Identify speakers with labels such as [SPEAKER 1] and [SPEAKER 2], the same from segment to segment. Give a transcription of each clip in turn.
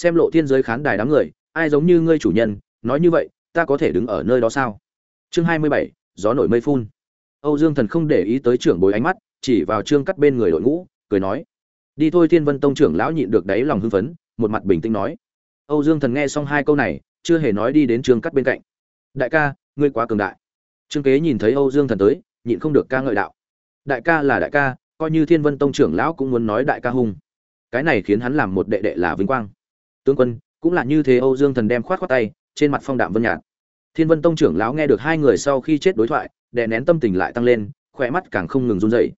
[SPEAKER 1] xem lộ thiên giới khán đài đám người, ai giống như ngươi chủ nhân, nói như vậy, ta có thể đứng ở nơi đó sao? Chương hai mươi bảy, gió nổi mây phun. Âu dương thần không để ý tới trưởng bối ánh mắt, chỉ vào trương cắt bên người đội ngũ, cười nói, đi thôi thiên vân tông trưởng lão nhịn được đáy lòng hưng phấn, một mặt bình tĩnh nói. Âu dương thần nghe xong hai câu này, chưa hề nói đi đến trương cắt bên cạnh. Đại ca, ngươi quá cường đại. Trương kế nhìn thấy âu dương thần tới, nhịn không được ca ngợi đạo, đại ca là đại ca, coi như thiên vân tông trưởng lão cũng muốn nói đại ca hung. Cái này khiến hắn làm một đệ đệ là vinh quang tướng quân, cũng là như thế, âu dương thần đem khoát khoát tay, trên mặt phong đạm vân nhạt. Thiên vân tông trưởng lão nghe được hai người sau khi chết đối thoại, đè nén tâm tình lại tăng lên, khỏe mắt càng không ngừng run rẩy.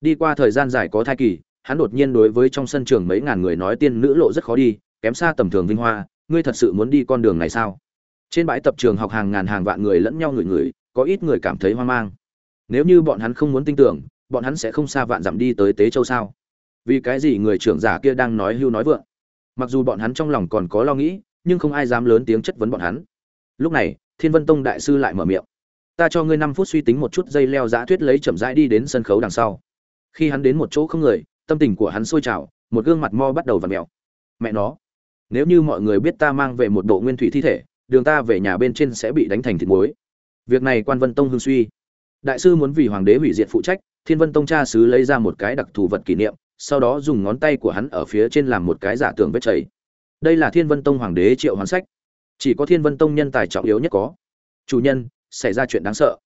[SPEAKER 1] Đi qua thời gian dài có thai kỳ, hắn đột nhiên đối với trong sân trường mấy ngàn người nói tiên nữ lộ rất khó đi, kém xa tầm thường vinh hoa, ngươi thật sự muốn đi con đường này sao? Trên bãi tập trường học hàng ngàn hàng vạn người lẫn nhau người người có ít người cảm thấy hoang mang. Nếu như bọn hắn không muốn tin tưởng, bọn hắn sẽ không xa vạn dặm đi tới tế châu sao? Vì cái gì người trưởng giả kia đang nói hưu nói vượng? Mặc dù bọn hắn trong lòng còn có lo nghĩ, nhưng không ai dám lớn tiếng chất vấn bọn hắn. Lúc này, thiên vân tông đại sư lại mở miệng. Ta cho ngươi năm phút suy tính một chút dây leo giã thuyết lấy chậm rãi đi đến sân khấu đằng sau. Khi hắn đến một chỗ không người, tâm tình của hắn sôi trào, một gương mặt mo bắt đầu v ặ mẹo mẹ nó, nếu như mọi người biết ta mang về một bộ nguyên thủy thi thể, đường ta về nhà bên trên sẽ bị đánh thành thịt muối. Việc này quan vân tông hương suy. Đại sư muốn vì hoàng đế hủy diệt phụ trách, thiên vân tông cha sứ lấy ra một cái đặc thù vật kỷ niệm sau đó dùng ngón tay của hắn ở phía trên làm một cái giả tưởng vết chảy. Đây là thiên vân tông hoàng đế triệu hoán sách. Chỉ có thiên vân tông nhân tài trọng yếu nhất có. Chủ nhân, xảy ra chuyện đáng sợ.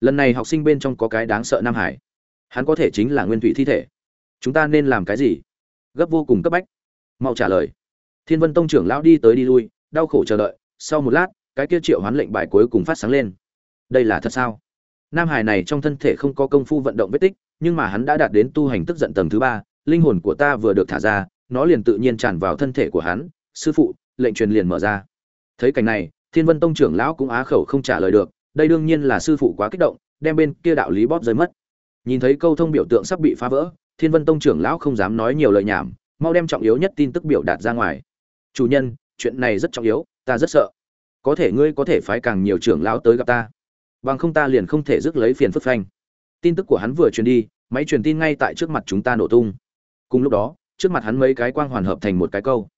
[SPEAKER 1] Lần này học sinh bên trong có cái đáng sợ nam hải. Hắn có thể chính là nguyên thủy thi thể. Chúng ta nên làm cái gì? Gấp vô cùng cấp bách. Mau trả lời. Thiên vân tông trưởng lão đi tới đi lui, đau khổ chờ đợi. Sau một lát, cái kia triệu hoán lệnh bài cuối cùng phát sáng lên. Đây là thật sao? Nam hải này trong thân thể không có công phu vận động vết tích, nhưng mà hắn đã đạt đến tu hành tức giận tầng thứ ba linh hồn của ta vừa được thả ra, nó liền tự nhiên tràn vào thân thể của hắn. Sư phụ, lệnh truyền liền mở ra. Thấy cảnh này, thiên vân tông trưởng lão cũng á khẩu không trả lời được. Đây đương nhiên là sư phụ quá kích động, đem bên kia đạo lý bóp rơi mất. Nhìn thấy câu thông biểu tượng sắp bị phá vỡ, thiên vân tông trưởng lão không dám nói nhiều lời nhảm, mau đem trọng yếu nhất tin tức biểu đạt ra ngoài. Chủ nhân, chuyện này rất trọng yếu, ta rất sợ. Có thể ngươi có thể phái càng nhiều trưởng lão tới gặp ta. Bằng không ta liền không thể rước lấy phiền phức phanh. Tin tức của hắn vừa truyền đi, máy truyền tin ngay tại trước mặt chúng ta nổ tung cùng lúc đó, trước mặt hắn mấy cái quang hoàn hợp thành một cái câu.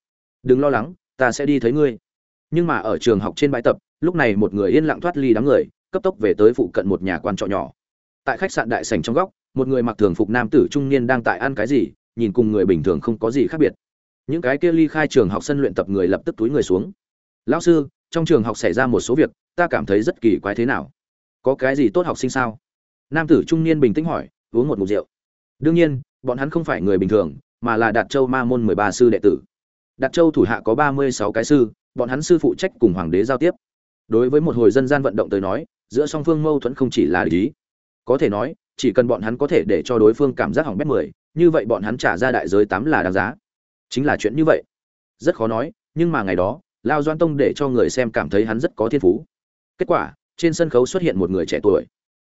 [SPEAKER 1] Đừng lo lắng, ta sẽ đi thấy ngươi. Nhưng mà ở trường học trên bãi tập, lúc này một người yên lặng thoát ly đám người, cấp tốc về tới phụ cận một nhà quan trọ nhỏ. Tại khách sạn đại sảnh trong góc, một người mặc thường phục nam tử trung niên đang tại ăn cái gì, nhìn cùng người bình thường không có gì khác biệt. Những cái kia ly khai trường học sân luyện tập người lập tức túi người xuống. Lão sư, trong trường học xảy ra một số việc, ta cảm thấy rất kỳ quái thế nào? Có cái gì tốt học sinh sao? Nam tử trung niên bình tĩnh hỏi, uống một mục rượu. Đương nhiên bọn hắn không phải người bình thường, mà là đạt châu ma môn mười ba sư đệ tử. Đạt châu thủ hạ có ba mươi sáu cái sư, bọn hắn sư phụ trách cùng hoàng đế giao tiếp. Đối với một hồi dân gian vận động tới nói, giữa song phương mâu thuẫn không chỉ là lý. Có thể nói, chỉ cần bọn hắn có thể để cho đối phương cảm giác hỏng bét mười, như vậy bọn hắn trả ra đại giới tám là đáng giá. Chính là chuyện như vậy. Rất khó nói, nhưng mà ngày đó, lao doan tông để cho người xem cảm thấy hắn rất có thiên phú. Kết quả, trên sân khấu xuất hiện một người trẻ tuổi.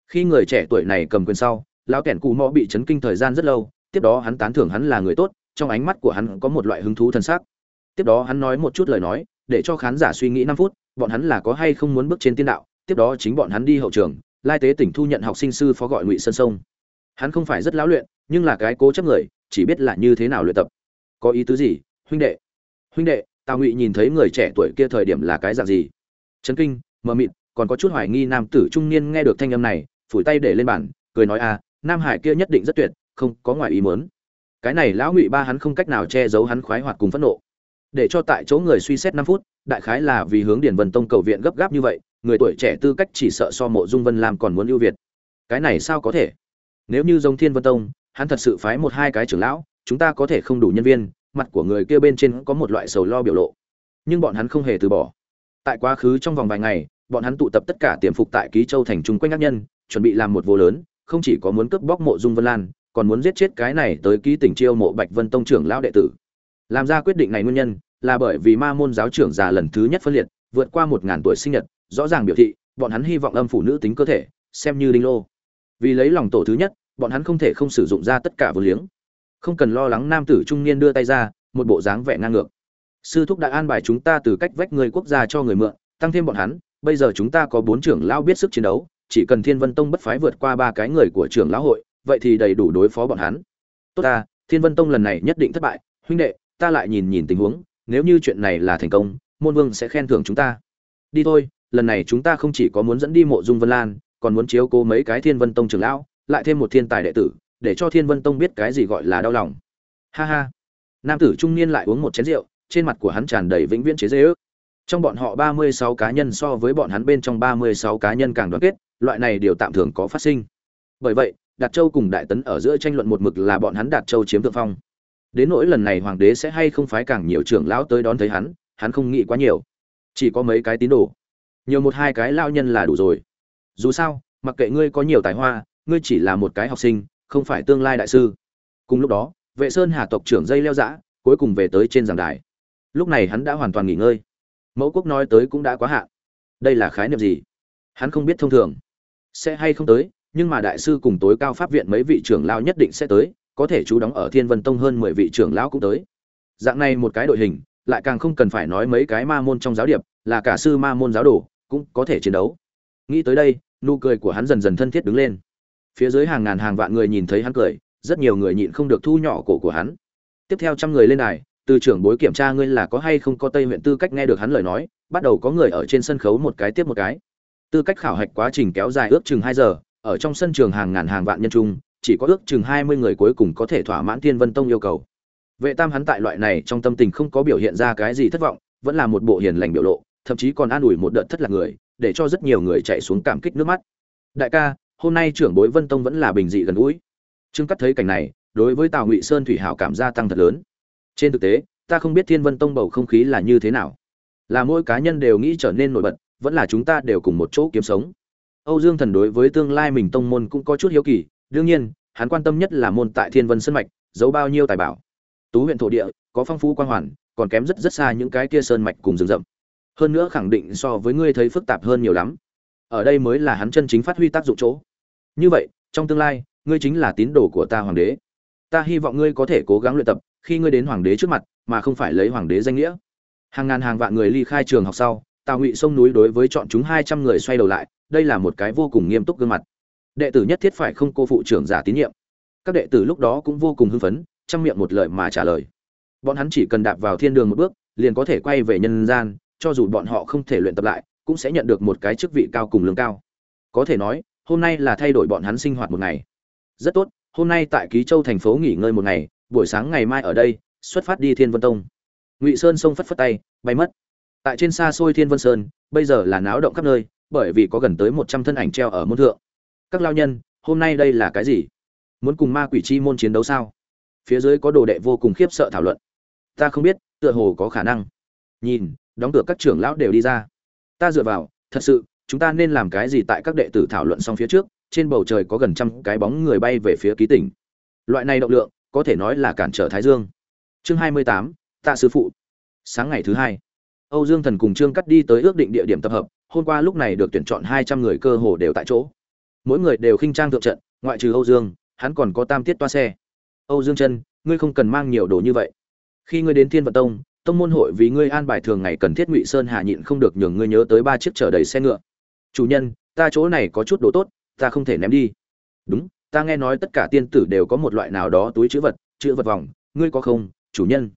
[SPEAKER 1] Khi người trẻ tuổi này cầm quyền sau, lão kẻn cù mò bị chấn kinh thời gian rất lâu tiếp đó hắn tán thưởng hắn là người tốt trong ánh mắt của hắn có một loại hứng thú thân xác. Tiếp đó hắn nói một chút lời nói để cho khán giả suy nghĩ năm phút bọn hắn là có hay không muốn bước trên tiên đạo. Tiếp đó chính bọn hắn đi hậu trường lai tế tỉnh thu nhận học sinh sư phó gọi ngụy sơn sông. Hắn không phải rất lão luyện nhưng là cái cố chấp người chỉ biết là như thế nào luyện tập. Có ý tứ gì huynh đệ? Huynh đệ tào ngụy nhìn thấy người trẻ tuổi kia thời điểm là cái dạng gì? Chấn kinh mờ mịt còn có chút hoài nghi nam tử trung niên nghe được thanh âm này phủi tay để lên bàn cười nói a à, nam hải kia nhất định rất tuyệt không có ngoài ý muốn. Cái này lão ngụy ba hắn không cách nào che giấu hắn khoái hoạt cùng phẫn nộ. Để cho tại chỗ người suy xét năm phút, đại khái là vì hướng điển vân tông cầu viện gấp gáp như vậy, người tuổi trẻ tư cách chỉ sợ so mộ dung vân làm còn muốn ưu việt. Cái này sao có thể? Nếu như giống thiên vân tông, hắn thật sự phái một hai cái trưởng lão, chúng ta có thể không đủ nhân viên, mặt của người kia bên trên có một loại sầu lo biểu lộ. Nhưng bọn hắn không hề từ bỏ. Tại quá khứ trong vòng vài ngày, bọn hắn tụ tập tất cả tiềm phục tại ký châu thành trung quanh Ngác nhân, chuẩn bị làm một vô lớn, không chỉ có muốn cướp bóc mộ dung vân lan còn muốn giết chết cái này tới ký tỉnh chiêu mộ bạch vân tông trưởng lão đệ tử. Làm ra quyết định này nguyên nhân là bởi vì ma môn giáo trưởng già lần thứ nhất phân liệt, vượt qua một ngàn tuổi sinh nhật, rõ ràng biểu thị, bọn hắn hy vọng âm phủ nữ tính cơ thể, xem như đinh lô. Vì lấy lòng tổ thứ nhất, bọn hắn không thể không sử dụng ra tất cả vô liếng. Không cần lo lắng nam tử trung niên đưa tay ra, một bộ dáng vẻ ngang ngược. Sư thúc đã an bài chúng ta từ cách vách người quốc gia cho người mượn, tăng thêm bọn hắn, bây giờ chúng ta có bốn trưởng lão biết sức chiến đấu, chỉ cần thiên vân tông bất phái vượt qua ba cái người của trưởng lão hội vậy thì đầy đủ đối phó bọn hắn. Tốt ta, thiên vân tông lần này nhất định thất bại. Huynh đệ, ta lại nhìn nhìn tình huống. Nếu như chuyện này là thành công, môn vương sẽ khen thưởng chúng ta. Đi thôi, lần này chúng ta không chỉ có muốn dẫn đi mộ dung vân lan, còn muốn chiếu cố mấy cái thiên vân tông trưởng lão, lại thêm một thiên tài đệ tử, để cho thiên vân tông biết cái gì gọi là đau lòng. Ha ha. Nam tử trung niên lại uống một chén rượu, trên mặt của hắn tràn đầy vĩnh viễn chế dễ ước trong bọn họ ba mươi sáu cá nhân so với bọn hắn bên trong ba mươi sáu cá nhân càng đoàn kết, loại này điều tạm thường có phát sinh. Bởi vậy đạt châu cùng đại tấn ở giữa tranh luận một mực là bọn hắn đạt châu chiếm thượng phong. Đến nỗi lần này hoàng đế sẽ hay không phái càng nhiều trưởng lão tới đón thấy hắn hắn không nghĩ quá nhiều. Chỉ có mấy cái tín đồ. Nhiều một hai cái lao nhân là đủ rồi. Dù sao, mặc kệ ngươi có nhiều tài hoa, ngươi chỉ là một cái học sinh, không phải tương lai đại sư. Cùng lúc đó, vệ sơn hà tộc trưởng dây leo dã, cuối cùng về tới trên giảng đài. Lúc này hắn đã hoàn toàn nghỉ ngơi. Mẫu quốc nói tới cũng đã quá hạn. Đây là khái niệm gì? Hắn không biết thông thường. Sẽ hay không tới nhưng mà đại sư cùng tối cao pháp viện mấy vị trưởng lao nhất định sẽ tới, có thể chú đóng ở thiên vân tông hơn mười vị trưởng lão cũng tới. Dạng này một cái đội hình, lại càng không cần phải nói mấy cái ma môn trong giáo điệp, là cả sư ma môn giáo đồ, cũng có thể chiến đấu. Nghĩ tới đây, nụ cười của hắn dần dần thân thiết đứng lên. Phía dưới hàng ngàn hàng vạn người nhìn thấy hắn cười, rất nhiều người nhịn không được thu nhỏ cổ của hắn. Tiếp theo trăm người lên đài, từ trưởng bối kiểm tra ngươi là có hay không có tây huyện tư cách nghe được hắn lời nói, bắt đầu có người ở trên sân khấu một cái tiếp một cái. Tư cách khảo hạch quá trình kéo dài ước chừng hai giờ ở trong sân trường hàng ngàn hàng vạn nhân trung, chỉ có ước chừng hai mươi người cuối cùng có thể thỏa mãn tiên vân tông yêu cầu. Vệ tam hắn tại loại này trong tâm tình không có biểu hiện ra cái gì thất vọng, vẫn là một bộ hiền lành biểu lộ, thậm chí còn an ủi một đợt thất lạc người, để cho rất nhiều người chạy xuống cảm kích nước mắt. Đại ca, hôm nay trưởng bối vân tông vẫn là bình dị gần gũi. Trương cắt thấy cảnh này, đối với tào ngụy sơn thủy hảo cảm gia tăng thật lớn. Trên thực tế, ta không biết thiên vân tông bầu không khí là như thế nào. Là mỗi cá nhân đều nghĩ trở nên nổi bật, vẫn là chúng ta đều cùng một chỗ kiếm sống âu dương thần đối với tương lai mình tông môn cũng có chút hiếu kỳ, đương nhiên, hắn quan tâm nhất là môn tại thiên vân sơn mạch, giấu bao nhiêu tài bảo. Tú huyện thổ địa, có phong phú quan hoàn, còn kém rất rất xa những cái kia sơn mạch cùng rừng rậm. Hơn nữa khẳng định so với ngươi thấy phức tạp hơn nhiều lắm. Ở đây mới là hắn chân chính phát huy tác dụng chỗ. Như vậy, trong tương lai, ngươi chính là tín đồ của ta hoàng đế. Ta hy vọng ngươi có thể cố gắng luyện tập, khi ngươi đến hoàng đế trước mặt, mà không phải lấy hoàng đế danh nghĩa. Hàng ngàn hàng vạn người ly khai trường học sau, tào ngụy sông núi đối với chọn chúng hai trăm người xoay đầu lại đây là một cái vô cùng nghiêm túc gương mặt. Đệ tử nhất thiết phải không cô phụ trưởng giả tín nhiệm. Các đệ tử lúc đó cũng vô cùng hưng phấn, chăm miệng một lời mà trả lời. Bọn hắn chỉ cần đạp vào thiên đường một bước, liền có thể quay về nhân gian, cho dù bọn họ không thể luyện tập lại, cũng sẽ nhận được một cái chức vị cao cùng lương cao. Có thể nói, hôm nay là thay đổi bọn hắn sinh hoạt một ngày. Rất tốt, hôm nay tại ký châu thành phố nghỉ ngơi một ngày, buổi sáng ngày mai ở đây, xuất phát đi thiên vân tông. Ngụy sơn xông phất phất tay, bay mất. Tại trên xa xôi thiên vân sơn, bây giờ là náo động khắp nơi bởi vì có gần tới một trăm thân ảnh treo ở môn thượng. Các lao nhân, hôm nay đây là cái gì? Muốn cùng ma quỷ chi môn chiến đấu sao? Phía dưới có đồ đệ vô cùng khiếp sợ thảo luận. Ta không biết, tựa hồ có khả năng. Nhìn, đóng cửa các trưởng lão đều đi ra. Ta dựa vào, thật sự, chúng ta nên làm cái gì tại các đệ tử thảo luận xong phía trước, trên bầu trời có gần trăm cái bóng người bay về phía ký tỉnh. Loại này động lượng, có thể nói là cản trở thái dương. Chương hai mươi tám, tạ sư phụ. Sáng ngày thứ hai, âu dương thần cùng trương cắt đi tới ước định địa điểm tập hợp hôm qua lúc này được tuyển chọn hai trăm người cơ hồ đều tại chỗ. Mỗi người đều khinh trang thượng trận, ngoại trừ âu dương, hắn còn có tam tiết toa xe. Âu dương chân ngươi không cần mang nhiều đồ như vậy. Khi ngươi đến thiên vận tông tông môn hội vì ngươi an bài thường ngày cần thiết ngụy sơn Hà nhịn không được nhường ngươi nhớ tới ba chiếc chở đầy xe ngựa. Chủ nhân, ta chỗ này có chút đồ tốt, ta không thể ném đi. Đúng, ta nghe nói tất cả tiên tử đều có một loại nào đó túi chữ vật chữ vật vòng, ngươi có không, chủ nhân?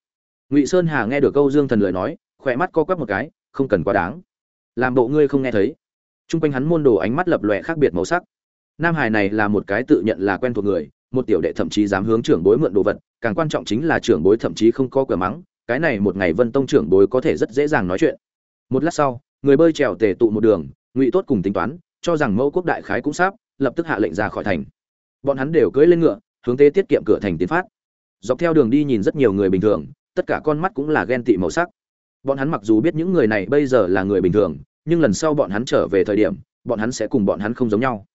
[SPEAKER 1] Ngụy sơn hà nghe được Âu dương thần lời nói, khỏe mắt co quắp một cái, không cần quá đáng làm bộ ngươi không nghe thấy. T r u n g quanh hắn môn đồ ánh mắt lập lòe khác biệt màu sắc. Nam hải này là một cái tự nhận là quen thuộc người, một tiểu đệ thậm chí dám hướng trưởng bối mượn đồ vật, càng quan trọng chính là trưởng bối thậm chí không có cửa mắng, cái này một ngày vân tông trưởng bối có thể rất dễ dàng nói chuyện. Một lát sau, người bơi trèo tề tụ một đường, ngụy tốt cùng tính toán, cho rằng mẫu quốc đại khái cũng sắp, lập tức hạ lệnh ra khỏi thành. Bọn hắn đều cưỡi lên ngựa, hướng tế tiết kiệm cửa thành tiến phát. Dọc theo đường đi nhìn rất nhiều người bình thường, tất cả con mắt cũng là ghen tị màu sắc bọn hắn mặc dù biết những người này bây giờ là người bình thường, nhưng lần sau bọn hắn trở về thời điểm, bọn hắn sẽ cùng bọn hắn không giống nhau.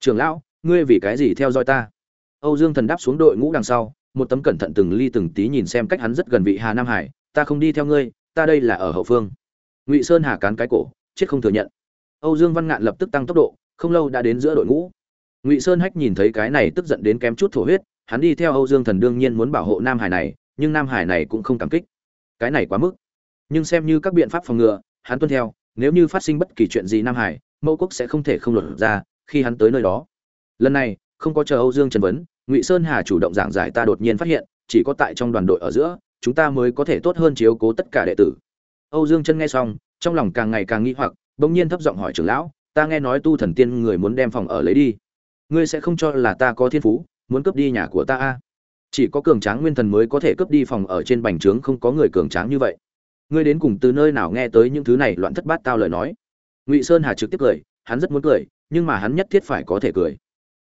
[SPEAKER 1] Trường lão, ngươi vì cái gì theo dõi ta? Âu dương thần đáp xuống đội ngũ đằng sau, một tấm cẩn thận từng ly từng tí nhìn xem cách hắn rất gần vị hà nam hải, ta không đi theo ngươi, ta đây là ở hậu phương. Ngụy sơn hà cán cái cổ, chết không thừa nhận. Âu dương văn ngạn lập tức tăng tốc độ, không lâu đã đến giữa đội ngũ. Ngụy sơn hách nhìn thấy cái này tức giận đến kém chút thổ huyết, hắn đi theo âu dương thần đương nhiên muốn bảo hộ nam hải này, nhưng nam hải này cũng không cảm kích. Cái này quá mức nhưng xem như các biện pháp phòng ngừa, hắn tuân theo, nếu như phát sinh bất kỳ chuyện gì nam hải, mẫu quốc sẽ không thể không luật ra, khi hắn tới nơi đó. Lần này, không có chờ âu dương trần vấn, ngụy sơn hà chủ động giảng giải ta đột nhiên phát hiện, chỉ có tại trong đoàn đội ở giữa, chúng ta mới có thể tốt hơn chiếu cố tất cả đệ tử. Âu dương chân nghe xong, trong lòng càng ngày càng nghi hoặc, bỗng nhiên thấp giọng hỏi trưởng lão, ta nghe nói tu thần tiên người muốn đem phòng ở lấy đi. Ngươi sẽ không cho là ta có thiên phú, muốn cướp đi nhà của ta a? Chỉ có cường tráng nguyên thần mới có thể cướp đi phòng ở trên bành trướng không có người cường tráng như vậy ngươi đến cùng từ nơi nào nghe tới những thứ này loạn thất bát tao lời nói? Ngụy sơn hà trực tiếp cười, hắn rất muốn cười, nhưng mà hắn nhất thiết phải có thể cười.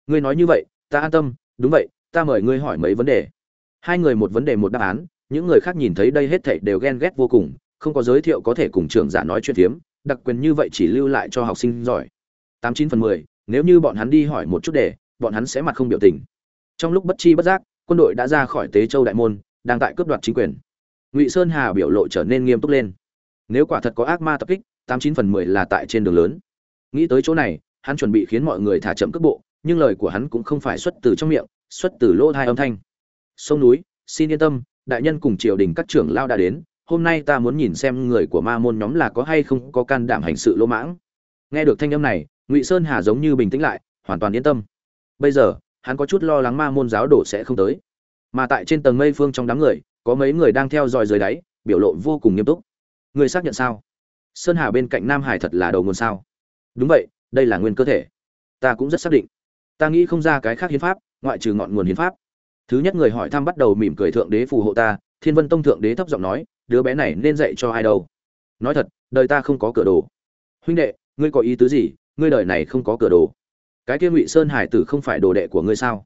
[SPEAKER 1] Ngươi nói như vậy, ta an tâm, đúng vậy, ta mời ngươi hỏi mấy vấn đề. Hai người một vấn đề một đáp án, những người khác nhìn thấy đây hết thảy đều ghen ghét vô cùng, không có giới thiệu có thể cùng trưởng giả nói chuyện phiếm, đặc quyền như vậy chỉ lưu lại cho học sinh giỏi. Tám chín phần mười, nếu như bọn hắn đi hỏi một chút để bọn hắn sẽ mặt không biểu tình. Trong lúc bất chi bất giác, quân đội đã ra khỏi tế châu đại môn, đang tại cướp đoạt chính quyền ngụy sơn hà biểu lộ trở nên nghiêm túc lên nếu quả thật có ác ma tập kích tám chín phần mười là tại trên đường lớn nghĩ tới chỗ này hắn chuẩn bị khiến mọi người thả chậm cước bộ nhưng lời của hắn cũng không phải xuất từ trong miệng xuất từ lỗ thai âm thanh sông núi xin yên tâm đại nhân cùng triều đình các trưởng lao đã đến hôm nay ta muốn nhìn xem người của ma môn nhóm là có hay không có can đảm hành sự lỗ mãng nghe được thanh âm này ngụy sơn hà giống như bình tĩnh lại hoàn toàn yên tâm bây giờ hắn có chút lo lắng ma môn giáo đổ sẽ không tới mà tại trên tầng mây phương trong đám người, có mấy người đang theo dõi dưới đáy, biểu lộ vô cùng nghiêm túc. Người xác nhận sao? Sơn hà bên cạnh nam hải thật là đầu nguồn sao? Đúng vậy, đây là nguyên cơ thể. Ta cũng rất xác định. Ta nghĩ không ra cái khác hiến pháp, ngoại trừ ngọn nguồn hiến pháp. Thứ nhất người hỏi thăm bắt đầu mỉm cười thượng đế phù hộ ta, thiên vân tông thượng đế thấp giọng nói, đứa bé này nên dạy cho ai đâu? Nói thật, đời ta không có cửa đồ. Huynh đệ, ngươi có ý tứ gì? Ngươi đời này không có cửa đồ. Cái kia ngụy sơn hải tử không phải đồ đệ của ngươi sao?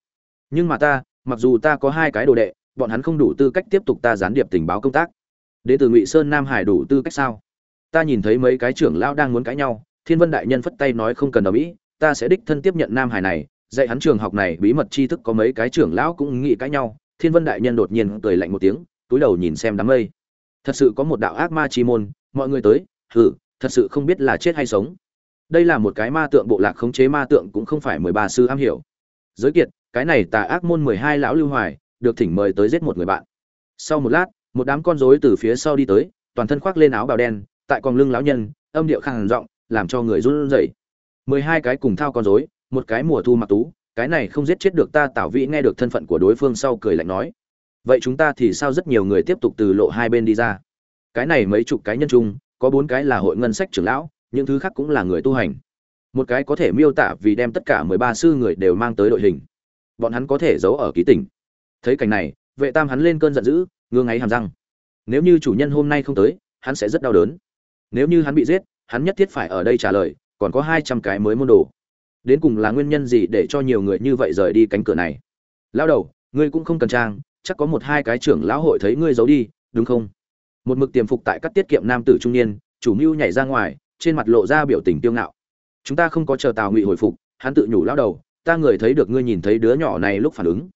[SPEAKER 1] Nhưng mà ta mặc dù ta có hai cái đồ đệ, bọn hắn không đủ tư cách tiếp tục ta gián điệp tình báo công tác. Đến từ ngụy sơn nam hải đủ tư cách sao? Ta nhìn thấy mấy cái trưởng lão đang muốn cãi nhau, thiên vân đại nhân phất tay nói không cần ở mỹ, ta sẽ đích thân tiếp nhận nam hải này, dạy hắn trường học này bí mật tri thức có mấy cái trưởng lão cũng nghĩ cãi nhau. Thiên vân đại nhân đột nhiên cười lạnh một tiếng, túi đầu nhìn xem đám mây. Thật sự có một đạo ác ma chi môn, mọi người tới thử thật sự không biết là chết hay sống. Đây là một cái ma tượng, bộ lạc khống chế ma tượng cũng không phải mười ba sư am hiểu. Giới kiệt cái này tà ác môn mười hai lão lưu hoài, được thỉnh mời tới giết một người bạn. Sau một lát, một đám con rối từ phía sau đi tới, toàn thân khoác lên áo bào đen, tại quòng lưng lão nhân, âm điệu khàn giọng, làm cho người run rẩy. Mười hai cái cùng thao con rối, một cái mùa thu mặc tú, cái này không giết chết được ta tảo vĩ nghe được thân phận của đối phương sau cười lạnh nói. Vậy chúng ta thì sao rất nhiều người tiếp tục từ lộ hai bên đi ra? Cái này mấy chục cái nhân chung có bốn cái là hội ngân sách trưởng lão, những thứ khác cũng là người tu hành. Một cái có thể miêu tả vì đem tất cả mười ba sư người đều mang tới đội hình bọn hắn có thể giấu ở ký tỉnh. Thấy cảnh này, vệ tam hắn lên cơn giận dữ ngưng ngáy hàm răng. Nếu như chủ nhân hôm nay không tới, hắn sẽ rất đau đớn. Nếu như hắn bị giết, hắn nhất thiết phải ở đây trả lời, còn có hai trăm cái mới môn đồ. Đến cùng là nguyên nhân gì để cho nhiều người như vậy rời đi cánh cửa này? Lão đầu, ngươi cũng không cần trang, chắc có một hai cái trưởng lão hội thấy ngươi giấu đi, đúng không? Một mực tiềm phục tại các tiết kiệm nam tử trung niên, chủ mưu nhảy ra ngoài, trên mặt lộ ra biểu tình tiêu ngạo. Chúng ta không có chờ tào ngụy hồi phục, hắn tự nhủ lão đầu ta người thấy được ngươi nhìn thấy đứa nhỏ này lúc phản ứng.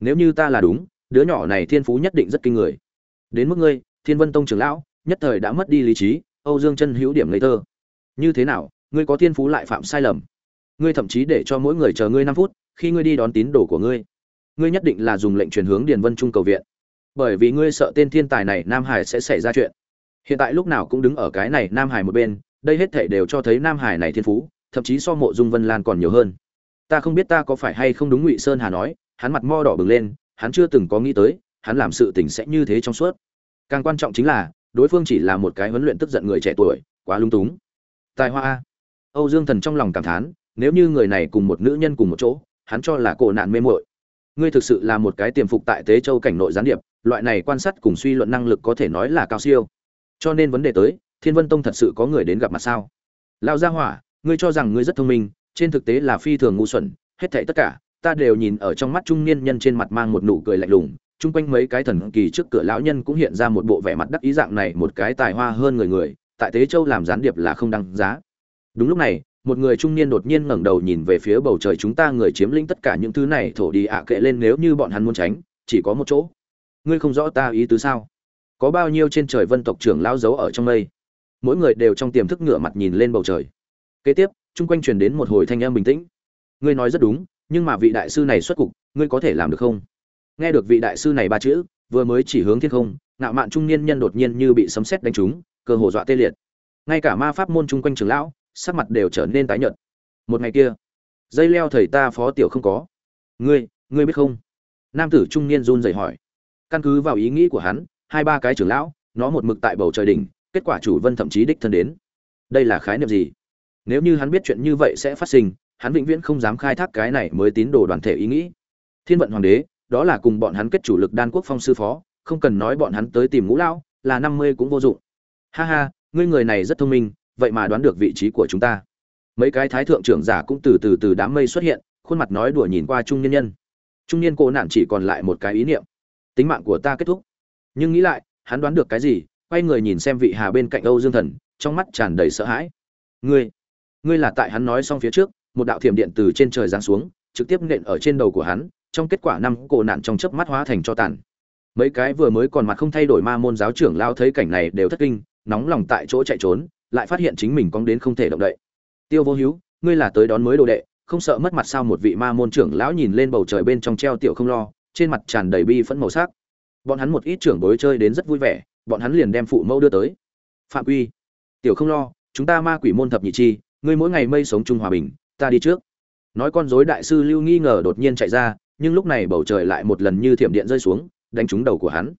[SPEAKER 1] Nếu như ta là đúng, đứa nhỏ này thiên phú nhất định rất kinh người. Đến mức ngươi, thiên vân tông trưởng lão, nhất thời đã mất đi lý trí, âu dương chân hữu điểm ngây thơ. Như thế nào, ngươi có thiên phú lại phạm sai lầm? Ngươi thậm chí để cho mỗi người chờ ngươi năm phút, khi ngươi đi đón tín đồ của ngươi ngươi nhất định là dùng lệnh truyền hướng điền vân trung cầu viện. Bởi vì ngươi sợ tên thiên tài này nam hải sẽ xảy ra chuyện. Hiện tại lúc nào cũng đứng ở cái này nam hải một bên, đây hết thảy đều cho thấy nam hải này thiên phú, thậm chí so mộ dung vân lan còn nhiều hơn ta không biết ta có phải hay không đúng ngụy sơn hà nói, hắn mặt mo đỏ bừng lên, hắn chưa từng có nghĩ tới, hắn làm sự tình sẽ như thế trong suốt. Càng quan trọng chính là, đối phương chỉ là một cái huấn luyện tức giận người trẻ tuổi, quá lung túng. Tài hoa. Âu dương thần trong lòng cảm thán, nếu như người này cùng một nữ nhân cùng một chỗ, hắn cho là cổ nạn mê muội. Ngươi thực sự là một cái tiềm phục tại tế châu cảnh nội gián điệp, loại này quan sát cùng suy luận năng lực có thể nói là cao siêu. Cho nên vấn đề tới, thiên vân tông thật sự có người đến gặp mặt sao? Lao gia hỏa, ngươi cho rằng ngươi rất thông minh trên thực tế là phi thường ngu xuẩn, hết thảy tất cả, ta đều nhìn ở trong mắt trung niên nhân trên mặt mang một nụ cười lạnh lùng. Chung quanh mấy cái thần kỳ trước cửa lão nhân cũng hiện ra một bộ vẻ mặt đắc ý dạng này, một cái tài hoa hơn người người, tại tế châu làm gián điệp là không đăng giá. Đúng lúc này, một người trung niên đột nhiên ngẩng đầu nhìn về phía bầu trời chúng ta người chiếm lĩnh tất cả những thứ này, thổ đi ạ kệ lên nếu như bọn hắn muốn tránh, chỉ có một chỗ. Ngươi không rõ ta ý tứ sao? Có bao nhiêu trên trời vân tộc trưởng lao giấu ở trong mây? Mỗi người đều trong tiềm thức ngửa mặt nhìn lên bầu trời. Kế tiếp chung quanh truyền đến một hồi thanh âm bình tĩnh. Ngươi nói rất đúng, nhưng mà vị đại sư này xuất cục, ngươi có thể làm được không? Nghe được vị đại sư này ba chữ, vừa mới chỉ hướng thiên không, ngạo mạn trung niên nhân đột nhiên như bị sấm sét đánh trúng, cơ hồ dọa tê liệt. Ngay cả ma pháp môn chung quanh trưởng lão, sắc mặt đều trở nên tái nhợt. Một ngày kia, dây leo thầy ta phó tiểu không có. Ngươi ngươi biết không? Nam tử trung niên run rẩy hỏi. Căn cứ vào ý nghĩ của hắn, hai ba cái trưởng lão, nó một mực tại bầu trời đỉnh, kết quả chủ vân thậm chí đích thân đến. Đây là khái niệm gì? Nếu như hắn biết chuyện như vậy sẽ phát sinh, hắn vĩnh viễn không dám khai thác cái này mới tín đồ đoàn thể ý nghĩ. Thiên vận hoàng đế, đó là cùng bọn hắn kết chủ lực đan quốc phong sư phó, không cần nói bọn hắn tới tìm ngũ lão, là năm mươi cũng vô dụng. Ha ha, ngươi người này rất thông minh, vậy mà đoán được vị trí của chúng ta. Mấy cái thái thượng trưởng giả cũng từ từ từ đám mây xuất hiện, khuôn mặt nói đùa nhìn qua trung nhân nhân. Trung niên cô nạn chỉ còn lại một cái ý niệm. Tính mạng của ta kết thúc. Nhưng nghĩ lại, hắn đoán được cái gì, quay người nhìn xem vị hà bên cạnh âu dương thần, trong mắt tràn đầy sợ hãi. Ngươi ngươi là tại hắn nói xong phía trước một đạo thiểm điện từ trên trời giáng xuống trực tiếp nện ở trên đầu của hắn trong kết quả năm cổ nạn trong chớp mắt hóa thành cho tàn. Mấy cái vừa mới còn mặt không thay đổi ma môn giáo trưởng lao thấy cảnh này đều thất kinh nóng lòng tại chỗ chạy trốn lại phát hiện chính mình cong đến không thể động đậy. Tiêu vô hữu ngươi là tới đón mới đồ đệ không sợ mất mặt sao một vị ma môn trưởng lão nhìn lên bầu trời bên trong treo tiểu không lo trên mặt tràn đầy bi phẫn màu sắc. Bọn hắn một ít trưởng bối chơi đến rất vui vẻ bọn hắn liền đem phụ mẫu đưa tới. Phạm Uy, tiểu không lo chúng ta ma quỷ môn thập nhị chi ngươi mỗi ngày mây sống chung hòa bình, ta đi trước. Nói con dối đại sư lưu nghi ngờ đột nhiên chạy ra, nhưng lúc này bầu trời lại một lần như thiểm điện rơi xuống, đánh trúng đầu của hắn.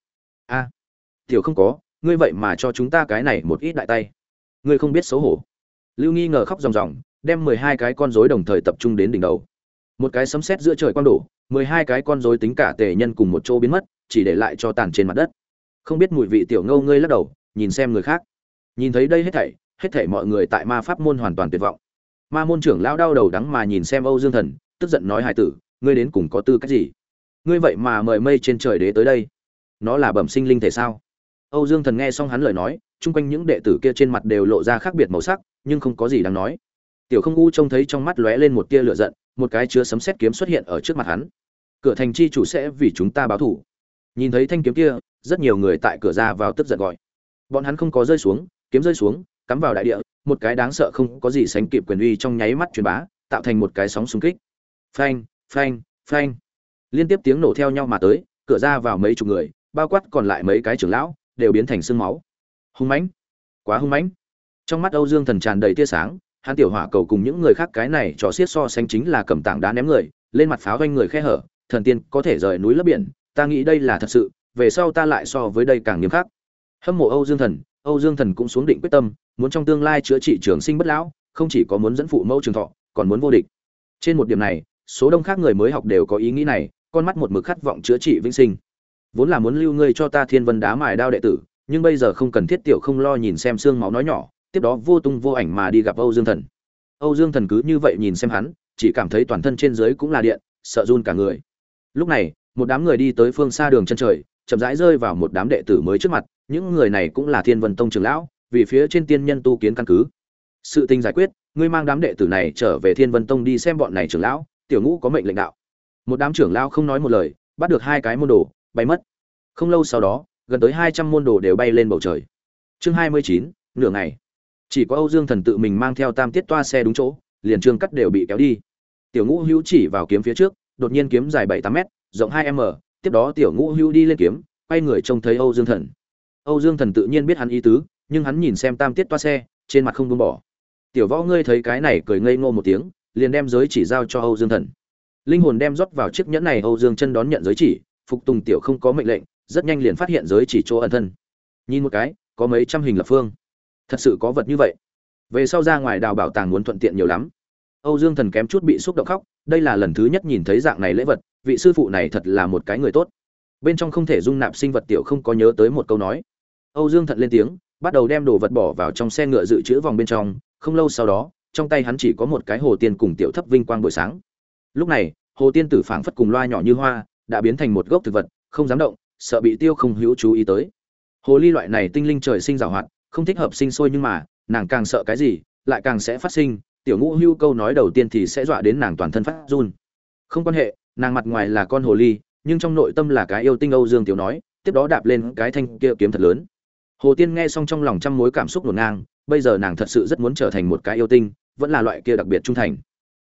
[SPEAKER 1] A, tiểu không có, ngươi vậy mà cho chúng ta cái này một ít đại tay. Ngươi không biết xấu hổ. Lưu nghi ngờ khóc ròng ròng, đem mười hai cái con rối đồng thời tập trung đến đỉnh đầu. Một cái sấm sét giữa trời quang đổ, mười hai cái con rối tính cả tề nhân cùng một chỗ biến mất, chỉ để lại cho tàn trên mặt đất. Không biết mùi vị tiểu ngâu ngươi lắc đầu, nhìn xem người khác. Nhìn thấy đây hết thảy hết thảy mọi người tại ma pháp môn hoàn toàn tuyệt vọng. Ma môn trưởng lão đau đầu đắng mà nhìn xem âu dương thần, tức giận nói hải tử, ngươi đến cùng có tư cách gì? Ngươi vậy mà mời mây trên trời đế tới đây. Nó là bẩm sinh linh thể sao? Âu dương thần nghe xong hắn lời nói, chung quanh những đệ tử kia trên mặt đều lộ ra khác biệt màu sắc, nhưng không có gì đáng nói. Tiểu không u trông thấy trong mắt lóe lên một tia lửa giận, một cái chứa sấm sét kiếm xuất hiện ở trước mặt hắn. Cửa thành chi chủ sẽ vì chúng ta báo thù. nhìn thấy thanh kiếm kia, rất nhiều người tại cửa ra vào tức giận gọi. Bọn hắn không có rơi xuống, kiếm rơi xuống cắm vào đại địa, một cái đáng sợ không có gì sánh kịp quyền uy trong nháy mắt truyền bá, tạo thành một cái sóng xung kích. Phanh phanh phanh. Liên tiếp tiếng nổ theo nhau mà tới, cửa ra vào mấy chục người, bao quát còn lại mấy cái trưởng lão, đều biến thành sương máu. Hung mãnh, quá hung mãnh. Trong mắt âu dương thần tràn đầy tia sáng, hắn tiểu hỏa cầu cùng những người khác cái này trò xiết so sánh chính là cầm tảng đá ném người, lên mặt pháo doanh người khe hở, thần tiên có thể rời núi lấp biển, ta nghĩ đây là thật sự, về sau ta lại so với đây càng nghiêm khắc. Hâm mộ âu dương thần âu dương thần cũng xuống định quyết tâm, muốn trong tương lai chữa trị trường sinh bất lão, không chỉ có muốn dẫn phụ mẫu trường thọ, còn muốn vô địch. Trên một điểm này, số đông khác người mới học đều có ý nghĩ này, con mắt một mực khát vọng chữa trị vĩnh sinh. Vốn là muốn lưu ngươi cho ta thiên vân đá mài đao đệ tử, nhưng bây giờ không cần thiết tiểu không lo nhìn xem xương máu nói nhỏ, tiếp đó vô tung vô ảnh mà đi gặp âu dương thần. Âu dương thần cứ như vậy nhìn xem hắn, chỉ cảm thấy toàn thân trên dưới cũng là điện, sợ run cả người. Lúc này, một đám người đi tới phương xa đường chân trời, chậm rãi rơi vào một đám đệ tử mới trước mặt những người này cũng là thiên vân tông trưởng lão, vì phía trên tiên nhân tu kiến căn cứ. Sự tình giải quyết, ngươi mang đám đệ tử này trở về thiên vân tông đi xem bọn này trưởng lão, tiểu ngũ có mệnh lệnh đạo. Một đám trưởng lão không nói một lời, bắt được hai cái môn đồ, bay mất. Không lâu sau đó, gần tới hai trăm môn đồ đều bay lên bầu trời. Chương hai mươi chín, nửa ngày. Chỉ có âu dương thần tự mình mang theo tam tiết toa xe đúng chỗ, liền trương cắt đều bị kéo đi. Tiểu ngũ hữu chỉ vào kiếm phía trước, đột nhiên kiếm dài bảy tám m rộng hai m, tiếp đó tiểu ngũ hữu đi lên kiếm, quay người trông thấy âu dương thần âu dương thần tự nhiên biết hắn ý tứ, nhưng hắn nhìn xem tam tiết toa xe, trên mặt không buông bỏ. Tiểu võ ngươi thấy cái này cười ngây ngô một tiếng, liền đem giới chỉ giao cho âu dương thần. Linh hồn đem rót vào chiếc nhẫn này, âu dương chân đón nhận giới chỉ, phục tùng tiểu không có mệnh lệnh, rất nhanh liền phát hiện giới chỉ chỗ ẩn thân. Nhìn một cái, có mấy trăm hình lập phương. Thật sự có vật như vậy. Về sau ra ngoài đào bảo tàng muốn thuận tiện nhiều lắm. Âu dương thần kém chút bị xúc động khóc, đây là lần thứ nhất nhìn thấy dạng này lễ vật, vị sư phụ này thật là một cái người tốt bên trong không thể dung nạp sinh vật tiểu không có nhớ tới một câu nói. Âu dương thận lên tiếng, bắt đầu đem đồ vật bỏ vào trong xe ngựa dự trữ vòng bên trong. Không lâu sau đó, trong tay hắn chỉ có một cái hồ tiên cùng tiểu thấp vinh quang buổi sáng. Lúc này, hồ tiên tử phảng phất cùng loa nhỏ như hoa, đã biến thành một gốc thực vật, không dám động, sợ bị tiêu không hữu chú ý tới. Hồ ly loại này tinh linh trời sinh giảo hoạt, không thích hợp sinh sôi nhưng mà, nàng càng sợ cái gì, lại càng sẽ phát sinh. Tiểu ngũ hưu câu nói đầu tiên thì sẽ dọa đến nàng toàn thân phát run. Không quan hệ, nàng mặt ngoài là con hồ ly nhưng trong nội tâm là cái yêu tinh âu dương tiểu nói, tiếp đó đạp lên cái thanh kia kiếm thật lớn. Hồ tiên nghe xong trong lòng trăm mối cảm xúc ngổn ngang, bây giờ nàng thật sự rất muốn trở thành một cái yêu tinh, vẫn là loại kia đặc biệt trung thành.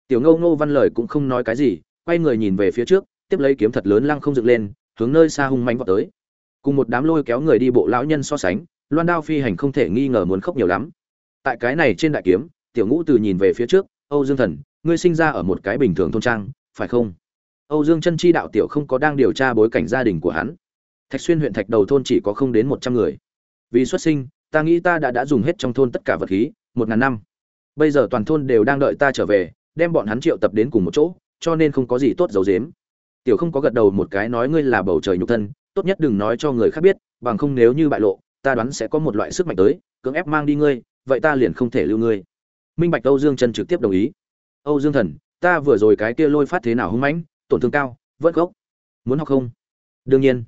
[SPEAKER 1] Tiểu ngâu ngô văn lời cũng không nói cái gì, quay người nhìn về phía trước, tiếp lấy kiếm thật lớn lăng không dựng lên, hướng nơi xa hung mãnh vọt tới. Cùng một đám lôi kéo người đi bộ lão nhân so sánh, loan đao phi hành không thể nghi ngờ muốn khóc nhiều lắm. Tại cái này trên đại kiếm, tiểu ngũ từ nhìn về phía trước, âu dương thần, ngươi sinh ra ở một cái bình thường thôn trang, phải không? Âu dương chân chi đạo tiểu không có đang điều tra bối cảnh gia đình của hắn. Thạch xuyên huyện thạch đầu thôn chỉ có không đến một trăm người. Vì xuất sinh, ta nghĩ ta đã đã dùng hết trong thôn tất cả vật khí, một ngàn năm. Bây giờ toàn thôn đều đang đợi ta trở về, đem bọn hắn triệu tập đến cùng một chỗ, cho nên không có gì tốt giấu giếm. Tiểu không có gật đầu một cái nói ngươi là bầu trời nhục thân, tốt nhất đừng nói cho người khác biết, bằng không nếu như bại lộ, ta đoán sẽ có một loại sức mạnh tới, cưỡng ép mang đi ngươi, vậy ta liền không thể lưu ngươi. Minh bạch âu dương chân trực tiếp đồng ý. Âu dương thần, ta vừa rồi cái kia lôi phát thế nào hung mãnh? Tổn thương cao vớt gốc. Muốn học không? Đương nhiên.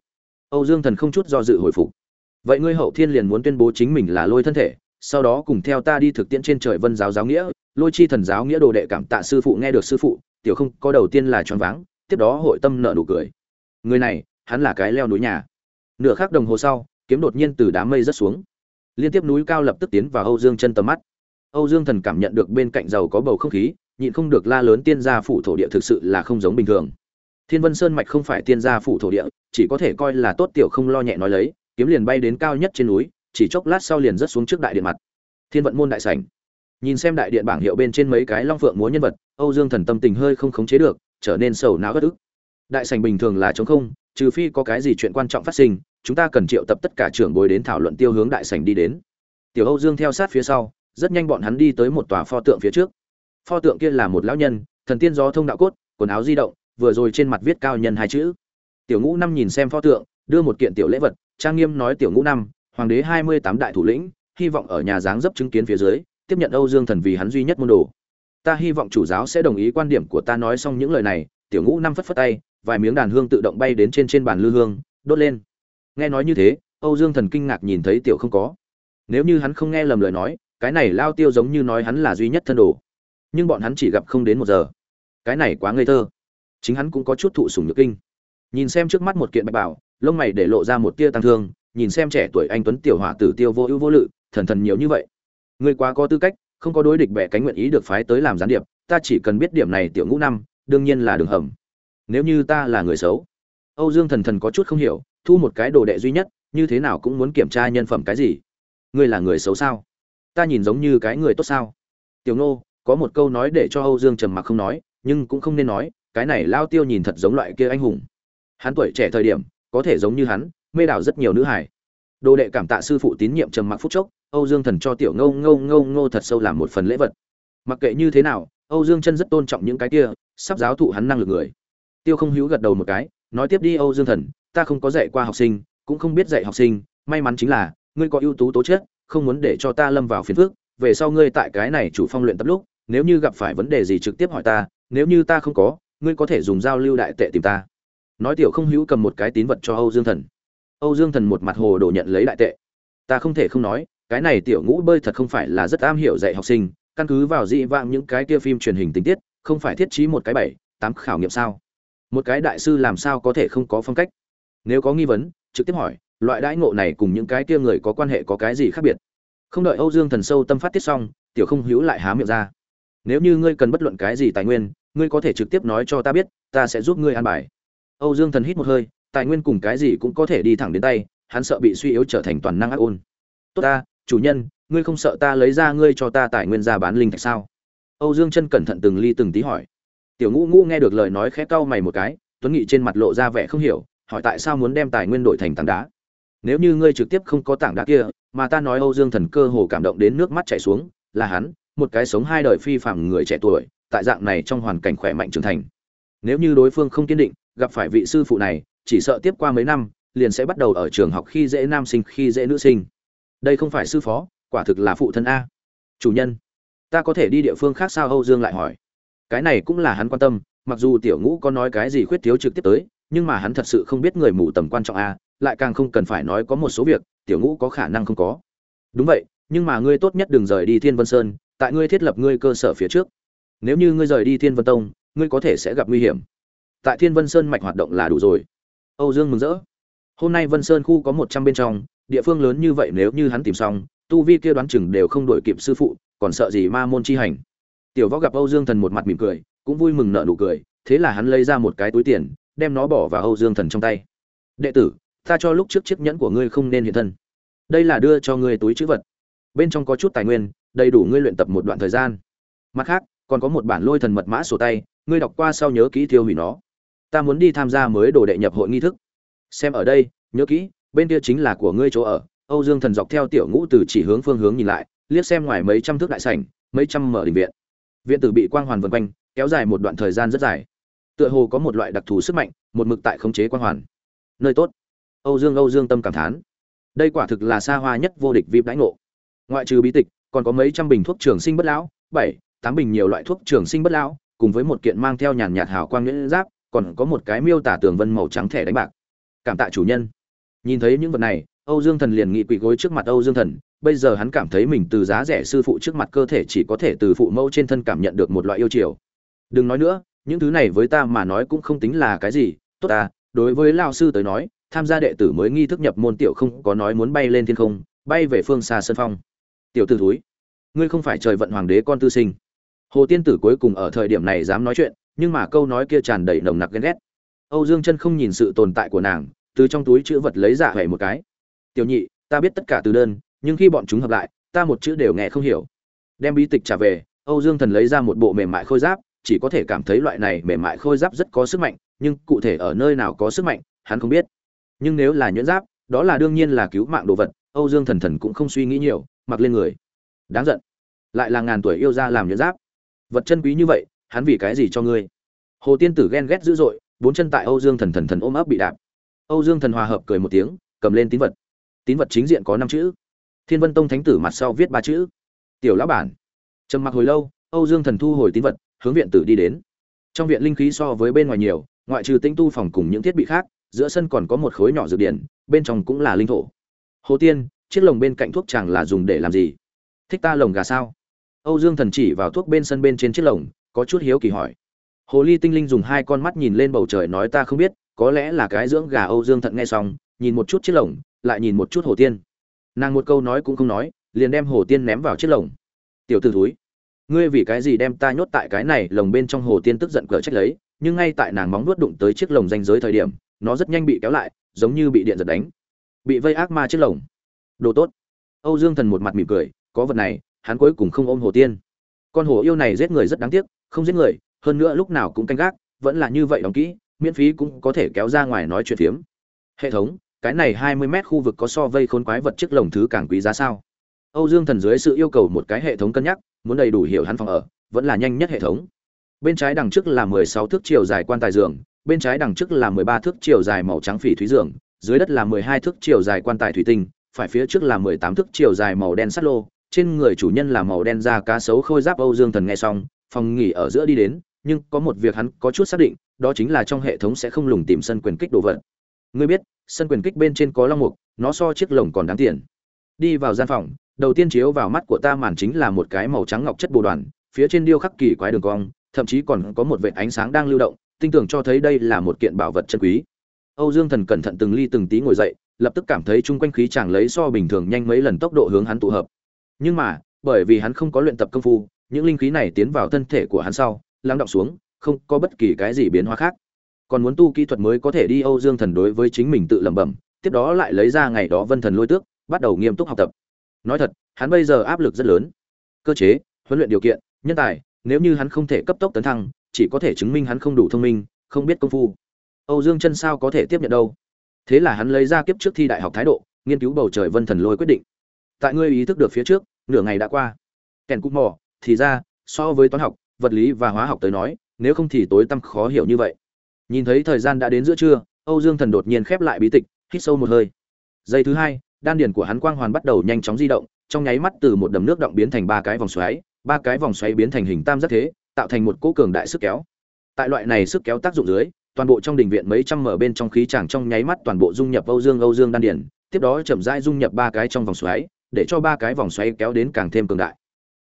[SPEAKER 1] Âu dương thần không chút do dự hồi phục. Vậy ngươi hậu thiên liền muốn tuyên bố chính mình là lôi thân thể, sau đó cùng theo ta đi thực tiễn trên trời vân giáo giáo nghĩa, lôi chi thần giáo nghĩa đồ đệ cảm tạ sư phụ nghe được sư phụ, tiểu không, có đầu tiên là choáng váng, tiếp đó hội tâm nợ nụ cười. Người này, hắn là cái leo núi nhà. Nửa khắc đồng hồ sau, kiếm đột nhiên từ đám mây rất xuống. Liên tiếp núi cao lập tức tiến vào âu dương chân tầm mắt. Âu dương thần cảm nhận được bên cạnh giàu có bầu không khí nhịn không được la lớn tiên gia phủ thổ địa thực sự là không giống bình thường. Thiên vân sơn mạch không phải tiên gia phủ thổ địa, chỉ có thể coi là tốt tiểu không lo nhẹ nói lấy, kiếm liền bay đến cao nhất trên núi, chỉ chốc lát sau liền rớt xuống trước đại điện mặt. Thiên vận môn đại sảnh. Nhìn xem đại điện bảng hiệu bên trên mấy cái long phượng múa nhân vật, âu dương thần tâm tình hơi không khống chế được, trở nên sầu não bất ức. Đại sảnh bình thường là trống không, trừ phi có cái gì chuyện quan trọng phát sinh, chúng ta cần triệu tập tất cả trưởng bối đến thảo luận tiêu hướng đại sảnh đi đến. Tiểu âu dương theo sát phía sau, rất nhanh bọn hắn đi tới một tòa pho tượng phía trước pho tượng kia là một lão nhân, thần tiên gió thông đạo cốt, quần áo di động, vừa rồi trên mặt viết cao nhân hai chữ. Tiểu ngũ năm nhìn xem pho tượng, đưa một kiện tiểu lễ vật, trang nghiêm nói, tiểu ngũ năm, hoàng đế hai mươi tám đại thủ lĩnh, hy vọng ở nhà dáng dấp chứng kiến phía dưới, tiếp nhận âu dương thần vì hắn duy nhất môn đồ. Ta hy vọng chủ giáo sẽ đồng ý quan điểm của ta nói xong những lời này. Tiểu ngũ năm phất phất tay, vài miếng đàn hương tự động bay đến trên trên bàn lư hương, đốt lên. Nghe nói như thế, âu dương thần kinh ngạc nhìn thấy tiểu không có. Nếu như hắn không nghe lầm lời nói, cái này lao tiêu giống như nói hắn là duy nhất thân đồ nhưng bọn hắn chỉ gặp không đến một giờ. Cái này quá ngây thơ. Chính hắn cũng có chút thụ sủng nhược kinh. Nhìn xem trước mắt một kiện bạch bảo, lông mày để lộ ra một tia tăng thương, nhìn xem trẻ tuổi anh tuấn tiểu hỏa tử tiêu vô ưu vô lự, thần thần nhiều như vậy. Ngươi quá có tư cách, không có đối địch bẻ cánh nguyện ý được phái tới làm gián điệp, ta chỉ cần biết điểm này tiểu ngũ năm, đương nhiên là đường hầm. Nếu như ta là người xấu. Âu dương thần thần có chút không hiểu, thu một cái đồ đệ duy nhất, như thế nào cũng muốn kiểm tra nhân phẩm cái gì. Ngươi là người xấu sao? Ta nhìn giống như cái người tốt sao? Tiểu ngô có một câu nói để cho âu dương trầm mặc không nói, nhưng cũng không nên nói, cái này lao tiêu nhìn thật giống loại kia anh hùng. Hắn tuổi trẻ thời điểm, có thể giống như hắn, mê đảo rất nhiều nữ hải đồ đệ cảm tạ sư phụ tín nhiệm trầm mặc phúc chốc, âu dương thần cho tiểu ngâu ngâu ngâu ngô thật sâu làm một phần lễ vật. Mặc kệ như thế nào, âu dương chân rất tôn trọng những cái kia, sắp giáo thụ hắn năng lực người. Tiêu không hữu gật đầu một cái, nói tiếp đi âu dương thần, ta không có dạy qua học sinh, cũng không biết dạy học sinh, may mắn chính là, ngươi có ưu tú tố chất, không muốn để cho ta lâm vào phiền phức, về sau ngươi tại cái này chủ phong luyện tập lúc nếu như gặp phải vấn đề gì trực tiếp hỏi ta, nếu như ta không có, ngươi có thể dùng giao lưu đại tệ tìm ta. Nói tiểu không hữu cầm một cái tín vật cho âu dương thần. Âu dương thần một mặt hồ đồ nhận lấy đại tệ. Ta không thể không nói, cái này tiểu ngũ bơi thật không phải là rất am hiểu dạy học sinh, căn cứ vào dị vãng những cái kia phim truyền hình tình tiết, không phải thiết trí một cái bảy, tám khảo nghiệm sao? Một cái đại sư làm sao có thể không có phong cách? Nếu có nghi vấn, trực tiếp hỏi, loại đãi ngộ này cùng những cái kia người có quan hệ có cái gì khác biệt? Không đợi âu dương thần sâu tâm phát tiết xong, tiểu không hữu lại há miệng ra nếu như ngươi cần bất luận cái gì tài nguyên, ngươi có thể trực tiếp nói cho ta biết, ta sẽ giúp ngươi an bài. Âu dương thần hít một hơi, tài nguyên cùng cái gì cũng có thể đi thẳng đến tay, hắn sợ bị suy yếu trở thành toàn năng ác ôn. Tốt ta, chủ nhân, ngươi không sợ ta lấy ra ngươi cho ta tài nguyên ra bán linh thạch sao? Âu dương chân cẩn thận từng ly từng tí hỏi. Tiểu ngũ ngũ nghe được lời nói khẽ cau mày một cái, tuấn nghị trên mặt lộ ra vẻ không hiểu, hỏi tại sao muốn đem tài nguyên đổi thành tảng đá? Nếu như ngươi trực tiếp không có tảng đá kia, mà ta nói âu dương thần cơ hồ cảm động đến nước mắt chảy xuống, là hắn một cái sống hai đời phi phàm người trẻ tuổi, tại dạng này trong hoàn cảnh khỏe mạnh trưởng thành. Nếu như đối phương không kiên định, gặp phải vị sư phụ này, chỉ sợ tiếp qua mấy năm, liền sẽ bắt đầu ở trường học khi dễ nam sinh, khi dễ nữ sinh. Đây không phải sư phó, quả thực là phụ thân a. Chủ nhân, ta có thể đi địa phương khác sao? Âu dương lại hỏi. Cái này cũng là hắn quan tâm, mặc dù tiểu ngũ có nói cái gì khuyết thiếu trực tiếp tới, nhưng mà hắn thật sự không biết người mù tầm quan trọng a, lại càng không cần phải nói có một số việc, tiểu ngũ có khả năng không có. Đúng vậy, nhưng mà ngươi tốt nhất đừng rời đi thiên vân sơn tại ngươi thiết lập ngươi cơ sở phía trước. Nếu như ngươi rời đi thiên vân tông, ngươi có thể sẽ gặp nguy hiểm. Tại thiên vân sơn mạch hoạt động là đủ rồi. Âu dương mừng rỡ. Hôm nay vân sơn khu có một trăm bên trong, địa phương lớn như vậy nếu như hắn tìm xong, tu vi kia đoán chừng đều không đổi kịp sư phụ, còn sợ gì ma môn chi hành. Tiểu võ gặp âu dương thần một mặt mỉm cười, cũng vui mừng nợ nụ cười, thế là hắn lấy ra một cái túi tiền, đem nó bỏ vào âu dương thần trong tay. Đệ tử, ta cho lúc trước chiếc nhẫn của ngươi không nên hiện thân. Đây là đưa cho ngươi túi chữ vật. Bên trong có chút tài nguyên đầy đủ ngươi luyện tập một đoạn thời gian. Mặt khác, còn có một bản lôi thần mật mã sổ tay, ngươi đọc qua sau nhớ kỹ thiêu hủy nó. Ta muốn đi tham gia mới đồ đệ nhập hội nghi thức. Xem ở đây, nhớ kỹ, bên kia chính là của ngươi chỗ ở. Âu dương thần dọc theo tiểu ngũ từ chỉ hướng phương hướng nhìn lại, liếc xem ngoài mấy trăm thước đại sảnh, mấy trăm mở đình viện. Viện tử bị quang hoàn vần quanh, kéo dài một đoạn thời gian rất dài. Tựa hồ có một loại đặc thù sức mạnh, một mực tại khống chế quang hoàn. Nơi tốt. Âu dương âu dương tâm cảm thán. Đây quả thực là xa hoa nhất vô địch vip đãi ngộ. Ngoại trừ bí tịch còn có mấy trăm bình thuốc trường sinh bất lão, bảy, tám bình nhiều loại thuốc trường sinh bất lão, cùng với một kiện mang theo nhàn nhạt hào quang nhuyễn giáp, còn có một cái miêu tả tường vân màu trắng thẻ đánh bạc. Cảm tạ chủ nhân. Nhìn thấy những vật này, âu dương thần liền nghị quỳ gối trước mặt âu dương thần, bây giờ hắn cảm thấy mình từ giá rẻ sư phụ trước mặt cơ thể chỉ có thể từ phụ mẫu trên thân cảm nhận được một loại yêu chiều. Đừng nói nữa, những thứ này với ta mà nói cũng không tính là cái gì. Tốt ta, đối với Lão sư tới nói, tham gia đệ tử mới nghi thức nhập môn tiểu không có nói muốn bay lên thiên không, bay về phương xa sơn phong tiểu tử thúi, ngươi không phải trời vận hoàng đế con tư sinh. Hồ tiên tử cuối cùng ở thời điểm này dám nói chuyện, nhưng mà câu nói kia tràn đầy nồng nặc ghen ghét. Âu dương chân không nhìn sự tồn tại của nàng, từ trong túi chữ vật lấy dạ hẻ một cái. Tiểu nhị, ta biết tất cả từ đơn, nhưng khi bọn chúng hợp lại, ta một chữ đều nghe không hiểu. Đem bí tịch trả về, âu dương thần lấy ra một bộ mềm mại khôi giáp, chỉ có thể cảm thấy loại này mềm mại khôi giáp rất có sức mạnh, nhưng cụ thể ở nơi nào có sức mạnh, hắn không biết. Nhưng nếu là nhuyễn giáp, đó là đương nhiên là cứu mạng đồ vật, âu dương thần thần cũng không suy nghĩ nhiều mặc lên người. Đáng giận. Lại là ngàn tuổi yêu ra làm nhuyễn giáp. Vật chân quý như vậy, hắn vì cái gì cho ngươi? Hồ tiên tử ghen ghét dữ dội, bốn chân tại âu dương thần thần thần ôm ấp bị đạp. Âu dương thần hòa hợp cười một tiếng, cầm lên tín vật. Tín vật chính diện có năm chữ. Thiên vân tông thánh tử mặt sau viết ba chữ. Tiểu lão bản. Trầm mặc hồi lâu, âu dương thần thu hồi tín vật, hướng viện tử đi đến. Trong viện linh khí so với bên ngoài nhiều, ngoại trừ tinh tu phòng cùng những thiết bị khác, giữa sân còn có một khối nhỏ dược điển, bên trong cũng là linh thổ. Hồ tiên chiếc lồng bên cạnh thuốc chàng là dùng để làm gì? Thích ta lồng gà sao? Âu dương thần chỉ vào thuốc bên sân bên trên chiếc lồng, có chút hiếu kỳ hỏi. Hồ ly tinh linh dùng hai con mắt nhìn lên bầu trời nói ta không biết, có lẽ là cái dưỡng gà âu dương thận nghe xong, nhìn một chút chiếc lồng, lại nhìn một chút hồ tiên. Nàng một câu nói cũng không nói, liền đem hồ tiên ném vào chiếc lồng. Tiểu t ử thúi, ngươi vì cái gì đem ta nhốt tại cái này lồng bên trong hồ tiên tức giận cờ trách lấy, nhưng ngay tại nàng móng nuốt đụng tới chiếc lồng danh giới thời điểm, nó rất nhanh bị kéo lại, giống như bị điện giật đánh. Bị vây ác ma chiếc lồng đồ tốt. Âu dương thần một mặt mỉm cười, có vật này, hắn cuối cùng không ôm hồ tiên. Con hồ yêu này giết người rất đáng tiếc, không giết người, hơn nữa lúc nào cũng canh gác, vẫn là như vậy đóng kỹ, miễn phí cũng có thể kéo ra ngoài nói chuyện phiếm. Hệ thống, cái này hai mươi mét khu vực có so vây khốn quái vật chiếc lồng thứ càng quý giá sao? Âu dương thần dưới sự yêu cầu một cái hệ thống cân nhắc, muốn đầy đủ hiểu hắn phòng ở, vẫn là nhanh nhất hệ thống. Bên trái đằng trước là mười sáu thước chiều dài quan tài giường, bên trái đằng trước là mười ba thước chiều dài màu trắng phỉ thúy giường, dưới đất là mười hai thước chiều dài quan tài thủy tinh phải phía trước là mười tám thước chiều dài màu đen sắt lô, trên người chủ nhân là màu đen da cá sấu khôi giáp âu dương thần nghe xong, phòng nghỉ ở giữa đi đến, nhưng có một việc hắn có chút xác định, đó chính là trong hệ thống sẽ không lùng tìm sân quyền kích đồ vật. Ngươi biết, sân quyền kích bên trên có long mục, nó so chiếc lồng còn đáng tiền. Đi vào gian phòng, đầu tiên chiếu vào mắt của ta màn chính là một cái màu trắng ngọc chất bồ đoàn, phía trên điêu khắc kỳ quái đường cong, thậm chí còn có một vệt ánh sáng đang lưu động tinh tưởng cho thấy đây là một kiện bảo vật chân quý. Âu dương thần cẩn thận từng ly từng tí ngồi dậy lập tức cảm thấy chung quanh khí chàng lấy so bình thường nhanh mấy lần tốc độ hướng hắn tụ hợp. Nhưng mà, bởi vì hắn không có luyện tập công phu, những linh khí này tiến vào thân thể của hắn sau, lắng động xuống, không có bất kỳ cái gì biến hóa khác. Còn muốn tu kỹ thuật mới có thể đi âu dương thần đối với chính mình tự lẩm bẩm, tiếp đó lại lấy ra ngày đó vân thần lôi tước, bắt đầu nghiêm túc học tập. Nói thật, hắn bây giờ áp lực rất lớn. Cơ chế, huấn luyện điều kiện, nhân tài, nếu như hắn không thể cấp tốc tấn thăng, chỉ có thể chứng minh hắn không đủ thông minh, không biết công phu. Âu dương chân sao có thể tiếp nhận đâu? Thế là hắn lấy ra kiếp trước thi đại học thái độ, nghiên cứu bầu trời vân thần lôi quyết định. Tại ngươi ý thức được phía trước, nửa ngày đã qua. Kèn cúc mò, thì ra, so với toán học, vật lý và hóa học tới nói, nếu không thì tối tăm khó hiểu như vậy. Nhìn thấy thời gian đã đến giữa trưa, âu dương thần đột nhiên khép lại bí tịch, hít sâu một hơi. Giây thứ hai, đan điền của hắn quang hoàn bắt đầu nhanh chóng di động, trong nháy mắt từ một đầm nước động biến thành ba cái vòng xoáy, ba cái vòng xoáy biến thành hình tam giác thế, tạo thành một cỗ cường đại sức kéo. Tại loại này sức kéo tác dụng dưới toàn bộ trong đình viện mấy trăm mở bên trong khí chàng trong nháy mắt toàn bộ dung nhập âu dương âu dương đan điền, tiếp đó chậm rãi dung nhập ba cái trong vòng xoáy, để cho ba cái vòng xoáy kéo đến càng thêm cường đại.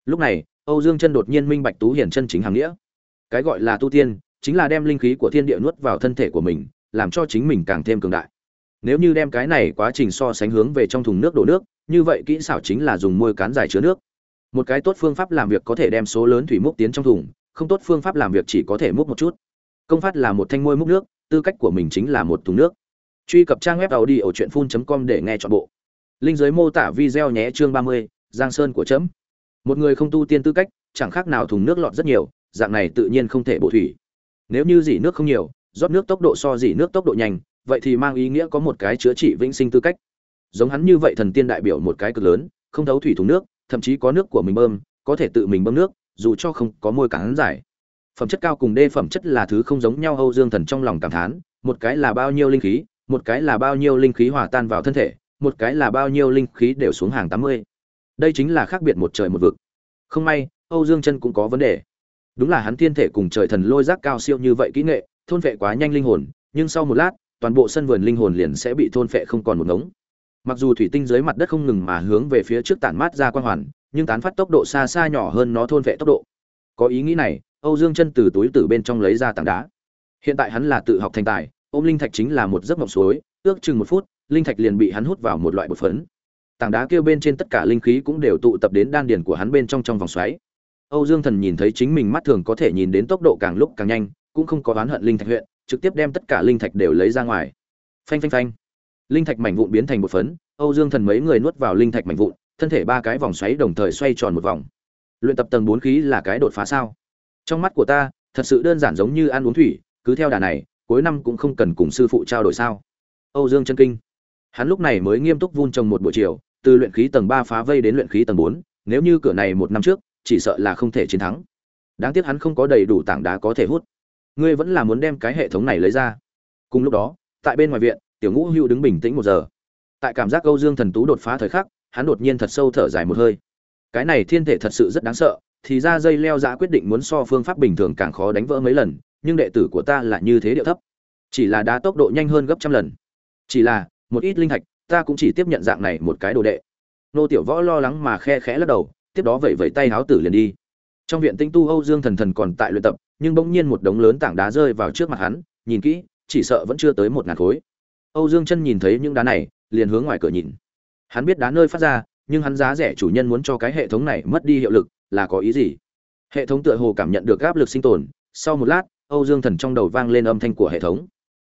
[SPEAKER 1] Lúc này, âu dương chân đột nhiên minh bạch tú hiển chân chính hàng nghĩa. Cái gọi là tu tiên, chính là đem linh khí của thiên địa nuốt vào thân thể của mình, làm cho chính mình càng thêm cường đại. Nếu như đem cái này quá trình so sánh hướng về trong thùng nước đổ nước, như vậy kỹ xảo chính là dùng môi cán dài chứa nước. Một cái tốt phương pháp làm việc có thể đem số lớn thủy múc tiến trong thùng, không tốt phương pháp làm việc chỉ có thể múc một chút công phát là một thanh môi múc nước, tư cách của mình chính là một thùng nước. Truy cập trang web tàu đi ở truyện phun com để nghe chọn bộ. Linh giới mô tả video nhé, chương ba mươi, giang sơn của chấm. Một người không tu tiên tư cách, chẳng khác nào thùng nước lọt rất nhiều, dạng này tự nhiên không thể bổ thủy. Nếu như dỉ nước không nhiều, rót nước tốc độ so dỉ nước tốc độ nhanh, vậy thì mang ý nghĩa có một cái chữa trị vĩnh sinh tư cách. Giống hắn như vậy thần tiên đại biểu một cái cực lớn, không thấu thủy thùng nước, thậm chí có nước của mình bơm, có thể tự mình bơm nước, dù cho không có môi cản giải phẩm chất cao cùng đê phẩm chất là thứ không giống nhau âu dương thần trong lòng cảm thán một cái là bao nhiêu linh khí một cái là bao nhiêu linh khí hòa tan vào thân thể một cái là bao nhiêu linh khí đều xuống hàng tám mươi đây chính là khác biệt một trời một vực không may âu dương chân cũng có vấn đề đúng là hắn thiên thể cùng trời thần lôi giác cao siêu như vậy kỹ nghệ thôn vệ quá nhanh linh hồn nhưng sau một lát toàn bộ sân vườn linh hồn liền sẽ bị thôn phệ không còn một ngống. Mặc dù thủy tinh dưới mặt đất không ngừng mà hướng về phía trước tản mát ra quang hoàn, nhưng tán phát tốc độ xa xa nhỏ hơn nó thôn phệ tốc độ. Có ý nghĩ này, Âu Dương Chân từ túi tử bên trong lấy ra tảng đá. Hiện tại hắn là tự học thành tài, ôm linh thạch chính là một giấc mộng suối, ước chừng một phút, linh thạch liền bị hắn hút vào một loại bột phấn. Tảng đá kia bên trên tất cả linh khí cũng đều tụ tập đến đan điền của hắn bên trong trong vòng xoáy. Âu Dương Thần nhìn thấy chính mình mắt thường có thể nhìn đến tốc độ càng lúc càng nhanh, cũng không có oán hận linh thạch huyện, trực tiếp đem tất cả linh thạch đều lấy ra ngoài phanh phanh phanh linh thạch mảnh vụn biến thành một phấn âu dương thần mấy người nuốt vào linh thạch mảnh vụn thân thể ba cái vòng xoáy đồng thời xoay tròn một vòng luyện tập tầng bốn khí là cái đột phá sao trong mắt của ta, thật sự đơn giản giống như ăn uống thủy, cứ theo đà này, cuối năm cũng không cần cùng sư phụ trao đổi sao? Âu dương chân kinh. Hắn lúc này mới nghiêm túc vun trồng một buổi chiều, từ luyện khí tầng ba phá vây đến luyện khí tầng bốn, nếu như cửa này một năm trước, chỉ sợ là không thể chiến thắng. Đáng tiếc hắn không có đầy đủ tảng đá có thể hút. Ngươi vẫn là muốn đem cái hệ thống này lấy ra. Cùng lúc đó, tại bên ngoài viện, tiểu ngũ hữu đứng bình tĩnh một giờ. Tại cảm giác Âu dương thần tú đột phá thời khắc, hắn đột nhiên thật sâu thở dài một hơi. Cái này thiên thể thật sự rất đáng sợ thì ra dây leo dã quyết định muốn so phương pháp bình thường càng khó đánh vỡ mấy lần, nhưng đệ tử của ta là như thế điệu thấp. Chỉ là đá tốc độ nhanh hơn gấp trăm lần. Chỉ là, một ít linh thạch, ta cũng chỉ tiếp nhận dạng này một cái đồ đệ. Nô tiểu võ lo lắng mà khe khẽ lắc đầu, tiếp đó vẩy vẩy tay háo tử liền đi. Trong viện tinh tu âu dương thần thần còn tại luyện tập, nhưng bỗng nhiên một đống lớn tảng đá rơi vào trước mặt hắn, nhìn kỹ, chỉ sợ vẫn chưa tới một ngàn khối. Âu dương chân nhìn thấy những đá này, liền hướng ngoài cửa nhìn. Hắn biết đá nơi phát ra, nhưng hắn giá rẻ chủ nhân muốn cho cái hệ thống này mất đi hiệu lực là có ý gì? Hệ thống tựa hồ cảm nhận được áp lực sinh tồn, sau một lát, âu dương thần trong đầu vang lên âm thanh của hệ thống.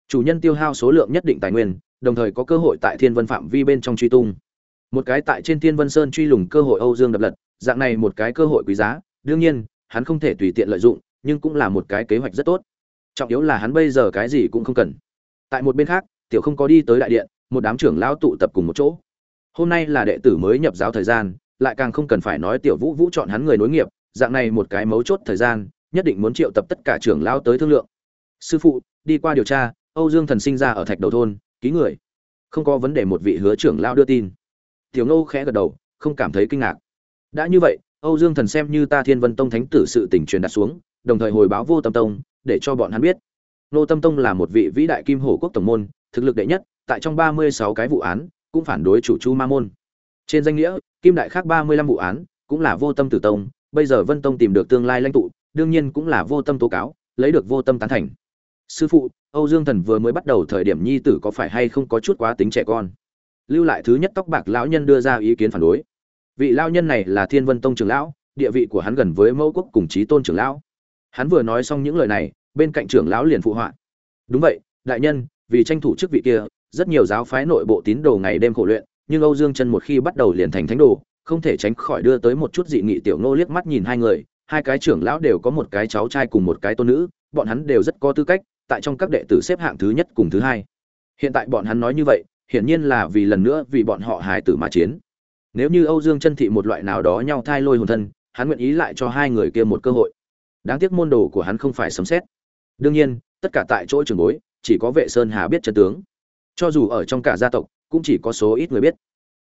[SPEAKER 1] Chủ nhân tiêu hao số lượng nhất định tài nguyên, đồng thời có cơ hội tại thiên vân phạm vi bên trong truy tung. Một cái tại trên thiên vân sơn truy lùng cơ hội âu dương đập lật, dạng này một cái cơ hội quý giá, đương nhiên, hắn không thể tùy tiện lợi dụng, nhưng cũng là một cái kế hoạch rất tốt. Trọng yếu là hắn bây giờ cái gì cũng không cần. Tại một bên khác, tiểu không có đi tới đại điện, một đám trưởng lão tụ tập cùng một chỗ. Hôm nay là đệ tử mới nhập giáo thời gian lại càng không cần phải nói tiểu vũ vũ chọn hắn người nối nghiệp, dạng này một cái mấu chốt thời gian, nhất định muốn triệu tập tất cả trưởng lão tới thương lượng. Sư phụ, đi qua điều tra, âu dương thần sinh ra ở thạch đầu thôn, ký người. Không có vấn đề một vị hứa trưởng lão đưa tin. Tiểu ngô khẽ gật đầu, không cảm thấy kinh ngạc. Đã như vậy, âu dương thần xem như ta thiên vân tông thánh tử sự tình truyền đặt xuống, đồng thời hồi báo vô tâm tông, để cho bọn hắn biết. Nô tâm tông là một vị vĩ đại kim hổ quốc tổng môn, thực lực đệ nhất, tại trong ba mươi sáu cái vụ án, cũng phản đối chủ chu ma môn. Trên danh nghĩa kim đại khác ba mươi lăm vụ án, cũng là vô tâm tử tông, bây giờ vân tông tìm được tương lai lãnh tụ, đương nhiên cũng là vô tâm tố cáo, lấy được vô tâm tán thành. Sư phụ, âu dương thần vừa mới bắt đầu thời điểm nhi tử có phải hay không có chút quá tính trẻ con? Lưu lại thứ nhất tóc bạc lão nhân đưa ra ý kiến phản đối. Vị lão nhân này là thiên vân tông trưởng lão, địa vị của hắn gần với mẫu quốc cùng chí tôn trưởng lão. Hắn vừa nói xong những lời này, bên cạnh trưởng lão liền phụ họa. Đúng vậy, đại nhân, vì tranh thủ chức vị kia, rất nhiều giáo phái nội bộ tín đồ ngày đêm khổ luyện nhưng âu dương chân một khi bắt đầu liền thành thánh đồ, không thể tránh khỏi đưa tới một chút dị nghị tiểu nô liếc mắt nhìn hai người, hai cái trưởng lão đều có một cái cháu trai cùng một cái tôn nữ, bọn hắn đều rất có tư cách, tại trong các đệ tử xếp hạng thứ nhất cùng thứ hai. Hiện tại bọn hắn nói như vậy, hiển nhiên là vì lần nữa vì bọn họ hái tử mà chiến. Nếu như âu dương chân thị một loại nào đó nhau thai lôi hồn thân, hắn nguyện ý lại cho hai người kia một cơ hội. Đáng tiếc môn đồ của hắn không phải sấm xét đương nhiên, tất cả tại chỗ trường bối, chỉ có vệ sơn hà biết chân tướng. Cho dù ở trong cả gia tộc cũng chỉ có số ít người biết.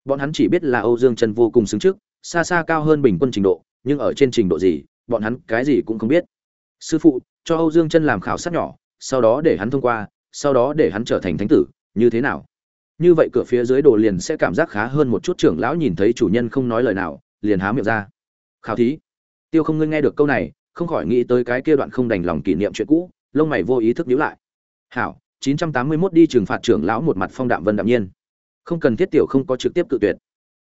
[SPEAKER 1] Bọn hắn chỉ biết là âu dương trần vô cùng xứng trước, xa xa cao hơn bình quân trình độ, nhưng ở trên trình độ gì, bọn hắn cái gì cũng không biết. Sư phụ, cho âu dương chân làm khảo sát nhỏ, sau đó để hắn thông qua, sau đó để hắn trở thành thánh tử, như thế nào? Như vậy cửa phía dưới đồ liền sẽ cảm giác khá hơn một chút trưởng lão nhìn thấy chủ nhân không nói lời nào, liền há miệng ra. Khảo thí. Tiêu không ngưng nghe được câu này, không khỏi nghĩ tới cái kia đoạn không đành lòng kỷ niệm chuyện cũ, lông mày vô ý thức nhíu lại. Hảo 981 đi trừng phạt trưởng lão một mặt phong đạm vân đạm nhiên không cần thiết tiểu không có trực tiếp cự tuyệt.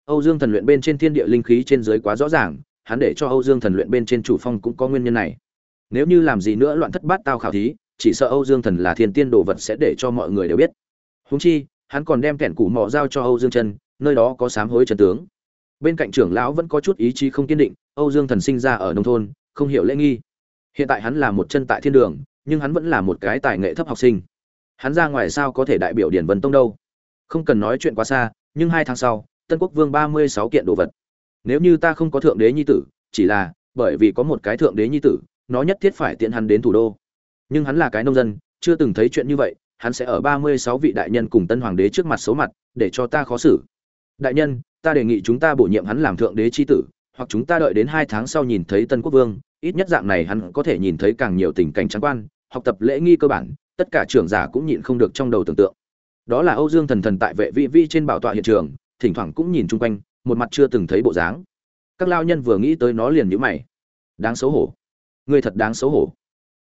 [SPEAKER 1] Âu dương thần luyện bên trên thiên địa linh khí trên dưới quá rõ ràng, hắn để cho âu dương thần luyện bên trên chủ phong cũng có nguyên nhân này. Nếu như làm gì nữa loạn thất bát tao khảo thí, chỉ sợ âu dương thần là thiên tiên đồ vật sẽ để cho mọi người đều biết. Húng chi, hắn còn đem kẻn củ mỏ giao cho âu dương chân nơi đó có sám hối trần tướng. Bên cạnh trưởng lão vẫn có chút ý chí không kiên định, âu dương thần sinh ra ở nông thôn, không hiểu lễ nghi. Hiện tại hắn là một chân tại thiên đường, nhưng hắn vẫn là một cái tài nghệ thấp học sinh. Hắn ra ngoài sao có thể đại biểu điển vân tông đâu? Không cần nói chuyện quá xa, nhưng hai tháng sau, tân quốc vương ba mươi sáu kiện đồ vật. Nếu như ta không có thượng đế nhi tử, chỉ là bởi vì có một cái thượng đế nhi tử, nó nhất thiết phải tiện hắn đến thủ đô. Nhưng hắn là cái nông dân, chưa từng thấy chuyện như vậy, hắn sẽ ở ba mươi sáu vị đại nhân cùng tân hoàng đế trước mặt xấu mặt, để cho ta khó xử. Đại nhân, ta đề nghị chúng ta bổ nhiệm hắn làm thượng đế chi tử, hoặc chúng ta đợi đến hai tháng sau nhìn thấy tân quốc vương, ít nhất dạng này hắn có thể nhìn thấy càng nhiều tình cảnh trắng quan, học tập lễ nghi cơ bản, tất cả trưởng giả cũng nhịn không được trong đầu tưởng tượng đó là âu dương thần thần tại vệ vị vi trên bảo tọa hiện trường, thỉnh thoảng cũng nhìn chung quanh, một mặt chưa từng thấy bộ dáng. Các lao nhân vừa nghĩ tới nó liền nhíu mày. Đáng xấu hổ. Người thật đáng xấu hổ.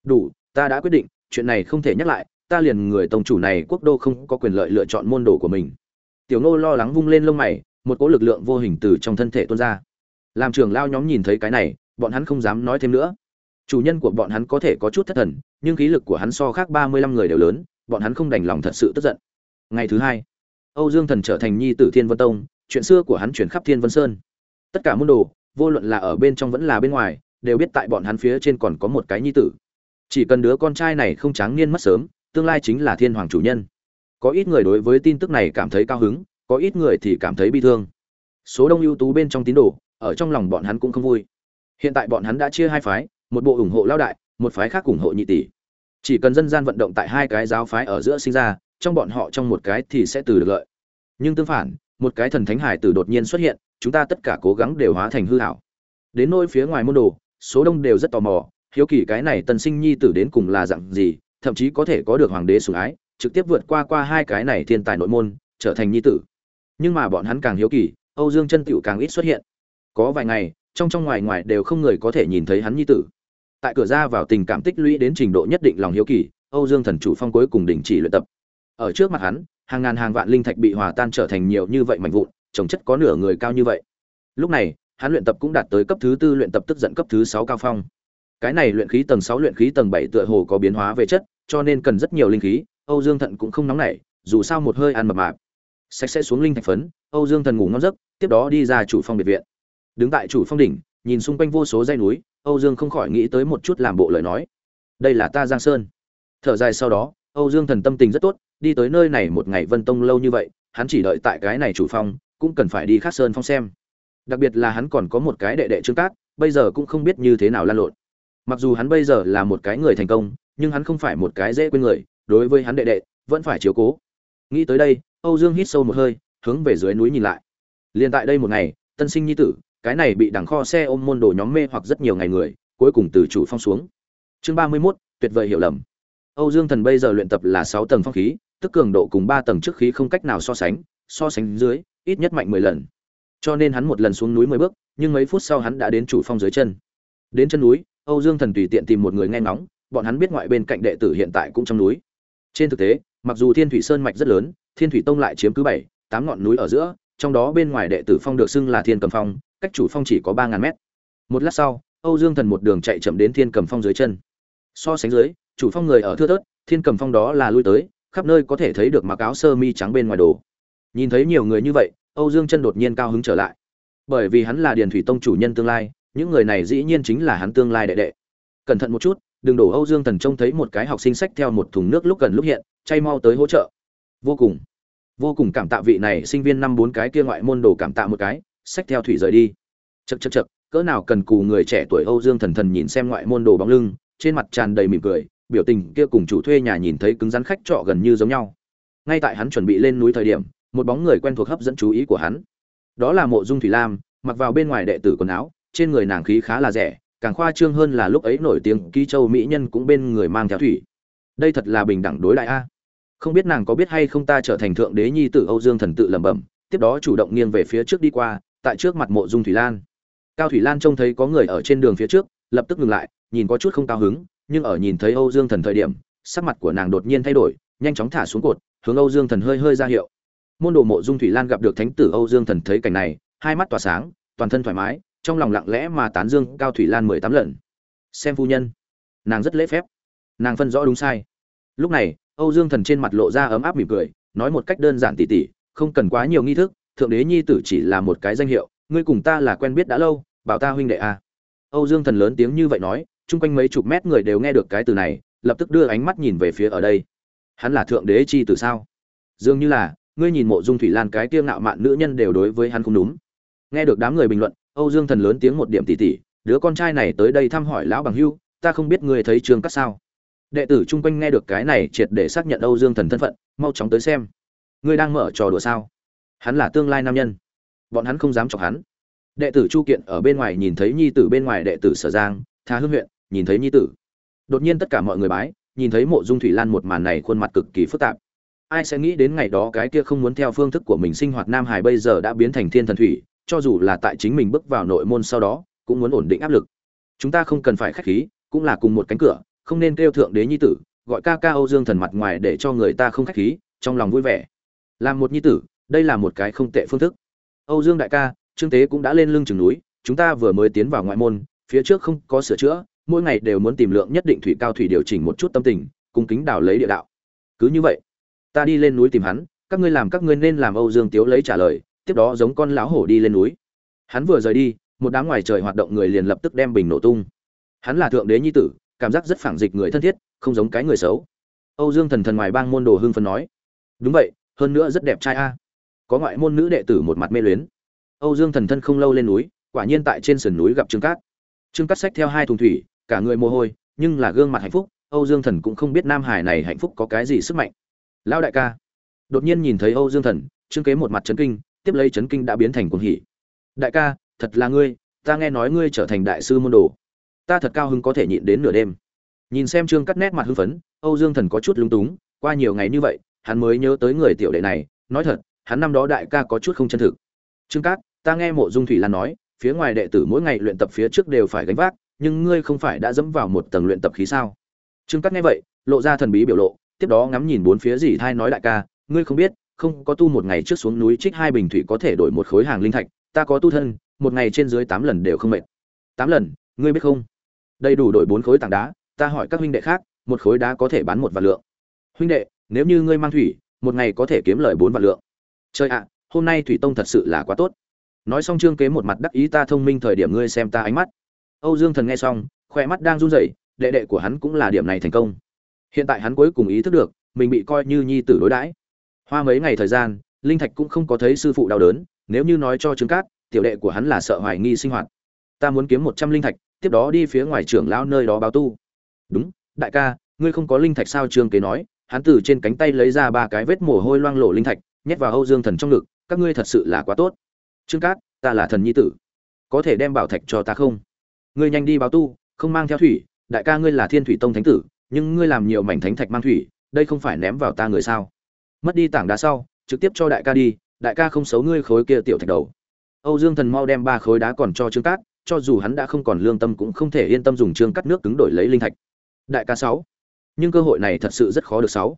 [SPEAKER 1] Đủ, ta đã quyết định, chuyện này không thể nhắc lại, ta liền người tổng chủ này quốc đô không có quyền lợi lựa chọn môn đồ của mình. Tiểu ngô lo lắng vung lên lông mày, một cỗ lực lượng vô hình từ trong thân thể tuôn ra. Làm trưởng lao nhóm nhìn thấy cái này, bọn hắn không dám nói thêm nữa. Chủ nhân của bọn hắn có thể có chút thất thần, nhưng khí lực của hắn so khác ba mươi lăm người đều lớn, bọn hắn không đành lòng thật sự tức giận ngày thứ hai, âu dương thần trở thành nhi tử thiên vân tông, chuyện xưa của hắn chuyển khắp thiên vân sơn. Tất cả môn đồ, vô luận là ở bên trong vẫn là bên ngoài, đều biết tại bọn hắn phía trên còn có một cái nhi tử. Chỉ cần đứa con trai này không tráng niên mất sớm, tương lai chính là thiên hoàng chủ nhân. Có ít người đối với tin tức này cảm thấy cao hứng, có ít người thì cảm thấy bi thương. Số đông ưu tú bên trong tín đồ, ở trong lòng bọn hắn cũng không vui. Hiện tại bọn hắn đã chia hai phái, một bộ ủng hộ lao đại, một phái khác ủng hộ nhị tỷ. Chỉ cần dân gian vận động tại hai cái giáo phái ở giữa sinh ra trong bọn họ trong một cái thì sẽ từ được lợi. Nhưng tương phản, một cái thần thánh hải tử đột nhiên xuất hiện, chúng ta tất cả cố gắng đều hóa thành hư hảo đến nỗi phía ngoài môn đồ, số đông đều rất tò mò, hiếu kỳ cái này tần sinh nhi tử đến cùng là dạng gì, thậm chí có thể có được hoàng đế sủng ái, trực tiếp vượt qua qua hai cái này thiên tài nội môn, trở thành nhi tử. Nhưng mà bọn hắn càng hiếu kỳ, âu dương chân tựu càng ít xuất hiện. Có vài ngày, trong trong ngoài ngoài đều không người có thể nhìn thấy hắn nhi tử. Tại cửa ra vào tình cảm tích lũy đến trình độ nhất định lòng hiếu kỳ, âu dương thần chủ phong cuối cùng đình chỉ luyện tập ở trước mặt hắn, hàng ngàn hàng vạn linh thạch bị hòa tan trở thành nhiều như vậy mạnh vụn, trồng chất có nửa người cao như vậy. Lúc này, hắn luyện tập cũng đạt tới cấp thứ tư luyện tập tức giận cấp thứ sáu cao phong. Cái này luyện khí tầng sáu, luyện khí tầng bảy tựa hồ có biến hóa về chất, cho nên cần rất nhiều linh khí, âu dương thận cũng không nóng nảy, dù sao một hơi ăn mập mạp. Sạch sẽ xuống linh thạch phấn, âu dương thần ngủ ngon giấc, tiếp đó đi ra chủ phong biệt viện. Đứng tại chủ phong đỉnh, nhìn xung quanh vô số dây núi, âu dương không khỏi nghĩ tới một chút làm bộ lời nói. Đây là ta giang sơn. Thở dài sau đó, âu dương thần tâm tình rất tốt đi tới nơi này một ngày vân tông lâu như vậy hắn chỉ đợi tại cái này chủ phong cũng cần phải đi khắc sơn phong xem. Đặc biệt là hắn còn có một cái đệ đệ trương cát bây giờ cũng không biết như thế nào lan lộn. Mặc dù hắn bây giờ là một cái người thành công nhưng hắn không phải một cái dễ quên người đối với hắn đệ đệ vẫn phải chiếu cố. Nghĩ tới đây âu dương hít sâu một hơi hướng về dưới núi nhìn lại. Liền tại đây một ngày tân sinh nhi tử cái này bị đằng kho xe ôm môn đồ nhóm mê hoặc rất nhiều ngày người cuối cùng từ chủ phong xuống. Chương ba mươi 31, tuyệt vời hiểu lầm. Âu dương thần bây giờ luyện tập là sáu tầng phong khí tức cường độ cùng ba tầng trước khí không cách nào so sánh so sánh dưới, ít nhất mạnh mười lần. Cho nên hắn một lần xuống núi mười bước, nhưng mấy phút sau hắn đã đến chủ phong dưới chân. Đến chân núi, âu dương thần tùy tiện tìm một người nghe ngóng, bọn hắn biết ngoại bên cạnh đệ tử hiện tại cũng trong núi. Trên thực tế, mặc dù thiên thủy sơn mạch rất lớn, thiên thủy tông lại chiếm cứ bảy, tám ngọn núi ở giữa, trong đó bên ngoài đệ tử phong được xưng là thiên cầm phong, cách chủ phong chỉ có ba ngàn mét. Một lát sau, âu dương thần một đường chạy chậm đến thiên cầm phong dưới chân. So sánh dưới, chủ phong người ở thưa thớt, thiên cầm phong đó là lui tới khắp nơi có thể thấy được mặc áo sơ mi trắng bên ngoài đồ. Nhìn thấy nhiều người như vậy, âu dương chân đột nhiên cao hứng trở lại. Bởi vì hắn là điền thủy tông chủ nhân tương lai, những người này dĩ nhiên chính là hắn tương lai đệ đệ. Cẩn thận một chút, đừng đổ âu dương thần trông thấy một cái học sinh sách theo một thùng nước lúc gần lúc hiện, chay mau tới hỗ trợ. Vô cùng vô cùng cảm tạ vị này sinh viên năm bốn cái kia ngoại môn đồ cảm tạ một cái, sách theo thủy rời đi. Chật chật chật cỡ nào cần cù người trẻ tuổi âu dương thần thần nhìn xem ngoại môn đồ bóng lưng, trên mặt tràn đầy mỉm cười biểu tình kia cùng chủ thuê nhà nhìn thấy cứng rắn khách trọ gần như giống nhau. Ngay tại hắn chuẩn bị lên núi thời điểm, một bóng người quen thuộc hấp dẫn chú ý của hắn. Đó là mộ dung thủy lam, mặc vào bên ngoài đệ tử quần áo, trên người nàng khí khá là rẻ, càng khoa trương hơn là lúc ấy nổi tiếng ký châu mỹ nhân cũng bên người mang theo thủy. Đây thật là bình đẳng đối đại a. Không biết nàng có biết hay không ta trở thành thượng đế nhi tử âu dương thần tự lẩm bẩm, tiếp đó chủ động nghiêng về phía trước đi qua, tại trước mặt mộ dung thủy lan. Cao thủy lan trông thấy có người ở trên đường phía trước, lập tức ngừng lại, nhìn có chút không cao hứng nhưng ở nhìn thấy âu dương thần thời điểm, sắc mặt của nàng đột nhiên thay đổi, nhanh chóng thả xuống cột, hướng âu dương thần hơi hơi ra hiệu. Môn đồ mộ dung thủy lan gặp được thánh tử âu dương thần thấy cảnh này, hai mắt tỏa sáng, toàn thân thoải mái, trong lòng lặng lẽ mà tán dương cao thủy lan mười tám lần. Xem phu nhân. Nàng rất lễ phép. Nàng phân rõ đúng sai. Lúc này, âu dương thần trên mặt lộ ra ấm áp mỉm cười, nói một cách đơn giản tỉ tỉ, không cần quá nhiều nghi thức, thượng đế nhi tử chỉ là một cái danh hiệu, ngươi cùng ta là quen biết đã lâu, bảo ta huynh đệ à. âu dương thần lớn tiếng như vậy nói chung quanh mấy chục mét người đều nghe được cái từ này, lập tức đưa ánh mắt nhìn về phía ở đây. Hắn là thượng đế chi từ sao? Dường như là, ngươi nhìn mộ dung thủy lan cái tiêng ngạo mạn nữ nhân đều đối với hắn không đúng. Nghe được đám người bình luận, âu dương thần lớn tiếng một điểm tỉ tỉ, đứa con trai này tới đây thăm hỏi lão bằng hưu, ta không biết ngươi thấy trường cắt sao. Đệ tử chung quanh nghe được cái này triệt để xác nhận âu dương thần thân phận, mau chóng tới xem. Ngươi đang mở trò đùa sao? Hắn là tương lai nam nhân. Bọn hắn không dám chọc hắn. Đệ tử chu kiện ở bên ngoài nhìn thấy nhi tử bên ngoài đệ tử sở giang, tha hương huyện nhìn thấy nhi tử. Đột nhiên tất cả mọi người bái, nhìn thấy mộ dung thủy lan một màn này khuôn mặt cực kỳ phức tạp. Ai sẽ nghĩ đến ngày đó cái kia không muốn theo phương thức của mình sinh hoạt nam hải bây giờ đã biến thành thiên thần thủy, cho dù là tại chính mình bước vào nội môn sau đó, cũng muốn ổn định áp lực. Chúng ta không cần phải khách khí, cũng là cùng một cánh cửa, không nên kêu thượng đế nhi tử, gọi ca ca âu dương thần mặt ngoài để cho người ta không khách khí, trong lòng vui vẻ. Làm một nhi tử, đây là một cái không tệ phương thức. Âu dương đại ca, trương tế cũng đã lên lưng chừng núi, chúng ta vừa mới tiến vào ngoại môn, phía trước không có sửa chữa mỗi ngày đều muốn tìm lượng nhất định thủy cao thủy điều chỉnh một chút tâm tình, cung kính đào lấy địa đạo. Cứ như vậy, ta đi lên núi tìm hắn, các ngươi làm các ngươi nên làm âu dương tiếu lấy trả lời, tiếp đó giống con lão hổ đi lên núi. Hắn vừa rời đi, một đám ngoài trời hoạt động người liền lập tức đem bình nổ tung. Hắn là thượng đế nhi tử, cảm giác rất phản dịch người thân thiết, không giống cái người xấu. Âu dương thần thần ngoài bang môn đồ hưng phấn nói. Đúng vậy, hơn nữa rất đẹp trai a. Có ngoại môn nữ đệ tử một mặt mê luyến. Âu dương thần thân không lâu lên núi, quả nhiên tại trên sườn núi gặp trương cát. Trương cát xách theo hai thùng thủy cả người mồ hôi, nhưng là gương mặt hạnh phúc, âu dương thần cũng không biết nam hải này hạnh phúc có cái gì sức mạnh. Lão đại ca. Đột nhiên nhìn thấy âu dương thần trương kế một mặt chấn kinh, tiếp lấy chấn kinh đã biến thành cuồng hỉ. Đại ca, thật là ngươi, ta nghe nói ngươi trở thành đại sư môn đồ. Ta thật cao hứng có thể nhịn đến nửa đêm. Nhìn xem trương cắt nét mặt hưng phấn, âu dương thần có chút lung túng, qua nhiều ngày như vậy, hắn mới nhớ tới người tiểu đệ này, nói thật, hắn năm đó đại ca có chút không chân thực. Trương cát ta nghe mộ dung thủy lan nói, phía ngoài đệ tử mỗi ngày luyện tập phía trước đều phải gánh vác nhưng ngươi không phải đã dẫm vào một tầng luyện tập khí sao? Trương cát nghe vậy, lộ ra thần bí biểu lộ, tiếp đó ngắm nhìn bốn phía dì thai nói đại ca, ngươi không biết, không có tu một ngày trước xuống núi trích hai bình thủy có thể đổi một khối hàng linh thạch, ta có tu thân, một ngày trên dưới tám lần đều không mệt. Tám lần, ngươi biết không? Đầy đủ đổi bốn khối tảng đá, ta hỏi các huynh đệ khác, một khối đá có thể bán một vạn lượng. Huynh đệ, nếu như ngươi mang thủy, một ngày có thể kiếm lời bốn vạn lượng. Trời ạ, hôm nay thủy tông thật sự là quá tốt. Nói xong trương kế một mặt đắc ý, ta thông minh thời điểm ngươi xem ta ánh mắt âu dương thần nghe xong khóe mắt đang run rẩy, đệ đệ của hắn cũng là điểm này thành công. Hiện tại hắn cuối cùng ý thức được, mình bị coi như nhi tử đối đãi. Hoa mấy ngày thời gian, linh thạch cũng không có thấy sư phụ đau đớn, nếu như nói cho trương cát, tiểu đệ của hắn là sợ hoài nghi sinh hoạt. Ta muốn kiếm một trăm linh thạch, tiếp đó đi phía ngoài trưởng lão nơi đó báo tu. Đúng, đại ca, ngươi không có linh thạch sao trương kế nói, hắn từ trên cánh tay lấy ra ba cái vết mồ hôi loang lổ linh thạch, nhét vào âu dương thần trong ngực, các ngươi thật sự là quá tốt. Trương cát, ta là thần nhi tử, có thể đem bảo thạch cho ta không? Ngươi nhanh đi báo tu, không mang theo thủy, đại ca ngươi là thiên thủy tông thánh tử, nhưng ngươi làm nhiều mảnh thánh thạch mang thủy, đây không phải ném vào ta người sao? Mất đi tảng đá sau, trực tiếp cho đại ca đi, đại ca không xấu ngươi khối kia tiểu thạch đầu. Âu dương thần mau đem ba khối đá còn cho trương cát, cho dù hắn đã không còn lương tâm cũng không thể yên tâm dùng trương cắt nước cứng đổi lấy linh thạch. Đại ca sáu. Nhưng cơ hội này thật sự rất khó được sáu.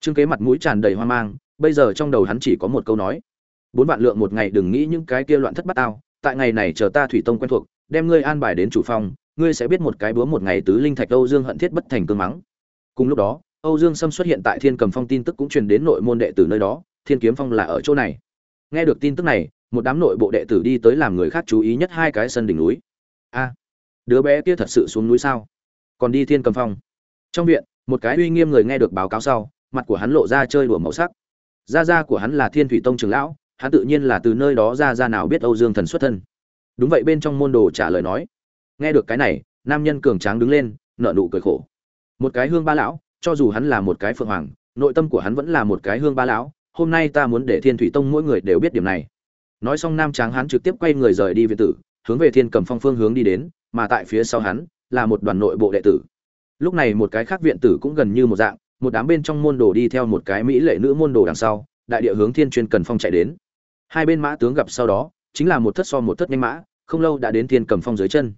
[SPEAKER 1] Trương kế mặt mũi tràn đầy hoang mang, bây giờ trong đầu hắn chỉ có một câu nói. Bốn vạn lượng một ngày đừng nghĩ những cái kia loạn thất bát tao, tại ngày này chờ ta thủy tông quen thuộc đem ngươi an bài đến chủ phong ngươi sẽ biết một cái búa một ngày tứ linh thạch âu dương hận thiết bất thành cương mắng. Cùng lúc đó, âu dương sâm xuất hiện tại thiên cầm phong tin tức cũng truyền đến nội môn đệ tử nơi đó, thiên kiếm phong là ở chỗ này. Nghe được tin tức này, một đám nội bộ đệ tử đi tới làm người khác chú ý nhất hai cái sân đỉnh núi. A, đứa bé kia thật sự xuống núi sao? Còn đi thiên cầm phong. Trong viện, một cái uy nghiêm người nghe được báo cáo sau, mặt của hắn lộ ra chơi đùa màu sắc. Gia gia của hắn là thiên thủy tông trưởng lão, hắn tự nhiên là từ nơi đó ra ra nào biết âu dương thần xuất thân đúng vậy bên trong môn đồ trả lời nói. Nghe được cái này, nam nhân cường tráng đứng lên nợ nụ cười khổ. Một cái hương ba lão, cho dù hắn là một cái phượng hoàng, nội tâm của hắn vẫn là một cái hương ba lão, hôm nay ta muốn để thiên thủy tông mỗi người đều biết điểm này. Nói xong nam tráng hắn trực tiếp quay người rời đi viện tử, hướng về thiên cầm phong phương hướng đi đến, mà tại phía sau hắn, là một đoàn nội bộ đệ tử. Lúc này một cái khác viện tử cũng gần như một dạng, một đám bên trong môn đồ đi theo một cái mỹ lệ nữ môn đồ đằng sau, đại địa hướng thiên chuyên cần phong chạy đến. Hai bên mã tướng gặp sau đó chính là một thất so một thất nhanh mã, không lâu đã đến thiên cầm phong dưới chân.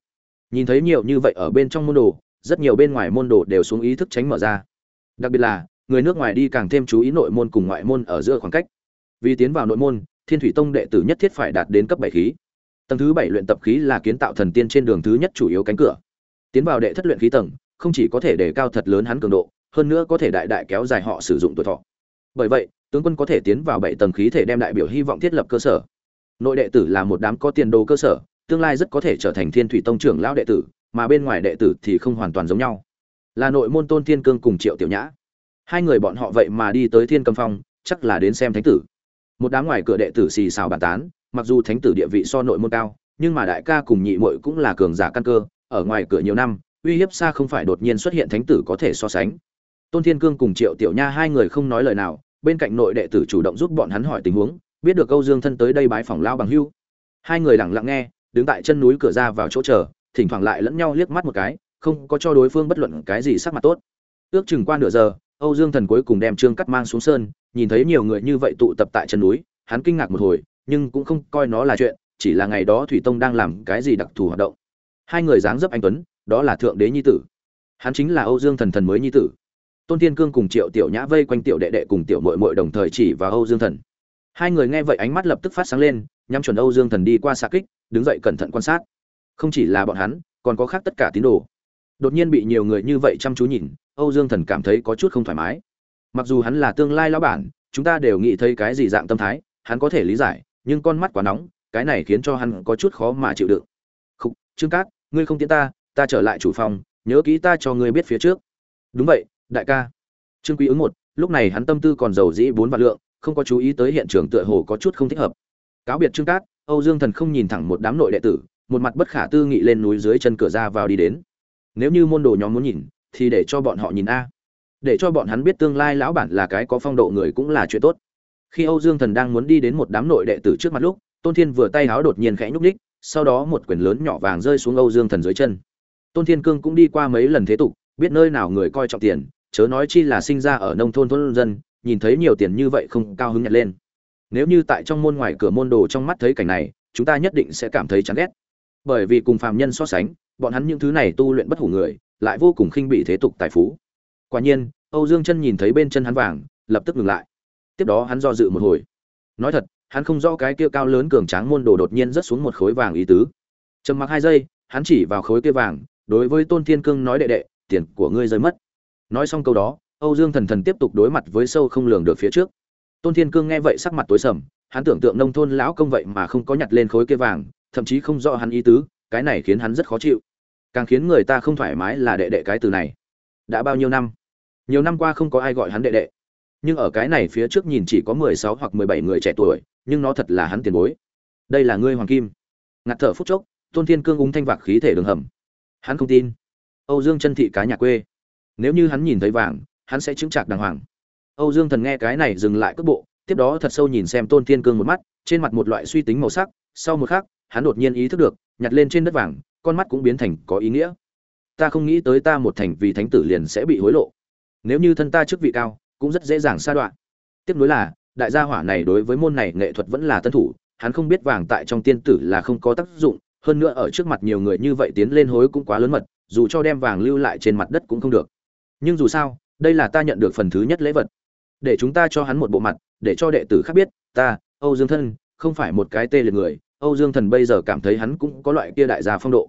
[SPEAKER 1] Nhìn thấy nhiều như vậy ở bên trong môn đồ, rất nhiều bên ngoài môn đồ đều xuống ý thức tránh mở ra. Đặc biệt là, người nước ngoài đi càng thêm chú ý nội môn cùng ngoại môn ở giữa khoảng cách. Vì tiến vào nội môn, thiên thủy tông đệ tử nhất thiết phải đạt đến cấp bảy khí. Tầng thứ bảy luyện tập khí là kiến tạo thần tiên trên đường thứ nhất chủ yếu cánh cửa. Tiến vào đệ thất luyện khí tầng, không chỉ có thể đề cao thật lớn hắn cường độ, hơn nữa có thể đại đại kéo dài họ sử dụng tuổi thọ. Bởi vậy, tướng quân có thể tiến vào bảy tầng khí thể đem đại biểu hy vọng thiết lập cơ sở nội đệ tử là một đám có tiền đồ cơ sở, tương lai rất có thể trở thành thiên thủy tông trưởng lão đệ tử, mà bên ngoài đệ tử thì không hoàn toàn giống nhau. Là nội môn tôn thiên cương cùng triệu tiểu nhã. Hai người bọn họ vậy mà đi tới thiên cầm phong, chắc là đến xem thánh tử. Một đám ngoài cửa đệ tử xì xào bàn tán, mặc dù thánh tử địa vị so nội môn cao, nhưng mà đại ca cùng nhị muội cũng là cường giả căn cơ, ở ngoài cửa nhiều năm, uy hiếp xa không phải đột nhiên xuất hiện thánh tử có thể so sánh. Tôn thiên cương cùng triệu tiểu nha hai người không nói lời nào, bên cạnh nội đệ tử chủ động giúp bọn hắn hỏi tình huống biết được âu dương thân tới đây bái phòng lao bằng hưu. Hai người lặng lặng nghe, đứng tại chân núi cửa ra vào chỗ chờ, thỉnh thoảng lại lẫn nhau liếc mắt một cái, không có cho đối phương bất luận cái gì sắc mặt tốt. Ước chừng qua nửa giờ, âu dương thần cuối cùng đem trương cắt mang xuống sơn, nhìn thấy nhiều người như vậy tụ tập tại chân núi, hắn kinh ngạc một hồi, nhưng cũng không coi nó là chuyện, chỉ là ngày đó thủy tông đang làm cái gì đặc thù hoạt động. Hai người dáng dấp anh tuấn, đó là thượng đế nhi tử. Hắn chính là âu dương thần thần mới nhi tử. Tôn thiên cương cùng triệu tiểu nhã vây quanh tiểu đệ đệ cùng tiểu muội muội đồng thời chỉ vào âu dương thần hai người nghe vậy ánh mắt lập tức phát sáng lên, nhắm chuẩn âu dương thần đi qua xa kích, đứng dậy cẩn thận quan sát. Không chỉ là bọn hắn, còn có khác tất cả tín đồ. Đột nhiên bị nhiều người như vậy chăm chú nhìn, âu dương thần cảm thấy có chút không thoải mái. Mặc dù hắn là tương lai lão bản, chúng ta đều nghĩ thấy cái gì dạng tâm thái, hắn có thể lý giải, nhưng con mắt quá nóng, cái này khiến cho hắn có chút khó mà chịu đựng. Không trương cát, ngươi không tiến ta ta trở lại chủ phòng, nhớ kỹ ta cho ngươi biết phía trước. Đúng vậy, đại ca. Trương quý ứng một, lúc này hắn tâm tư còn giàu dĩ bốn vạn lượng không có chú ý tới hiện trường tựa hồ có chút không thích hợp. Cáo biệt trương cát, âu dương thần không nhìn thẳng một đám nội đệ tử, một mặt bất khả tư nghị lên núi dưới chân cửa ra vào đi đến. Nếu như môn đồ nhóm muốn nhìn, thì để cho bọn họ nhìn a. Để cho bọn hắn biết tương lai lão bản là cái có phong độ người cũng là chuyện tốt. Khi âu dương thần đang muốn đi đến một đám nội đệ tử trước mặt lúc, tôn thiên vừa tay háo đột nhiên khẽ nhúc ních sau đó một quyển lớn nhỏ vàng rơi xuống âu dương thần dưới chân. Tôn thiên cương cũng đi qua mấy lần thế tục, biết nơi nào người coi trọng tiền, chớ nói chi là sinh ra ở nông thôn thôn dân nhìn thấy nhiều tiền như vậy không cao hứng nhặt lên. Nếu như tại trong môn ngoài cửa môn đồ trong mắt thấy cảnh này, chúng ta nhất định sẽ cảm thấy chán ghét. Bởi vì cùng phàm nhân so sánh, bọn hắn những thứ này tu luyện bất hủ người, lại vô cùng khinh bị thế tục tài phú. Quả nhiên, âu dương chân nhìn thấy bên chân hắn vàng, lập tức ngừng lại. Tiếp đó hắn do dự một hồi. Nói thật, hắn không rõ cái kia cao lớn cường tráng môn đồ đột nhiên rớt xuống một khối vàng ý tứ. Trầm mặc hai giây, hắn chỉ vào khối kia vàng, đối với tôn thiên cương nói đệ đệ, tiền của ngươi rơi mất. Nói xong câu đó âu dương thần thần tiếp tục đối mặt với sâu không lường được phía trước. Tôn thiên cương nghe vậy sắc mặt tối sầm, hắn tưởng tượng nông thôn lão công vậy mà không có nhặt lên khối kia vàng, thậm chí không rõ hắn ý tứ, cái này khiến hắn rất khó chịu. Càng khiến người ta không thoải mái là đệ đệ cái từ này. Đã bao nhiêu năm? Nhiều năm qua không có ai gọi hắn đệ đệ. Nhưng ở cái này phía trước nhìn chỉ có mười sáu hoặc mười bảy người trẻ tuổi, nhưng nó thật là hắn tiền bối. Đây là ngươi hoàng kim. Ngạt thở phút chốc, tôn thiên cương ung thanh vạc khí thể đường hầm. Hắn không tin. Âu dương chân thị cá nhà quê. Nếu như hắn nhìn thấy vàng hắn sẽ chứng chạc đàng hoàng. Âu dương thần nghe cái này dừng lại cước bộ, tiếp đó thật sâu nhìn xem tôn thiên cương một mắt, trên mặt một loại suy tính màu sắc, sau một khắc, hắn đột nhiên ý thức được, nhặt lên trên đất vàng, con mắt cũng biến thành có ý nghĩa. Ta không nghĩ tới ta một thành vì thánh tử liền sẽ bị hối lộ. Nếu như thân ta chức vị cao, cũng rất dễ dàng sa đoạn. Tiếp nối là, đại gia hỏa này đối với môn này nghệ thuật vẫn là tân thủ, hắn không biết vàng tại trong tiên tử là không có tác dụng, hơn nữa ở trước mặt nhiều người như vậy tiến lên hối cũng quá lớn mật, dù cho đem vàng lưu lại trên mặt đất cũng không được. Nhưng dù sao đây là ta nhận được phần thứ nhất lễ vật. Để chúng ta cho hắn một bộ mặt, để cho đệ tử khác biết, ta, âu dương thân, không phải một cái tê liệt người, âu dương thần bây giờ cảm thấy hắn cũng có loại kia đại gia phong độ.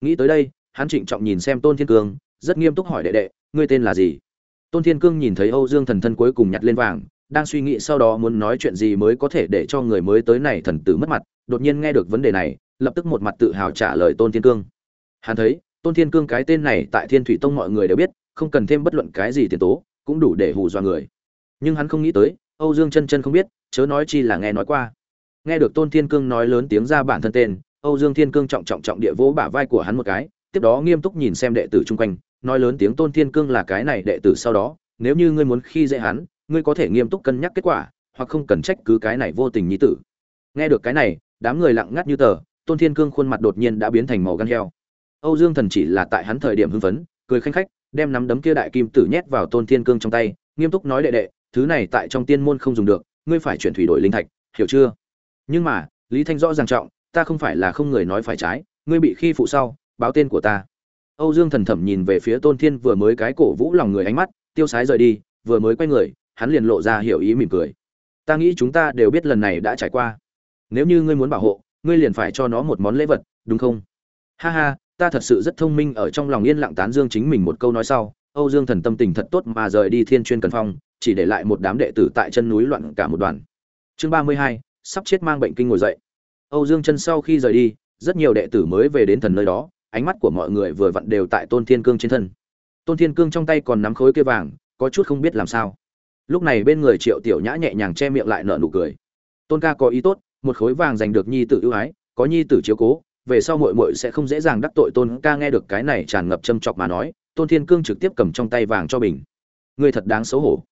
[SPEAKER 1] Nghĩ tới đây, hắn trịnh trọng nhìn xem tôn thiên cương, rất nghiêm túc hỏi đệ đệ, ngươi tên là gì? Tôn thiên cương nhìn thấy âu dương thần thân cuối cùng nhặt lên vàng, đang suy nghĩ sau đó muốn nói chuyện gì mới có thể để cho người mới tới này thần tử mất mặt, đột nhiên nghe được vấn đề này, lập tức một mặt tự hào trả lời tôn thiên cương. Hắn thấy, tôn thiên cương cái tên này tại thiên thủy tông mọi người đều biết không cần thêm bất luận cái gì tiền tố, cũng đủ để hù dọa người. Nhưng hắn không nghĩ tới, âu dương chân chân không biết, chớ nói chi là nghe nói qua. Nghe được tôn thiên cương nói lớn tiếng ra bản thân tên, âu dương thiên cương trọng trọng trọng địa vỗ bả vai của hắn một cái, tiếp đó nghiêm túc nhìn xem đệ tử chung quanh, nói lớn tiếng tôn thiên cương là cái này đệ tử sau đó, nếu như ngươi muốn khi dễ hắn, ngươi có thể nghiêm túc cân nhắc kết quả, hoặc không cần trách cứ cái này vô tình nhi tử. Nghe được cái này, đám người lặng ngắt như tờ, tôn thiên cương khuôn mặt đột nhiên đã biến thành màu gan heo. Âu dương thần chỉ là tại hắn thời điểm hưng phấn, cười khanh khách đem nắm đấm kia đại kim tử nhét vào tôn thiên cương trong tay, nghiêm túc nói đệ đệ, thứ này tại trong tiên môn không dùng được, ngươi phải chuyển thủy đổi linh thạch, hiểu chưa? Nhưng mà, lý thanh rõ ràng trọng, ta không phải là không người nói phải trái, ngươi bị khi phụ sau, báo tên của ta. Âu dương thần thẩm nhìn về phía tôn thiên vừa mới cái cổ vũ lòng người ánh mắt, tiêu sái rời đi, vừa mới quay người, hắn liền lộ ra hiểu ý mỉm cười. Ta nghĩ chúng ta đều biết lần này đã trải qua. Nếu như ngươi muốn bảo hộ, ngươi liền phải cho nó một món lễ vật, đúng không? Ha ha ta thật sự rất thông minh ở trong lòng yên lặng tán dương chính mình một câu nói sau, âu dương thần tâm tình thật tốt mà rời đi thiên chuyên cần phong, chỉ để lại một đám đệ tử tại chân núi loạn cả một đoàn. Chương ba mươi hai, sắp chết mang bệnh kinh ngồi dậy. Âu dương chân sau khi rời đi, rất nhiều đệ tử mới về đến thần nơi đó, ánh mắt của mọi người vừa vặn đều tại tôn thiên cương trên thân. Tôn thiên cương trong tay còn nắm khối kia vàng, có chút không biết làm sao. Lúc này bên người triệu tiểu nhã nhẹ nhàng che miệng lại nở nụ cười. Tôn ca có ý tốt, một khối vàng giành được nhi tử ưu ái, có nhi tử chiếu cố về sau muội muội sẽ không dễ dàng đắc tội tôn ca nghe được cái này tràn ngập châm chọc mà nói, tôn thiên cương trực tiếp cầm trong tay vàng cho bình ngươi thật đáng xấu hổ.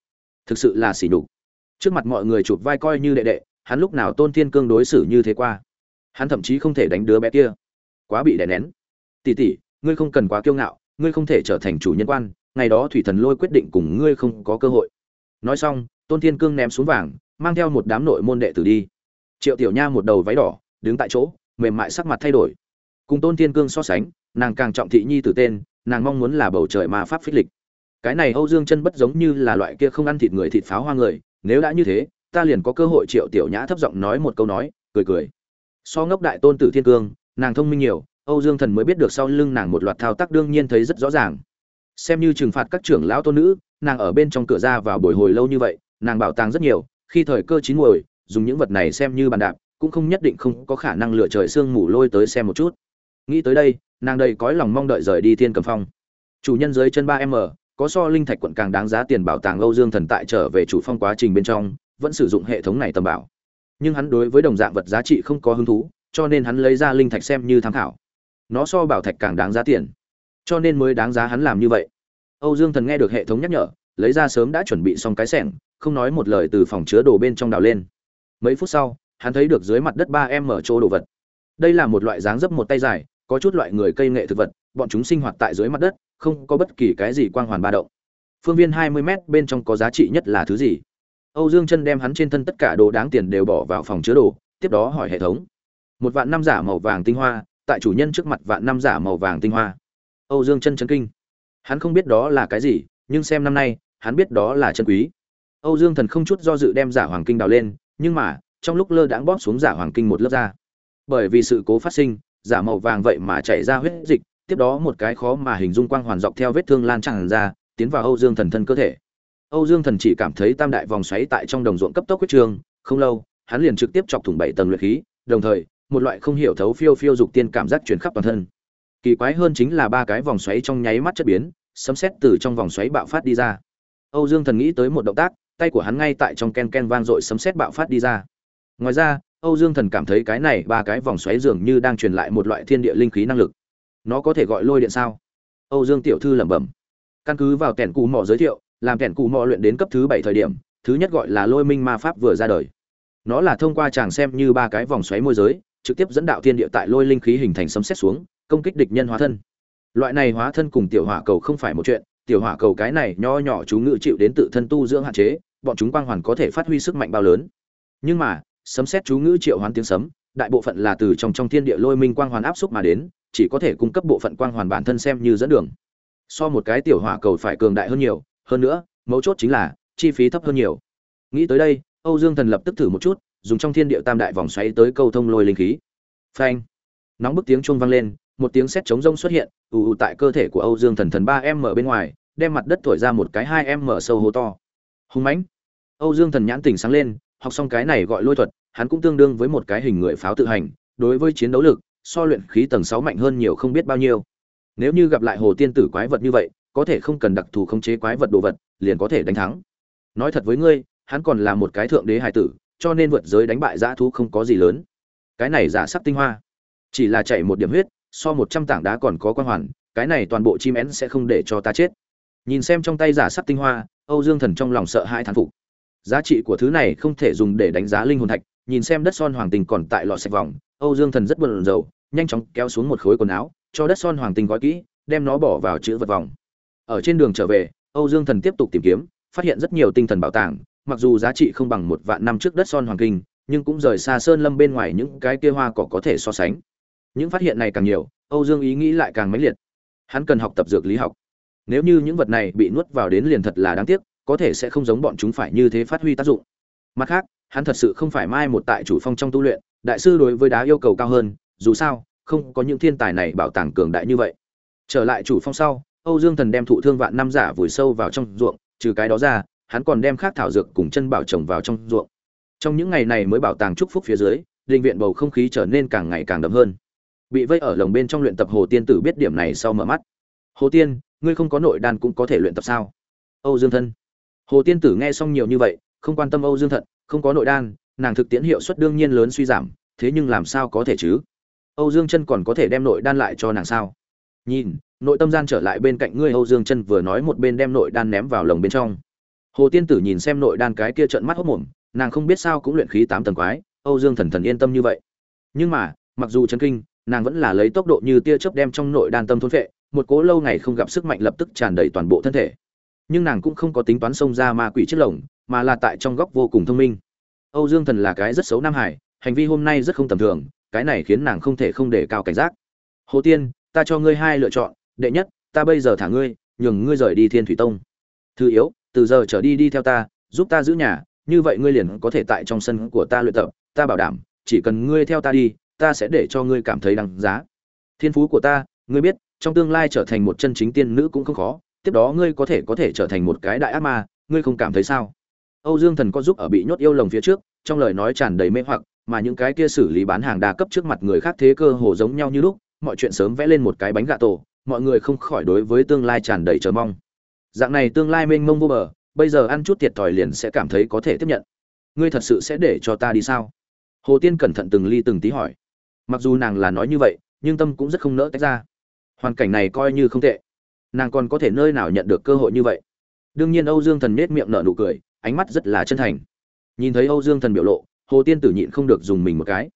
[SPEAKER 1] Thực sự là xỉ nhục. Trước mặt mọi người chụp vai coi như đệ đệ, hắn lúc nào tôn thiên cương đối xử như thế qua? Hắn thậm chí không thể đánh đứa bé kia. Quá bị đè nén. Tỷ tỷ, ngươi không cần quá kiêu ngạo, ngươi không thể trở thành chủ nhân quan, ngày đó thủy thần lôi quyết định cùng ngươi không có cơ hội. Nói xong, tôn thiên cương ném xuống vàng, mang theo một đám nội môn đệ tử đi. Triệu tiểu nha một đầu váy đỏ, đứng tại chỗ mềm mại sắc mặt thay đổi. Cùng tôn thiên cương so sánh, nàng càng trọng thị nhi từ tên, nàng mong muốn là bầu trời ma pháp phích lịch. Cái này âu dương chân bất giống như là loại kia không ăn thịt người thịt pháo hoa người, nếu đã như thế, ta liền có cơ hội triệu tiểu nhã thấp giọng nói một câu nói, cười cười. So ngốc đại tôn tử thiên cương, nàng thông minh nhiều, âu dương thần mới biết được sau lưng nàng một loạt thao tác đương nhiên thấy rất rõ ràng. Xem như trừng phạt các trưởng lão tôn nữ, nàng ở bên trong cửa ra vào buổi hồi lâu như vậy, nàng bảo tàng rất nhiều, khi thời cơ chín muồi, dùng những vật này xem như bàn đạp cũng không nhất định không có khả năng lựa trời sương mù lôi tới xem một chút. Nghĩ tới đây, nàng đầy cõi lòng mong đợi rời đi thiên cầm phong. Chủ nhân dưới chân ba m có so linh thạch quận càng đáng giá tiền bảo tàng âu dương thần tại trở về chủ phong quá trình bên trong, vẫn sử dụng hệ thống này tầm bảo. Nhưng hắn đối với đồng dạng vật giá trị không có hứng thú, cho nên hắn lấy ra linh thạch xem như tham khảo. Nó so bảo thạch càng đáng giá tiền. Cho nên mới đáng giá hắn làm như vậy. Âu dương thần nghe được hệ thống nhắc nhở, lấy ra sớm đã chuẩn bị xong cái sẻng, không nói một lời từ phòng chứa đồ bên trong đào lên. Mấy phút sau hắn thấy được dưới mặt đất ba em mở chỗ đồ vật. Đây là một loại dáng dấp một tay dài, có chút loại người cây nghệ thực vật, bọn chúng sinh hoạt tại dưới mặt đất, không có bất kỳ cái gì quang hoàn ba động. Phương viên hai mươi m bên trong có giá trị nhất là thứ gì? Âu dương chân đem hắn trên thân tất cả đồ đáng tiền đều bỏ vào phòng chứa đồ, tiếp đó hỏi hệ thống. Một vạn năm giả màu vàng tinh hoa, tại chủ nhân trước mặt vạn năm giả màu vàng tinh hoa. Âu dương chân chân kinh. Hắn không biết đó là cái gì, nhưng xem năm nay, hắn biết đó là chân quý. Âu dương thần không chút do dự đem giả hoàng kinh đào lên, nhưng mà trong lúc lơ đãng bóp xuống giả hoàng kinh một lớp da. Bởi vì sự cố phát sinh, giả màu vàng vậy mà chảy ra huyết dịch, tiếp đó một cái khó mà hình dung quang hoàn dọc theo vết thương lan tràn ra, tiến vào âu dương thần thân cơ thể. Âu dương thần chỉ cảm thấy tam đại vòng xoáy tại trong đồng ruộng cấp tốc huyết trường, không lâu, hắn liền trực tiếp chọc thủng bảy tầng luyện khí, đồng thời, một loại không hiểu thấu phiêu phiêu dục tiên cảm giác truyền khắp toàn thân. Kỳ quái hơn chính là ba cái vòng xoáy trong nháy mắt chất biến, sấm xét từ trong vòng xoáy bạo phát đi ra. Âu dương thần nghĩ tới một động tác, tay của hắn ngay tại trong ken ken vang dội sấm xét bạo phát đi ra ngoài ra, âu dương thần cảm thấy cái này ba cái vòng xoáy dường như đang truyền lại một loại thiên địa linh khí năng lực. Nó có thể gọi lôi điện sao? Âu dương tiểu thư lẩm bẩm. Căn cứ vào kẻn cù mò giới thiệu, làm kẻn cù mò luyện đến cấp thứ bảy thời điểm, thứ nhất gọi là lôi minh ma pháp vừa ra đời. Nó là thông qua chàng xem như ba cái vòng xoáy môi giới, trực tiếp dẫn đạo thiên địa tại lôi linh khí hình thành sấm xét xuống, công kích địch nhân hóa thân. Loại này hóa thân cùng tiểu hỏa cầu không phải một chuyện, tiểu hỏa cầu cái này nho nhỏ chú ngự chịu đến tự thân tu dưỡng hạn chế, bọn chúng quang hoàn có thể phát huy sức mạnh bao lớn. Nhưng mà sấm xét chú ngữ triệu hoán tiếng sấm, đại bộ phận là từ trong trong thiên địa lôi minh quang hoàn áp xúc mà đến, chỉ có thể cung cấp bộ phận quang hoàn bản thân xem như dẫn đường. So một cái tiểu hỏa cầu phải cường đại hơn nhiều, hơn nữa, mấu chốt chính là, chi phí thấp hơn nhiều. Nghĩ tới đây, âu dương thần lập tức thử một chút, dùng trong thiên địa tam đại vòng xoáy tới câu thông lôi linh khí. Phanh! Nóng bức tiếng chuông vang lên, một tiếng sét chống rông xuất hiện, ù ù tại cơ thể của âu dương thần thần ba em mở bên ngoài, đem mặt đất thổi ra một cái hai em mở sâu hố to. Hùng mãnh! Âu dương thần nhãn tỉnh sáng lên, học xong cái này gọi lôi thuật hắn cũng tương đương với một cái hình người pháo tự hành, đối với chiến đấu lực, so luyện khí tầng sáu mạnh hơn nhiều không biết bao nhiêu. Nếu như gặp lại hồ tiên tử quái vật như vậy, có thể không cần đặc thù khống chế quái vật đồ vật, liền có thể đánh thắng. Nói thật với ngươi, hắn còn là một cái thượng đế hài tử, cho nên vượt giới đánh bại dã thú không có gì lớn. Cái này giả sắc tinh hoa. Chỉ là chảy một điểm huyết, so một trăm tảng đá còn có quan hoàn, cái này toàn bộ chim én sẽ không để cho ta chết. Nhìn xem trong tay giả sắc tinh hoa, âu dương thần trong lòng sợ hãi thán phục. Giá trị của thứ này không thể dùng để đánh giá linh hồn thạch nhìn xem đất son hoàng tình còn tại lọ sạch vòng, âu dương thần rất buồn rầu, nhanh chóng kéo xuống một khối quần áo, cho đất son hoàng tình gói kỹ, đem nó bỏ vào chữ vật vòng. Ở trên đường trở về, âu dương thần tiếp tục tìm kiếm, phát hiện rất nhiều tinh thần bảo tàng, mặc dù giá trị không bằng một vạn năm trước đất son hoàng kinh, nhưng cũng rời xa sơn lâm bên ngoài những cái kia hoa cỏ có thể so sánh. Những phát hiện này càng nhiều, âu dương ý nghĩ lại càng mãnh liệt. Hắn cần học tập dược lý học. Nếu như những vật này bị nuốt vào đến liền thật là đáng tiếc, có thể sẽ không giống bọn chúng phải như thế phát huy tác dụng. Mặt khác hắn thật sự không phải mai một tại chủ phong trong tu luyện, đại sư đối với đá yêu cầu cao hơn, dù sao, không có những thiên tài này bảo tàng cường đại như vậy. Trở lại chủ phong sau, âu dương thần đem thụ thương vạn năm giả vùi sâu vào trong ruộng, trừ cái đó ra, hắn còn đem khác thảo dược cùng chân bảo trồng vào trong ruộng. Trong những ngày này mới bảo tàng chúc phúc phía dưới, định viện bầu không khí trở nên càng ngày càng đậm hơn. Bị vây ở lồng bên trong luyện tập hồ tiên tử biết điểm này sau mở mắt. Hồ tiên, ngươi không có nội đan cũng có thể luyện tập sao? Âu dương thân hồ tiên tử nghe xong nhiều như vậy, không quan tâm âu dương thận không có nội đan, nàng thực tiễn hiệu suất đương nhiên lớn suy giảm, thế nhưng làm sao có thể chứ? Âu dương chân còn có thể đem nội đan lại cho nàng sao? Nhìn, nội tâm gian trở lại bên cạnh ngươi, âu dương chân vừa nói một bên đem nội đan ném vào lồng bên trong. Hồ tiên tử nhìn xem nội đan cái kia trợn mắt hốc mồm, nàng không biết sao cũng luyện khí tám tầng quái, âu dương thần thần yên tâm như vậy. Nhưng mà, mặc dù chân kinh, nàng vẫn là lấy tốc độ như tia chớp đem trong nội đan tâm thôn phệ, một cố lâu ngày không gặp sức mạnh lập tức tràn đầy toàn bộ thân thể nhưng nàng cũng không có tính toán xông ra ma quỷ chiếc lồng, mà là tại trong góc vô cùng thông minh. Âu dương thần là cái rất xấu nam hải, hành vi hôm nay rất không tầm thường, cái này khiến nàng không thể không để cao cảnh giác. Hồ tiên, ta cho ngươi hai lựa chọn, đệ nhất, ta bây giờ thả ngươi, nhường ngươi rời đi thiên thủy tông. Thứ yếu, từ giờ trở đi đi theo ta, giúp ta giữ nhà, như vậy ngươi liền có thể tại trong sân của ta luyện tập, ta bảo đảm, chỉ cần ngươi theo ta đi, ta sẽ để cho ngươi cảm thấy đáng giá. Thiên phú của ta, ngươi biết, trong tương lai trở thành một chân chính tiên nữ cũng không khó tiếp đó ngươi có thể có thể trở thành một cái đại ác ma, ngươi không cảm thấy sao? Âu dương thần có giúp ở bị nhốt yêu lồng phía trước, trong lời nói tràn đầy mê hoặc, mà những cái kia xử lý bán hàng đa cấp trước mặt người khác thế cơ hồ giống nhau như lúc, mọi chuyện sớm vẽ lên một cái bánh gạ tổ, mọi người không khỏi đối với tương lai tràn đầy chờ mong. Dạng này tương lai mênh mông vô bờ, bây giờ ăn chút thiệt thòi liền sẽ cảm thấy có thể tiếp nhận. Ngươi thật sự sẽ để cho ta đi sao? Hồ tiên cẩn thận từng ly từng tí hỏi. Mặc dù nàng là nói như vậy, nhưng tâm cũng rất không nỡ tách ra. Hoàn cảnh này coi như không tệ nàng còn có thể nơi nào nhận được cơ hội như vậy? Đương nhiên âu dương thần nết miệng nở nụ cười, ánh mắt rất là chân thành. Nhìn thấy âu dương thần biểu lộ, hồ tiên tử nhịn không được dùng mình một cái.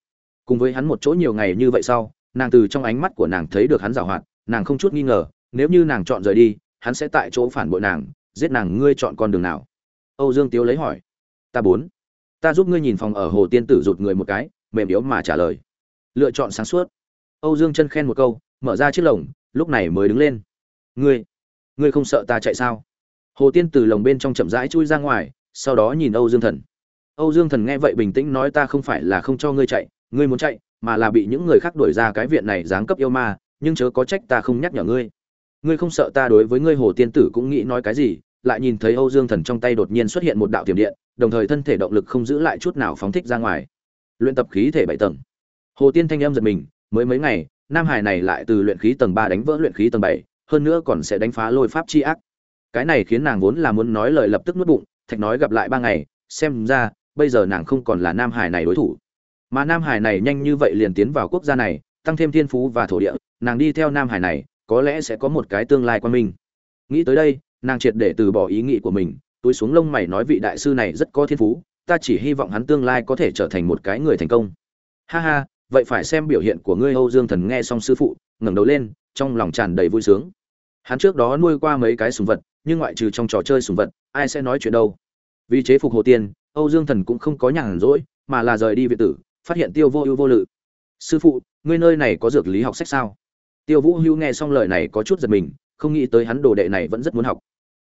[SPEAKER 1] Cùng với hắn một chỗ nhiều ngày như vậy sau, nàng từ trong ánh mắt của nàng thấy được hắn giảo hoạt, nàng không chút nghi ngờ, nếu như nàng chọn rời đi, hắn sẽ tại chỗ phản bội nàng, giết nàng, ngươi chọn con đường nào? Âu dương tiếu lấy hỏi. Ta bốn. Ta giúp ngươi nhìn phòng ở hồ tiên tử rụt người một cái, mềm yếu mà trả lời. Lựa chọn sáng suốt. Âu dương chân khen một câu, mở ra chiếc lồng, lúc này mới đứng lên ngươi ngươi không sợ ta chạy sao? Hồ tiên từ lồng bên trong chậm rãi chui ra ngoài, sau đó nhìn âu dương thần. Âu dương thần nghe vậy bình tĩnh nói ta không phải là không cho ngươi chạy, ngươi muốn chạy, mà là bị những người khác đuổi ra cái viện này giáng cấp yêu ma, nhưng chớ có trách ta không nhắc nhở ngươi. Ngươi không sợ ta đối với ngươi hồ tiên tử cũng nghĩ nói cái gì, lại nhìn thấy âu dương thần trong tay đột nhiên xuất hiện một đạo tiềm điện, đồng thời thân thể động lực không giữ lại chút nào phóng thích ra ngoài. Luyện tập khí thể bảy tầng. Hồ tiên thanh âm giật mình, mới mấy ngày, nam hải này lại từ luyện khí tầng ba đánh vỡ luyện khí tầng bảy hơn nữa còn sẽ đánh phá lôi pháp chi ác. Cái này khiến nàng vốn là muốn nói lời lập tức nuốt bụng, thạch nói gặp lại ba ngày, xem ra, bây giờ nàng không còn là nam hải này đối thủ. Mà nam hải này nhanh như vậy liền tiến vào quốc gia này, tăng thêm thiên phú và thổ địa, nàng đi theo nam hải này, có lẽ sẽ có một cái tương lai quan minh. Nghĩ tới đây, nàng triệt để từ bỏ ý nghĩ của mình, túi xuống lông mày nói vị đại sư này rất có thiên phú, ta chỉ hy vọng hắn tương lai có thể trở thành một cái người thành công. Ha ha, vậy phải xem biểu hiện của ngươi, âu dương thần nghe xong sư phụ, ngẩng đầu lên, trong lòng tràn đầy vui sướng hắn trước đó nuôi qua mấy cái sùng vật, nhưng ngoại trừ trong trò chơi sùng vật, ai sẽ nói chuyện đâu? Vì chế phục hồ tiên, âu dương thần cũng không có nhàn rỗi, mà là rời đi viện tử, phát hiện tiêu vô ưu vô lự. Sư phụ, ngươi nơi này có dược lý học sách sao? Tiêu vũ hưu nghe xong lời này có chút giật mình, không nghĩ tới hắn đồ đệ này vẫn rất muốn học.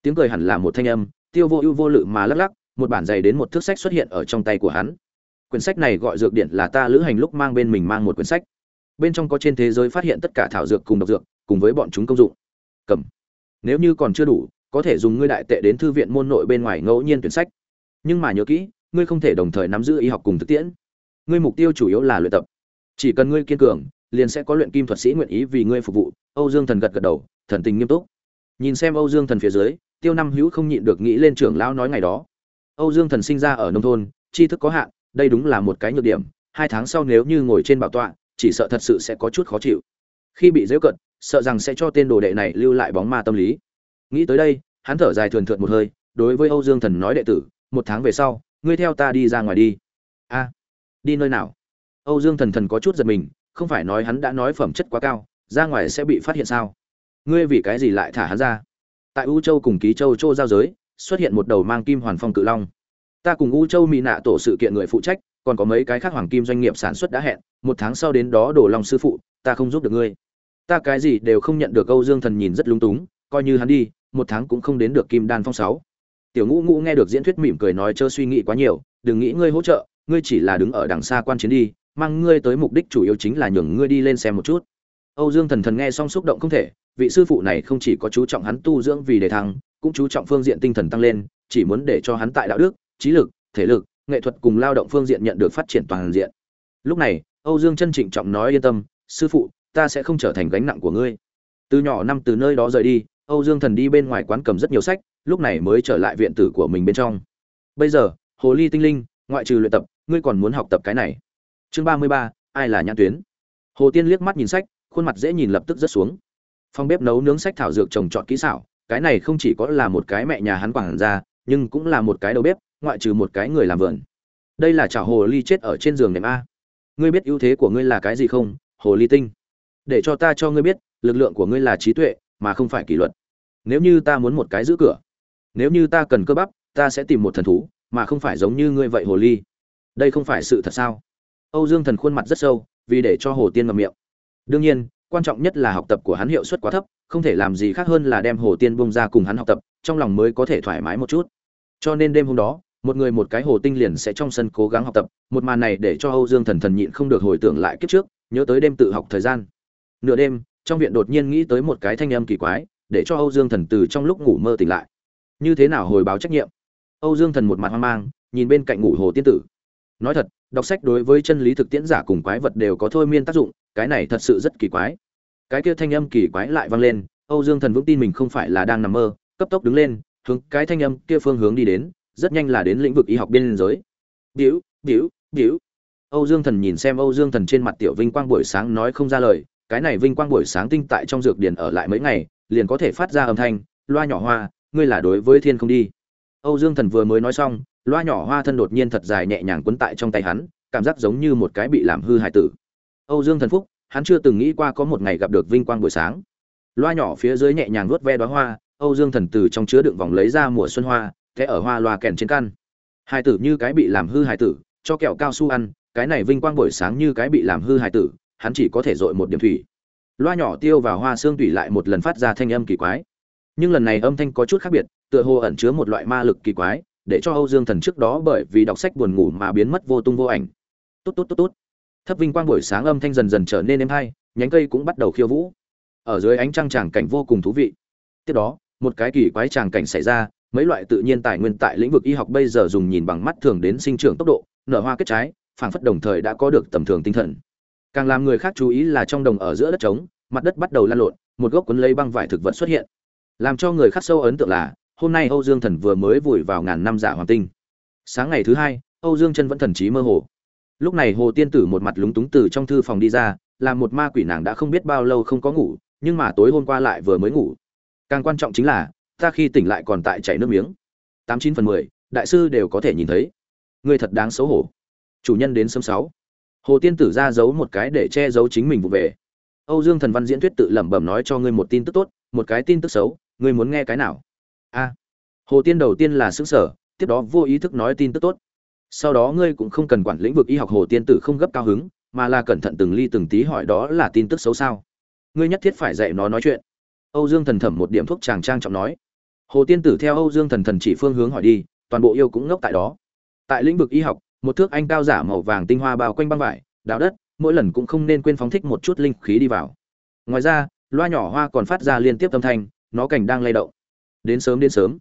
[SPEAKER 1] Tiếng cười hẳn là một thanh âm, tiêu vô ưu vô lự mà lắc lắc, một bản dày đến một thước sách xuất hiện ở trong tay của hắn. Quyển sách này gọi dược điện là ta lữ hành lúc mang bên mình mang một quyển sách. Bên trong có trên thế giới phát hiện tất cả thảo dược cùng độc dược, cùng với bọn chúng công dụng cầm. Nếu như còn chưa đủ, có thể dùng ngươi đại tệ đến thư viện môn nội bên ngoài ngẫu nhiên tuyển sách. Nhưng mà nhớ kỹ, ngươi không thể đồng thời nắm giữ y học cùng thực tiễn. Ngươi mục tiêu chủ yếu là luyện tập. Chỉ cần ngươi kiên cường, liền sẽ có luyện kim thuật sĩ nguyện ý vì ngươi phục vụ. Âu dương thần gật gật đầu, thần tình nghiêm túc. Nhìn xem âu dương thần phía dưới, tiêu năm hữu không nhịn được nghĩ lên trưởng lão nói ngày đó. Âu dương thần sinh ra ở nông thôn, tri thức có hạn, đây đúng là một cái nhược điểm. Hai tháng sau nếu như ngồi trên bảo tọa, chỉ sợ thật sự sẽ có chút khó chịu. Khi bị dễu cận sợ rằng sẽ cho tên đồ đệ này lưu lại bóng ma tâm lý. Nghĩ tới đây, hắn thở dài thườn thượt một hơi, đối với âu dương thần nói đệ tử, một tháng về sau, ngươi theo ta đi ra ngoài đi. A, đi nơi nào? Âu dương thần thần có chút giật mình, không phải nói hắn đã nói phẩm chất quá cao, ra ngoài sẽ bị phát hiện sao? Ngươi vì cái gì lại thả hắn ra? Tại u châu cùng ký châu châu giao giới, xuất hiện một đầu mang kim hoàn phong cự long. Ta cùng u châu mỹ nạ tổ sự kiện người phụ trách, còn có mấy cái khác hoàng kim doanh nghiệp sản xuất đã hẹn, một tháng sau đến đó đổ lòng sư phụ, ta không giúp được ngươi ta cái gì đều không nhận được âu dương thần nhìn rất lung túng, coi như hắn đi, một tháng cũng không đến được kim đan phong sáu. Tiểu ngũ ngũ nghe được diễn thuyết mỉm cười nói chớ suy nghĩ quá nhiều, đừng nghĩ ngươi hỗ trợ, ngươi chỉ là đứng ở đằng xa quan chiến đi, mang ngươi tới mục đích chủ yếu chính là nhường ngươi đi lên xem một chút. Âu dương thần thần nghe xong xúc động không thể, vị sư phụ này không chỉ có chú trọng hắn tu dưỡng vì đề thăng, cũng chú trọng phương diện tinh thần tăng lên, chỉ muốn để cho hắn tại đạo đức, trí lực, thể lực, nghệ thuật cùng lao động phương diện nhận được phát triển toàn diện. Lúc này, âu dương chân trịnh trọng nói yên tâm, sư phụ ta sẽ không trở thành gánh nặng của ngươi. Từ nhỏ năm từ nơi đó rời đi, âu dương thần đi bên ngoài quán cầm rất nhiều sách, lúc này mới trở lại viện tử của mình bên trong. Bây giờ, hồ ly tinh linh, ngoại trừ luyện tập, ngươi còn muốn học tập cái này. Chương ba mươi ba, ai là nhãn tuyến? Hồ tiên liếc mắt nhìn sách, khuôn mặt dễ nhìn lập tức rất xuống. Phòng bếp nấu nướng sách thảo dược trồng trọt kỹ xảo, cái này không chỉ có là một cái mẹ nhà hắn quảng ra nhưng cũng là một cái đầu bếp, ngoại trừ một cái người làm vườn. Đây là chảo hồ ly chết ở trên giường nệm a. Ngươi biết ưu thế của ngươi là cái gì không, hồ ly tinh? Để cho ta cho ngươi biết, lực lượng của ngươi là trí tuệ, mà không phải kỷ luật. Nếu như ta muốn một cái giữ cửa, nếu như ta cần cơ bắp, ta sẽ tìm một thần thú, mà không phải giống như ngươi vậy hồ ly. Đây không phải sự thật sao? Âu dương thần khuôn mặt rất sâu, vì để cho hồ tiên ngậm miệng. Đương nhiên, quan trọng nhất là học tập của hắn hiệu suất quá thấp, không thể làm gì khác hơn là đem hồ tiên bông ra cùng hắn học tập, trong lòng mới có thể thoải mái một chút. Cho nên đêm hôm đó, một người một cái hồ tinh liền sẽ trong sân cố gắng học tập, một màn này để cho âu dương thần thần nhịn không được hồi tưởng lại kiếp trước, nhớ tới đêm tự học thời gian nửa đêm, trong viện đột nhiên nghĩ tới một cái thanh âm kỳ quái, để cho âu dương thần từ trong lúc ngủ mơ tỉnh lại. Như thế nào hồi báo trách nhiệm? Âu dương thần một mặt hoang mang, nhìn bên cạnh ngủ hồ tiên tử. Nói thật, đọc sách đối với chân lý thực tiễn giả cùng quái vật đều có thôi miên tác dụng, cái này thật sự rất kỳ quái. Cái kia thanh âm kỳ quái lại vang lên, âu dương thần vững tin mình không phải là đang nằm mơ, cấp tốc đứng lên, hướng cái thanh âm kia phương hướng đi đến, rất nhanh là đến lĩnh vực y học biên giới. Biểu biểu biểu âu dương thần nhìn xem âu dương thần trên mặt tiểu vinh quang buổi sáng nói không ra lời cái này vinh quang buổi sáng tinh tại trong dược điển ở lại mấy ngày, liền có thể phát ra âm thanh, loa nhỏ hoa, ngươi là đối với thiên không đi. Âu dương thần vừa mới nói xong, loa nhỏ hoa thân đột nhiên thật dài nhẹ nhàng quấn tại trong tay hắn, cảm giác giống như một cái bị làm hư hại tử. Âu dương thần phúc, hắn chưa từng nghĩ qua có một ngày gặp được vinh quang buổi sáng. Loa nhỏ phía dưới nhẹ nhàng vuốt ve đóa hoa, âu dương thần từ trong chứa đựng vòng lấy ra mùa xuân hoa thế ở hoa loa kèn trên căn. Hai tử như cái bị làm hư hài tử, cho kẹo cao su ăn, cái này vinh quang buổi sáng như cái bị làm hư hài tử hắn chỉ có thể dội một điểm thủy. Loa nhỏ tiêu vào hoa xương thủy lại một lần phát ra thanh âm kỳ quái. Nhưng lần này âm thanh có chút khác biệt, tựa hồ ẩn chứa một loại ma lực kỳ quái, để cho âu dương thần trước đó bởi vì đọc sách buồn ngủ mà biến mất vô tung vô ảnh. Tốt tốt tốt tốt. Thấp vinh quang buổi sáng âm thanh dần dần trở nên êm hay, nhánh cây cũng bắt đầu khiêu vũ. Ở dưới ánh trăng tràng cảnh vô cùng thú vị. Tiếp đó, một cái kỳ quái tràng cảnh xảy ra, mấy loại tự nhiên tài nguyên tại lĩnh vực y học bây giờ dùng nhìn bằng mắt thường đến sinh trưởng tốc độ, nở hoa kết trái, phảng phất đồng thời đã có được tầm thường tinh thần càng làm người khác chú ý là trong đồng ở giữa đất trống, mặt đất bắt đầu lan lộn, một gốc cuốn lấy băng vải thực vật xuất hiện. Làm cho người khác sâu ấn tượng là, hôm nay âu dương thần vừa mới vùi vào ngàn năm giả hoàng tinh. Sáng ngày thứ hai, âu dương chân vẫn thần trí mơ hồ. Lúc này hồ tiên tử một mặt lúng túng từ trong thư phòng đi ra, là một ma quỷ nàng đã không biết bao lâu không có ngủ, nhưng mà tối hôm qua lại vừa mới ngủ. Càng quan trọng chính là, ta khi tỉnh lại còn tại chảy nước miếng. Tám chín phần mười, đại sư đều có thể nhìn thấy. Ngươi thật đáng xấu hổ. Chủ nhân đến sớm sáu hồ tiên tử ra giấu một cái để che giấu chính mình vụ về. Âu dương thần văn diễn thuyết tự lẩm bẩm nói cho ngươi một tin tức tốt, một cái tin tức xấu, ngươi muốn nghe cái nào? A. Hồ tiên đầu tiên là xứng sở tiếp đó vô ý thức nói tin tức tốt. Sau đó ngươi cũng không cần quản lĩnh vực y học hồ tiên tử không gấp cao hứng, mà là cẩn thận từng ly từng tí hỏi đó là tin tức xấu sao? Ngươi nhất thiết phải dạy nó nói chuyện. Âu dương thần thẩm một điểm thuốc chàng trang trọng nói. Hồ tiên tử theo âu dương thần thần chỉ phương hướng hỏi đi, toàn bộ yêu cũng ngốc tại đó. Tại lĩnh vực y học một thước anh cao giả màu vàng tinh hoa bao quanh băng vải, đào đất, mỗi lần cũng không nên quên phóng thích một chút linh khí đi vào. Ngoài ra, loa nhỏ hoa còn phát ra liên tiếp âm thanh, nó cảnh đang lay động. Đến sớm đến sớm.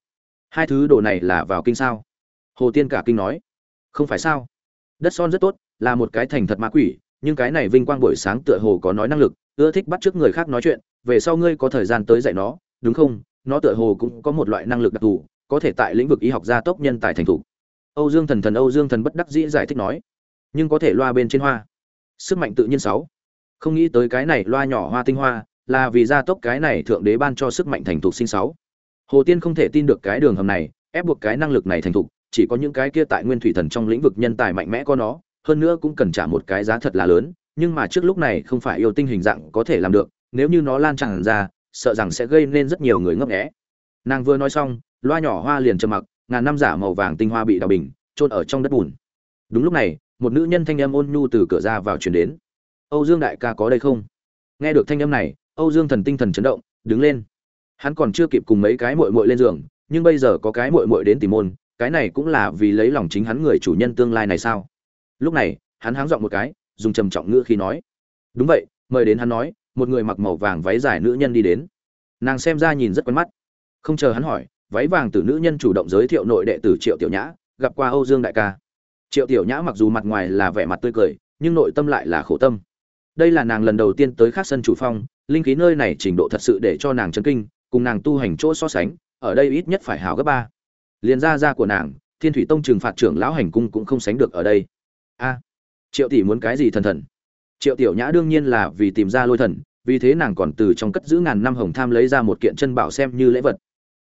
[SPEAKER 1] Hai thứ đồ này là vào kinh sao? Hồ tiên cả kinh nói. Không phải sao? Đất son rất tốt, là một cái thành thật ma quỷ, nhưng cái này vinh quang buổi sáng tựa hồ có nói năng lực, ưa thích bắt trước người khác nói chuyện, về sau ngươi có thời gian tới dạy nó, đúng không? Nó tựa hồ cũng có một loại năng lực đặc thù, có thể tại lĩnh vực y học gia tốc nhân tài thành thủ âu dương thần thần âu dương thần bất đắc dĩ giải thích nói, nhưng có thể loa bên trên hoa. Sức mạnh tự nhiên sáu. Không nghĩ tới cái này loa nhỏ hoa tinh hoa, là vì gia tốc cái này thượng đế ban cho sức mạnh thành thục sinh sáu. Hồ tiên không thể tin được cái đường hầm này, ép buộc cái năng lực này thành thục, chỉ có những cái kia tại nguyên thủy thần trong lĩnh vực nhân tài mạnh mẽ có nó, hơn nữa cũng cần trả một cái giá thật là lớn, nhưng mà trước lúc này không phải yêu tinh hình dạng có thể làm được, nếu như nó lan tràn ra, sợ rằng sẽ gây nên rất nhiều người ngấp nghé. Nàng vừa nói xong, loa nhỏ hoa liền trầm mặc ngàn năm giả màu vàng tinh hoa bị đào bình trôn ở trong đất bùn. Đúng lúc này, một nữ nhân thanh âm ôn nhu từ cửa ra vào truyền đến. Âu dương đại ca có đây không? Nghe được thanh âm này, âu dương thần tinh thần chấn động, đứng lên. Hắn còn chưa kịp cùng mấy cái muội muội lên giường, nhưng bây giờ có cái muội muội đến tìm môn cái này cũng là vì lấy lòng chính hắn người chủ nhân tương lai này sao? Lúc này, hắn háng dọn một cái, dùng trầm trọng ngữ khi nói. Đúng vậy, mời đến hắn nói, một người mặc màu vàng váy dài nữ nhân đi đến. Nàng xem ra nhìn rất quen mắt. Không chờ hắn hỏi váy vàng từ nữ nhân chủ động giới thiệu nội đệ tử triệu tiểu nhã, gặp qua âu dương đại ca. Triệu tiểu nhã mặc dù mặt ngoài là vẻ mặt tươi cười, nhưng nội tâm lại là khổ tâm. Đây là nàng lần đầu tiên tới khác sân chủ phong, linh khí nơi này trình độ thật sự để cho nàng chấn kinh, cùng nàng tu hành chỗ so sánh, ở đây ít nhất phải hảo gấp ba. Liền ra ra của nàng, thiên thủy tông trừng phạt trưởng lão hành cung cũng không sánh được ở đây. A, triệu tỷ muốn cái gì thần thần? Triệu tiểu nhã đương nhiên là vì tìm ra lôi thần, vì thế nàng còn từ trong cất giữ ngàn năm hồng tham lấy ra một kiện chân bảo xem như lễ vật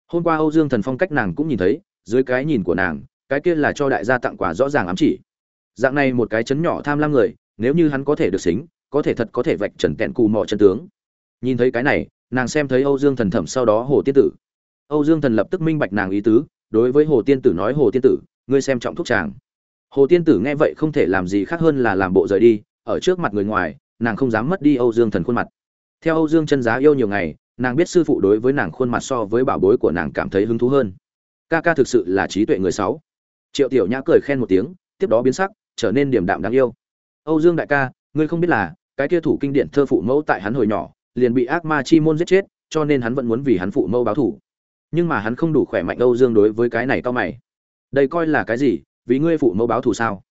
[SPEAKER 1] hôm qua âu dương thần phong cách nàng cũng nhìn thấy, dưới cái nhìn của nàng, cái kia là cho đại gia tặng quà rõ ràng ám chỉ. Dạng này một cái chấn nhỏ tham lam người, nếu như hắn có thể được xính, có thể thật có thể vạch trần tẹn cù mọ chân tướng. Nhìn thấy cái này, nàng xem thấy âu dương thần thẩm sau đó hồ tiên tử. Âu dương thần lập tức minh bạch nàng ý tứ, đối với hồ tiên tử nói, hồ tiên tử, ngươi xem trọng thuốc chàng. Hồ tiên tử nghe vậy không thể làm gì khác hơn là làm bộ rời đi, ở trước mặt người ngoài, nàng không dám mất đi âu dương thần khuôn mặt. Theo âu dương chân giá yêu nhiều ngày nàng biết sư phụ đối với nàng khuôn mặt so với bảo bối của nàng cảm thấy hứng thú hơn. Ca ca thực sự là trí tuệ người sáu. Triệu tiểu nhã cười khen một tiếng, tiếp đó biến sắc, trở nên điềm đạm đáng yêu. Âu dương đại ca, ngươi không biết là, cái kia thủ kinh điển thơ phụ mẫu tại hắn hồi nhỏ, liền bị ác ma chi môn giết chết, cho nên hắn vẫn muốn vì hắn phụ mẫu báo thù nhưng mà hắn không đủ khỏe mạnh âu dương đối với cái này cao mày. Đây coi là cái gì, vì ngươi phụ mẫu báo thù sao?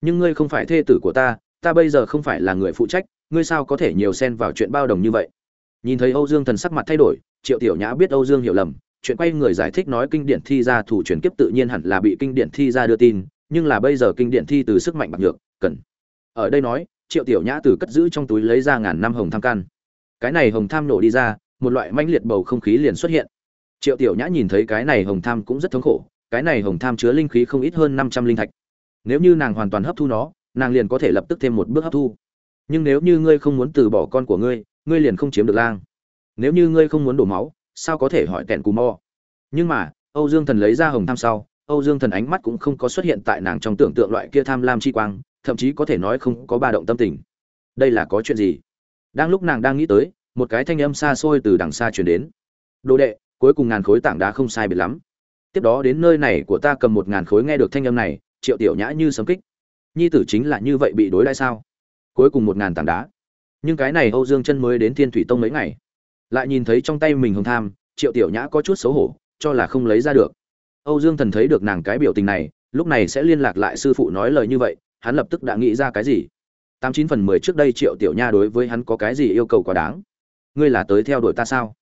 [SPEAKER 1] Nhưng ngươi không phải thê tử của ta ta bây giờ không phải là người phụ trách, ngươi sao có thể nhiều xen vào chuyện bao đồng như vậy? Nhìn thấy âu dương thần sắc mặt thay đổi, triệu tiểu nhã biết âu dương hiểu lầm, chuyện quay người giải thích nói kinh điển thi ra thủ chuyển kiếp tự nhiên hẳn là bị kinh điển thi ra đưa tin, nhưng là bây giờ kinh điển thi từ sức mạnh bạc nhược, cần. Ở đây nói, triệu tiểu nhã từ cất giữ trong túi lấy ra ngàn năm hồng tham can. Cái này hồng tham nổ đi ra, một loại mãnh liệt bầu không khí liền xuất hiện. Triệu tiểu nhã nhìn thấy cái này hồng tham cũng rất thống khổ, cái này hồng tham chứa linh khí không ít hơn năm trăm linh thạch. Nếu như nàng hoàn toàn hấp thu nó, nàng liền có thể lập tức thêm một bước hấp thu. Nhưng nếu như ngươi không muốn từ bỏ con của ngươi ngươi liền không chiếm được lang. Nếu như ngươi không muốn đổ máu, sao có thể hỏi tẹn cù mò nhưng mà, âu dương thần lấy ra hồng tham sau, âu dương thần ánh mắt cũng không có xuất hiện tại nàng trong tưởng tượng loại kia tham lam chi quang, thậm chí có thể nói không có ba động tâm tình. Đây là có chuyện gì? Đang lúc nàng đang nghĩ tới, một cái thanh âm xa xôi từ đằng xa truyền đến. Đồ đệ, cuối cùng ngàn khối tảng đá không sai biệt lắm. Tiếp đó đến nơi này của ta cầm một ngàn khối nghe được thanh âm này, triệu tiểu nhã như sấm kích. Nhi tử chính là như vậy bị đối đãi sao? Cuối cùng một ngàn tảng đá nhưng cái này âu dương chân mới đến thiên thủy tông mấy ngày. Lại nhìn thấy trong tay mình hồng tham, triệu tiểu nhã có chút xấu hổ, cho là không lấy ra được. Âu dương thần thấy được nàng cái biểu tình này, lúc này sẽ liên lạc lại sư phụ nói lời như vậy, hắn lập tức đã nghĩ ra cái gì? Tám chín phần mười trước đây triệu tiểu nha đối với hắn có cái gì yêu cầu quá đáng? Ngươi là tới theo đuổi ta sao?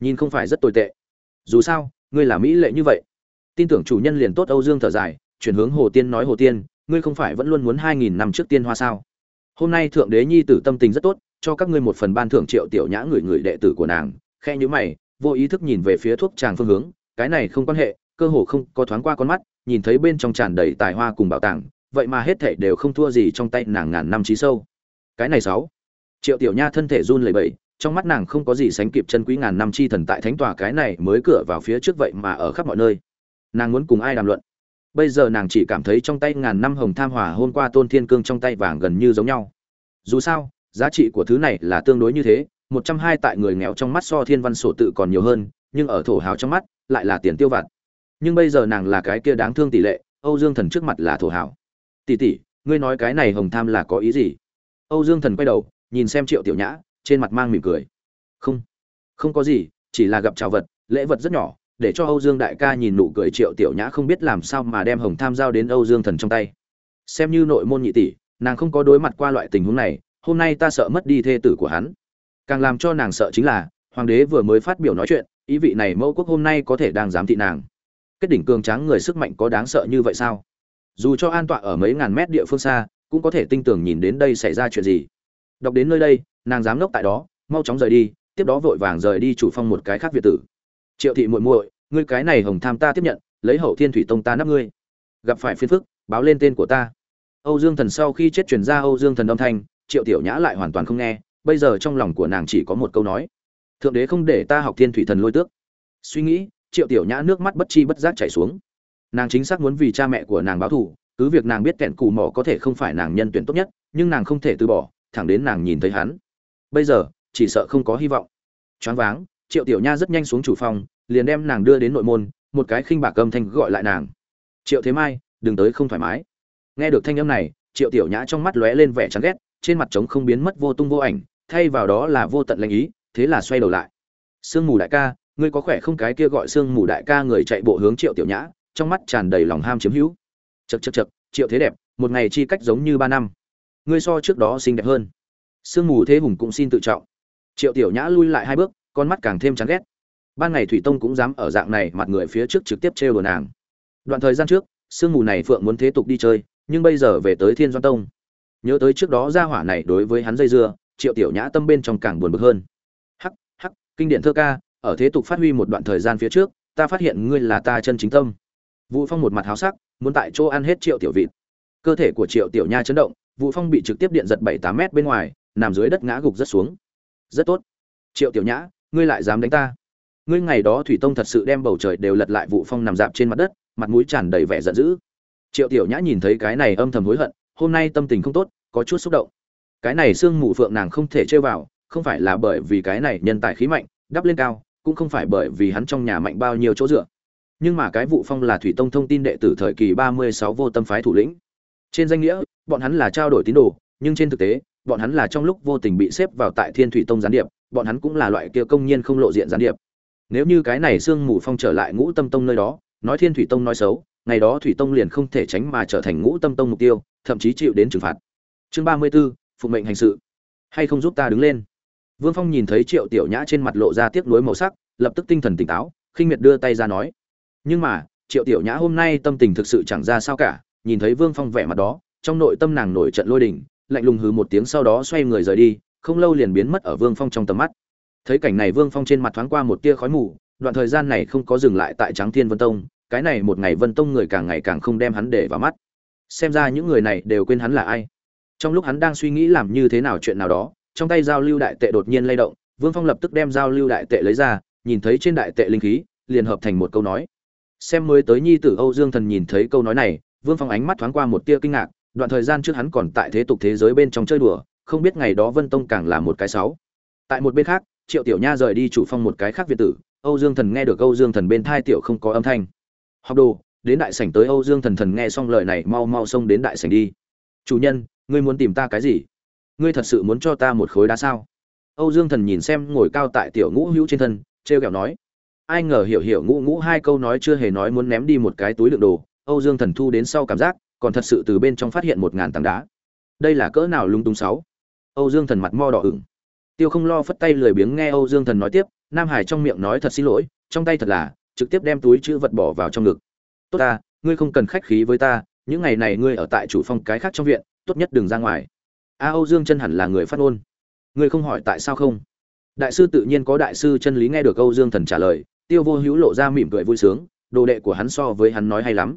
[SPEAKER 1] Nhìn không phải rất tồi tệ. Dù sao, ngươi là mỹ lệ như vậy. Tin tưởng chủ nhân liền tốt âu dương thở dài, chuyển hướng hồ tiên nói hồ tiên, ngươi không phải vẫn luôn muốn hai nghìn năm trước tiên hoa sao? Hôm nay thượng đế nhi tử tâm tình rất tốt cho các ngươi một phần ban thưởng triệu tiểu nhã người người đệ tử của nàng. Khe nhữ mày, vô ý thức nhìn về phía thuốc tràng phương hướng. Cái này không quan hệ, cơ hồ không có thoáng qua con mắt, nhìn thấy bên trong tràn đầy tài hoa cùng bảo tàng, vậy mà hết thể đều không thua gì trong tay nàng ngàn năm trí sâu. Cái này sáu. Triệu tiểu nha thân thể run lẩy bẩy, trong mắt nàng không có gì sánh kịp chân quý ngàn năm chi thần tại thánh tòa cái này mới cửa vào phía trước vậy mà ở khắp mọi nơi. Nàng muốn cùng ai đàm luận? Bây giờ nàng chỉ cảm thấy trong tay ngàn năm hồng tham hòa hôm qua tôn thiên cương trong tay vàng gần như giống nhau. Dù sao giá trị của thứ này là tương đối như thế, một trăm hai tại người nghèo trong mắt so thiên văn sổ tự còn nhiều hơn, nhưng ở thổ hào trong mắt, lại là tiền tiêu vặt. Nhưng bây giờ nàng là cái kia đáng thương tỷ lệ, âu dương thần trước mặt là thổ hào. Tỷ tỷ, ngươi nói cái này hồng tham là có ý gì? Âu dương thần quay đầu, nhìn xem triệu tiểu nhã, trên mặt mang mỉm cười. Không không có gì, chỉ là gặp trào vật, lễ vật rất nhỏ, để cho âu dương đại ca nhìn nụ cười triệu tiểu nhã không biết làm sao mà đem hồng tham giao đến âu dương thần trong tay. Xem như nội môn nhị tỷ, nàng không có đối mặt qua loại tình huống này hôm nay ta sợ mất đi thê tử của hắn. Càng làm cho nàng sợ chính là, hoàng đế vừa mới phát biểu nói chuyện, ý vị này mẫu quốc hôm nay có thể đang giám thị nàng. Kết đỉnh cường tráng người sức mạnh có đáng sợ như vậy sao? Dù cho an tọa ở mấy ngàn mét địa phương xa, cũng có thể tinh tường nhìn đến đây xảy ra chuyện gì. Đọc đến nơi đây, nàng dám ngốc tại đó, mau chóng rời đi, tiếp đó vội vàng rời đi chủ phong một cái khác việt tử. Triệu thị muội muội, ngươi cái này hồng tham ta tiếp nhận, lấy hậu thiên thủy tông ta nắp ngươi. Gặp phải phiền phức, báo lên tên của ta. Âu dương thần sau khi chết truyền ra âu dương thần âm thanh triệu tiểu nhã lại hoàn toàn không nghe, bây giờ trong lòng của nàng chỉ có một câu nói. Thượng đế không để ta học thiên thủy thần lôi tước. Suy nghĩ, triệu tiểu nhã nước mắt bất chi bất giác chảy xuống. Nàng chính xác muốn vì cha mẹ của nàng báo thù, cứ việc nàng biết kẹn cù mỏ có thể không phải nàng nhân tuyển tốt nhất, nhưng nàng không thể từ bỏ, thẳng đến nàng nhìn thấy hắn. Bây giờ, chỉ sợ không có hy vọng. Choáng váng, triệu tiểu nha rất nhanh xuống chủ phòng, liền đem nàng đưa đến nội môn, một cái khinh bạc âm thanh gọi lại nàng. Triệu thế mai, đừng tới không thoải mái. Nghe được thanh âm này, triệu tiểu nhã trong mắt lóe lên vẻ chán ghét trên mặt trống không biến mất vô tung vô ảnh, thay vào đó là vô tận lãnh ý, thế là xoay đầu lại. Sương mù đại ca, ngươi có khỏe không? Cái kia gọi sương mù đại ca người chạy bộ hướng triệu tiểu nhã, trong mắt tràn đầy lòng ham chiếm hữu. Chật chật chật triệu thế đẹp, một ngày chi cách giống như ba năm. Ngươi so trước đó xinh đẹp hơn. Sương mù thế hùng cũng xin tự trọng. Triệu tiểu nhã lui lại hai bước, con mắt càng thêm chán ghét. Ban ngày thủy tông cũng dám ở dạng này mặt người phía trước trực tiếp trêu đồ nàng. Đoạn thời gian trước, sương mù này phượng muốn thế tục đi chơi, nhưng bây giờ về tới thiên doan tông nhớ tới trước đó gia hỏa này đối với hắn dây dưa, triệu tiểu nhã tâm bên trong càng buồn bực hơn. Hắc hắc, kinh điển thơ ca, ở thế tục phát huy một đoạn thời gian phía trước, ta phát hiện ngươi là ta chân chính tâm. Vũ phong một mặt háo sắc, muốn tại chỗ ăn hết triệu tiểu vịt. Cơ thể của triệu tiểu nha chấn động, vũ phong bị trực tiếp điện giật bảy tám mét bên ngoài, nằm dưới đất ngã gục rất xuống. Rất tốt. Triệu tiểu nhã, ngươi lại dám đánh ta. Ngươi ngày đó thủy tông thật sự đem bầu trời đều lật lại vũ phong nằm dạp trên mặt đất, mặt mũi tràn đầy vẻ giận dữ. Triệu tiểu nhã nhìn thấy cái này âm thầm hối hận hôm nay tâm tình không tốt, có chút xúc động. Cái này xương mù phượng nàng không thể chơi vào, không phải là bởi vì cái này nhân tài khí mạnh, đắp lên cao, cũng không phải bởi vì hắn trong nhà mạnh bao nhiêu chỗ dựa. Nhưng mà cái vụ phong là thủy tông thông tin đệ tử thời kỳ ba mươi sáu vô tâm phái thủ lĩnh. Trên danh nghĩa, bọn hắn là trao đổi tín đồ, nhưng trên thực tế, bọn hắn là trong lúc vô tình bị xếp vào tại thiên thủy tông gián điệp, bọn hắn cũng là loại kia công nhiên không lộ diện gián điệp. Nếu như cái này sương mù phong trở lại ngũ tâm tông nơi đó, nói thiên thủy tông nói xấu ngày đó thủy tông liền không thể tránh mà trở thành ngũ tâm tông mục tiêu, thậm chí chịu đến trừng phạt. Chương ba mươi b ố phụ mệnh hành sự. Hay không giúp ta đứng lên? Vương phong nhìn thấy triệu tiểu nhã trên mặt lộ ra tiếc nuối màu sắc, lập tức tinh thần tỉnh táo, khinh miệt đưa tay ra nói. Nhưng mà, triệu tiểu nhã hôm nay tâm tình thực sự chẳng ra sao cả, nhìn thấy vương phong vẻ mặt đó, trong nội tâm nàng nổi trận lôi đình, lạnh lùng hừ một tiếng sau đó xoay người rời đi, không lâu liền biến mất ở vương phong trong tầm mắt. Thấy cảnh này vương phong trên mặt thoáng qua một tia khói mù, đoạn thời gian này không có dừng lại tại tráng thiên vân tông cái này một ngày vân tông người càng ngày càng không đem hắn để vào mắt. Xem ra những người này đều quên hắn là ai. Trong lúc hắn đang suy nghĩ làm như thế nào chuyện nào đó, trong tay giao lưu đại tệ đột nhiên lay động, vương phong lập tức đem giao lưu đại tệ lấy ra, nhìn thấy trên đại tệ linh khí, liền hợp thành một câu nói. Xem mới tới nhi tử âu dương thần nhìn thấy câu nói này, vương phong ánh mắt thoáng qua một tia kinh ngạc, đoạn thời gian trước hắn còn tại thế tục thế giới bên trong chơi đùa, không biết ngày đó vân tông càng là một cái sáu. Tại một bên khác, triệu tiểu nha rời đi chủ phong một cái khác việt tử, âu dương thần nghe được âu dương thần bên thai tiểu không có âm thanh học đồ, đến đại sảnh tới âu dương thần thần nghe xong lời này, mau mau xông đến đại sảnh đi. Chủ nhân, ngươi muốn tìm ta cái gì? Ngươi thật sự muốn cho ta một khối đá sao? Âu dương thần nhìn xem ngồi cao tại tiểu ngũ hữu trên thân, trêu kẹo nói. Ai ngờ hiểu hiểu ngũ ngũ hai câu nói chưa hề nói muốn ném đi một cái túi đựng đồ, âu dương thần thu đến sau cảm giác, còn thật sự từ bên trong phát hiện một ngàn tảng đá. Đây là cỡ nào lung tung sáu? Âu dương thần mặt mo đỏ ửng. Tiêu không lo phất tay lười biếng nghe âu dương thần nói tiếp, nam hải trong miệng nói thật xin lỗi, trong tay thật là trực tiếp đem túi chữ vật bỏ vào trong ngực. Tốt ta, ngươi không cần khách khí với ta, những ngày này ngươi ở tại chủ phong cái khác trong viện, tốt nhất đừng ra ngoài. A âu dương chân hẳn là người phát ngôn. Ngươi không hỏi tại sao không? Đại sư tự nhiên có đại sư chân lý nghe được âu dương thần trả lời, tiêu vô hữu lộ ra mỉm cười vui sướng, đồ đệ của hắn so với hắn nói hay lắm.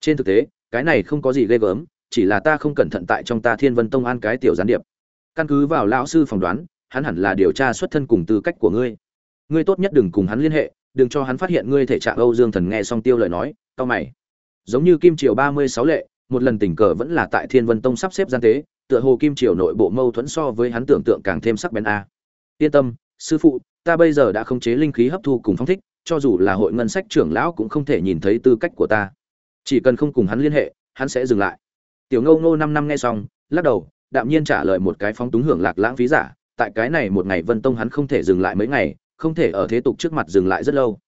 [SPEAKER 1] Trên thực tế, cái này không có gì ghê gớm, chỉ là ta không cẩn thận tại trong ta thiên vân tông an cái tiểu gián điệp. Căn cứ vào lão sư phỏng đoán, hắn hẳn là điều tra xuất thân cùng tư cách của ngươi. Ngươi tốt nhất đừng cùng hắn liên hệ đừng cho hắn phát hiện ngươi thể trạng âu dương thần nghe xong tiêu lời nói tao mày. Giống như kim triều ba mươi sáu lệ, một lần tình cờ vẫn là tại thiên vân tông sắp xếp gian tế, tựa hồ kim triều nội bộ mâu thuẫn so với hắn tưởng tượng càng thêm sắc bén a. Yên tâm, sư phụ, ta bây giờ đã khống chế linh khí hấp thu cùng phong thích, cho dù là hội ngân sách trưởng lão cũng không thể nhìn thấy tư cách của ta. Chỉ cần không cùng hắn liên hệ, hắn sẽ dừng lại. Tiểu Ngô Ngô năm năm nghe xong, lắc đầu, đạm nhiên trả lời một cái phóng túng hưởng lạc lãng phí giả, tại cái này một ngày vân tông hắn không thể dừng lại mấy ngày không thể ở thế tục trước mặt dừng lại rất lâu.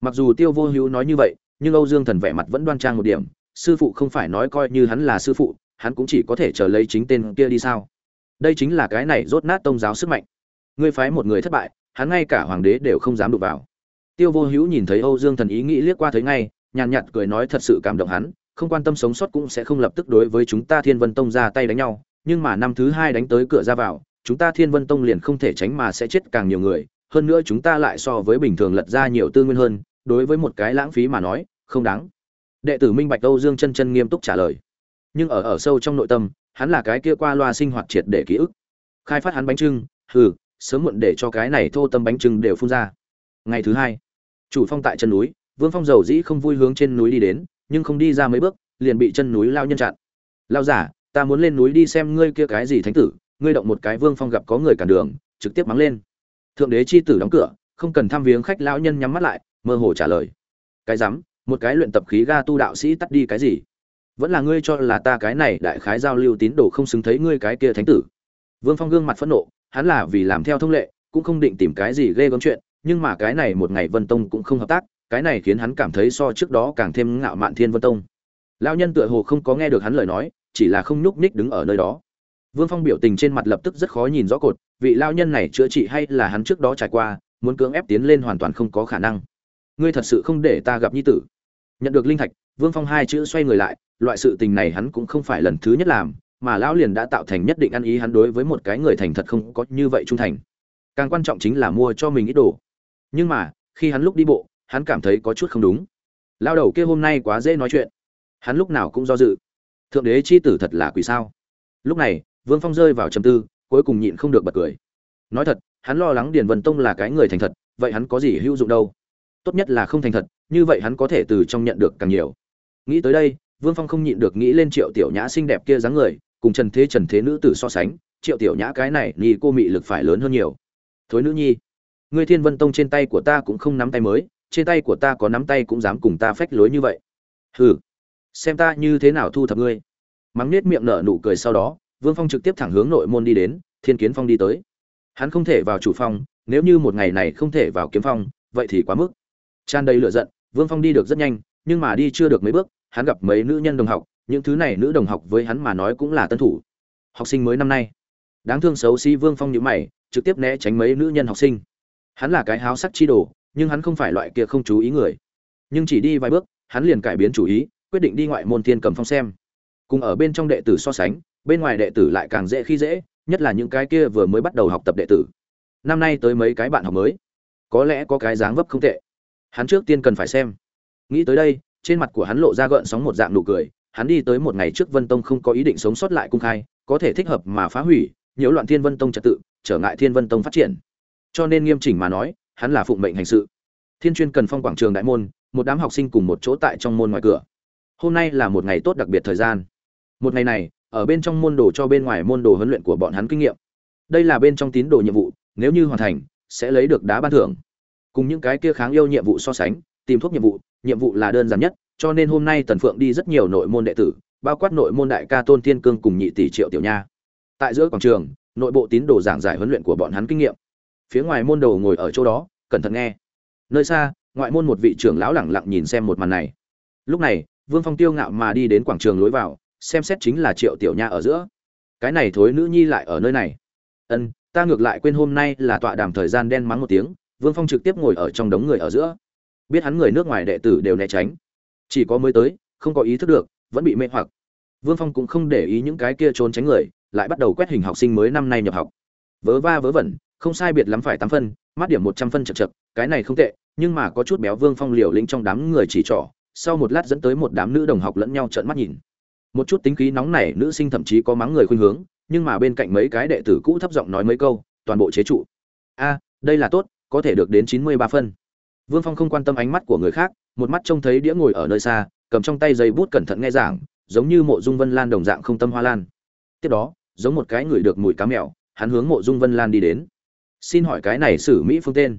[SPEAKER 1] Mặc dù tiêu vô hữu nói như vậy, nhưng âu dương thần vẻ mặt vẫn đoan trang một điểm, sư phụ không phải nói coi như hắn là sư phụ, hắn cũng chỉ có thể chờ lấy chính tên kia đi sao. Đây chính là cái này rốt nát tông giáo sức mạnh. Ngươi phái một người thất bại, hắn ngay cả hoàng đế đều không dám đụng vào. Tiêu vô hữu nhìn thấy âu dương thần ý nghĩ liếc qua thấy ngay, nhàn nhạt cười nói thật sự cảm động hắn, không quan tâm sống sót cũng sẽ không lập tức đối với chúng ta thiên vân tông ra tay đánh nhau, nhưng mà năm thứ hai đánh tới cửa ra vào, chúng ta thiên vân tông liền không thể tránh mà sẽ chết càng nhiều người hơn nữa chúng ta lại so với bình thường lật ra nhiều tư nguyên hơn, đối với một cái lãng phí mà nói, không đáng. Đệ tử minh bạch âu dương chân chân nghiêm túc trả lời. Nhưng ở ở sâu trong nội tâm, hắn là cái kia qua loa sinh hoạt triệt để ký ức. Khai phát hắn bánh trưng, hừ, sớm muộn để cho cái này thô tâm bánh trưng đều phun ra. Ngày thứ hai, chủ phong tại chân núi, vương phong dầu dĩ không vui hướng trên núi đi đến, nhưng không đi ra mấy bước, liền bị chân núi lao nhân chặn. Lao giả, ta muốn lên núi đi xem ngươi kia cái gì thánh tử, ngươi động một cái vương phong gặp có người cản đường, trực tiếp mắng lên thượng đế chi tử đóng cửa, không cần thăm viếng khách lão nhân nhắm mắt lại, mơ hồ trả lời. Cái rắm, một cái luyện tập khí ga tu đạo sĩ tắt đi cái gì? Vẫn là ngươi cho là ta cái này đại khái giao lưu tín đồ không xứng thấy ngươi cái kia thánh tử. Vương phong gương mặt phẫn nộ, hắn là vì làm theo thông lệ, cũng không định tìm cái gì ghê gớm chuyện, nhưng mà cái này một ngày vân tông cũng không hợp tác, cái này khiến hắn cảm thấy so trước đó càng thêm ngạo mạn thiên vân tông. Lão nhân tựa hồ không có nghe được hắn lời nói, chỉ là không nhúc nhích đứng ở nơi đó. Vương phong biểu tình trên mặt lập tức rất khó nhìn rõ cột vị lao nhân này chữa trị hay là hắn trước đó trải qua, muốn cưỡng ép tiến lên hoàn toàn không có khả năng. Ngươi thật sự không để ta gặp nhi tử. Nhận được linh thạch, vương phong hai chữ xoay người lại, loại sự tình này hắn cũng không phải lần thứ nhất làm, mà lão liền đã tạo thành nhất định ăn ý hắn đối với một cái người thành thật không có như vậy trung thành. Càng quan trọng chính là mua cho mình ít đồ. Nhưng mà, khi hắn lúc đi bộ, hắn cảm thấy có chút không đúng. Lao đầu kia hôm nay quá dễ nói chuyện. Hắn lúc nào cũng do dự. Thượng đế chi tử thật là quỷ sao? Lúc này, vương phong rơi vào trầm tư cuối cùng nhịn không được bật cười. Nói thật, hắn lo lắng điền vân tông là cái người thành thật, vậy hắn có gì hữu dụng đâu? Tốt nhất là không thành thật, như vậy hắn có thể từ trong nhận được càng nhiều. Nghĩ tới đây, vương phong không nhịn được nghĩ lên triệu tiểu nhã xinh đẹp kia dáng người, cùng trần thế trần thế nữ tử so sánh, triệu tiểu nhã cái này nghi cô mị lực phải lớn hơn nhiều. Thối nữ nhi, ngươi thiên vân tông trên tay của ta cũng không nắm tay mới, trên tay của ta có nắm tay cũng dám cùng ta phách lối như vậy. Hừ, xem ta như thế nào thu thập ngươi. Mắng nết miệng nở nụ cười sau đó vương phong trực tiếp thẳng hướng nội môn đi đến, thiên kiến phong đi tới. Hắn không thể vào chủ phong nếu như một ngày này không thể vào kiếm phong vậy thì quá mức. Tràn đầy lửa giận, vương phong đi được rất nhanh, nhưng mà đi chưa được mấy bước, hắn gặp mấy nữ nhân đồng học, những thứ này nữ đồng học với hắn mà nói cũng là tân thủ. Học sinh mới năm nay. Đáng thương xấu xí vương phong nhíu mày, trực tiếp né tránh mấy nữ nhân học sinh. Hắn là cái háo sắc chi đồ, nhưng hắn không phải loại kia không chú ý người. Nhưng chỉ đi vài bước, hắn liền cải biến chủ ý, quyết định đi ngoại môn thiên cầm phong xem. Cùng ở bên trong đệ tử so sánh bên ngoài đệ tử lại càng dễ khi dễ, nhất là những cái kia vừa mới bắt đầu học tập đệ tử. Năm nay tới mấy cái bạn học mới? Có lẽ có cái dáng vấp không tệ. Hắn trước tiên cần phải xem. Nghĩ tới đây, trên mặt của hắn lộ ra gợn sóng một dạng nụ cười, hắn đi tới một ngày trước vân tông không có ý định sống sót lại cung khai, có thể thích hợp mà phá hủy, nhiễu loạn thiên vân tông trật tự, trở ngại thiên vân tông phát triển. Cho nên nghiêm chỉnh mà nói, hắn là phụng mệnh hành sự. Thiên chuyên cần phong quảng trường đại môn, một đám học sinh cùng một chỗ tại trong môn ngoài cửa. Hôm nay là một ngày tốt đặc biệt thời gian. Một ngày này ở bên trong môn đồ cho bên ngoài môn đồ huấn luyện của bọn hắn kinh nghiệm. Đây là bên trong tín đồ nhiệm vụ, nếu như hoàn thành, sẽ lấy được đá ban thưởng. Cùng những cái kia kháng yêu nhiệm vụ so sánh, tìm thuốc nhiệm vụ nhiệm vụ là đơn giản nhất, cho nên hôm nay tần phượng đi rất nhiều nội môn đệ tử, bao quát nội môn đại ca tôn thiên cương cùng nhị tỷ triệu tiểu nha. Tại giữa quảng trường, nội bộ tín đồ giảng giải huấn luyện của bọn hắn kinh nghiệm. Phía ngoài môn đồ ngồi ở chỗ đó, cẩn thận nghe. Nơi xa, ngoại môn một vị trưởng lão lẳng lặng nhìn xem một màn này. Lúc này, vương phong tiêu ngạo mà đi đến quảng trường lối vào xem xét chính là triệu tiểu nha ở giữa. Cái này thối nữ nhi lại ở nơi này. Ân, ta ngược lại quên hôm nay là tọa đàm thời gian đen mắng một tiếng, vương phong trực tiếp ngồi ở trong đống người ở giữa. Biết hắn người nước ngoài đệ tử đều né tránh. Chỉ có mới tới, không có ý thức được, vẫn bị mê hoặc. Vương phong cũng không để ý những cái kia trốn tránh người, lại bắt đầu quét hình học sinh mới năm nay nhập học. Vớ va vớ vẩn, không sai biệt lắm phải tám phân, mắt điểm một trăm phân chật chật, cái này không tệ, nhưng mà có chút béo vương phong liều lĩnh trong đám người chỉ trỏ, sau một lát dẫn tới một đám nữ đồng học lẫn nhau trợn mắt nhìn một chút tính khí nóng này nữ sinh thậm chí có mắng người khuynh hướng, nhưng mà bên cạnh mấy cái đệ tử cũ thấp giọng nói mấy câu, toàn bộ chế trụ. A, đây là tốt, có thể được đến chín mươi ba phân. Vương phong không quan tâm ánh mắt của người khác, một mắt trông thấy đĩa ngồi ở nơi xa, cầm trong tay giấy bút cẩn thận nghe giảng, giống như mộ dung vân lan đồng dạng không tâm hoa lan. Tiếp đó, giống một cái người được mùi cá mèo, hắn hướng mộ dung vân lan đi đến. Xin hỏi cái này xử mỹ phương tên.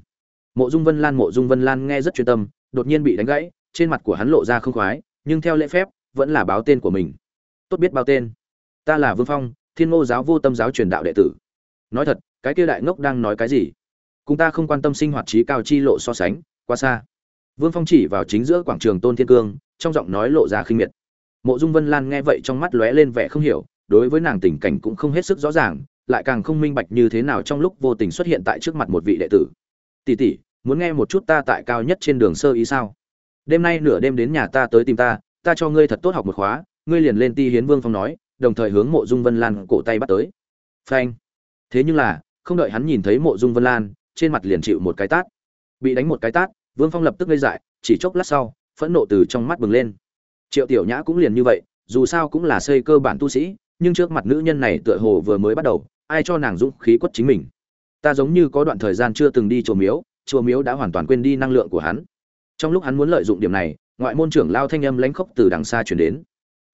[SPEAKER 1] Mộ dung vân lan, mộ dung vân lan nghe rất chuyên tâm, đột nhiên bị đánh gãy, trên mặt của hắn lộ ra không khoái, nhưng theo lễ phép, vẫn là báo tên của mình tốt biết bao tên. Ta là vương phong, thiên ngô giáo vô tâm giáo truyền đạo đệ tử. Nói thật, cái kia đại ngốc đang nói cái gì? Cùng ta không quan tâm sinh hoạt trí cao chi lộ so sánh, quá xa. Vương phong chỉ vào chính giữa quảng trường tôn thiên cương, trong giọng nói lộ ra khinh miệt. Mộ dung vân lan nghe vậy trong mắt lóe lên vẻ không hiểu, đối với nàng tình cảnh cũng không hết sức rõ ràng, lại càng không minh bạch như thế nào trong lúc vô tình xuất hiện tại trước mặt một vị đệ tử. Tỷ tỷ, muốn nghe một chút ta tại cao nhất trên đường sơ ý sao? Đêm nay nửa đêm đến nhà ta tới tìm ta ta cho ngươi thật tốt học một khóa ngươi liền lên ti hiến vương phong nói, đồng thời hướng mộ dung vân lan cổ tay bắt tới. Phanh. Thế nhưng là, không đợi hắn nhìn thấy mộ dung vân lan, trên mặt liền chịu một cái tát. Bị đánh một cái tát, vương phong lập tức gây dại, chỉ chốc lát sau, phẫn nộ từ trong mắt bừng lên. Triệu tiểu nhã cũng liền như vậy, dù sao cũng là xây cơ bản tu sĩ, nhưng trước mặt nữ nhân này tựa hồ vừa mới bắt đầu, ai cho nàng dũng khí quất chính mình? Ta giống như có đoạn thời gian chưa từng đi chùa miếu chùa miếu đã hoàn toàn quên đi năng lượng của hắn. Trong lúc hắn muốn lợi dụng điểm này, ngoại môn trưởng lao thanh âm lãnh khốc từ đằng xa chuyển đến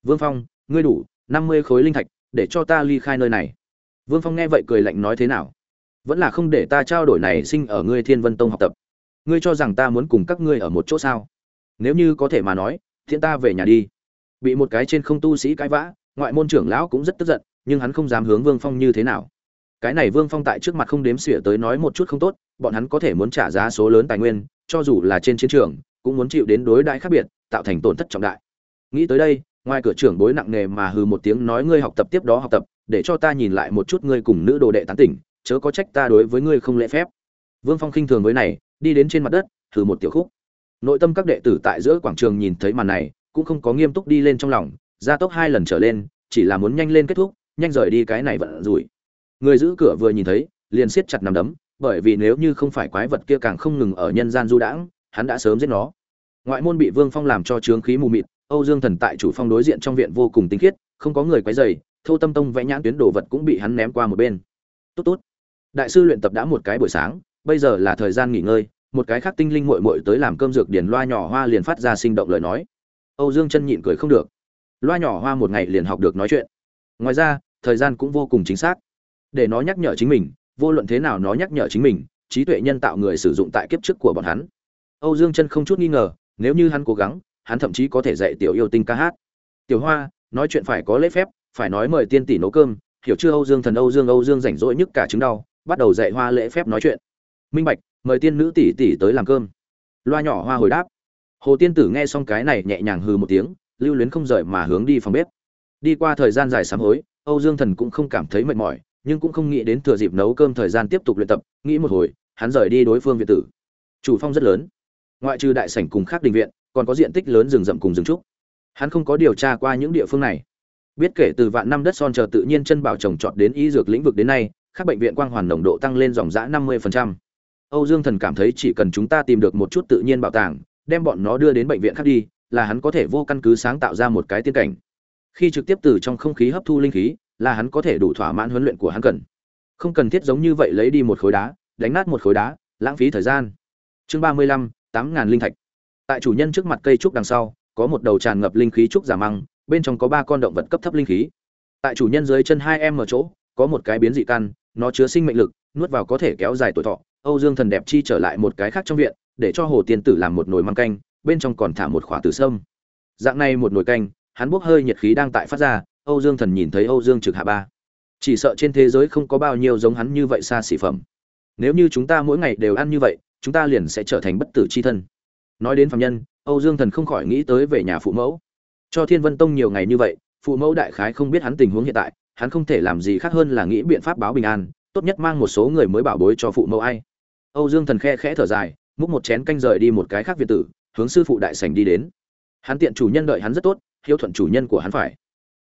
[SPEAKER 1] vương phong, ngươi đủ năm mươi khối linh thạch để cho ta ly khai nơi này. Vương phong nghe vậy cười lạnh nói thế nào? Vẫn là không để ta trao đổi này sinh ở ngươi thiên vân tông học tập. Ngươi cho rằng ta muốn cùng các ngươi ở một chỗ sao? Nếu như có thể mà nói, thiện ta về nhà đi. Bị một cái trên không tu sĩ cãi vã, ngoại môn trưởng lão cũng rất tức giận, nhưng hắn không dám hướng vương phong như thế nào. Cái này vương phong tại trước mặt không đếm xỉa tới nói một chút không tốt, bọn hắn có thể muốn trả giá số lớn tài nguyên, cho dù là trên chiến trường, cũng muốn chịu đến đối đãi khác biệt, tạo thành tổn thất trọng đại. Nghĩ tới đây ngoài cửa trưởng bối nặng nề mà hừ một tiếng nói ngươi học tập tiếp đó học tập, để cho ta nhìn lại một chút ngươi cùng nữ đồ đệ tán tỉnh, chớ có trách ta đối với ngươi không lễ phép. Vương phong khinh thường với này, đi đến trên mặt đất thử một tiểu khúc. Nội tâm các đệ tử tại giữa quảng trường nhìn thấy màn này, cũng không có nghiêm túc đi lên trong lòng, gia tốc hai lần trở lên, chỉ là muốn nhanh lên kết thúc, nhanh rời đi cái này vận rủi. Người giữ cửa vừa nhìn thấy, liền siết chặt nằm đấm, bởi vì nếu như không phải quái vật kia càng không ngừng ở nhân gian du đãng, hắn đã sớm giết nó. Ngoại môn bị vương phong làm cho trướng khí mù mịt âu dương thần tại chủ phong đối diện trong viện vô cùng tinh khiết không có người quấy rầy, Thâu tâm tông vẽ nhãn tuyến đồ vật cũng bị hắn ném qua một bên. Tốt tốt. Đại sư luyện tập đã một cái buổi sáng bây giờ là thời gian nghỉ ngơi một cái khác tinh linh muội muội tới làm cơm dược điển loa nhỏ hoa liền phát ra sinh động lời nói. Âu dương chân nhịn cười không được. Loa nhỏ hoa một ngày liền học được nói chuyện. Ngoài ra thời gian cũng vô cùng chính xác. Để nó nhắc nhở chính mình vô luận thế nào nó nhắc nhở chính mình trí tuệ nhân tạo người sử dụng tại kiếp trước của bọn hắn. Âu dương chân không chút nghi ngờ nếu như hắn cố gắng hắn thậm chí có thể dạy tiểu yêu tinh ca hát. Tiểu hoa, nói chuyện phải có lễ phép, phải nói mời tiên tỷ nấu cơm, hiểu chưa âu dương thần âu dương âu dương rảnh rỗi nhất cả chứng đau, bắt đầu dạy hoa lễ phép nói chuyện. Minh bạch, mời tiên nữ tỷ tỷ tới làm cơm. Loa nhỏ hoa hồi đáp. Hồ tiên tử nghe xong cái này nhẹ nhàng hừ một tiếng, lưu luyến không rời mà hướng đi phòng bếp. Đi qua thời gian dài sám hối, âu dương thần cũng không cảm thấy mệt mỏi, nhưng cũng không nghĩ đến thừa dịp nấu cơm thời gian tiếp tục luyện tập, nghĩ một hồi, hắn rời đi đối phương viện tử. Chủ phong rất lớn. Ngoại trừ đại sảnh cùng khác đình viện còn có diện tích lớn rừng rậm cùng rừng trúc. Hắn không có điều tra qua những địa phương này. Biết kể từ vạn năm đất son chờ tự nhiên chân bảo trồng trọt đến y dược lĩnh vực đến nay, các bệnh viện quang hoàn nồng độ tăng lên dòng dã năm mươi âu dương thần cảm thấy chỉ cần chúng ta tìm được một chút tự nhiên bảo tàng, đem bọn nó đưa đến bệnh viện khác đi, là hắn có thể vô căn cứ sáng tạo ra một cái tiên cảnh. Khi trực tiếp từ trong không khí hấp thu linh khí, là hắn có thể đủ thỏa mãn huấn luyện của hắn cần. Không cần thiết giống như vậy lấy đi một khối đá, đánh nát một khối đá, lãng phí thời gian. Chương ba mươi lăm, tám ngàn linh thạch tại chủ nhân trước mặt cây trúc đằng sau, có một đầu tràn ngập linh khí trúc giả măng, bên trong có ba con động vật cấp thấp linh khí. Tại chủ nhân dưới chân hai em ở chỗ, có một cái biến dị căn, nó chứa sinh mệnh lực, nuốt vào có thể kéo dài tuổi thọ. Âu dương thần đẹp chi trở lại một cái khác trong viện, để cho hồ tiên tử làm một nồi măng canh, bên trong còn thả một khỏa tử sâm. Dạng này một nồi canh, hắn bốc hơi nhiệt khí đang tại phát ra, âu dương thần nhìn thấy âu dương trực hạ ba. Chỉ sợ trên thế giới không có bao nhiêu giống hắn như vậy xa xỉ phẩm. Nếu như chúng ta mỗi ngày đều ăn như vậy, chúng ta liền sẽ trở thành bất tử c h i thân nói đến phạm nhân, âu dương thần không khỏi nghĩ tới về nhà phụ mẫu. Cho thiên vân tông nhiều ngày như vậy, phụ mẫu đại khái không biết hắn tình huống hiện tại, hắn không thể làm gì khác hơn là nghĩ biện pháp báo bình an, tốt nhất mang một số người mới bảo bối cho phụ mẫu ai. Âu dương thần khe khẽ thở dài, múc một chén canh rời đi một cái khác việt tử, hướng sư phụ đại sành đi đến. Hắn tiện chủ nhân đợi hắn rất tốt, hiếu thuận chủ nhân của hắn phải.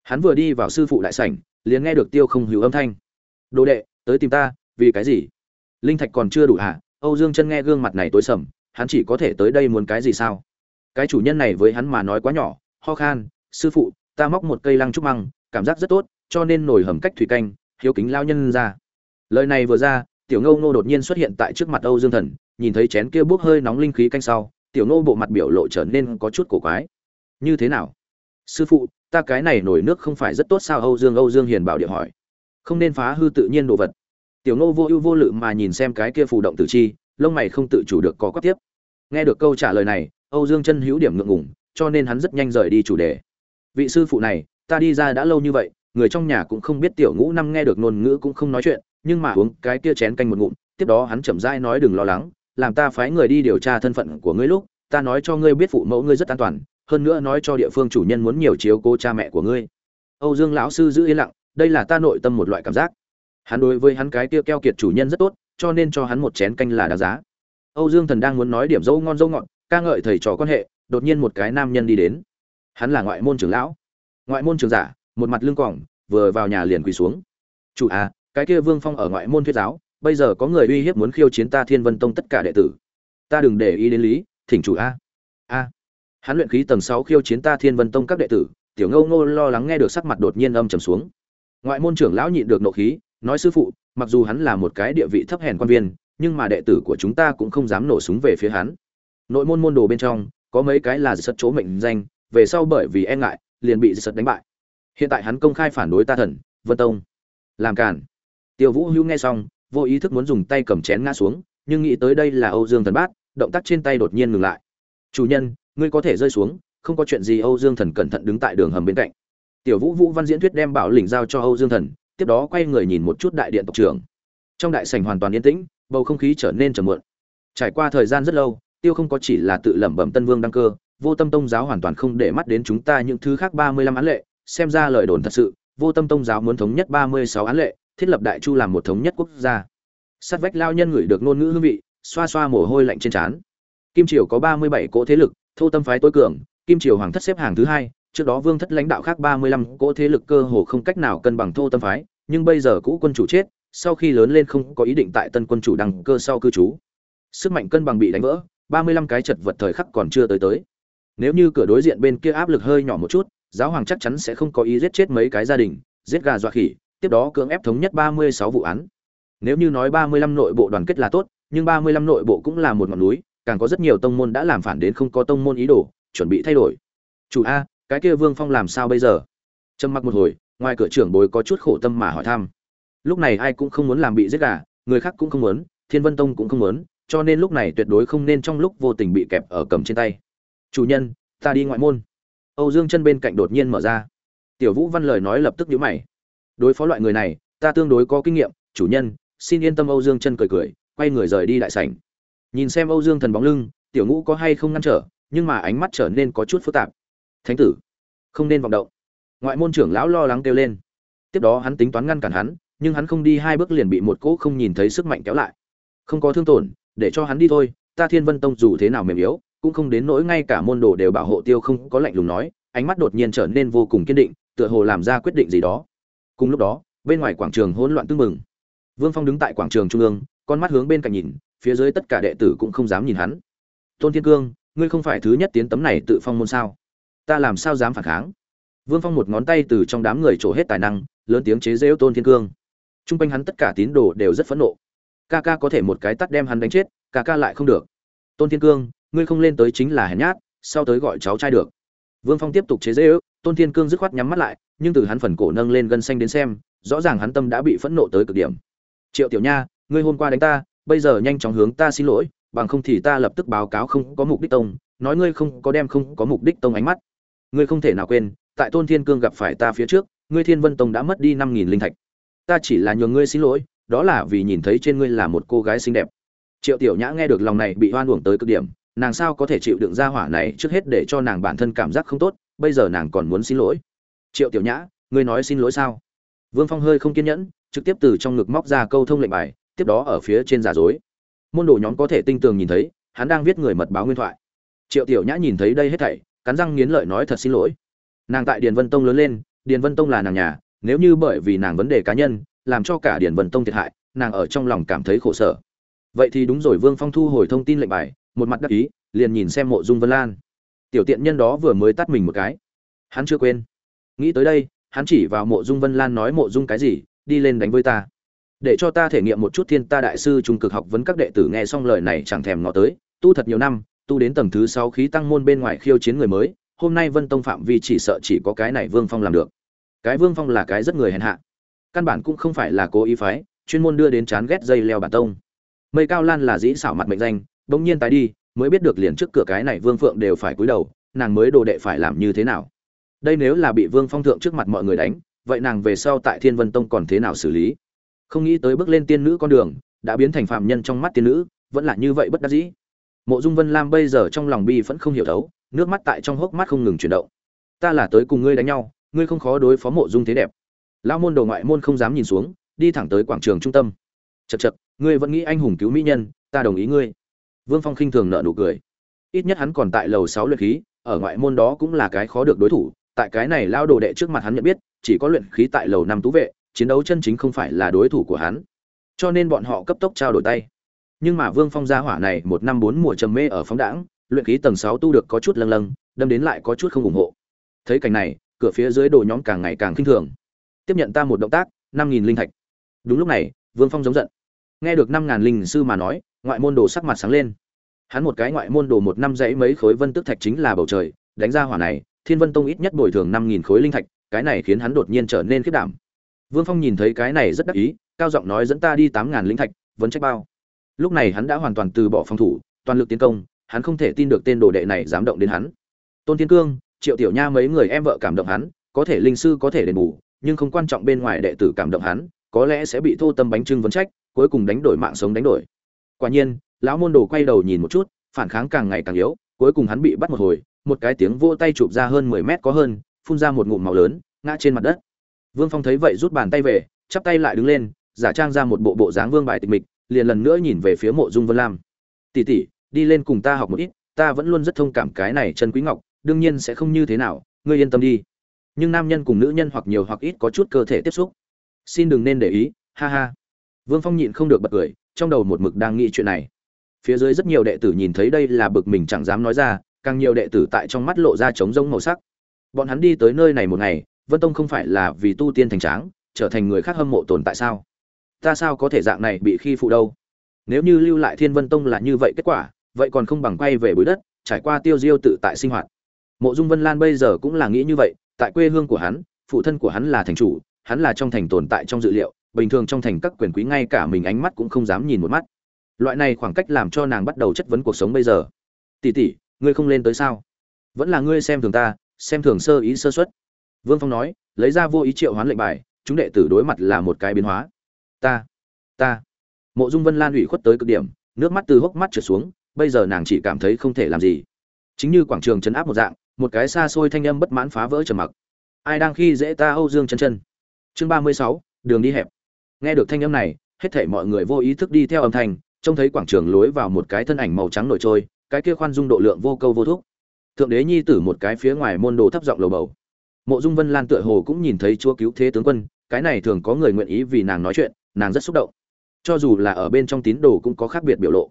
[SPEAKER 1] Hắn vừa đi vào sư phụ đại sảnh, liền nghe được tiêu không hữu âm thanh. Đồ đệ, tới tìm ta, vì cái gì? Linh thạch còn chưa đủ hả? Âu dương chân nghe gương mặt này tối sầm hắn chỉ có thể tới đây muốn cái gì sao? Cái chủ nhân này với hắn mà nói quá nhỏ, ho khan, sư phụ, ta móc một cây lăng trúc măng, cảm giác rất tốt, cho nên nổi hầm cách thủy canh, hiếu kính lao nhân ra. Lời này vừa ra, tiểu ngâu ngô đột nhiên xuất hiện tại trước mặt âu dương thần, nhìn thấy chén kia bốc hơi nóng linh khí canh sau, tiểu ngô bộ mặt biểu lộ trở nên có chút cổ quái. Như thế nào? Sư phụ, ta cái này nổi nước không phải rất tốt sao? Âu dương âu dương hiền bảo địa hỏi. Không nên phá hư tự nhiên đồ vật. Tiểu ngô vô ưu vô lự mà nhìn xem cái kia phù động tử chi lông mày không tự chủ được có quắc tiếp. Nghe được câu trả lời này, âu dương chân hữu điểm ngượng ngùng, cho nên hắn rất nhanh rời đi chủ đề. Vị sư phụ này, ta đi ra đã lâu như vậy, người trong nhà cũng không biết tiểu ngũ năm nghe được ngôn ngữ cũng không nói chuyện, nhưng mà uống cái kia chén canh một ngụm, tiếp đó hắn chậm rãi nói đừng lo lắng, làm ta phái người đi điều tra thân phận của ngươi lúc, ta nói cho ngươi biết phụ mẫu ngươi rất an toàn, hơn nữa nói cho địa phương chủ nhân muốn nhiều chiếu cố cha mẹ của ngươi. Âu dương lão sư giữ yên lặng, đây là ta nội tâm một loại cảm giác. Hắn đối với hắn cái kia keo kiệt chủ nhân rất tốt cho nên cho hắn một chén canh là đáng giá. Âu dương thần đang muốn nói điểm dâu ngon dâu ngọt, ca ngợi thầy trò quan hệ, đột nhiên một cái nam nhân đi đến. Hắn là ngoại môn trưởng lão. Ngoại môn trưởng giả, một mặt lưng quòng vừa vào nhà liền quỳ xuống. Chủ à cái kia vương phong ở ngoại môn thuyết giáo, bây giờ có người uy hiếp muốn khiêu chiến ta thiên vân tông tất cả đệ tử. Ta đừng để ý đến lý, thỉnh chủ a a. Hắn luyện khí tầng sáu khiêu chiến ta thiên vân tông các đệ tử, tiểu ngâu ngô lo lắng nghe được sắc mặt đột nhiên âm trầm xuống. Ngoại môn trưởng lão nhịn được nộ khí, nói sư phụ mặc dù hắn là một cái địa vị thấp hèn quan viên, nhưng mà đệ tử của chúng ta cũng không dám nổ súng về phía hắn. Nội môn môn đồ bên trong, có mấy cái là giật chỗ mệnh danh, về sau bởi vì e ngại, liền bị giật đánh bại. Hiện tại hắn công khai phản đối ta thần, vân tông. Làm cản tiêu vũ hữu nghe xong, vô ý thức muốn dùng tay cầm chén ngã xuống, nhưng nghĩ tới đây là âu dương thần bát, động tác trên tay đột nhiên ngừng lại. Chủ nhân, ngươi có thể rơi xuống, không có chuyện gì âu dương thần cẩn thận đứng tại đường hầm bên cạnh. Tiểu vũ vũ văn diễn thuyết đem bảo lĩnh giao cho âu dương thần tiếp đó quay người nhìn một chút đại điện tộc trưởng. Trong đại sảnh hoàn toàn yên tĩnh, bầu không khí trở nên trầm muộn. Trải qua thời gian rất lâu, tiêu không có chỉ là tự lẩm bẩm tân vương đăng cơ, vô tâm tông giáo hoàn toàn không để mắt đến chúng ta những thứ khác ba mươi lăm án lệ, xem ra lời đồn thật sự, vô tâm tông giáo muốn thống nhất ba mươi sáu án lệ, thiết lập đại chu làm một thống nhất quốc gia. Sát vách lao nhân ngửi được ngôn ngữ hương vị, xoa xoa mồ hôi lạnh trên trán. Kim triều có ba mươi bảy cỗ thế lực, thô tâm phái tối cường, kim triều hoàng thất xếp hàng thứ hai trước đó vương thất lãnh đạo khác ba mươi lăm cỗ thế lực cơ hồ không cách nào cân bằng thô tâm phái, nhưng bây giờ cũ quân chủ chết, sau khi lớn lên không có ý định tại tân quân chủ đăng cơ sau cư trú. Sức mạnh cân bằng bị đánh vỡ, ba mươi lăm cái chật vật thời khắc còn chưa tới tới. Nếu như cửa đối diện bên kia áp lực hơi nhỏ một chút, giáo hoàng chắc chắn sẽ không có ý giết chết mấy cái gia đình, giết gà dọa khỉ, tiếp đó cưỡng ép thống nhất ba mươi sáu vụ án. Nếu như nói ba mươi lăm nội bộ đoàn kết là tốt, nhưng ba mươi lăm nội bộ cũng là một ngọn núi, càng có rất nhiều tông môn đã làm phản đến không có tông môn ý đồ, chuẩn bị thay đổi. Chủ a cái kia vương phong làm sao bây giờ? Trầm mặc một hồi, ngoài cửa trưởng bối có chút khổ tâm mà hỏi thăm. Lúc này ai cũng không muốn làm bị giết gà, người khác cũng không muốn, thiên vân tông cũng không muốn, cho nên lúc này tuyệt đối không nên trong lúc vô tình bị kẹp ở cầm trên tay. Chủ nhân, ta đi ngoại môn. Âu dương chân bên cạnh đột nhiên mở ra. Tiểu vũ văn lời nói lập tức nhíu mày. Đối phó loại người này, ta tương đối có kinh nghiệm. Chủ nhân, xin yên tâm âu dương chân cười cười, quay người rời đi đại sảnh. Nhìn xem âu dương thần bóng lưng, tiểu ngũ có hay không ngăn trở, nhưng mà ánh mắt trở nên có chút phức tạp thánh tử. Không nên vọng động. Ngoại môn trưởng lão lo lắng kêu lên. Tiếp đó hắn tính toán ngăn cản hắn, nhưng hắn không đi hai bước liền bị một cỗ không nhìn thấy sức mạnh kéo lại. Không có thương tổn, để cho hắn đi thôi, ta thiên vân tông dù thế nào mềm yếu, cũng không đến nỗi ngay cả môn đồ đều bảo hộ tiêu không có lạnh lùng nói, ánh mắt đột nhiên trở nên vô cùng kiên định, tựa hồ làm ra quyết định gì đó. Cùng lúc đó, bên ngoài quảng trường hỗn loạn tưng mừng vương phong đứng tại quảng trường trung ương, con mắt hướng bên cạnh nhìn, phía dưới tất cả đệ tử cũng không dám nhìn hắn. Tôn thiên cương, ngươi không phải thứ nhất tiến tấm này tự phong môn sao? Ta làm sao dám phản kháng? Vương phong một ngón tay từ trong đám người trổ hết tài năng, lớn tiếng chế rêu tôn thiên cương. T r u n g quanh hắn tất cả tín đồ đều rất phẫn nộ. Ca ca có thể một cái tắt đem hắn đánh chết, ca ca lại không được. Tôn thiên cương, ngươi không lên tới chính là hèn nhát, sau tới gọi cháu trai được. Vương phong tiếp tục chế rêu tôn thiên cương dứt khoát nhắm mắt lại, nhưng từ hắn phần cổ nâng lên gân xanh đến xem, rõ ràng hắn tâm đã bị phẫn nộ tới cực điểm. Triệu tiểu nha, ngươi hôm qua đánh ta, bây giờ nhanh chóng hướng ta xin lỗi, bằng không thì ta lập tức báo cáo không có mục đích tông, nói ngươi không có đem không có mục đích tông ánh mắt ngươi không thể nào quên, tại tôn thiên cương gặp phải ta phía trước, ngươi thiên vân tông đã mất đi năm nghìn linh thạch. Ta chỉ là nhường ngươi xin lỗi, đó là vì nhìn thấy trên ngươi là một cô gái xinh đẹp. Triệu tiểu nhã nghe được lòng này bị hoan uổng tới cực điểm, nàng sao có thể chịu đựng ra hỏa này trước hết để cho nàng bản thân cảm giác không tốt, bây giờ nàng còn muốn xin lỗi. Triệu tiểu nhã, ngươi nói xin lỗi sao? Vương phong hơi không kiên nhẫn, trực tiếp từ trong ngực móc ra câu thông lệnh bài, tiếp đó ở phía trên giả dối. Môn đồ nhóm có thể tinh tường nhìn thấy, hắn đang viết người mật báo nguyên thoại. Triệu tiểu nhã nhìn thấy đây hết thảy cắn răng nghiến lợi nói thật xin lỗi. Nàng tại điền vân tông lớn lên, điền vân tông là nàng nhà, nếu như bởi vì nàng vấn đề cá nhân, làm cho cả điền vân tông thiệt hại, nàng ở trong lòng cảm thấy khổ sở. Vậy thì đúng rồi, vương phong thu hồi thông tin lệnh bài, một mặt đắc ý, liền nhìn xem mộ dung vân lan. Tiểu tiện nhân đó vừa mới tắt mình một cái. Hắn chưa quên. Nghĩ tới đây, hắn chỉ vào mộ dung vân lan nói mộ dung cái gì, đi lên đánh với ta. Để cho ta thể nghiệm một chút thiên ta đại sư trung cực học vấn các đệ tử nghe xong lời này chẳng thèm ngó tới, tu thật nhiều năm tu đến tầng thứ sáu khí tăng môn bên ngoài khiêu chiến người mới hôm nay Vân Tông phạm vi chỉ sợ chỉ có cái này Vương Phong làm được. Cái Vương Phong là cái rất người hèn hạ. Căn bản cũng không phải là cố ý phái, chuyên môn đưa đến chán ghét dây leo bản tông. Mây Cao Lan là dĩ xảo mặt mệnh danh, bỗng nhiên tái đi, mới biết được liền trước cửa cái này Vương Phượng đều phải cúi đầu, nàng mới đồ đệ phải làm như thế nào. Đây nếu là bị Vương Phong thượng trước mặt mọi người đánh, vậy nàng về sau tại Thiên Vân Tông còn thế nào xử lý? Không nghĩ tới bước lên tiên nữ con đường, đã biến thành phạm nhân trong mắt tiên nữ, vẫn là như vậy bất đắc dĩ. Mộ Dung Vân Lam bây giờ trong lòng bi vẫn không hiểu thấu, nước mắt tại trong hốc mắt không ngừng chuyển động. Ta là tới cùng ngươi đánh nhau ngươi không khó đối phó mộ dung thế đẹp. Lão môn đồ ngoại môn không dám nhìn xuống đi thẳng tới quảng trường trung tâm. Chật chật ngươi vẫn nghĩ anh hùng cứu mỹ nhân ta đồng ý ngươi. Vương phong khinh thường nợ nụ cười. Ít nhất hắn còn tại lầu sáu luyện khí ở ngoại môn đó cũng là cái khó được đối thủ tại cái này lao đồ đệ trước mặt hắn nhận biết chỉ có luyện khí tại lầu năm tú vệ chiến đấu chân chính không phải là đối thủ của hắn. Cho nên bọn họ cấp tốc trao đổi tay nhưng mà vương phong gia hỏa này một năm bốn mùa trầm mê ở phóng đãng luyện khí tầng sáu tu được có chút lâng lâng, đâm đến lại có chút không ủng hộ. Thấy cảnh này, cửa phía dưới đồ nhóm càng ngày càng khinh thường. Tiếp nhận ta một động tác, 5000 linh thạch. Đúng lúc này, Vương Phong giống giận. Nghe được năm ngàn linh sư mà nói, ngoại môn đồ sắc mặt sáng lên. Hắn một cái ngoại môn đồ một năm dãy mấy khối vân tức thạch chính là bầu trời, đánh ra hỏa này, Thiên Vân Tông ít nhất bồi thường 5000 khối linh thạch, cái này khiến hắn đột nhiên trở nên khiết đảm. Vương Phong nhìn thấy cái này rất đắc ý, cao giọng nói dẫn ta đi tám ngàn linh thạch, vấn trách bao. Lúc này hắn đã hoàn toàn từ bỏ phòng thủ, toàn lực tiến công, hắn không thể tin được tên đồ đệ này dám động đến hắn. Tôn thiên cương triệu tiểu nha mấy người em vợ cảm động hắn có thể linh sư có thể đền bù nhưng không quan trọng bên ngoài đệ tử cảm động hắn có lẽ sẽ bị thô tâm bánh trưng vấn trách cuối cùng đánh đổi mạng sống đánh đổi. Quả nhiên lão môn đồ quay đầu nhìn một chút phản kháng càng ngày càng yếu cuối cùng hắn bị bắt một hồi một cái tiếng vô tay chụp ra hơn mười mét có hơn phun ra một ngụm màu lớn ngã trên mặt đất. Vương phong thấy vậy rút bàn tay về chắp tay lại đứng lên giả trang ra một bộ bộ dáng vương bài tịch mịch liền lần nữa nhìn về phía mộ dung vân lam. Tỷ tỷ đi lên cùng ta học một ít, ta vẫn luôn rất thông cảm cái này chân quý ngọc, đương nhiên sẽ không như thế nào, ngươi yên tâm đi. Nhưng nam nhân cùng nữ nhân hoặc nhiều hoặc ít có chút cơ thể tiếp xúc. Xin đừng nên để ý, ha ha. Vương phong nhịn không được bật cười, trong đầu một mực đang nghĩ chuyện này. Phía dưới rất nhiều đệ tử nhìn thấy đây là bực mình chẳng dám nói ra, càng nhiều đệ tử tại trong mắt lộ ra trống rông màu sắc. Bọn hắn đi tới nơi này một ngày, vân tông không phải là vì tu tiên thành tráng, trở thành người khác hâm mộ tồn tại sao? Ta sao có thể dạng này bị khi phụ đâu? Nếu như lưu lại thiên vân tông là như vậy kết quả, vậy còn không bằng quay về bối đất, trải qua tiêu diêu tự tại sinh hoạt. Mộ dung vân lan bây giờ cũng là nghĩ như vậy, tại quê hương của hắn, phụ thân của hắn là thành chủ, hắn là trong thành tồn tại trong dự liệu, bình thường trong thành các quyền quý ngay cả mình ánh mắt cũng không dám nhìn một mắt. Loại này khoảng cách làm cho nàng bắt đầu chất vấn cuộc sống bây giờ. Tỷ tỷ, ngươi không lên tới sao? Vẫn là ngươi xem thường ta, xem thường sơ ý sơ xuất vương phong nói, lấy ra vô ý triệu hoán lệnh bài, chúng đệ tử đối mặt là một cái biến hóa ta ta. Mộ dung vân lan ủy khuất tới cực điểm, nước mắt từ hốc mắt trượt xuống, bây giờ nàng chỉ cảm thấy không thể làm gì. Chính như quảng trường chấn áp một dạng, một cái xa xôi thanh âm bất mãn phá vỡ trầm mặc. Ai đang khi dễ ta âu dương chân chân? Chương ba mươi sáu, đường đi hẹp. Nghe được thanh âm này, hết thảy mọi người vô ý thức đi theo âm thanh, trông thấy quảng trường lối vào một cái thân ảnh màu trắng nổi trôi, cái kia khoan dung độ lượng vô câu vô thúc. Thượng đế nhi tử một cái phía ngoài môn đồ thấp giọng lầu bầu. Mộ dung vân lan tựa hồ cũng nhìn thấy chúa cứu thế tướng quân, cái này thường có người nguyện ý vì nàng nói chuyện nàng rất xúc động. Cho dù là ở bên trong tín đồ cũng có khác biệt biểu lộ.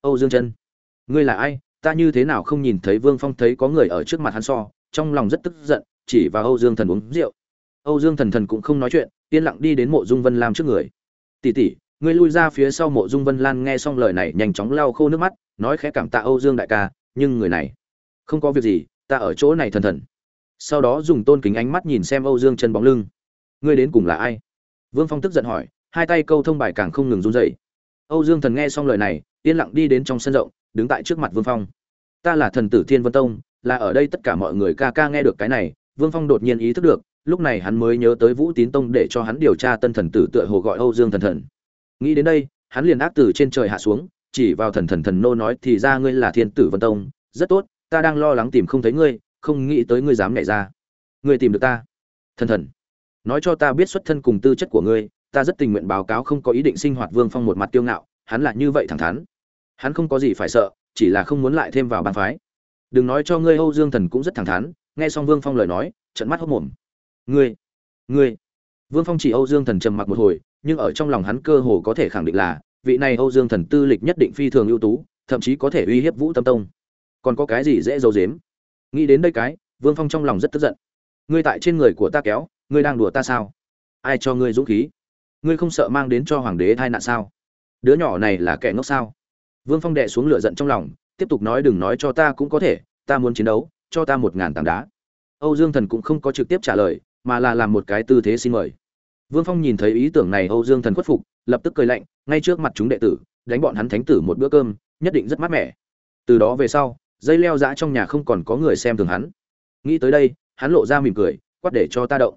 [SPEAKER 1] Âu dương chân ngươi là ai? Ta như thế nào không nhìn thấy vương phong thấy có người ở trước mặt hắn so, trong lòng rất tức giận, chỉ vào âu dương thần uống rượu. Âu dương thần thần cũng không nói chuyện, yên lặng đi đến mộ dung vân lam trước người. Tỉ tỉ ngươi lui ra phía sau. Mộ dung vân lan nghe xong lời này nhanh chóng lau khô nước mắt, nói khẽ cảm tạ âu dương đại ca, nhưng người này không có việc gì, ta ở chỗ này thần thần. Sau đó dùng tôn kính ánh mắt nhìn xem âu dương chân bóng lưng. Ngươi đến cùng là ai? Vương phong tức giận hỏi hai tay câu thông bài càng không ngừng run rẩy. âu dương thần nghe xong lời này, yên lặng đi đến trong sân rộng, đứng tại trước mặt vương phong. Ta là thần tử thiên vân tông, là ở đây tất cả mọi người ca ca nghe được cái này. Vương phong đột nhiên ý thức được, lúc này hắn mới nhớ tới vũ tín tông để cho hắn điều tra tân thần tử tựa hồ gọi âu dương thần thần. Nghĩ đến đây, hắn liền ác từ trên trời hạ xuống, chỉ vào thần thần thần nô nói, thì ra ngươi là thiên tử vân tông, rất tốt, ta đang lo lắng tìm không thấy ngươi, không nghĩ tới ngươi dám nhảy ra. Ngươi tìm được ta. Thần thần, nói cho ta biết xuất thân cùng tư chất của ngươi ta rất tình nguyện báo cáo không có ý định sinh hoạt vương phong một mặt tiêu ngạo, hắn là như vậy thẳng thắn. Hắn không có gì phải sợ, chỉ là không muốn lại thêm vào bàn phái. Đừng nói cho ngươi âu dương thần cũng rất thẳng thắn, nghe xong vương phong lời nói trận mắt hốc mồm. Ngươi ngươi. Vương phong chỉ âu dương thần trầm mặc một hồi, nhưng ở trong lòng hắn cơ hồ có thể khẳng định là, vị này âu dương thần tư lịch nhất định phi thường ưu tú, thậm chí có thể uy hiếp vũ tâm tông. Còn có cái gì dễ dâu dếm nghĩ đến đây cái, vương phong trong lòng rất tức giận. Ngươi tại trên người của ta kéo, ngươi đang đùa ta sao? Ai cho ngươi dũng khí? Ngươi không sợ mang đến cho hoàng đế tai nạn sao? Đứa nhỏ này là kẻ ngốc sao? Vương phong đệ xuống lửa giận trong lòng, tiếp tục nói đừng nói cho ta cũng có thể, ta muốn chiến đấu, cho ta một ngàn tảng đá. Âu dương thần cũng không có trực tiếp trả lời, mà là làm một cái tư thế xin mời. Vương phong nhìn thấy ý tưởng này, âu dương thần khuất phục, lập tức cười lạnh, ngay trước mặt chúng đệ tử, đánh bọn hắn thánh tử một bữa cơm, nhất định rất mát mẻ. Từ đó về sau, dây leo dã trong nhà không còn có người xem thường hắn. Nghĩ tới đây, hắn lộ ra mỉm cười, quát để cho ta động.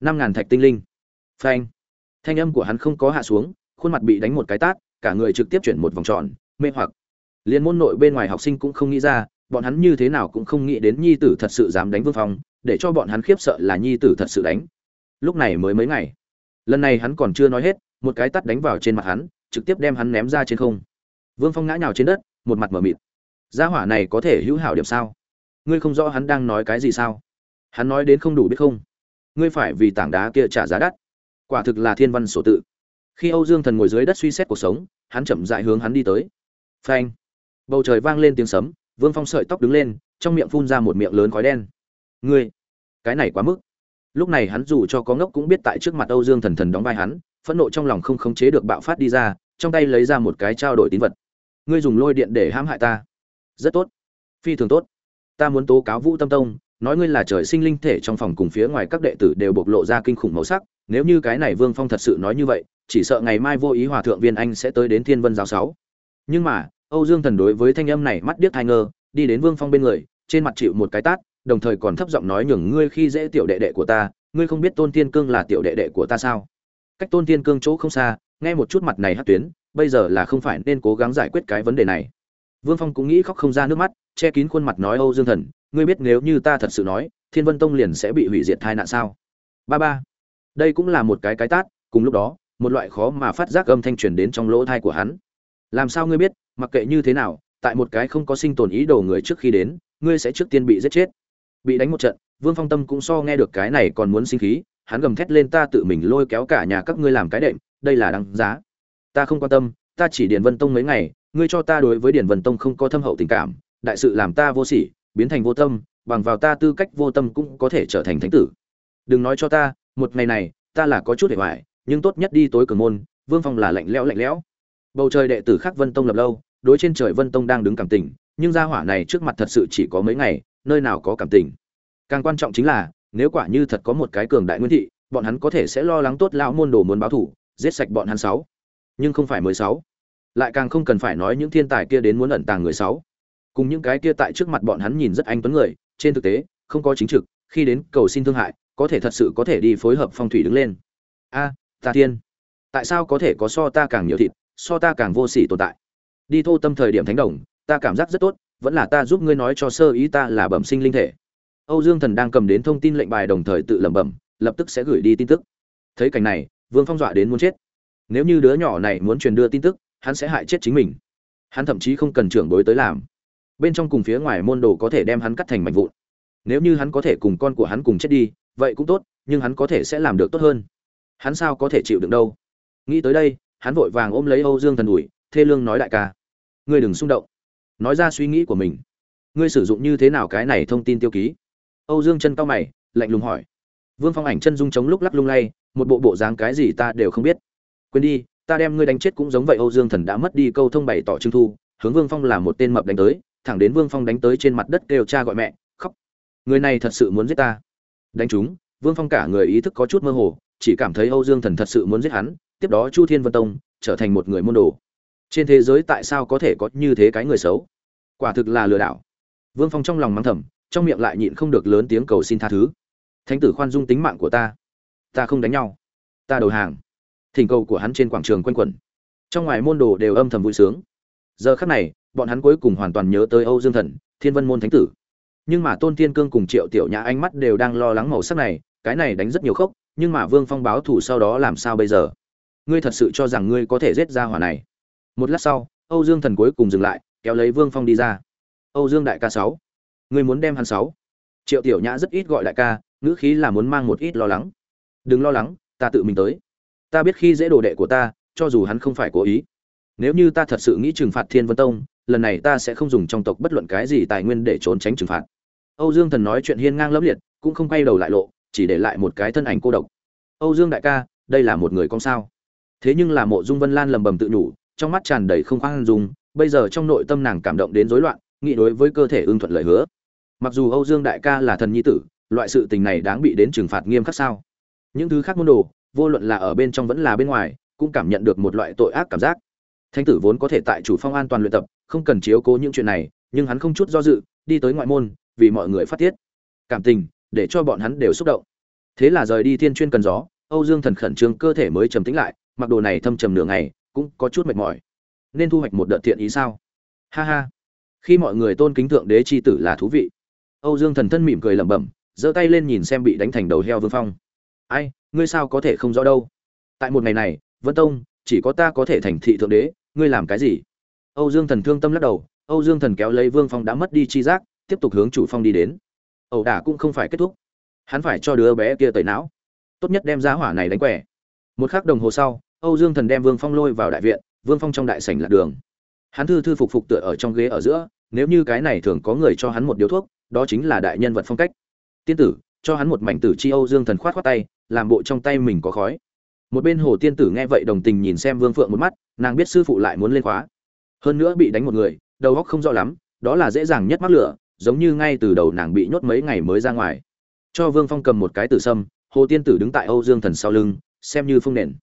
[SPEAKER 1] Năm ngàn thạch tinh linh. Phanh thanh âm của hắn không có hạ xuống, khuôn mặt bị đánh một cái tát, cả người trực tiếp chuyển một vòng tròn, mê hoặc. Liên môn nội bên ngoài học sinh cũng không nghĩ ra, bọn hắn như thế nào cũng không nghĩ đến nhi tử thật sự dám đánh vương phong, để cho bọn hắn khiếp sợ là nhi tử thật sự đánh. Lúc này mới mấy ngày, lần này hắn còn chưa nói hết, một cái tát đánh vào trên mặt hắn, trực tiếp đem hắn ném ra trên không. Vương phong ngã nhào trên đất, một mặt mở mịt. Gia hỏa này có thể hữu hảo điểm sao? Ngươi không rõ hắn đang nói cái gì sao? Hắn nói đến không đủ biết không? Ngươi phải vì tảng đá kia trả giá đắt quả thực là thiên văn sổ tự. Khi âu dương thần ngồi dưới đất suy xét cuộc sống, hắn chậm dại hướng hắn đi tới. Phanh! Bầu trời vang lên tiếng sấm, vương phong sợi tóc đứng lên, trong miệng phun ra một miệng lớn khói đen. Ngươi! Cái này quá mức. Lúc này hắn dù cho có ngốc cũng biết tại trước mặt âu dương thần thần đóng vai hắn, phẫn nộ trong lòng không khống chế được bạo phát đi ra, trong tay lấy ra một cái trao đổi tín vật. Ngươi dùng lôi điện để hãm hại ta. Rất tốt. Phi thường tốt. Ta muốn tố cáo vũ tâm tông nói ngươi là trời sinh linh thể trong phòng cùng phía ngoài các đệ tử đều bộc lộ ra kinh khủng màu sắc, nếu như cái này vương phong thật sự nói như vậy, chỉ sợ ngày mai vô ý hòa thượng viên anh sẽ tới đến thiên vân giáo sáu. Nhưng mà, âu dương thần đối với thanh âm này mắt điếc thai ngơ, đi đến vương phong bên người, trên mặt chịu một cái tát, đồng thời còn thấp giọng nói nhường ngươi khi dễ tiểu đệ đệ của ta, ngươi không biết tôn thiên cương là tiểu đệ đệ của ta sao? Cách tôn thiên cương chỗ không xa, nghe một chút mặt này hát tuyến, bây giờ là không phải nên cố gắng giải quyết cái vấn đề này. Vương phong cũng nghĩ khóc không ra nước mắt, che kín khuôn mặt nói âu dương thần ngươi biết nếu như ta thật sự nói, thiên vân tông liền sẽ bị hủy diệt tai nạn sao? Ba ba. Đây cũng là một cái cái tát, cùng lúc đó, một loại khó mà phát giác âm thanh truyền đến trong lỗ thai của hắn. Làm sao ngươi biết, mặc kệ như thế nào, tại một cái không có sinh tồn ý đồ người trước khi đến, ngươi sẽ trước tiên bị giết chết. Bị đánh một trận, vương phong tâm cũng so nghe được cái này còn muốn sinh khí, hắn gầm thét lên ta tự mình lôi kéo cả nhà các ngươi làm cái đệm, đây là đáng giá. Ta không quan tâm, ta chỉ điền vân tông mấy ngày, ngươi cho ta đối với điền vân tông không có thâm hậu tình cảm, đại sự làm ta vô sỉ biến thành vô tâm, bằng vào ta tư cách vô tâm cũng có thể trở thành thánh tử. Đừng nói cho ta, một ngày này, ta là có chút để hoài, nhưng tốt nhất đi tối cường môn, vương phong là lạnh lẽo lạnh lẽo. Bầu trời đệ tử khác vân tông lập lâu, đối trên trời vân tông đang đứng cảm tình, nhưng gia hỏa này trước mặt thật sự chỉ có mấy ngày, nơi nào có cảm tình. Càng quan trọng chính là, nếu quả như thật có một cái cường đại nguyên thị, bọn hắn có thể sẽ lo lắng tốt lão môn đồ muốn báo thủ, giết sạch bọn hắn sáu. Nhưng không phải mười sáu. Lại càng không cần phải nói những thiên tài kia đến muốn ẩn tàng người sáu cùng những cái kia tại trước mặt bọn hắn nhìn rất anh tuấn người trên thực tế không có chính trực khi đến cầu xin thương hại có thể thật sự có thể đi phối hợp phong thủy đứng lên. A à, ta thiên tại sao có thể có so ta càng nhiều thịt so ta càng vô sỉ tồn tại? Đi thô tâm thời điểm thánh đồng ta cảm giác rất tốt vẫn là ta giúp ngươi nói cho sơ ý ta là bẩm sinh linh thể. Âu dương thần đang cầm đến thông tin lệnh bài đồng thời tự lẩm bẩm lập tức sẽ gửi đi tin tức. Thấy cảnh này vương phong dọa đến muốn chết. Nếu như đứa nhỏ này muốn truyền đưa tin tức hắn sẽ hại chết chính mình. Hắn thậm chí không cần trưởng bối tới làm bên trong cùng phía ngoài môn đồ có thể đem hắn cắt thành mảnh vụn. Nếu như hắn có thể cùng con của hắn cùng chết đi, vậy cũng tốt, nhưng hắn có thể sẽ làm được tốt hơn. Hắn sao có thể chịu đựng đâu? Nghĩ tới đây, hắn vội vàng ôm lấy âu dương thần ủi thê lương nói đại ca. Ngươi đừng xung động. Nói ra suy nghĩ của mình. Ngươi sử dụng như thế nào cái này thông tin tiêu ký? Âu dương chân cao mày, lạnh lùng hỏi. Vương phong ảnh chân dung chống lúc lắc lung lay, một bộ bộ dáng cái gì ta đều không biết. Quên đi, ta đem ngươi đánh chết cũng giống vậy, âu dương thần đã mất đi câu thông bày tỏ trưng thu, hướng vương phong là một tên mập đánh tới thẳng đến vương phong đánh tới trên mặt đất kêu cha gọi mẹ, khóc. Người này thật sự muốn giết ta. Đánh chúng, vương phong cả người ý thức có chút mơ hồ, chỉ cảm thấy âu dương thần thật sự muốn giết hắn, tiếp đó chu thiên vân tông trở thành một người môn đồ. Trên thế giới tại sao có thể có như thế cái người xấu? Quả thực là lừa đảo. Vương phong trong lòng mắng thầm, trong miệng lại nhịn không được lớn tiếng cầu xin tha thứ. Thánh tử khoan dung tính mạng của ta. Ta không đánh nhau. Ta đầu hàng. Thỉnh cầu của hắn trên quảng trường quanh quẩn. Trong ngoài môn đồ đều âm thầm vui sướng. Giờ khắc này bọn hắn cuối cùng hoàn toàn nhớ tới âu dương thần, thiên vân môn thánh tử. Nhưng mà tôn thiên cương cùng triệu tiểu nhã ánh mắt đều đang lo lắng màu sắc này, cái này đánh rất nhiều khốc, nhưng mà vương phong báo thủ sau đó làm sao bây giờ? Ngươi thật sự cho rằng ngươi có thể giết ra hỏa này? Một lát sau, âu dương thần cuối cùng dừng lại, kéo lấy vương phong đi ra. Âu dương đại ca sáu, ngươi muốn đem hắn sáu? Triệu tiểu nhã rất ít gọi đại ca, ngữ khí là muốn mang một ít lo lắng. Đừng lo lắng, ta tự mình tới. Ta biết khi dễ đồ đệ của ta, cho dù hắn không phải cố ý. Nếu như ta thật sự nghĩ trừng phạt thiên vân tông lần này ta sẽ không dùng trong tộc bất luận cái gì tài nguyên để trốn tránh trừng phạt. Âu dương thần nói chuyện hiên ngang lẫm liệt, cũng không quay đầu lại lộ, chỉ để lại một cái thân ảnh cô độc. Âu dương đại ca, đây là một người con sao? Thế nhưng là mộ dung vân lan lầm bầm tự nhủ, trong mắt tràn đầy không khoan dung, bây giờ trong nội tâm nàng cảm động đến rối loạn, nghĩ đối với cơ thể ưng thuận lời hứa. Mặc dù âu dương đại ca là thần nhi tử, loại sự tình này đáng bị đến trừng phạt nghiêm khắc sao? Những thứ khác môn đồ, vô luận là ở bên trong vẫn là bên ngoài, cũng cảm nhận được một loại tội ác cảm giác. Thánh tử vốn có thể tại chủ phong an toàn luyện tập không cần chiếu cố những chuyện này, nhưng hắn không chút do dự, đi tới ngoại môn, vì mọi người phát tiết. Cảm tình, để cho bọn hắn đều xúc động. Thế là rời đi thiên chuyên cần gió, âu dương thần khẩn trương cơ thể mới trầm tĩnh lại, mặc đồ này thâm trầm nửa ngày, cũng có chút mệt mỏi. Nên thu hoạch một đợt thiện ý sao? Ha ha. Khi mọi người tôn kính thượng đế c h i tử là thú vị. Âu dương thần thân mỉm cười lẩm bẩm, giơ tay lên nhìn xem bị đánh thành đầu heo vương phong. Ai, ngươi sao có thể không rõ đâu? Tại một ngày này, vân tông, chỉ có ta có thể thành thị thượng đế, ngươi làm cái gì? Âu dương thần thương tâm lắc đầu, âu dương thần kéo lấy vương phong đã mất đi chi giác, tiếp tục hướng chủ phong đi đến. Ẩu đả cũng không phải kết thúc. Hắn phải cho đứa bé kia tẩy não. Tốt nhất đem giá hỏa này đánh quẻ. Một khắc đồng hồ sau, âu dương thần đem vương phong lôi vào đại viện, vương phong trong đại sảnh lạc đường. Hắn thư thư phục phục tựa ở trong ghế ở giữa, nếu như cái này thường có người cho hắn một điếu thuốc, đó chính là đại nhân vật phong cách. Tiên tử, cho hắn một mảnh tử chi âu dương thần khoát khoát tay, làm bộ trong tay mình có khói. Một bên hồ tiên tử nghe vậy đồng tình nhìn xem vương phượng một mắt, nàng biết sư phụ lại muốn lên khóa hơn nữa bị đánh một người, đầu óc không rõ lắm, đó là dễ dàng nhất mắc lửa, giống như ngay từ đầu nàng bị nhốt mấy ngày mới ra ngoài. Cho vương phong cầm một cái tử sâm, hồ tiên tử đứng tại âu dương thần sau lưng, xem như phương nền.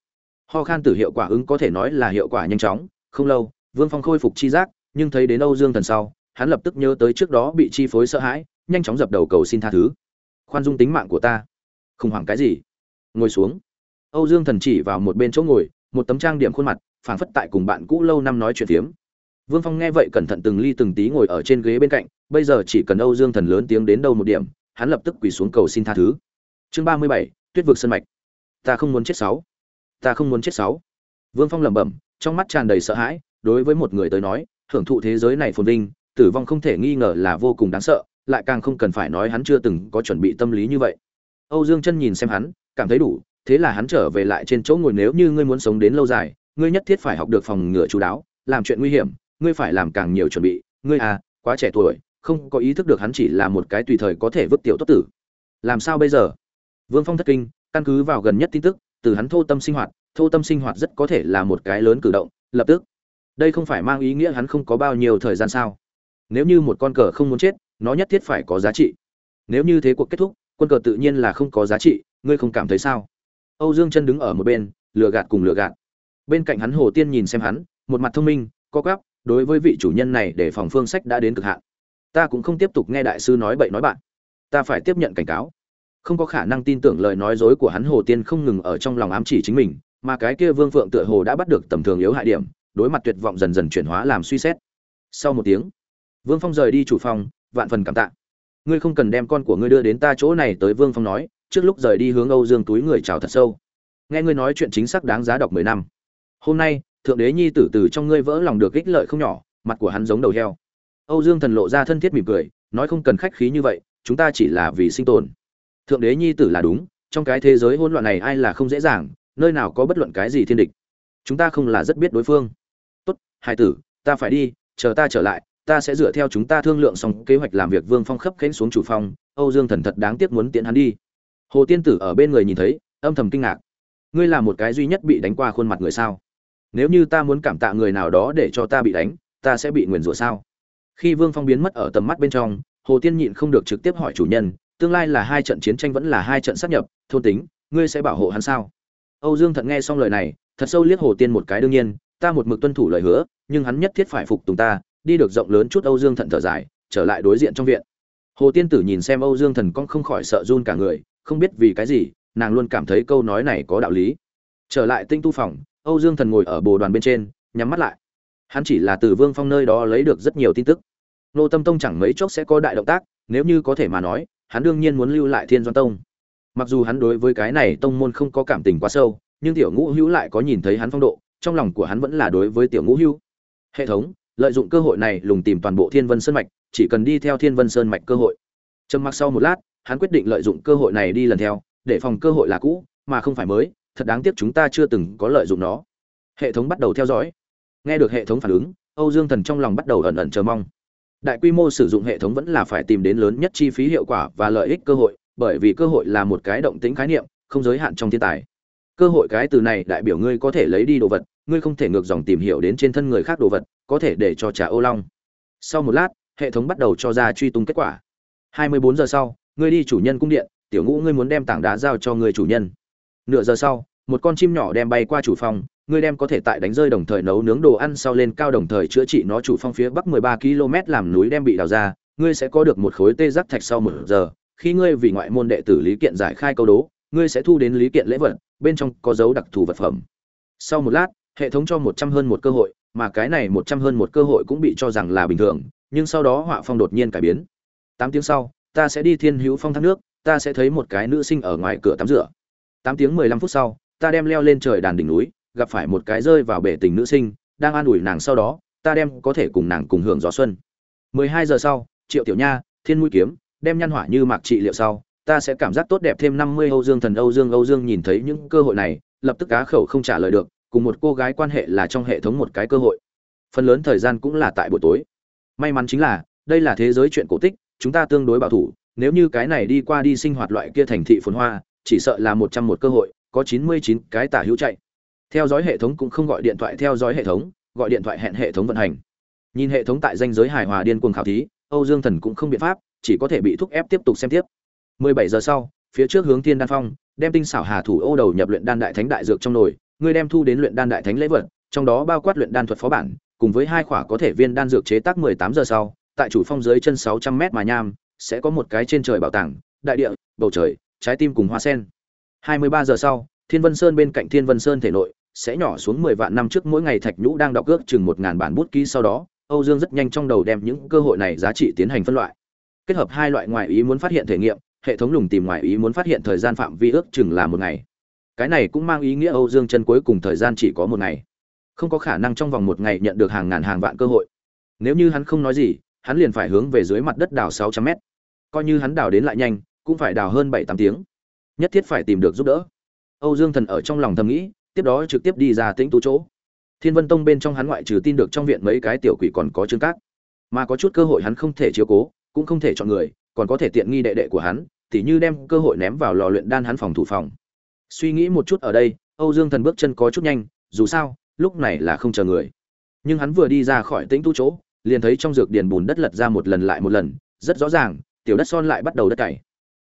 [SPEAKER 1] Ho khan tử hiệu quả ứng có thể nói là hiệu quả nhanh chóng, không lâu, vương phong khôi phục chi giác, nhưng thấy đến âu dương thần sau, hắn lập tức nhớ tới trước đó bị chi phối sợ hãi, nhanh chóng dập đầu cầu xin tha thứ. Khoan dung tính mạng của ta. Khủng hoảng cái gì? Ngồi xuống. Âu dương thần chỉ vào một bên chỗ ngồi, một tấm trang điểm khuôn mặt, phảng phất tại cùng bạn cũ lâu năm nói chuyện phiếm vương phong nghe vậy cẩn thận từng ly từng tí ngồi ở trên ghế bên cạnh, bây giờ chỉ cần âu dương thần lớn tiếng đến đâu một điểm, hắn lập tức quỳ xuống cầu xin tha thứ. Chương ba mươi bảy, tuyết vực sân mạch. Ta không muốn chết sáu. Ta không muốn chết sáu. Vương phong lẩm bẩm, trong mắt tràn đầy sợ hãi, đối với một người tới nói, hưởng thụ thế giới này phồn vinh, tử vong không thể nghi ngờ là vô cùng đáng sợ, lại càng không cần phải nói hắn chưa từng có chuẩn bị tâm lý như vậy. Âu dương chân nhìn xem hắn, cảm thấy đủ, thế là hắn trở về lại trên chỗ ngồi, nếu như ngươi muốn sống đến lâu dài, ngươi nhất thiết phải học được phòng ngừa chú đáo, làm chuyện nguy hiểm ngươi phải làm càng nhiều chuẩn bị, ngươi à quá trẻ tuổi, không có ý thức được hắn chỉ là một cái tùy thời có thể vứt tiểu tốt tử. Làm sao bây giờ? Vương phong thất kinh, căn cứ vào gần nhất tin tức, từ hắn thô tâm sinh hoạt, thô tâm sinh hoạt rất có thể là một cái lớn cử động, lập tức. Đây không phải mang ý nghĩa hắn không có bao nhiêu thời gian sao? Nếu như một con cờ không muốn chết, nó nhất thiết phải có giá trị. Nếu như thế cuộc kết thúc, quân cờ tự nhiên là không có giá trị, ngươi không cảm thấy sao? Âu dương chân đứng ở một bên, lừa gạt cùng lừa gạt. Bên cạnh hắn hồ tiên nhìn xem hắn, một mặt thông minh, co quắp đối với vị chủ nhân này để phòng phương sách đã đến cực hạn. Ta cũng không tiếp tục nghe đại sư nói bậy nói bạn. Ta phải tiếp nhận cảnh cáo. Không có khả năng tin tưởng lời nói dối của hắn hồ tiên không ngừng ở trong lòng ám chỉ chính mình, mà cái kia vương phượng tựa hồ đã bắt được tầm thường yếu hại điểm, đối mặt tuyệt vọng dần dần chuyển hóa làm suy xét. Sau một tiếng, vương phong rời đi chủ phòng, vạn phần cảm tạ. Ngươi không cần đem con của ngươi đưa đến ta chỗ này tới, vương phong nói, trước lúc rời đi hướng âu dương túi người chào thật sâu. Nghe ngươi nói chuyện chính xác đáng giá đọc mười năm. Hôm nay thượng đế nhi tử từ trong ngươi vỡ lòng được ích lợi không nhỏ, mặt của hắn giống đầu heo. Âu dương thần lộ ra thân thiết mỉm cười, nói không cần khách khí như vậy, chúng ta chỉ là vì sinh tồn. Thượng đế nhi tử là đúng, trong cái thế giới hỗn loạn này ai là không dễ dàng, nơi nào có bất luận cái gì thiên địch. Chúng ta không là rất biết đối phương. Tốt hai tử, ta phải đi, chờ ta trở lại, ta sẽ dựa theo chúng ta thương lượng xong kế hoạch làm việc vương phong khấp khánh xuống chủ phong, âu dương thần thật đáng tiếc muốn tiễn hắn đi. Hồ tiên tử ở bên người nhìn thấy, âm thầm kinh ngạc. Ngươi là một cái duy nhất bị đánh qua khuôn mặt người sao? Nếu như ta muốn cảm tạ người nào đó để cho ta bị đánh, ta sẽ bị nguyền rủa sao? Khi vương phong biến mất ở tầm mắt bên trong, hồ tiên nhịn không được trực tiếp hỏi chủ nhân, tương lai là hai trận chiến tranh vẫn là hai trận sát nhập, thôn tính, ngươi sẽ bảo hộ hắn sao? Âu dương thận nghe xong lời này, thật sâu liếc hồ tiên một cái đương nhiên, ta một mực tuân thủ lời hứa, nhưng hắn nhất thiết phải phục tùng ta, đi được rộng lớn chút âu dương thận thở dài, trở lại đối diện trong viện. Hồ tiên tử nhìn xem âu dương thần con không khỏi sợ run cả người, không biết vì cái gì, nàng luôn cảm thấy câu nói này có đạo lý. Trở lại tinh tu phòng âu dương thần ngồi ở bồ đoàn bên trên, nhắm mắt lại. Hắn chỉ là từ vương phong nơi đó lấy được rất nhiều tin tức. Nô tâm tông chẳng mấy chốc sẽ có đại động tác, nếu như có thể mà nói, hắn đương nhiên muốn lưu lại thiên doan tông. Mặc dù hắn đối với cái này tông môn không có cảm tình quá sâu, nhưng tiểu ngũ hữu lại có nhìn thấy hắn phong độ, trong lòng của hắn vẫn là đối với tiểu ngũ hữu. Hệ thống, lợi dụng cơ hội này lùng tìm toàn bộ thiên vân sơn mạch, chỉ cần đi theo thiên vân sơn mạch cơ hội. Trầm mặc sau một lát, hắn quyết định lợi dụng cơ hội này đi lần theo, để phòng cơ hội là cũ, mà không phải mới thật đáng tiếc chúng ta chưa từng có lợi dụng nó. Hệ thống bắt đầu theo dõi. Nghe được hệ thống phản ứng, âu dương thần trong lòng bắt đầu ẩn ẩn chờ mong. Đại quy mô sử dụng hệ thống vẫn là phải tìm đến lớn nhất chi phí hiệu quả và lợi ích cơ hội, bởi vì cơ hội là một cái động tính khái niệm, không giới hạn trong thiên tài. Cơ hội cái từ này đại biểu ngươi có thể lấy đi đồ vật, ngươi không thể ngược dòng tìm hiểu đến trên thân người khác đồ vật, có thể để cho trả ô long. Sau một lát, hệ thống bắt đầu cho ra truy tung kết quả. 24 giờ sau, ngươi đi chủ nhân cung điện, tiểu ngũ ngươi muốn đem tảng đá giao cho người chủ nhân nửa giờ sau, một con chim nhỏ đem bay qua chủ phòng ngươi đem có thể tại đánh rơi đồng thời nấu nướng đồ ăn sau lên cao đồng thời chữa trị nó chủ phong phía bắc 13 km làm núi đem bị đào ra. Ngươi sẽ có được một khối tê giác thạch sau một giờ. Khi ngươi vì ngoại môn đệ tử lý kiện giải khai câu đố, ngươi sẽ thu đến lý kiện lễ vật, bên trong có dấu đặc thù vật phẩm. Sau một lát, hệ thống cho một trăm hơn một cơ hội, mà cái này một trăm hơn một cơ hội cũng bị cho rằng là bình thường, nhưng sau đó họa phong đột nhiên cải biến. Tám tiếng sau, ta sẽ đi thiên hữu phong thác nước, ta sẽ thấy một cái nữ sinh ở ngoài cửa tắm rửa tám tiếng mười lăm phút sau, ta đem leo lên trời đàn đỉnh núi, gặp phải một cái rơi vào bể tình nữ sinh, đang an ủi nàng sau đó, ta đem có thể cùng nàng cùng hưởng gió xuân. Mười hai giờ sau, triệu tiểu nha, thiên mũi kiếm, đem nhăn hỏa như mạc trị liệu sau, ta sẽ cảm giác tốt đẹp thêm năm mươi âu dương thần âu dương âu dương nhìn thấy những cơ hội này, lập tức cá khẩu không trả lời được, cùng một cô gái quan hệ là trong hệ thống một cái cơ hội. Phần lớn thời gian cũng là tại buổi tối. May mắn chính là, đây là thế giới chuyện cổ tích, chúng ta tương đối bảo thủ, nếu như cái này đi qua đi sinh hoạt loại kia thành thị phồn hoa chỉ sợ là một trăm một cơ hội, có chín mươi chín cái tả hữu chạy. Theo dõi hệ thống cũng không gọi điện thoại, theo dõi hệ thống, gọi điện thoại hẹn hệ thống vận hành. Nhìn hệ thống tại danh giới hài hòa điên cuồng khảo thí, âu dương thần cũng không biện pháp, chỉ có thể bị thúc ép tiếp tục xem tiếp. 17 giờ sau, phía trước hướng thiên đan phong, đem tinh xảo hà thủ ô đầu nhập luyện đan đại thánh đại dược trong nồi ngươi đem thu đến luyện đan đại thánh lễ vật, trong đó bao quát luyện đan thuật phó bản, cùng với hai khỏa có thể viên đan dược chế tác 18 giờ sau, tại chủ phong dưới chân 600 mét mà nham, sẽ có một cái trên trời bảo tàng, đại địa, bầu trời trái tim cùng hoa sen. 23 giờ sau, thiên vân sơn bên cạnh thiên vân sơn thể nội sẽ nhỏ xuống 10 vạn năm trước mỗi ngày thạch nhũ đang đọc ước chừng 1000 bản bút ký sau đó, Âu Dương rất nhanh trong đầu đem những cơ hội này giá trị tiến hành phân loại. Kết hợp hai loại ngoại ý muốn phát hiện thể nghiệm, hệ thống lùng tìm ngoại ý muốn phát hiện thời gian phạm vi ước chừng là một ngày. Cái này cũng mang ý nghĩa âu dương chân cuối cùng thời gian chỉ có một ngày. Không có khả năng trong vòng một ngày nhận được hàng ngàn hàng vạn cơ hội. Nếu như hắn không nói gì, hắn liền phải hướng về dưới mặt đất đào sáu trăm mét. Coi như hắn đào đến lại nhanh cũng phải đào hơn bảy tám tiếng. Nhất thiết phải tìm được giúp đỡ. Âu dương thần ở trong lòng thầm nghĩ, tiếp đó trực tiếp đi ra tĩnh tú chỗ. Thiên vân tông bên trong hắn ngoại trừ tin được trong viện mấy cái tiểu quỷ còn có chứng cát mà có chút cơ hội hắn không thể chiếu cố, cũng không thể chọn người, còn có thể tiện nghi đệ đệ của hắn, tỉ như đem cơ hội ném vào lò luyện đan hắn phòng thủ phòng. Suy nghĩ một chút ở đây, âu dương thần bước chân có chút nhanh, dù sao, lúc này là không chờ người. Nhưng hắn vừa đi ra khỏi tĩnh tu chỗ, liền thấy trong dược điền bùn đất lật ra một lần lại một lần, rất rõ ràng, tiểu đất son lại bắt đầu đất cày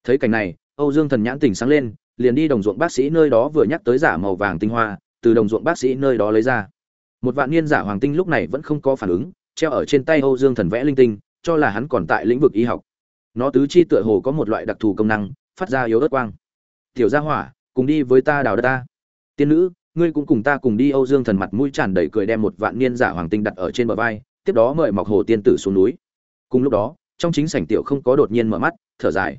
[SPEAKER 1] thấy cảnh này, âu dương thần nhãn tỉnh sáng lên, liền đi đồng ruộng bác sĩ nơi đó vừa nhắc tới giả màu vàng tinh hoa, từ đồng ruộng bác sĩ nơi đó lấy ra. Một vạn niên giả hoàng tinh lúc này vẫn không có phản ứng, treo ở trên tay âu dương thần vẽ linh tinh, cho là hắn còn tại lĩnh vực y học. Nó tứ chi tựa hồ có một loại đặc thù công năng, phát ra yếu ớt quang. Tiểu gia hỏa, cùng đi với ta đào đất ta. Tiên nữ, ngươi cũng cùng ta cùng đi. Âu dương thần mặt mũi tràn đầy cười đem một vạn niên giả hoàng tinh đặt ở trên bờ vai, tiếp đó mời mọc hồ tiên tử xuống núi. Cùng lúc đó, trong chính sảnh tiểu không có đột nhiên mở mắt, thở dài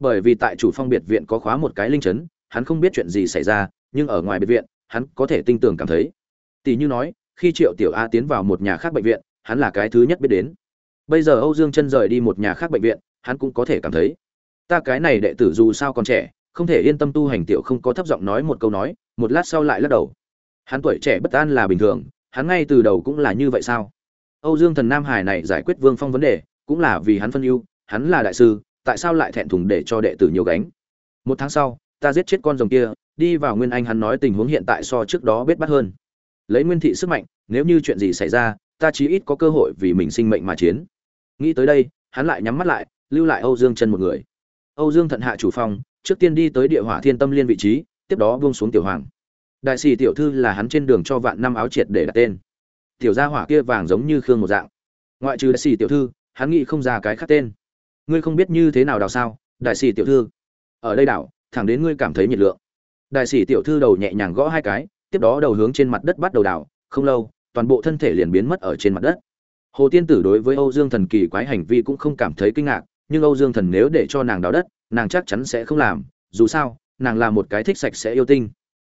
[SPEAKER 1] bởi vì tại chủ phong biệt viện có khóa một cái linh chấn, hắn không biết chuyện gì xảy ra, nhưng ở ngoài biệt viện, hắn có thể tinh tường cảm thấy. Tỷ như nói, khi triệu tiểu a tiến vào một nhà khác bệnh viện, hắn là cái thứ nhất biết đến. Bây giờ âu dương chân rời đi một nhà khác bệnh viện, hắn cũng có thể cảm thấy. Ta cái này đệ tử dù sao còn trẻ, không thể yên tâm tu hành tiểu không có thấp giọng nói một câu nói, một lát sau lại lắc đầu. Hắn tuổi trẻ bất an là bình thường, hắn ngay từ đầu cũng là như vậy sao? Âu dương thần nam hải này giải quyết vương phong vấn đề, cũng là vì hắn phân ưu, hắn là đại sư tại sao lại thẹn thùng để cho đệ tử nhiều gánh? Một tháng sau, ta giết chết con rồng kia, đi vào nguyên anh hắn nói tình huống hiện tại so trước đó biết bắt hơn. Lấy nguyên thị sức mạnh, nếu như chuyện gì xảy ra, ta chí ít có cơ hội vì mình sinh mệnh mà chiến. Nghĩ tới đây, hắn lại nhắm mắt lại, lưu lại âu dương chân một người. Âu dương thận hạ chủ phòng trước tiên đi tới địa hỏa thiên tâm liên vị trí, tiếp đó buông xuống tiểu hoàng. Đại sĩ tiểu thư là hắn trên đường cho vạn năm áo triệt để đặt tên. Tiểu gia hỏa kia vàng giống như khương một dạng. Ngoại trừ đại sĩ tiểu thư, hắn nghĩ không ra cái khác tên ngươi không biết như thế nào đào sao, đại sĩ tiểu thư. Ở đây đảo, thẳng đến ngươi cảm thấy nhiệt lượng. Đại sĩ tiểu thư đầu nhẹ nhàng gõ hai cái, tiếp đó đầu hướng trên mặt đất bắt đầu đào, không lâu, toàn bộ thân thể liền biến mất ở trên mặt đất. Hồ tiên tử đối với âu dương thần kỳ quái hành vi cũng không cảm thấy kinh ngạc, nhưng âu dương thần nếu để cho nàng đào đất, nàng chắc chắn sẽ không làm, dù sao, nàng là một cái thích sạch sẽ yêu tinh.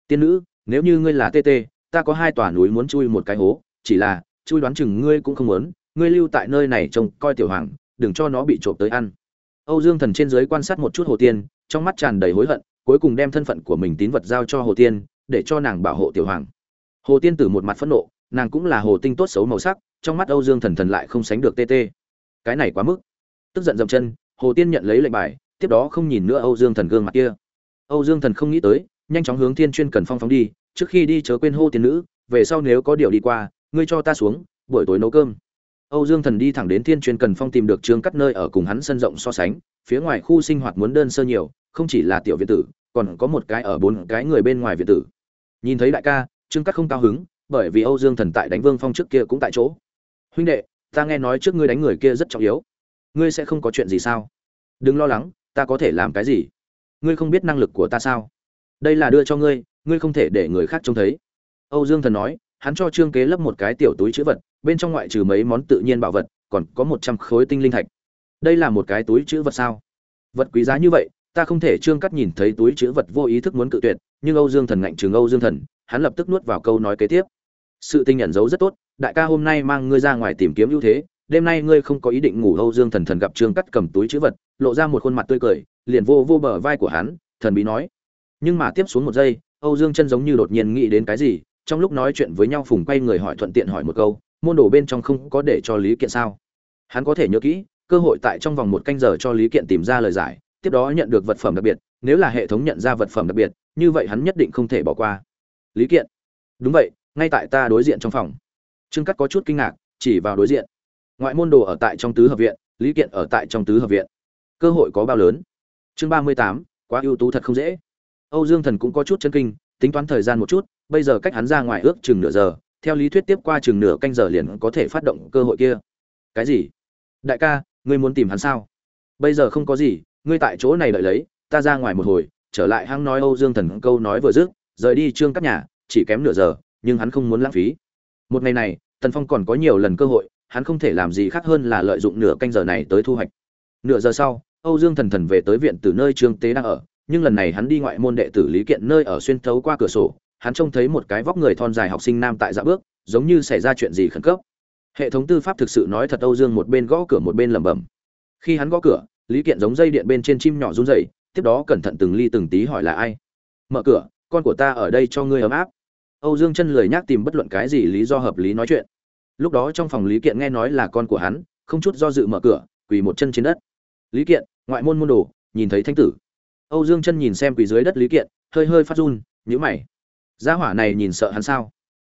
[SPEAKER 1] Tiên nữ, nếu như ngươi là tê tê, ta có hai tòa núi muốn chui một cái hố, chỉ là, chui đoán chừng ngươi cũng không muốn, ngươi lưu tại nơi này trông coi tiểu hoàng đừng cho nó bị trộm tới ăn. Âu dương thần trên dưới quan sát một chút hồ tiên, trong mắt tràn đầy hối hận, cuối cùng đem thân phận của mình tín vật giao cho hồ tiên, để cho nàng bảo hộ tiểu hoàng. Hồ tiên tử một mặt phẫn nộ, nàng cũng là hồ tinh tốt xấu màu sắc, trong mắt âu dương thần thần lại không sánh được tt cái này quá mức. Tức giận dậm chân, hồ tiên nhận lấy lệnh bài, tiếp đó không nhìn nữa âu dương thần gương mặt kia. Âu dương thần không nghĩ tới, nhanh chóng hướng thiên chuyên cần phong phóng đi, trước khi đi chớ quên hô tiên nữ, về sau nếu có điều đi qua, ngươi cho ta xuống, buổi tối nấu cơm âu dương thần đi thẳng đến thiên Truyền cần phong tìm được trương cắt nơi ở cùng hắn sân rộng so sánh, phía ngoài khu sinh hoạt muốn đơn sơ nhiều, không chỉ là tiểu viện tử, còn có một cái ở bốn cái người bên ngoài viện tử. Nhìn thấy đại ca, trương cắt không cao hứng, bởi vì âu dương thần tại đánh vương phong trước kia cũng tại chỗ. Huynh đệ, ta nghe nói trước ngươi đánh người kia rất trọng yếu. Ngươi sẽ không có chuyện gì sao? Đừng lo lắng, ta có thể làm cái gì? Ngươi không biết năng lực của ta sao? Đây là đưa cho ngươi ngươi không thể để người khác trông thấy. Âu dương thần nói, hắn cho trương kế lấp một cái tiểu túi chữ vật bên trong ngoại trừ mấy món tự nhiên bảo vật, còn có một trăm khối tinh linh thạch. Đây là một cái túi chữ vật sao? Vật quý giá như vậy, ta không thể trương cắt nhìn thấy túi chữ vật vô ý thức muốn cự tuyệt, nhưng âu dương thần ngạnh trường âu dương thần, hắn lập tức nuốt vào câu nói kế tiếp. Sự tinh nhận dấu rất tốt, đại ca hôm nay mang ngươi ra ngoài tìm kiếm ưu thế, đêm nay ngươi không có ý định ngủ, âu dương thần thần gặp trương cắt cầm túi chữ vật, lộ ra một khuôn mặt tươi cười, liền vô vô bờ vai của hắn, thần bí nói. Nhưng mà tiếp xuống một giây, âu dương chân giống như đột nhiên nghĩ đến cái gì, trong lúc nói chuyện với nhau phùng quay người hỏi thuận tiện hỏi một câu môn đồ bên trong không có để cho lý kiện sao? Hắn có thể nhớ kỹ, cơ hội tại trong vòng một canh giờ cho lý kiện tìm ra lời giải, tiếp đó nhận được vật phẩm đặc biệt, nếu là hệ thống nhận ra vật phẩm đặc biệt, như vậy hắn nhất định không thể bỏ qua. Lý kiện, đúng vậy, ngay tại ta đối diện trong phòng. Trương cắt có chút kinh ngạc, chỉ vào đối diện. Ngoại môn đồ ở tại trong tứ hợp viện, lý kiện ở tại trong tứ hợp viện. Cơ hội có bao lớn? Chương ba mươi tám, quá ưu tú thật không dễ. Âu dương thần cũng có chút chân kinh, tính toán thời gian một chút, bây giờ cách hắn ra ngoài ước chừng nửa giờ theo lý thuyết tiếp qua chừng nửa canh giờ liền có thể phát động cơ hội kia. Cái gì? Đại ca, ngươi muốn tìm hắn sao? Bây giờ không có gì, ngươi tại chỗ này đợi lấy, ta ra ngoài một hồi, trở lại hang nói âu dương thần câu nói vừa dứt, rời đi trương các nhà, chỉ kém nửa giờ, nhưng hắn không muốn lãng phí. Một ngày này, tần phong còn có nhiều lần cơ hội, hắn không thể làm gì khác hơn là lợi dụng nửa canh giờ này tới thu hoạch. Nửa giờ sau, âu dương thần thần về tới viện từ nơi trương tế đang ở, nhưng lần này hắn đi ngoại môn đệ tử lý kiện nơi ở xuyên thấu qua cửa sổ hắn trông thấy một cái vóc người thon dài học sinh nam tại dạ bước, giống như xảy ra chuyện gì khẩn cấp. Hệ thống tư pháp thực sự nói thật âu dương một bên gõ cửa một bên lẩm bẩm. Khi hắn gõ cửa, lý kiện giống dây điện bên trên chim nhỏ run rẩy, tiếp đó cẩn thận từng ly từng tí hỏi là ai? Mở cửa, con của ta ở đây cho ngươi ấm áp. Âu dương chân lười nhác tìm bất luận cái gì lý do hợp lý nói chuyện. Lúc đó trong phòng lý kiện nghe nói là con của hắn, không chút do dự mở cửa, quỳ một chân trên đất. Lý kiện, ngoại môn môn đồ, nhìn thấy thanh tử. Âu dương chân nhìn xem quỳ dưới đất lý kiện, hơi hơi phát run nhữ mày gia hỏa này nhìn sợ hắn sao?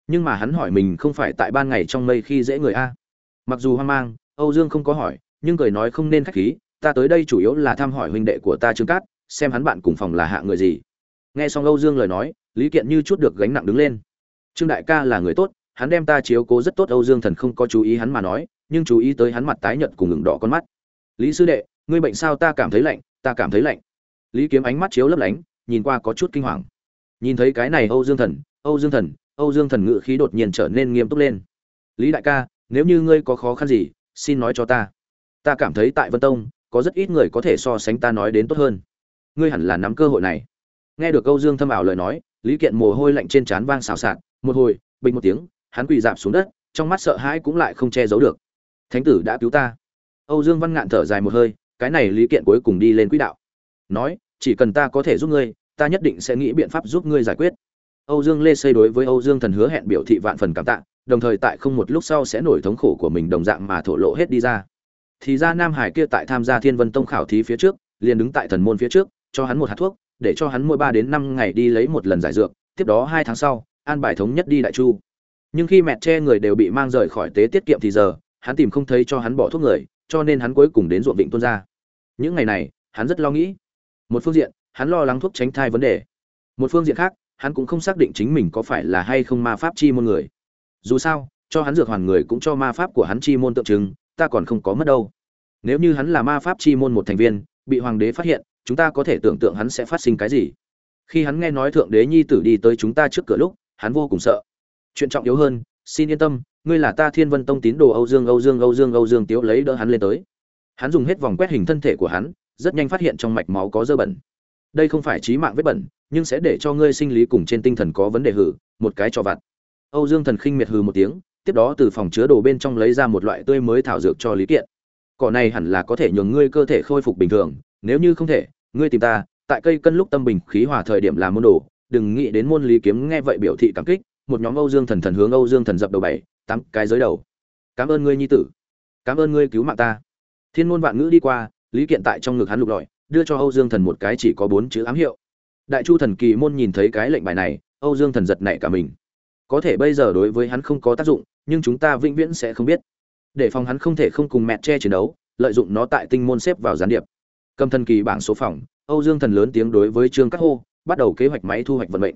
[SPEAKER 1] Nhưng mà hắn hỏi mình không phải tại ban ngày trong mây khi dễ người a? Mặc dù hoang mang, âu dương không có hỏi, nhưng cười nói không nên khách khí, ta tới đây chủ yếu là thăm hỏi huynh đệ của ta trương cát, xem hắn bạn cùng phòng là hạ người gì. Nghe xong âu dương lời nói, lý kiện như chút được gánh nặng đứng lên. Trương đại ca là người tốt, hắn đem ta chiếu cố rất tốt, âu dương thần không có chú ý hắn mà nói, nhưng chú ý tới hắn mặt tái nhợt cùng ngừng đỏ con mắt. Lý sư đệ, ngươi bệnh sao ta cảm thấy lạnh, ta cảm thấy lạnh. Lý kiếm ánh mắt chiếu lấp lánh, nhìn qua có chút kinh hoàng nhìn thấy cái này âu dương thần, âu dương thần, âu dương thần ngự khí đột nhiên trở nên nghiêm túc lên. Lý đại ca, nếu như ngươi có khó khăn gì, xin nói cho ta. Ta cảm thấy tại vân tông, có rất ít người có thể so sánh ta nói đến tốt hơn. Ngươi hẳn là nắm cơ hội này. Nghe được âu dương thâm ảo lời nói, lý kiện mồ hôi lạnh trên trán vang xào xạc, một hồi, bình một tiếng, hắn quỳ dạp xuống đất, trong mắt sợ hãi cũng lại không che giấu được. Thánh tử đã cứu ta. Âu dương văn ngạn thở dài một hơi, cái này lý kiện cuối cùng đi lên quỹ đạo. Nói, chỉ cần ta có thể giúp ngươi ta nhất định sẽ nghĩ biện pháp giúp ngươi giải quyết. Âu dương lê xây đối với âu dương thần hứa hẹn biểu thị vạn phần cảm tạ, đồng thời tại không một lúc sau sẽ nổi thống khổ của mình đồng dạng mà thổ lộ hết đi ra. Thì ra nam hải kia tại tham gia thiên vân tông khảo thí phía trước, liền đứng tại thần môn phía trước, cho hắn một hạt thuốc, để cho hắn mỗi ba đến năm ngày đi lấy một lần giải dược, tiếp đó hai tháng sau, an bài thống nhất đi đại chu. Nhưng khi mẹ che người đều bị mang rời khỏi tế tiết kiệm thì giờ, hắn tìm không thấy cho hắn bỏ thuốc người, cho nên hắn cuối cùng đến ruộng vịnh tuôn ra. Những ngày này, hắn rất lo nghĩ. Một phương diện hắn lo lắng thuốc tránh thai vấn đề. Một phương diện khác, hắn cũng không xác định chính mình có phải là hay không ma pháp chi môn người. Dù sao, cho hắn dược hoàn người cũng cho ma pháp của hắn chi môn tượng trưng, ta còn không có mất đâu. Nếu như hắn là ma pháp chi môn một thành viên, bị hoàng đế phát hiện, chúng ta có thể tưởng tượng hắn sẽ phát sinh cái gì. Khi hắn nghe nói thượng đế nhi tử đi tới chúng ta trước cửa lúc, hắn vô cùng sợ. Chuyện trọng yếu hơn, xin yên tâm, ngươi là ta thiên vân tông tín đồ âu dương âu dương âu dương âu dương tiếu lấy đỡ hắn lên tới. Hắn dùng hết vòng quét hình thân thể của hắn, rất nhanh phát hiện trong mạch máu có dơ bẩn đây không phải trí mạng vết bẩn, nhưng sẽ để cho ngươi sinh lý cùng trên tinh thần có vấn đề hử, một cái cho vặt. Âu dương thần khinh miệt hừ một tiếng, tiếp đó từ phòng chứa đồ bên trong lấy ra một loại tươi mới thảo dược cho lý kiện. Cỏ này hẳn là có thể nhường ngươi cơ thể khôi phục bình thường, nếu như không thể, ngươi tìm ta, tại cây cân lúc tâm bình khí hòa thời điểm làm môn đồ, đừng nghĩ đến môn lý kiếm nghe vậy biểu thị cảm kích, một nhóm âu dương thần thần hướng âu dương thần dập đầu bảy, tám cái giới đầu. Cảm ơn ngươi nhi tử. Cảm ơn ngươi cứu mạng ta. Thiên môn vạn ngữ đi qua, lý kiện tại trong ngực hắn lục lọi đưa cho âu dương thần một cái chỉ có bốn chữ ám hiệu. Đại chu thần kỳ môn nhìn thấy cái lệnh bài này, âu dương thần giật nảy cả mình. Có thể bây giờ đối với hắn không có tác dụng, nhưng chúng ta vĩnh viễn sẽ không biết. Để phòng hắn không thể không cùng mẹ che chiến đấu, lợi dụng nó tại tinh môn xếp vào gián điệp. Cầm thần kỳ bảng số phòng, âu dương thần lớn tiếng đối với trương Cát hô, bắt đầu kế hoạch máy thu hoạch vận mệnh.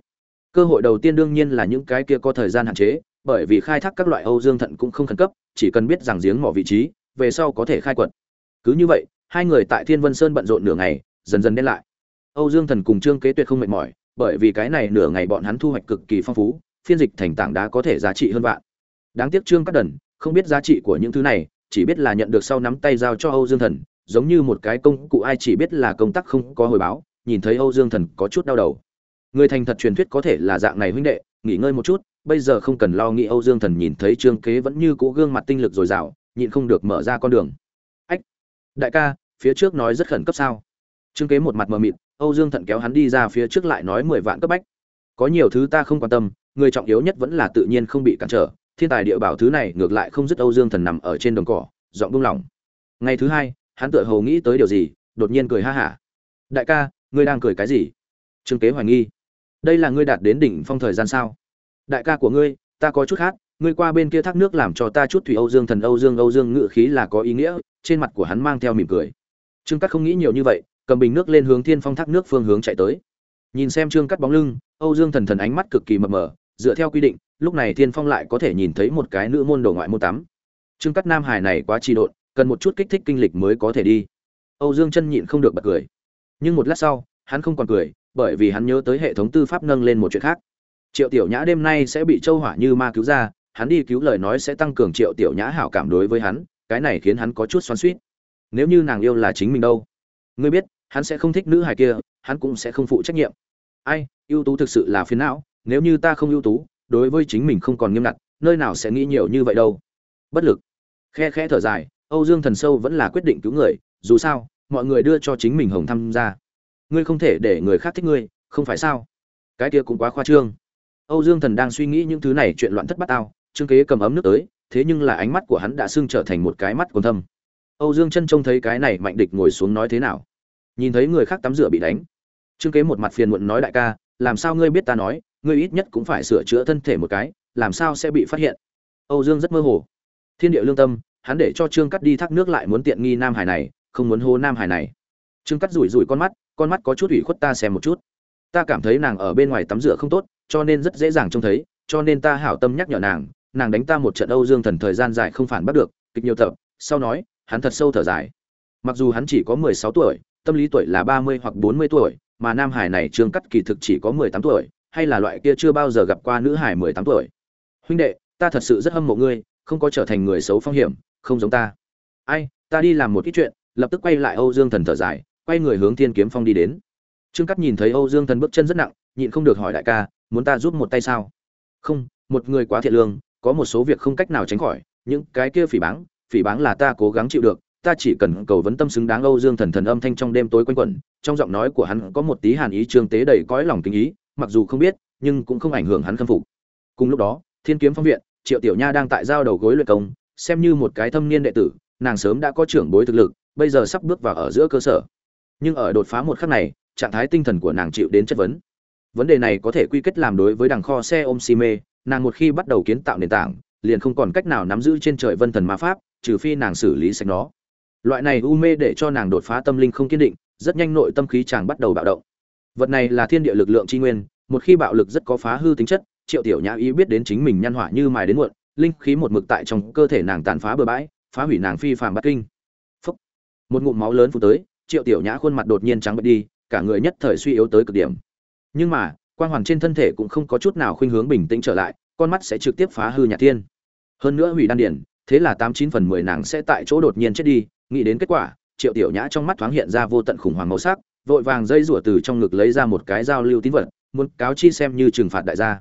[SPEAKER 1] Cơ hội đầu tiên đương nhiên là những cái kia có thời gian hạn chế, bởi vì khai thác các loại âu dương thận cũng không khẩn cấp, chỉ cần biết rằng giếng mỏ vị trí, về sau có thể khai quật. Cứ như vậy hai người tại thiên vân sơn bận rộn nửa ngày, dần dần đến lại. Âu dương thần cùng trương kế tuyệt không mệt mỏi, bởi vì cái này nửa ngày bọn hắn thu hoạch cực kỳ phong phú, phiên dịch thành tảng đá có thể giá trị hơn vạn. Đáng tiếc trương Cát đần không biết giá trị của những thứ này, chỉ biết là nhận được sau nắm tay giao cho âu dương thần, giống như một cái công cụ ai chỉ biết là công tác không có hồi báo, nhìn thấy âu dương thần có chút đau đầu. Người thành thật truyền thuyết có thể là dạng này huynh đệ, nghỉ ngơi một chút, bây giờ không cần lo nghĩ âu dương thần nhìn thấy trương kế vẫn như cũ gương mặt tinh lực dồi dào, nhịn không được mở ra con đường đại ca, phía trước nói rất khẩn cấp sao? Trương kế một mặt mờ mịt, âu dương thận kéo hắn đi ra phía trước lại nói mười vạn cấp bách. Có nhiều thứ ta không quan tâm, người trọng yếu nhất vẫn là tự nhiên không bị cản trở. Thiên tài địa bảo thứ này ngược lại không dứt âu dương thần nằm ở trên đồng cỏ, giọng buông lỏng. Ngày thứ hai, hắn tựa hồ nghĩ tới điều gì, đột nhiên cười ha hả. Đại ca, ngươi đang cười cái gì? Trương kế hoài nghi. Đây là ngươi đạt đến đỉnh phong thời gian sao? Đại ca của ngươi, ta có chút khác, ngươi qua bên kia thác nước làm cho ta chút thủy âu dương thần, âu dương âu dương ngự khí là có ý nghĩa trên mặt của hắn mang theo mỉm cười. Trương cắt không nghĩ nhiều như vậy, cầm bình nước lên hướng thiên phong thác nước phương hướng chạy tới. Nhìn xem trương cắt bóng lưng, âu dương thần thần ánh mắt cực kỳ mập mờ, dựa theo quy định, lúc này thiên phong lại có thể nhìn thấy một cái nữ môn đồ ngoại môn tắm. Trương cắt nam hải này quá trì độn, cần một chút kích thích kinh lịch mới có thể đi. Âu dương chân nhịn không được bật cười. Nhưng một lát sau, hắn không còn cười, bởi vì hắn nhớ tới hệ thống tư pháp nâng lên một chuyện khác. Triệu tiểu nhã đêm nay sẽ bị châu hỏa như ma cứu ra, hắn đi cứu lời nói sẽ tăng cường triệu tiểu nhã hảo cảm đối với hắn cái này khiến hắn có chút xoắn suýt nếu như nàng yêu là chính mình đâu? Ngươi biết, hắn sẽ không thích nữ hài kia, hắn cũng sẽ không phụ trách nhiệm. Ai, ưu tú thực sự là phiền não, nếu như ta không ưu tú, đối với chính mình không còn nghiêm ngặt, nơi nào sẽ nghĩ nhiều như vậy đâu? Bất lực. Khe khẽ thở dài, âu dương thần sâu vẫn là quyết định cứu người, dù sao, mọi người đưa cho chính mình hồng tham gia ngươi không thể để người khác thích ngươi, không phải sao? Cái kia cũng quá khoa trương. Âu dương thần đang suy nghĩ những thứ này chuyện loạn thất bát ao trương kế cầm ấm nước tới thế nhưng là ánh mắt của hắn đã sưng trở thành một cái mắt còn thâm. Âu dương chân trông thấy cái này mạnh địch ngồi xuống nói thế nào? Nhìn thấy người khác tắm rửa bị đánh. Trương kế một mặt phiền muộn nói đại ca, làm sao ngươi biết ta nói, ngươi ít nhất cũng phải sửa chữa thân thể một cái, làm sao sẽ bị phát hiện? Âu dương rất mơ hồ. Thiên địa lương tâm, hắn để cho trương cắt đi thác nước lại muốn tiện nghi nam hải này, không muốn hô nam hải này. Trương cắt rủi rủi con mắt con mắt có chút ủy khuất ta xem một chút. Ta cảm thấy nàng ở bên ngoài tắm rửa không tốt, cho nên rất dễ dàng trông thấy, cho nên ta hảo tâm nhắc nhở nàng nàng đánh ta một trận âu dương thần thời gian dài không phản bắt được, kịch nhiều tập, sau nói, hắn thật sâu thở dài. Mặc dù hắn chỉ có mười sáu tuổi, tâm lý tuổi là ba mươi hoặc bốn mươi tuổi, mà nam hải này trương cắt kỳ thực chỉ có mười tám tuổi, hay là loại kia chưa bao giờ gặp qua nữ hải mười tám tuổi. Huynh đệ, ta thật sự rất hâm mộ ngươi, không có trở thành người xấu phong hiểm, không giống ta. Ai, ta đi làm một ít chuyện, lập tức quay lại âu dương thần thở dài, quay người hướng thiên kiếm phong đi đến. Trương cắt nhìn thấy âu dương thần bước chân rất nặng, nhịn không được hỏi đại ca, muốn ta giúp một tay sao? Không, một người quá thiện lương có một số việc không cách nào tránh khỏi, những cái kia phỉ báng phỉ báng là ta cố gắng chịu được, ta chỉ cần cầu vấn tâm xứng đáng âu dương thần thần âm thanh trong đêm tối quanh quẩn, trong giọng nói của hắn có một tí hàn ý trương tế đầy cõi lòng kinh ý, mặc dù không biết, nhưng cũng không ảnh hưởng hắn khâm phục. Cùng lúc đó, thiên kiếm phong viện, triệu tiểu nha đang tại giao đầu gối luyện công, xem như một cái thâm niên đệ tử, nàng sớm đã có trưởng bối thực lực, bây giờ sắp bước vào ở giữa cơ sở. Nhưng ở đột phá một khắc này, trạng thái tinh thần của nàng chịu đến chất vấn. Vấn đề này có thể quy kết làm đối với đằng kho xe ôm si mê nàng một khi bắt đầu kiến tạo nền tảng, liền không còn cách nào nắm giữ trên trời vân thần ma pháp, trừ phi nàng xử lý sạch nó. Loại này u mê để cho nàng đột phá tâm linh không kiên định, rất nhanh nội tâm khí chàng bắt đầu bạo động. Vật này là thiên địa lực lượng tri nguyên, một khi bạo lực rất có phá hư tính chất, triệu tiểu nhã ý biết đến chính mình nhăn hỏa như mài đến muộn, linh khí một mực tại trong cơ thể nàng tàn phá bừa bãi, phá hủy nàng phi phàm bắt kinh. Phúc. một ngụm máu lớn phù tới, triệu tiểu nhã khuôn mặt đột nhiên trắng bệch đi, cả người nhất thời suy yếu tới cực điểm. Nhưng mà quang hoàn trên thân thể cũng không có chút nào khuynh hướng bình tĩnh trở lại, con mắt sẽ trực tiếp phá hư nhạc thiên. Hơn nữa hủy đan điển, thế là tám chín phần mười nàng sẽ tại chỗ đột nhiên chết đi, nghĩ đến kết quả, triệu tiểu nhã trong mắt thoáng hiện ra vô tận khủng hoảng màu sắc, vội vàng dây rủa từ trong ngực lấy ra một cái dao lưu tín vật, muốn cáo chi xem như trừng phạt đại gia.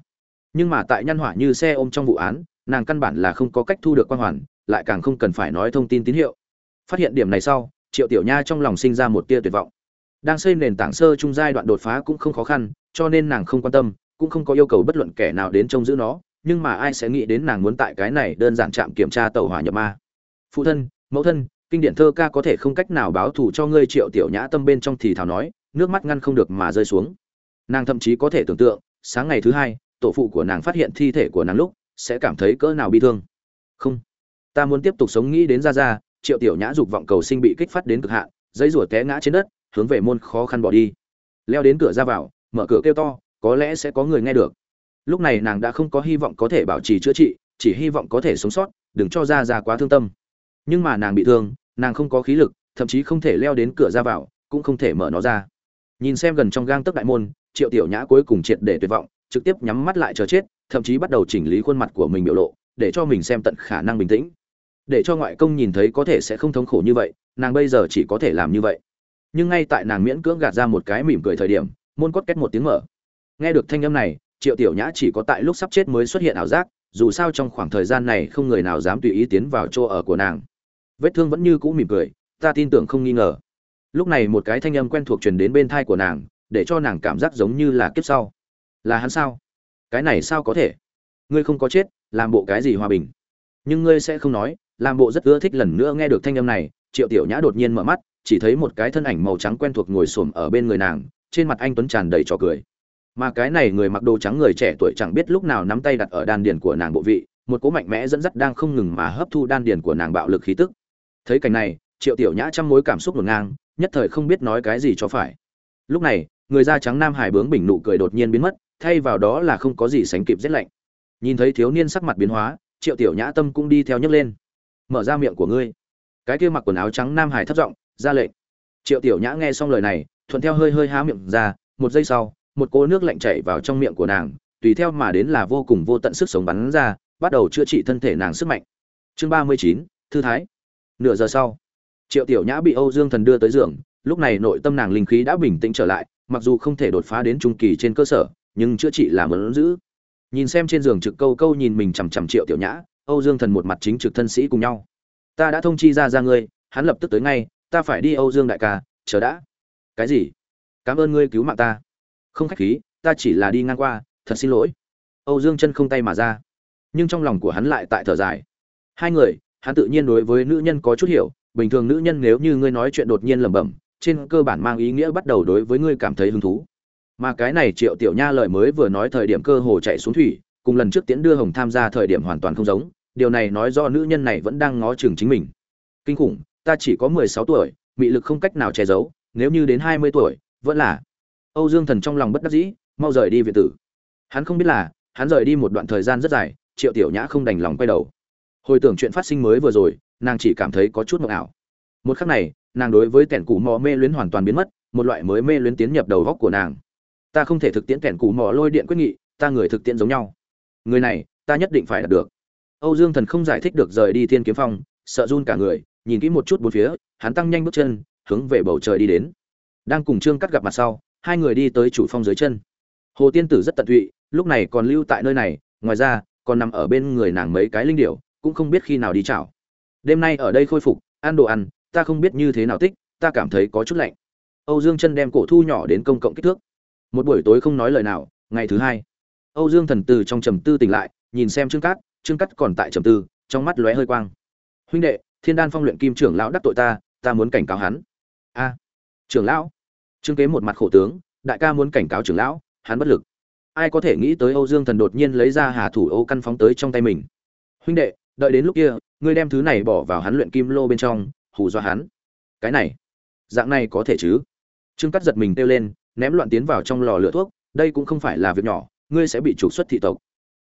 [SPEAKER 1] Nhưng mà tại nhân hỏa như xe ôm trong vụ án, nàng căn bản là không có cách thu được quang hoàn, lại càng không cần phải nói thông tin tín hiệu. Phát hiện điểm này sau, triệu tiểu nha trong lòng sinh ra một tia tuyệt vọng đang xây nền tảng sơ trung giai đoạn đột phá cũng không khó khăn, cho nên nàng không quan tâm, cũng không có yêu cầu bất luận kẻ nào đến trông giữ nó, nhưng mà ai sẽ nghĩ đến nàng muốn tại cái này đơn giản chạm kiểm tra tàu hỏa nhập ma. Phụ thân, mẫu thân, kinh điển thơ ca có thể không cách nào báo thù cho ngươi, triệu tiểu nhã tâm bên trong thì thào nói, nước mắt ngăn không được mà rơi xuống. Nàng thậm chí có thể tưởng tượng, sáng ngày thứ hai, tổ phụ của nàng phát hiện thi thể của nàng lúc, sẽ cảm thấy cỡ nào bi thương. Không, ta muốn tiếp tục sống nghĩ đến ra ra triệu tiểu nhã dục vọng cầu sinh bị kích phát đến cực hạn, giấy rủa té ngã trên đất hướng về môn khó khăn bỏ đi. Leo đến cửa ra vào, mở cửa kêu to, có lẽ sẽ có người nghe được. Lúc này nàng đã không có hy vọng có thể bảo trì chữa trị, chỉ hy vọng có thể sống sót, đừng cho ra ra quá thương tâm. Nhưng mà nàng bị thương, nàng không có khí lực, thậm chí không thể leo đến cửa ra vào, cũng không thể mở nó ra. Nhìn xem gần trong gang tấc đại môn, triệu tiểu nhã cuối cùng triệt để tuyệt vọng, trực tiếp nhắm mắt lại chờ chết, thậm chí bắt đầu chỉnh lý khuôn mặt của mình biểu lộ, để cho mình xem tận khả năng bình tĩnh. Để cho ngoại công nhìn thấy có thể sẽ không thống khổ như vậy, nàng bây giờ chỉ có thể làm như vậy nhưng ngay tại nàng miễn cưỡng gạt ra một cái mỉm cười thời điểm, môn cốt két một tiếng mở. Nghe được thanh âm này, triệu tiểu nhã chỉ có tại lúc sắp chết mới xuất hiện ảo giác, dù sao trong khoảng thời gian này không người nào dám tùy ý tiến vào chỗ ở của nàng. Vết thương vẫn như cũ mỉm cười, ta tin tưởng không nghi ngờ. Lúc này một cái thanh âm quen thuộc truyền đến bên thai của nàng, để cho nàng cảm giác giống như là kiếp sau. Là hắn sao? Cái này sao có thể? Ngươi không có chết, làm bộ cái gì hòa bình? Nhưng ngươi sẽ không nói, làm bộ rất ưa thích lần nữa nghe được thanh âm này, triệu tiểu nhã đột nhiên mở mắt chỉ thấy một cái thân ảnh màu trắng quen thuộc ngồi xổm ở bên người nàng, trên mặt anh tuấn tràn đầy trò cười. Mà cái này người mặc đồ trắng người trẻ tuổi chẳng biết lúc nào nắm tay đặt ở đan điền của nàng bộ vị, một cỗ mạnh mẽ dẫn dắt đang không ngừng mà hấp thu đan điền của nàng bạo lực khí tức. Thấy cảnh này, triệu tiểu nhã trăm mối cảm xúc hỗn ngang, nhất thời không biết nói cái gì cho phải. Lúc này, người da trắng nam hải bướng bình nụ cười đột nhiên biến mất, thay vào đó là không có gì sánh kịp rét lạnh. Nhìn thấy thiếu niên sắc mặt biến hóa, triệu tiểu nhã tâm cũng đi theo nhấc lên. Mở ra miệng của ngươi. Cái kia mặc quần áo trắng nam hải thấp giọng ra lệnh. Triệu tiểu nhã nghe xong lời này, thuận theo hơi hơi há miệng ra, một giây sau, một cô nước lạnh chảy vào trong miệng của nàng, tùy theo mà đến là vô cùng vô tận sức sống bắn ra, bắt đầu chữa trị thân thể nàng sức mạnh. Chương ba mươi chín, thư thái. Nửa giờ sau, triệu tiểu nhã bị âu dương thần đưa tới giường, lúc này nội tâm nàng linh khí đã bình tĩnh trở lại, mặc dù không thể đột phá đến trung kỳ trên cơ sở, nhưng chữa trị là muốn giữ. Nhìn xem trên giường trực câu câu nhìn mình chằm chằm triệu tiểu nhã, âu dương thần một mặt chính trực thân sĩ cùng nhau. Ta đã thông chi ra ra ngươi, hắn lập tức tới ngay ta phải đi âu dương đại ca, chờ đã. Cái gì? Cảm ơn ngươi cứu mạng ta. Không khách khí, ta chỉ là đi ngang qua, thật xin lỗi. Âu dương chân không tay mà ra. Nhưng trong lòng của hắn lại tại thở dài. Hai người, hắn tự nhiên đối với nữ nhân có chút hiểu, bình thường nữ nhân nếu như ngươi nói chuyện đột nhiên lẩm bẩm, trên cơ bản mang ý nghĩa bắt đầu đối với ngươi cảm thấy hứng thú. Mà cái này triệu tiểu nha lời mới vừa nói thời điểm cơ hồ chạy xuống thủy, cùng lần trước tiễn đưa hồng tham gia thời điểm hoàn toàn không giống, điều này nói do nữ nhân này vẫn đang ngó chừng chính mình. Kinh khủng ta chỉ có mười sáu tuổi, mị lực không cách nào che giấu, nếu như đến hai mươi tuổi, vẫn là. Âu dương thần trong lòng bất đắc dĩ, mau rời đi viện tử. Hắn không biết là, hắn rời đi một đoạn thời gian rất dài, triệu tiểu nhã không đành lòng quay đầu. Hồi tưởng chuyện phát sinh mới vừa rồi, nàng chỉ cảm thấy có chút mộng ảo. Một khắc này, nàng đối với tẻn củ mò mê luyến hoàn toàn biến mất, một loại mới mê luyến tiến nhập đầu góc của nàng. Ta không thể thực tiễn tẻn củ mò lôi điện quyết nghị, ta người thực tiễn giống nhau. Người này, ta nhất định phải đạt được. Âu dương thần không giải thích được rời đi thiên kiếm phong, sợ run cả người nhìn kỹ một chút bốn phía, hắn tăng nhanh bước chân, hướng về bầu trời đi đến. Đang cùng trương cắt gặp mặt sau, hai người đi tới chủ phong dưới chân. Hồ tiên tử rất tận tụy, lúc này còn lưu tại nơi này, ngoài ra, còn nằm ở bên người nàng mấy cái linh điểu, cũng không biết khi nào đi chảo. Đêm nay ở đây khôi phục, ăn đồ ăn, ta không biết như thế nào tích, ta cảm thấy có chút lạnh. Âu dương chân đem cổ thu nhỏ đến công cộng kích thước. Một buổi tối không nói lời nào, ngày thứ hai. Âu dương thần từ trong trầm tư tỉnh lại, nhìn xem trương cát trương cát còn tại trầm tư, trong mắt lóe hơi quang. Huynh đệ thiên đan phong luyện kim trưởng lão đắc tội ta ta muốn cảnh cáo hắn. A, trưởng lão. Trương kế một mặt khổ tướng, đại ca muốn cảnh cáo trưởng lão, hắn bất lực. Ai có thể nghĩ tới âu dương thần đột nhiên lấy ra hà thủ ô căn phóng tới trong tay mình. Huynh đệ, đợi đến lúc kia, ngươi đem thứ này bỏ vào hắn luyện kim lô bên trong, hù do hắn. Cái này, dạng này có thể chứ? Trương cắt giật mình kêu lên, ném loạn tiến vào trong lò lửa thuốc, đây cũng không phải là việc nhỏ, ngươi sẽ bị trục xuất thị tộc.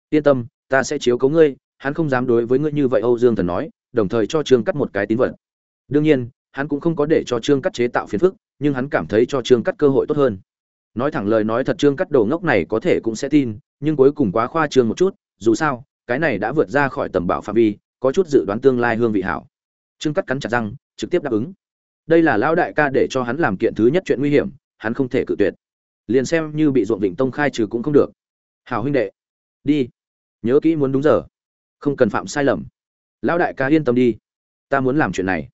[SPEAKER 1] Yên tâm, ta sẽ chiếu cấu ngươi, hắn không dám đối với ngươi như vậy, âu dương thần nói đồng thời cho trương cắt một cái tín vật. Đương nhiên, hắn cũng không có để cho trương cắt chế tạo phiền phức, nhưng hắn cảm thấy cho trương cắt cơ hội tốt hơn. Nói thẳng lời nói thật trương cắt đầu ngốc này có thể cũng sẽ tin, nhưng cuối cùng quá khoa trương một chút, dù sao, cái này đã vượt ra khỏi tầm bảo phạm vi, có chút dự đoán tương lai hương vị hảo. Trương cắt cắn chặt răng, trực tiếp đáp ứng. Đây là lão đại ca để cho hắn làm kiện thứ nhất chuyện nguy hiểm, hắn không thể cự tuyệt. Liền xem như bị ruộng vịnh tông khai trừ cũng không được. Hảo huynh đệ, đi. Nhớ kỹ muốn đúng giờ. Không cần phạm sai lầm lão đại ca yên tâm đi. Ta muốn làm chuyện này.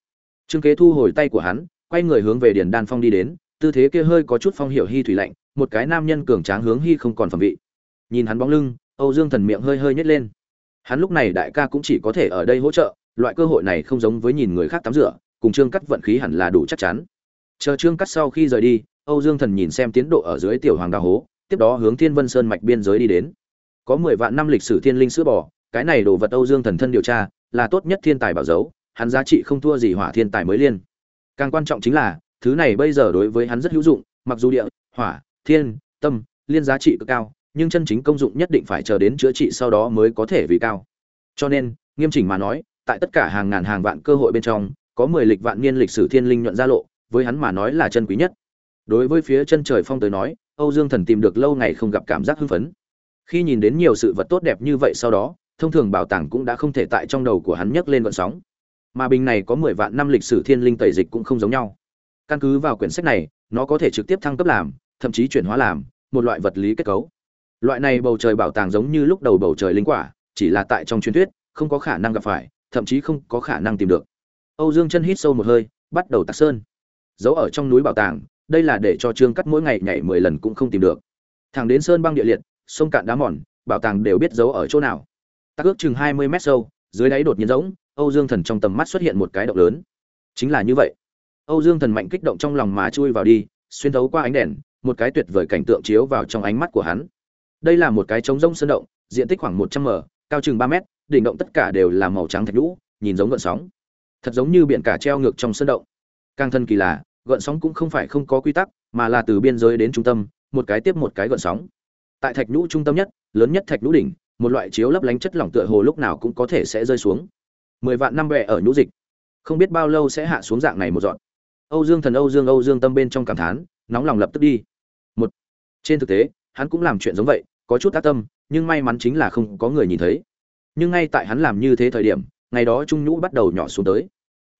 [SPEAKER 1] Trương kế thu hồi tay của hắn, quay người hướng về điền đan phong đi đến, tư thế kia hơi có chút phong hiệu hy thủy lạnh, một cái nam nhân cường tráng hướng hy không còn phẩm vị. Nhìn hắn bóng lưng, âu dương thần miệng hơi hơi nhét lên. Hắn lúc này đại ca cũng chỉ có thể ở đây hỗ trợ, loại cơ hội này không giống với nhìn người khác tắm rửa, cùng trương cắt vận khí hẳn là đủ chắc chắn. Chờ trương cắt sau khi rời đi, âu dương thần nhìn xem tiến độ ở dưới tiểu hoàng đào hố, tiếp đó hướng thiên vân sơn mạch biên giới đi đến. Có mười vạn năm lịch sử thiên linh sữa bò, cái này đồ vật âu dương thần thân điều tra là tốt nhất thiên tài bảo dấu hắn giá trị không thua gì hỏa thiên tài mới liên. Càng quan trọng chính là, thứ này bây giờ đối với hắn rất hữu dụng, mặc dù địa, hỏa, thiên, tâm, liên giá trị cực cao, nhưng chân chính công dụng nhất định phải chờ đến chữa trị sau đó mới có thể vì cao. Cho nên, nghiêm chỉnh mà nói, tại tất cả hàng ngàn hàng vạn cơ hội bên trong, có mười lịch vạn niên lịch sử thiên linh nhuận ra lộ, với hắn mà nói là chân quý nhất. Đối với phía chân trời phong tới nói, âu dương thần tìm được lâu ngày không gặp cảm giác hưng phấn. Khi nhìn đến nhiều sự vật tốt đẹp như vậy sau đó thông thường bảo tàng cũng đã không thể tại trong đầu của hắn nhấc lên vận sóng. Mà bình này có mười vạn năm lịch sử thiên linh tẩy dịch cũng không giống nhau. Căn cứ vào quyển sách này, nó có thể trực tiếp thăng cấp làm, thậm chí chuyển hóa làm, một loại vật lý kết cấu. Loại này bầu trời bảo tàng giống như lúc đầu bầu trời linh quả, chỉ là tại trong truyền thuyết, không có khả năng gặp phải, thậm chí không có khả năng tìm được. Âu dương chân hít sâu một hơi, bắt đầu tạc sơn. Giấu ở trong núi bảo tàng, đây là để cho trương cắt mỗi ngày nhảy mười lần cũng không tìm được. Thẳng đến sơn băng địa liệt, sông cạn đá mòn, bảo tàng đều biết giấu ở chỗ nào tắc ước chừng hai mươi mét sâu, dưới đáy đột nhiên rỗng, âu dương thần trong tầm mắt xuất hiện một cái động lớn. Chính là như vậy. Âu dương thần mạnh kích động trong lòng mà chui vào đi, xuyên thấu qua ánh đèn, một cái tuyệt vời cảnh tượng chiếu vào trong ánh mắt của hắn. Đây là một cái trống rông sơn động, diện tích khoảng một trăm m, cao chừng ba mét, đỉnh động tất cả đều là màu trắng thạch lũ nhìn giống gợn sóng. Thật giống như biển cả treo ngược trong sơn động. Càng thân kỳ lạ gợn sóng cũng không phải không có quy tắc, mà là từ biên giới đến trung tâm, một cái tiếp một cái gợn sóng. Tại thạch nhũ trung tâm nhất, lớn nhất thạch nhũ đỉnh một loại chiếu lấp lánh chất lỏng tựa hồ lúc nào cũng có thể sẽ rơi xuống. Mười vạn năm bẹ ở nhũ dịch. Không biết bao lâu sẽ hạ xuống dạng này một dọn âu dương thần âu dương âu dương tâm bên trong cảm thán, nóng lòng lập tức đi. Một, trên thực tế, hắn cũng làm chuyện giống vậy, có chút tác tâm, nhưng may mắn chính là không có người nhìn thấy. Nhưng ngay tại hắn làm như thế thời điểm, ngày đó trung nhũ bắt đầu nhỏ xuống tới.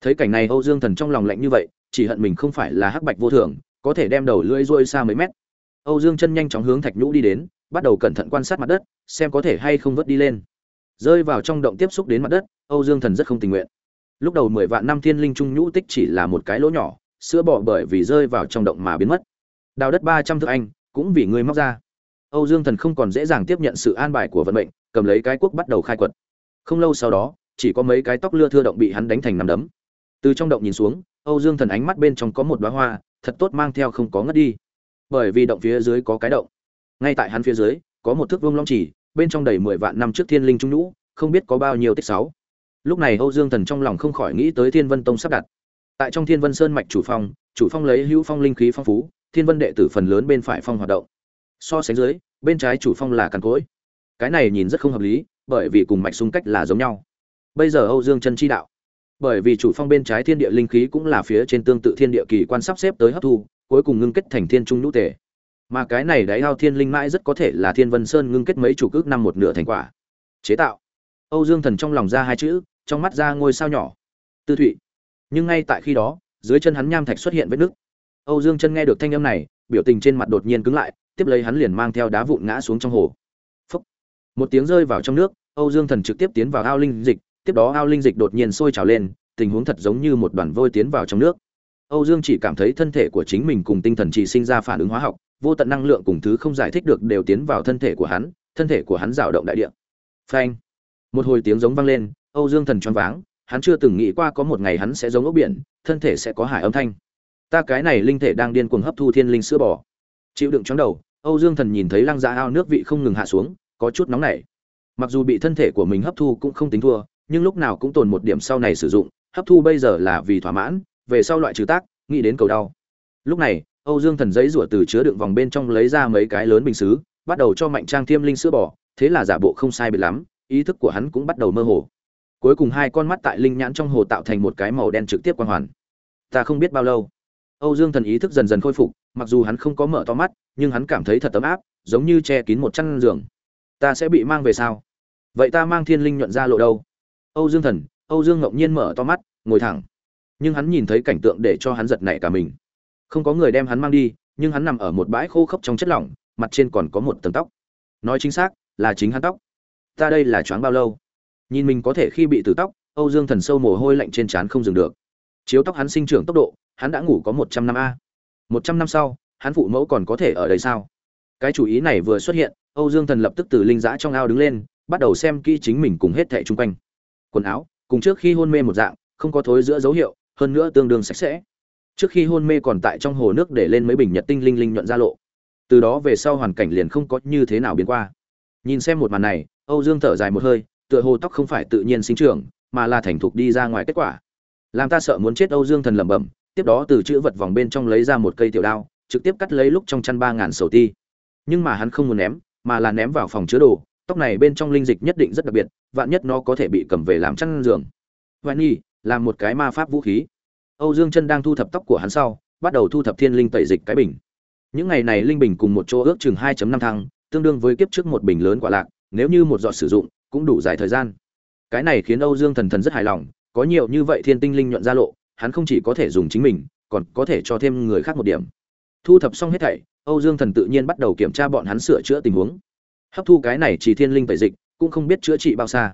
[SPEAKER 1] Thấy cảnh này âu dương thần trong lòng lạnh như vậy, chỉ hận mình không phải là hắc bạch vô thường, có thể đem đầu lưỡi rôi xa mấy mét. Âu dương chân nhanh chóng hướng thạch nhũ đi đến, bắt đầu cẩn thận quan sát mặt đất xem có thể hay không vớt đi lên. Rơi vào trong động tiếp xúc đến mặt đất, âu dương thần rất không tình nguyện. Lúc đầu mười vạn năm thiên linh trung nhũ tích chỉ là một cái lỗ nhỏ, sữa bỏ bởi vì rơi vào trong động mà biến mất. Đào đất ba trăm thước anh, cũng vì ngươi móc ra. Âu dương thần không còn dễ dàng tiếp nhận sự an bài của vận mệnh, cầm lấy cái cuốc bắt đầu khai quật. Không lâu sau đó, chỉ có mấy cái tóc lưa thưa động bị hắn đánh thành nằm đấm. Từ trong động nhìn xuống, âu dương thần ánh mắt bên trong có một đoá hoa, thật tốt mang theo không có ngất đi. Bởi vì động phía dưới có cái động. Ngay tại hắn phía dưới, có một thước vương long chỉ bên trong đầy mười vạn năm trước thiên linh trung nhũ, không biết có bao nhiêu tích sáu. Lúc này âu dương thần trong lòng không khỏi nghĩ tới thiên vân tông sắp đặt. Tại trong thiên vân sơn mạch chủ phong chủ phong lấy hữu phong linh khí phong phú, thiên vân đệ tử phần lớn bên phải phong hoạt động. So sánh dưới, bên trái chủ phong là càn cối cái này nhìn rất không hợp lý, bởi vì cùng mạch xung cách là giống nhau. Bây giờ âu dương chân chi đạo, bởi vì chủ phong bên trái thiên địa linh khí cũng là phía trên tương tự thiên địa kỳ quan sắp xếp tới hấp thu, cuối cùng ngưng kết thành thiên trung nhũ tề mà cái này đáy ao thiên linh mãi rất có thể là thiên vân sơn ngưng kết mấy chủ cước năm một nửa thành quả. Chế tạo. Âu dương thần trong lòng ra hai chữ, trong mắt ra ngôi sao nhỏ. Tư thụy. Nhưng ngay tại khi đó, dưới chân hắn nham thạch xuất hiện vết nứt. Âu dương chân nghe được thanh âm này, biểu tình trên mặt đột nhiên cứng lại, tiếp lấy hắn liền mang theo đá vụn ngã xuống trong hồ. Phúc. một tiếng rơi vào trong nước, âu dương thần trực tiếp tiến vào ao linh dịch, tiếp đó ao linh dịch đột nhiên sôi trào lên, tình huống thật giống như một đoàn vôi tiến vào trong nước âu dương chỉ cảm thấy thân thể của chính mình cùng tinh thần chỉ sinh ra phản ứng hóa học, vô tận năng lượng cùng thứ không giải thích được đều tiến vào thân thể của hắn, thân thể của hắn dao động đại địa. Phanh! Một hồi tiếng giống vang lên, âu dương thần choáng váng, hắn chưa từng nghĩ qua có một ngày hắn sẽ giống ốc biển, thân thể sẽ có hải âm thanh. Ta cái này linh thể đang điên cuồng hấp thu thiên linh sữa bò. Chịu đựng chóng đầu, âu dương thần nhìn thấy lăng dạ ao nước vị không ngừng hạ xuống, có chút nóng nảy. Mặc dù bị thân thể của mình hấp thu cũng không tính thua, nhưng lúc nào cũng tồn một điểm sau này sử dụng, hấp thu bây giờ là vì thỏa mãn về sau loại trừ tác, nghĩ đến cầu đau. Lúc này, âu dương thần giấy rủa từ chứa đựng vòng bên trong lấy ra mấy cái lớn bình xứ, bắt đầu cho mạnh trang thiêm linh sữa bỏ thế là giả bộ không sai biệt lắm, ý thức của hắn cũng bắt đầu mơ hồ. Cuối cùng hai con mắt tại linh nhãn trong hồ tạo thành một cái màu đen trực tiếp quang hoàn. Ta không biết bao lâu. Âu dương thần ý thức dần dần khôi phục, mặc dù hắn không có mở to mắt, nhưng hắn cảm thấy thật ấm áp, giống như che kín một chăn giường. Ta sẽ bị mang về sao? Vậy ta mang thiên linh nhuận ra lộ đâu? Âu dương thần, âu dương ngẫu nhiên mở to mắt, ngồi thẳng nhưng hắn nhìn thấy cảnh tượng để cho hắn giật nảy cả mình. Không có người đem hắn mang đi, nhưng hắn nằm ở một bãi khô khốc trong chất lỏng, mặt trên còn có một tầng tóc. Nói chính xác, là chính hắn tóc. Ta đây là choáng bao lâu? Nhìn mình có thể khi bị tử tóc, âu dương thần sâu mồ hôi lạnh trên trán không dừng được. Chiếu tóc hắn sinh trưởng tốc độ, hắn đã ngủ có một trăm năm a. Một trăm năm sau, hắn phụ mẫu còn có thể ở đây sao? Cái chủ ý này vừa xuất hiện, âu dương thần lập tức từ linh giã trong ao đứng lên, bắt đầu xem kỹ chính mình cùng hết thẻ chung quanh. Quần áo, cùng trước khi hôn mê một dạng, không có thối giữa dấu hiệu hơn nữa tương đương sạch sẽ. Trước khi hôn mê còn tại trong hồ nước để lên mấy bình nhật tinh linh linh nhuận ra lộ. Từ đó về sau hoàn cảnh liền không có như thế nào biến qua. Nhìn xem một màn này, âu dương thở dài một hơi, tựa hồ tóc không phải tự nhiên sinh trưởng, mà là thành thục đi ra ngoài kết quả. Làm ta sợ muốn chết âu dương thần lẩm bẩm, tiếp đó từ chữ vật vòng bên trong lấy ra một cây tiểu đao, trực tiếp cắt lấy lúc trong chăn ba ngàn sầu ti. Nhưng mà hắn không muốn ném, mà là ném vào phòng chứa đồ, tóc này bên trong linh dịch nhất định rất đặc biệt, vạn nhất nó có thể bị cầm về làm chăn giường. Vạn nhi làm một cái ma pháp vũ khí. Âu dương chân đang thu thập tóc của hắn sau, bắt đầu thu thập thiên linh tẩy dịch cái bình. Những ngày này linh bình cùng một chỗ ước chừng 2 năm thăng, tương đương với kiếp trước một bình lớn quả lạc, nếu như một giọt sử dụng, cũng đủ dài thời gian. Cái này khiến âu dương thần thần rất hài lòng, có nhiều như vậy thiên tinh linh nhuận ra lộ, hắn không chỉ có thể dùng chính mình, còn có thể cho thêm người khác một điểm. Thu thập xong hết thảy, âu dương thần tự nhiên bắt đầu kiểm tra bọn hắn sửa chữa tình huống. Hấp thu cái này chỉ thiên linh tẩy dịch, cũng không biết chữa trị bao xa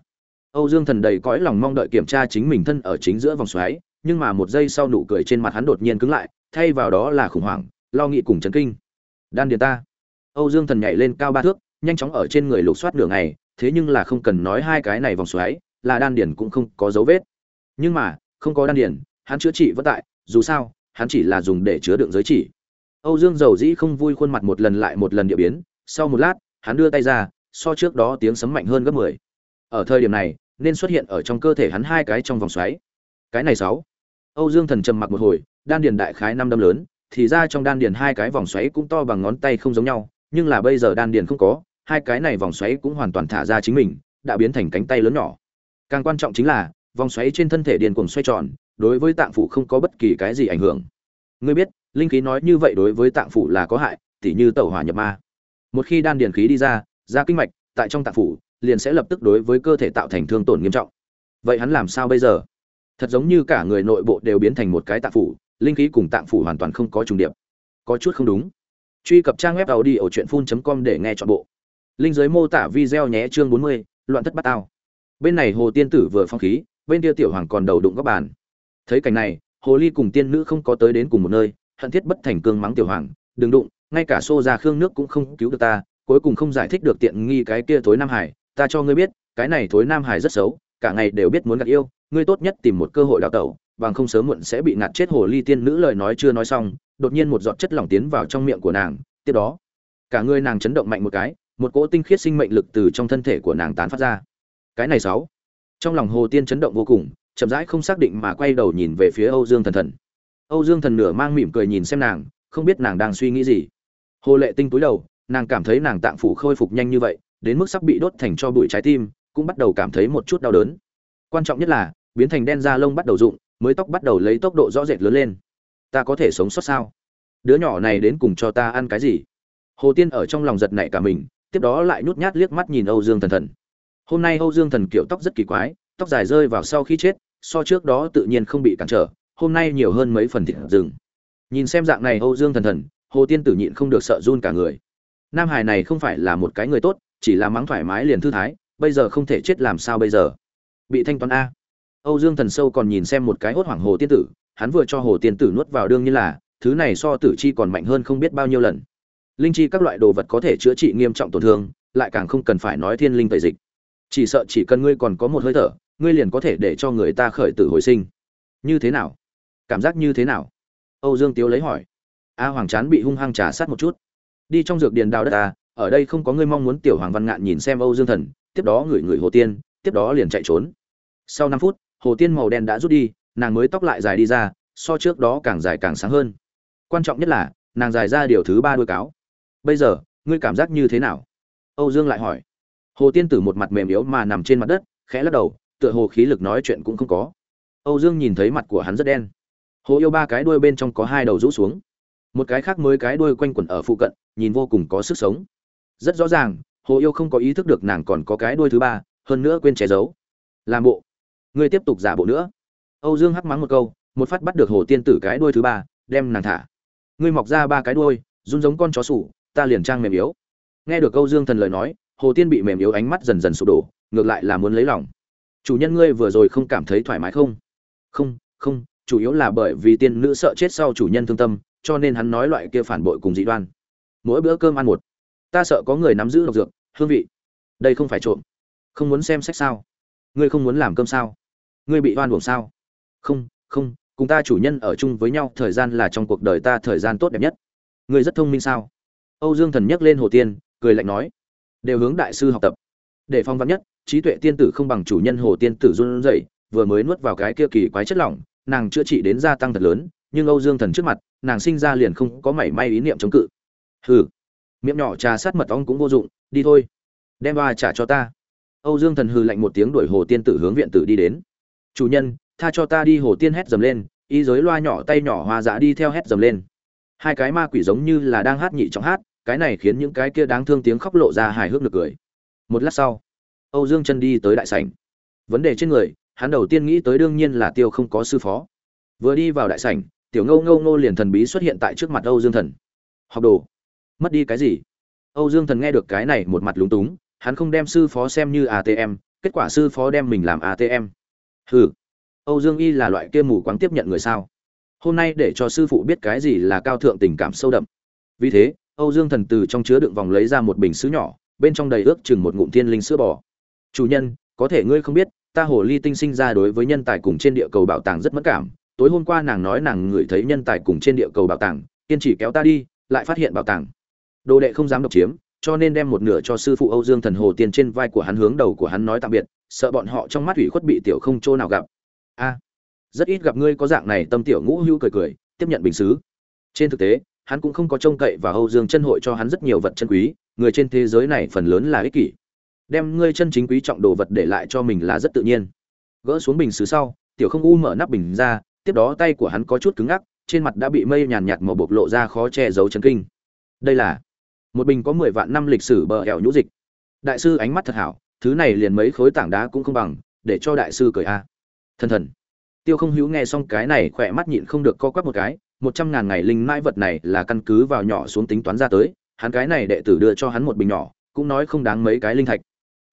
[SPEAKER 1] âu dương thần đầy cõi lòng mong đợi kiểm tra chính mình thân ở chính giữa vòng xoáy, nhưng mà một giây sau nụ cười trên mặt hắn đột nhiên cứng lại, thay vào đó là khủng hoảng, lo nghĩ cùng chấn kinh. Đan điền ta. Âu dương thần nhảy lên cao ba thước, nhanh chóng ở trên người lục soát nửa ngày thế nhưng là không cần nói hai cái này vòng xoáy, là đan điền cũng không có dấu vết. Nhưng mà, không có đan điền, hắn chữa trị vẫn tại, dù sao, hắn chỉ là dùng để chứa đựng giới chỉ. Âu dương dầu dĩ không vui khuôn mặt một lần lại một lần địa biến, sau một lát, hắn đưa tay ra, so trước đó tiếng sấm mạnh hơn gấp mười. Ở thời điểm này nên xuất hiện ở trong cơ thể hắn hai cái trong vòng xoáy. Cái này sáu. Âu dương thần trầm mặc một hồi, đan điền đại khái năm đâm lớn, thì ra trong đan điền hai cái vòng xoáy cũng to bằng ngón tay không giống nhau, nhưng là bây giờ đan điền không có, hai cái này vòng xoáy cũng hoàn toàn thả ra chính mình, đã biến thành cánh tay lớn nhỏ. Càng quan trọng chính là, vòng xoáy trên thân thể điền cuồng xoay tròn, đối với tạng phủ không có bất kỳ cái gì ảnh hưởng. Ngươi biết, linh khí nói như vậy đối với tạng phủ là có hại, tỉ như tẩu hỏa nhập ma. Một khi đan điền khí đi ra ra kinh mạch, tại trong tạng phủ liền sẽ lập tức đối với cơ thể tạo thành thương tổn nghiêm trọng. Vậy hắn làm sao bây giờ? Thật giống như cả người nội bộ đều biến thành một cái tạng phủ linh khí cùng tạng phủ hoàn toàn không có trùng điệp. Có chút không đúng. Truy cập trang web tàu đi ở truyện com để nghe chọn bộ. Linh giới mô tả video nhé chương 40, loạn thất bát tao. Bên này hồ tiên tử vừa phong khí bên kia tiểu hoàng còn đầu đụng góc bàn. Thấy cảnh này hồ ly cùng tiên nữ không có tới đến cùng một nơi hận thiết bất thành cương mắng tiểu hoàng đừng đụng ngay cả xô ra khương nước cũng không cứu được ta cuối cùng không giải thích được tiện nghi cái kia tối nam hải ta cho ngươi biết, cái này thối nam hải rất xấu, cả ngày đều biết muốn gạt yêu, ngươi tốt nhất tìm một cơ hội đào tẩu, bằng không sớm muộn sẽ bị ngạt chết hồ ly tiên nữ lời nói chưa nói xong, đột nhiên một giọt chất lỏng tiến vào trong miệng của nàng, tiếp đó, cả người nàng chấn động mạnh một cái, một cỗ tinh khiết sinh mệnh lực từ trong thân thể của nàng tán phát ra. Cái này sáu, trong lòng hồ tiên chấn động vô cùng, chậm rãi không xác định mà quay đầu nhìn về phía âu dương thần thần. Âu dương thần nửa mang mỉm cười nhìn xem nàng, không biết nàng đang suy nghĩ gì. Hồ lệ tinh túi đầu, nàng cảm thấy nàng tạng phủ khôi phục nhanh như vậy đến mức sắp bị đốt thành cho bụi trái tim, cũng bắt đầu cảm thấy một chút đau đớn. Quan trọng nhất là, biến thành đen da lông bắt đầu rụng, mới tóc bắt đầu lấy tốc độ rõ rệt lớn lên. Ta có thể sống sót sao? Đứa nhỏ này đến cùng cho ta ăn cái gì? Hồ tiên ở trong lòng giật nảy cả mình, tiếp đó lại nhút nhát liếc mắt nhìn âu dương thần thần. Hôm nay âu dương thần kiểu tóc rất kỳ quái, tóc dài rơi vào sau khi chết, so trước đó tự nhiên không bị cản trở, hôm nay nhiều hơn mấy phần thịt rừng. Nhìn xem dạng này âu dương thần thần, hồ tiên tử nhịn không được sợ run cả người. Nam hải này không phải là một cái người tốt chỉ là mắng thoải mái liền thư thái, bây giờ không thể chết làm sao bây giờ? Bị thanh toán a. Âu dương thần sâu còn nhìn xem một cái hốt hoảng hồ tiên tử, hắn vừa cho hồ tiên tử nuốt vào đương nhiên là, thứ này so tử chi còn mạnh hơn không biết bao nhiêu lần. Linh chi các loại đồ vật có thể chữa trị nghiêm trọng tổn thương, lại càng không cần phải nói thiên linh tẩy dịch. Chỉ sợ chỉ cần ngươi còn có một hơi thở, ngươi liền có thể để cho người ta khởi tử hồi sinh. Như thế nào? Cảm giác như thế nào? Âu dương tiếu lấy hỏi. A hoàng chán bị hung hăng trả sát một chút. Đi trong dược điền đào đất ta ở đây không có ngươi mong muốn tiểu hoàng văn ngạn nhìn xem âu dương thần, tiếp đó ngửi ngửi hồ tiên, tiếp đó liền chạy trốn. Sau năm phút, hồ tiên màu đen đã rút đi, nàng mới tóc lại dài đi ra, so trước đó càng dài càng sáng hơn. Quan trọng nhất là, nàng dài ra điều thứ ba đuôi cáo. Bây giờ, ngươi cảm giác như thế nào? Âu dương lại hỏi. Hồ tiên tử một mặt mềm yếu mà nằm trên mặt đất, khẽ lắc đầu, tựa hồ khí lực nói chuyện cũng không có. Âu dương nhìn thấy mặt của hắn rất đen. Hồ yêu ba cái đuôi bên trong có hai đầu rũ xuống. Một cái khác mới cái đuôi quanh quẩn ở phụ cận, nhìn vô cùng có sức sống rất rõ ràng, hồ yêu không có ý thức được nàng còn có cái đuôi thứ ba, hơn nữa quên che giấu. Làm bộ. Ngươi tiếp tục giả bộ nữa. Âu dương hắc mắng một câu, một phát bắt được hồ tiên tử cái đuôi thứ ba, đem nàng thả. Ngươi mọc ra ba cái đuôi, run giống con chó sủ, ta liền trang mềm yếu. Nghe được âu dương thần lời nói, hồ tiên bị mềm yếu ánh mắt dần dần sụp đổ, ngược lại là muốn lấy lòng. Chủ nhân ngươi vừa rồi không cảm thấy thoải mái không? Không không, chủ yếu là bởi vì tiên nữ sợ chết sau chủ nhân thương tâm, cho nên hắn nói loại kia phản bội cùng dị đoan. Mỗi bữa cơm ăn một ta sợ có người nắm giữ độc dược, hương vị. Đây không phải trộm. Không muốn xem sách sao? Ngươi không muốn làm cơm sao? Ngươi bị oan uổng sao? Không không, cùng ta chủ nhân ở chung với nhau, thời gian là trong cuộc đời ta thời gian tốt đẹp nhất. Ngươi rất thông minh sao? Âu dương thần nhấc lên hồ tiên, cười lạnh nói. Đều hướng đại sư học tập. Để phong vắn nhất, trí tuệ tiên tử không bằng chủ nhân hồ tiên tử run rẩy, vừa mới nuốt vào cái kia kỳ quái chất lỏng, nàng chữa trị đến gia tăng thật lớn, nhưng âu dương thần trước mặt, nàng sinh ra liền không có mảy may ý niệm chống cự. Hừ miệng nhỏ trà sát mật ong cũng vô dụng, đi thôi. Đem ba trả cho ta. Âu dương thần hừ lạnh một tiếng đuổi hồ tiên tử hướng viện tử đi đến. Chủ nhân, tha cho ta đi hồ tiên hét dầm lên, y giới loa nhỏ tay nhỏ hoa dã đi theo hét dầm lên. Hai cái ma quỷ giống như là đang hát nhị trọng hát, cái này khiến những cái kia đáng thương tiếng khóc lộ ra hài hước được cười. Một lát sau, âu dương chân đi tới đại sảnh. Vấn đề trên người, hắn đầu tiên nghĩ tới đương nhiên là tiêu không có sư phó. Vừa đi vào đại sảnh, tiểu ngâu ngâu ngô liền thần bí xuất hiện tại trước mặt âu dương thần. Học đồ mất đi cái gì? Âu dương thần nghe được cái này một mặt lúng túng, hắn không đem sư phó xem như atm kết quả sư phó đem mình làm atm hừ, âu dương y là loại kia mù quáng tiếp nhận người sao? Hôm nay để cho sư phụ biết cái gì là cao thượng tình cảm sâu đậm. Vì thế, âu dương thần từ trong chứa đựng vòng lấy ra một bình sứ nhỏ, bên trong đầy ước chừng một ngụm thiên linh sữa bò. Chủ nhân, có thể ngươi không biết, ta hồ ly tinh sinh ra đối với nhân tài cùng trên địa cầu bảo tàng rất mất cảm. Tối hôm qua nàng nói nàng ngửi thấy nhân tài cùng trên địa cầu bảo tàng, kiên trì kéo ta đi, lại phát hiện bảo tàng đồ đệ không dám độc chiếm, cho nên đem một nửa cho sư phụ âu dương thần hồ tiền trên vai của hắn hướng đầu của hắn nói tạm biệt, sợ bọn họ trong mắt ủy khuất bị tiểu không chỗ nào gặp. A, rất ít gặp ngươi có dạng này tâm tiểu ngũ hưu cười cười, tiếp nhận bình xứ. Trên thực tế, hắn cũng không có trông cậy và âu dương chân hội cho hắn rất nhiều vật chân quý, người trên thế giới này phần lớn là ích kỷ. Đem ngươi chân chính quý trọng đồ vật để lại cho mình là rất tự nhiên. Gỡ xuống bình xứ sau, tiểu không u mở nắp bình ra, tiếp đó tay của hắn có chút cứng ngắc, trên mặt đã bị mây nhàn nhạt màu bộc lộ ra khó che giấu chấn kinh. Đây là một bình có mười vạn năm lịch sử bờ hẻo nhũ dịch. Đại sư ánh mắt thật hảo, thứ này liền mấy khối tảng đá cũng không bằng, để cho đại sư cười a. À. thần thần. Tiêu không hữu nghe xong cái này khỏe mắt nhịn không được co quắp một cái, một trăm ngàn ngày linh mãi vật này là căn cứ vào nhỏ xuống tính toán ra tới, hắn cái này đệ tử đưa cho hắn một bình nhỏ, cũng nói không đáng mấy cái linh thạch.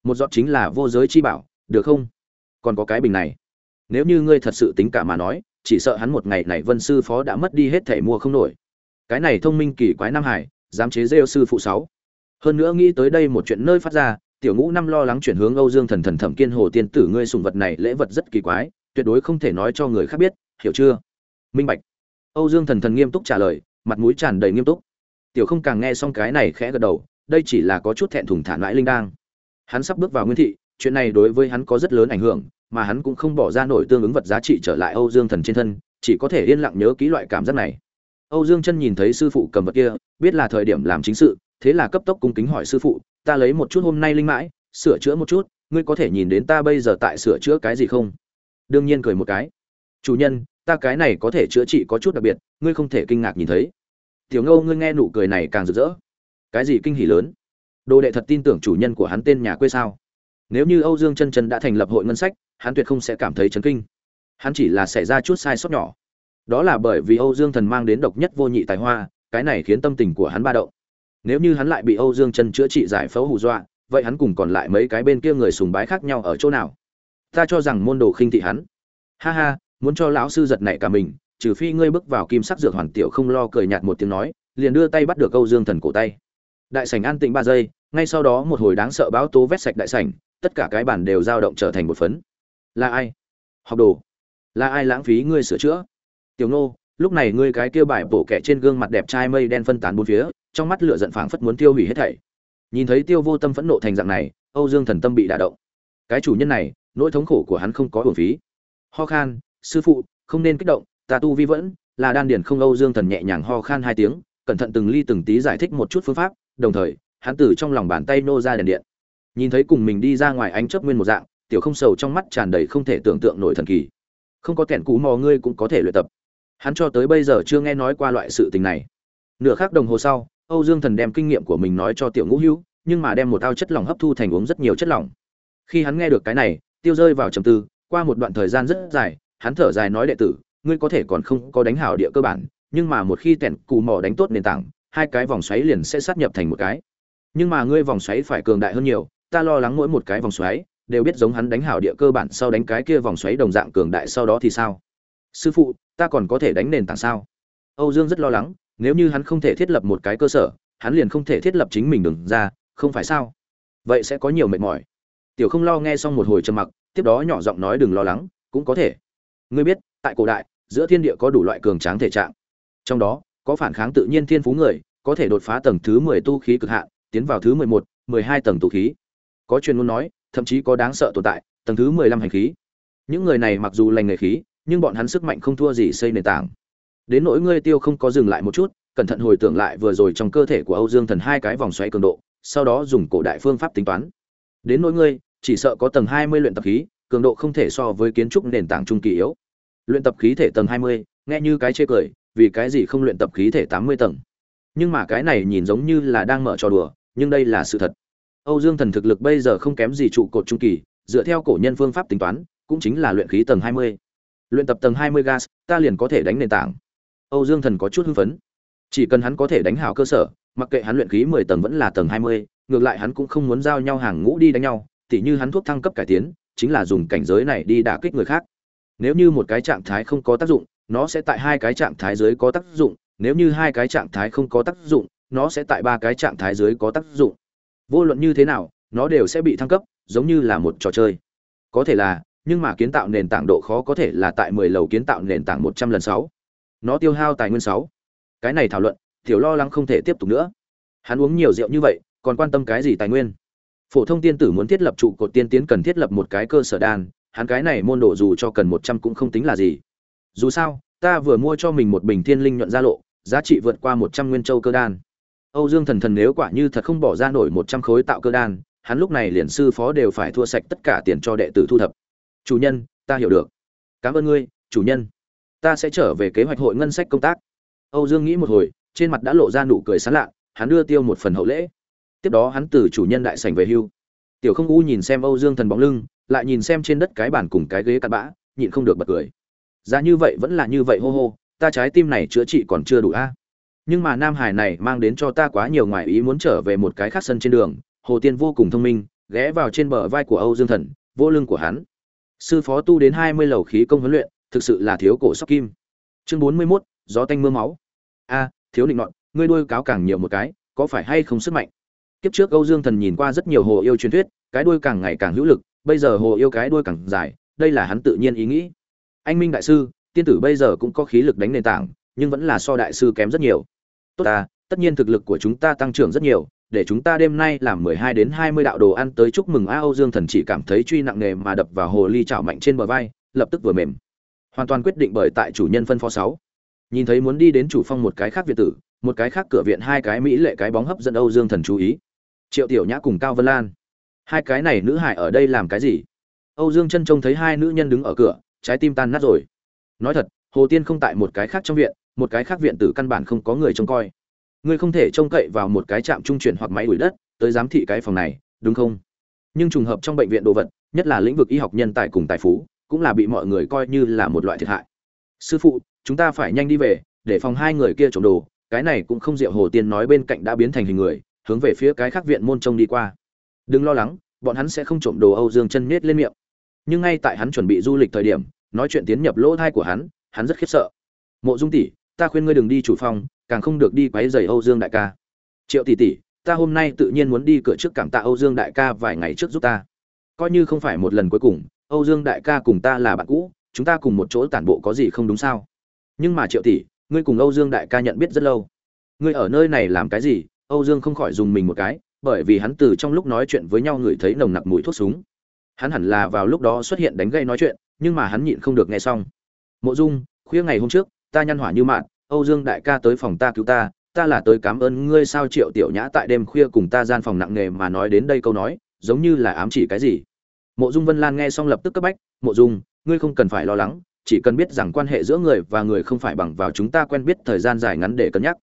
[SPEAKER 1] Một giọt chính là vô giới chi bảo, được không? Còn có cái bình này. Nếu như ngươi thật sự tính cả mà nói, chỉ sợ hắn một ngày này vân sư phó đã mất đi hết thể mua không nổi. Cái này thông minh kỳ quái nam hải dám chế rêu sư phụ sáu. Hơn nữa nghĩ tới đây một chuyện nơi phát ra, tiểu ngũ năm lo lắng chuyển hướng âu dương thần thần thẩm kiên hồ tiên tử ngươi sùng vật này lễ vật rất kỳ quái, tuyệt đối không thể nói cho người khác biết, hiểu chưa? Minh bạch. Âu dương thần thần nghiêm túc trả lời, mặt mũi tràn đầy nghiêm túc. Tiểu không càng nghe xong cái này khẽ gật đầu, đây chỉ là có chút thẹn thùng thản mãi linh đang. Hắn sắp bước vào nguyên thị, chuyện này đối với hắn có rất lớn ảnh hưởng, mà hắn cũng không bỏ ra nổi tương ứng vật giá trị trở lại âu dương thần trên thân, chỉ có thể yên lặng nhớ ký loại cảm giác này âu dương chân nhìn thấy sư phụ cầm vật kia, biết là thời điểm làm chính sự, thế là cấp tốc cung kính hỏi sư phụ, ta lấy một chút hôm nay linh mãi, sửa chữa một chút, ngươi có thể nhìn đến ta bây giờ tại sửa chữa cái gì không? Đương nhiên cười một cái. Chủ nhân, ta cái này có thể chữa trị có chút đặc biệt, ngươi không thể kinh ngạc nhìn thấy. Tiểu ngâu ngươi nghe nụ cười này càng rực rỡ. Cái gì kinh hỉ lớn? Đồ đệ thật tin tưởng chủ nhân của hắn tên nhà quê sao? Nếu như âu dương chân chân đã thành lập hội ngân sách, hắn tuyệt không sẽ cảm thấy chấn kinh. Hắn chỉ là xảy ra chút sai sót nhỏ đó là bởi vì âu dương thần mang đến độc nhất vô nhị tài hoa, cái này khiến tâm tình của hắn ba động. Nếu như hắn lại bị âu dương chân chữa trị giải phẫu hù dọa, vậy hắn cùng còn lại mấy cái bên kia người sùng bái khác nhau ở chỗ nào? Ta cho rằng môn đồ khinh thị hắn. Ha ha, muốn cho lão sư giật nảy cả mình, trừ phi ngươi bước vào kim sắc dược hoàn tiểu không lo cười nhạt một tiếng nói, liền đưa tay bắt được âu dương thần cổ tay. Đại sảnh an tĩnh ba giây, ngay sau đó một hồi đáng sợ báo tố vét sạch đại sảnh, tất cả cái bản đều dao động trở thành một phấn. Là ai? Học đồ. Là ai lãng phí ngươi sửa chữa? Tiểu nô lúc này ngươi cái kia bài bổ kẻ trên gương mặt đẹp trai mây đen phân tán bốn phía, trong mắt lửa giận phảng phất muốn tiêu hủy hết thảy. Nhìn thấy tiêu vô tâm phẫn nộ thành dạng này, âu dương thần tâm bị đả động. Cái chủ nhân này, nỗi thống khổ của hắn không có hưởng phí. Ho khan, sư phụ, không nên kích động, ta tu vi vẫn là đan điển không, âu dương thần nhẹ nhàng ho khan hai tiếng, cẩn thận từng ly từng tí giải thích một chút phương pháp, đồng thời, hắn từ trong lòng bàn tay nô ra đèn điện. Nhìn thấy cùng mình đi ra ngoài ánh chớp nguyên một dạng, tiểu không sầu trong mắt tràn đầy không thể tưởng tượng nổi thần kỳ. Không có kẻn cú mò ngươi cũng có thể luyện tập hắn cho tới bây giờ chưa nghe nói qua loại sự tình này. Nửa khắc đồng hồ sau, âu dương thần đem kinh nghiệm của mình nói cho tiểu ngũ hữu, nhưng mà đem một ao chất lỏng hấp thu thành uống rất nhiều chất lỏng. Khi hắn nghe được cái này, tiêu rơi vào trầm tư, qua một đoạn thời gian rất dài, hắn thở dài nói đệ tử, ngươi có thể còn không có đánh hảo địa cơ bản, nhưng mà một khi tẹn cù mò đánh tốt nền tảng, hai cái vòng xoáy liền sẽ sát nhập thành một cái. Nhưng mà ngươi vòng xoáy phải cường đại hơn nhiều, ta lo lắng mỗi một cái vòng xoáy đều biết giống hắn đánh hảo địa cơ bản sau đánh cái kia vòng xoáy đồng dạng cường đại sau đó thì sao? Sư phụ, ta còn có thể đánh nền tảng sao? Âu dương rất lo lắng, nếu như hắn không thể thiết lập một cái cơ sở, hắn liền không thể thiết lập chính mình đừng ra, không phải sao? Vậy sẽ có nhiều mệt mỏi. Tiểu không lo nghe xong một hồi trầm mặc, tiếp đó nhỏ giọng nói đừng lo lắng, cũng có thể. Ngươi biết, tại cổ đại, giữa thiên địa có đủ loại cường tráng thể trạng. Trong đó, có phản kháng tự nhiên thiên phú người, có thể đột phá tầng thứ mười tu khí cực hạn, tiến vào thứ mười một, mười hai tầng tu khí. Có chuyên môn nói, thậm chí có đáng sợ tồn tại, tầng thứ mười lăm hành khí. Những người này mặc dù lành nghề khí nhưng bọn hắn sức mạnh không thua gì xây nền tảng. Đến nỗi ngươi tiêu không có dừng lại một chút, cẩn thận hồi tưởng lại vừa rồi trong cơ thể của âu dương thần hai cái vòng xoáy cường độ, sau đó dùng cổ đại phương pháp tính toán. Đến nỗi ngươi, chỉ sợ có tầng hai mươi luyện tập khí, cường độ không thể so với kiến trúc nền tảng trung kỳ yếu. Luyện tập khí thể tầng hai mươi, nghe như cái chê cười, vì cái gì không luyện tập khí thể tám mươi tầng? Nhưng mà cái này nhìn giống như là đang mở trò đùa, nhưng đây là sự thật. Âu dương thần thực lực bây giờ không kém gì trụ cột trung kỳ, dựa theo cổ nhân phương pháp tính toán, cũng chính là luyện khí tầng hai mươi luyện tập tầng hai mươi gas, ta liền có thể đánh nền tảng. Âu dương thần có chút hưng phấn. Chỉ cần hắn có thể đánh hảo cơ sở, mặc kệ hắn luyện khí mười tầng vẫn là tầng hai mươi, ngược lại hắn cũng không muốn giao nhau hàng ngũ đi đánh nhau, tỉ như hắn thuốc thăng cấp cải tiến, chính là dùng cảnh giới này đi đả kích người khác. Nếu như một cái trạng thái không có tác dụng, nó sẽ tại hai cái trạng thái dưới có tác dụng, nếu như hai cái trạng thái không có tác dụng, nó sẽ tại ba cái trạng thái dưới có tác dụng. Vô luận như thế nào, nó đều sẽ bị thăng cấp, giống như là một trò chơi. Có thể là nhưng mà kiến tạo nền tảng độ khó có thể là tại mười lầu kiến tạo nền tảng một trăm lần sáu. Nó tiêu hao tài nguyên sáu. Cái này thảo luận, tiểu lo lắng không thể tiếp tục nữa. Hắn uống nhiều rượu như vậy, còn quan tâm cái gì tài nguyên? Phổ thông tiên tử muốn thiết lập trụ cột tiên tiến cần thiết lập một cái cơ sở đan, hắn cái này môn đồ dù cho cần một trăm cũng không tính là gì. Dù sao, ta vừa mua cho mình một bình thiên linh nhuận gia lộ, giá trị vượt qua một trăm nguyên châu cơ đan. Âu dương thần thần nếu quả như thật không bỏ ra nổi một trăm khối tạo cơ đan, hắn lúc này liền sư phó đều phải thua sạch tất cả tiền cho đệ tử thu thập chủ nhân, ta hiểu được. Cảm ơn ngươi, chủ nhân. Ta sẽ trở về kế hoạch hội ngân sách công tác. Âu dương nghĩ một hồi, trên mặt đã lộ ra nụ cười sán lạ, hắn đưa tiêu một phần hậu lễ. Tiếp đó hắn từ chủ nhân đại sảnh về hưu. Tiểu không u nhìn xem âu dương thần bóng lưng, lại nhìn xem trên đất cái bàn cùng cái ghế cặn bã, nhịn không được bật cười. Ra như vậy vẫn là như vậy hô hô, ta trái tim này chữa trị còn chưa đủ a. Nhưng mà nam hải này mang đến cho ta quá nhiều ngoại ý muốn trở về một cái khác sân trên đường, hồ tiên vô cùng thông minh, ghé vào trên bờ vai của âu dương thần, vô lưng của hắn sư phó tu đến hai mươi lầu khí công huấn luyện, thực sự là thiếu cổ sóc kim. Chương bốn mươi mốt, gió tanh mưa máu. A, thiếu định nọn ngươi đuôi cáo càng nhiều một cái, có phải hay không sức mạnh? Kiếp trước âu dương thần nhìn qua rất nhiều hồ yêu truyền thuyết, cái đuôi càng ngày càng hữu lực, bây giờ hồ yêu cái đuôi càng dài, đây là hắn tự nhiên ý nghĩ. Anh minh đại sư, tiên tử bây giờ cũng có khí lực đánh nền tảng, nhưng vẫn là so đại sư kém rất nhiều. Tốt ta, tất nhiên thực lực của chúng ta tăng trưởng rất nhiều để chúng ta đêm nay làm mười hai đến hai mươi đạo đồ ăn tới chúc mừng A Âu Dương Thần chỉ cảm thấy truy nặng nề mà đập vào hồ ly chảo mạnh trên bờ vai, lập tức vừa mềm. Hoàn toàn quyết định bởi tại chủ nhân phân phó sáu. Nhìn thấy muốn đi đến chủ phong một cái khác viện tử, một cái khác cửa viện hai cái mỹ lệ cái bóng hấp dẫn Âu Dương Thần chú ý. Triệu Tiểu Nhã cùng Cao Vân Lan. Hai cái này nữ hải ở đây làm cái gì? Âu Dương Chân trông thấy hai nữ nhân đứng ở cửa, trái tim tan nát rồi. Nói thật, Hồ Tiên không tại một cái khác trong viện, một cái khác viện tử căn bản không có người trông coi ngươi không thể trông cậy vào một cái trạm trung chuyển hoặc máy đuổi đất, tới giám thị cái phòng này, đúng không? Nhưng trùng hợp trong bệnh viện đồ vật, nhất là lĩnh vực y học nhân tài cùng tài phú, cũng là bị mọi người coi như là một loại thiệt hại. Sư phụ, chúng ta phải nhanh đi về, để phòng hai người kia trộm đồ, cái này cũng không diệu hồ tiên nói bên cạnh đã biến thành hình người, hướng về phía cái khác viện môn trông đi qua. Đừng lo lắng, bọn hắn sẽ không trộm đồ âu dương chân nết lên miệng. Nhưng ngay tại hắn chuẩn bị du lịch thời điểm, nói chuyện tiến nhập lỗ thai của hắn hắn rất khiếp sợ. Mộ dung tỷ ta khuyên ngươi đừng đi chủ phòng càng không được đi quấy rầy Âu Dương đại ca. Triệu tỷ tỷ, ta hôm nay tự nhiên muốn đi cửa trước cảm tạ Âu Dương đại ca vài ngày trước giúp ta. Coi như không phải một lần cuối cùng, Âu Dương đại ca cùng ta là bạn cũ, chúng ta cùng một chỗ tản bộ có gì không đúng sao? Nhưng mà Triệu tỷ, ngươi cùng Âu Dương đại ca nhận biết rất lâu. Ngươi ở nơi này làm cái gì? Âu Dương không khỏi dùng mình một cái, bởi vì hắn từ trong lúc nói chuyện với nhau người thấy nồng nặc mùi thuốc súng. Hắn hẳn là vào lúc đó xuất hiện đánh gây nói chuyện, nhưng mà hắn nhịn không được nghe xong. Mộ Dung, khuya ngày hôm trước, ta nhăn hỏa như mạn, Âu Dương đại ca tới phòng ta cứu ta, ta là tới cảm ơn ngươi sao Triệu Tiểu Nhã tại đêm khuya cùng ta gian phòng nặng nề mà nói đến đây câu nói, giống như là ám chỉ cái gì. Mộ Dung Vân Lan nghe xong lập tức cấp bách, "Mộ Dung, ngươi không cần phải lo lắng, chỉ cần biết rằng quan hệ giữa người và người không phải bằng vào chúng ta quen biết thời gian dài ngắn để cân nhắc."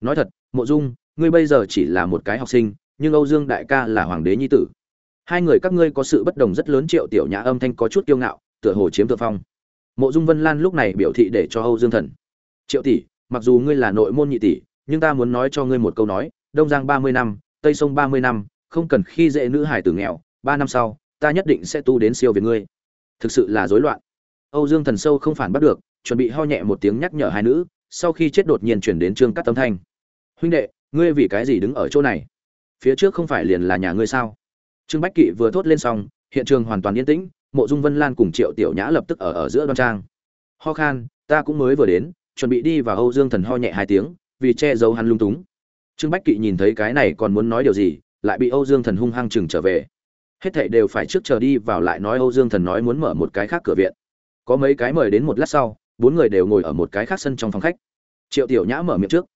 [SPEAKER 1] Nói thật, Mộ Dung, ngươi bây giờ chỉ là một cái học sinh, nhưng Âu Dương đại ca là hoàng đế nhi tử. Hai người các ngươi có sự bất đồng rất lớn, Triệu Tiểu Nhã âm thanh có chút kiêu ngạo, tựa hồ chiếm thượng phong. Mộ Dung Vân Lan lúc này biểu thị để cho Âu Dương Thần. Triệu tỷ, mặc dù ngươi là nội môn nhị tỷ, nhưng ta muốn nói cho ngươi một câu nói, đông giang ba mươi năm, tây sông ba mươi năm, không cần khi dễ nữ hải tử nghèo, ba năm sau, ta nhất định sẽ tu đến siêu việt ngươi. Thực sự là rối loạn. Âu dương thần sâu không phản bắt được, chuẩn bị ho nhẹ một tiếng nhắc nhở hai nữ, sau khi chết đột nhiên chuyển đến trương cắt tâm thanh. Huynh đệ, ngươi vì cái gì đứng ở chỗ này? Phía trước không phải liền là nhà ngươi sao? Trương bách kỵ vừa thốt lên xong, hiện trường hoàn toàn yên tĩnh mộ dung vân lan cùng triệu tiểu nhã lập tức ở ở giữa đoan trang ho khan ta cũng mới vừa đến chuẩn bị đi vào Âu Dương Thần ho nhẹ hai tiếng, vì che giấu hắn lung túng. Trương Bách Kỵ nhìn thấy cái này còn muốn nói điều gì, lại bị Âu Dương Thần hung hăng chừng trở về. Hết thảy đều phải trước chờ đi vào lại nói Âu Dương Thần nói muốn mở một cái khác cửa viện. Có mấy cái mời đến một lát sau, bốn người đều ngồi ở một cái khác sân trong phòng khách. Triệu Tiểu Nhã mở miệng trước.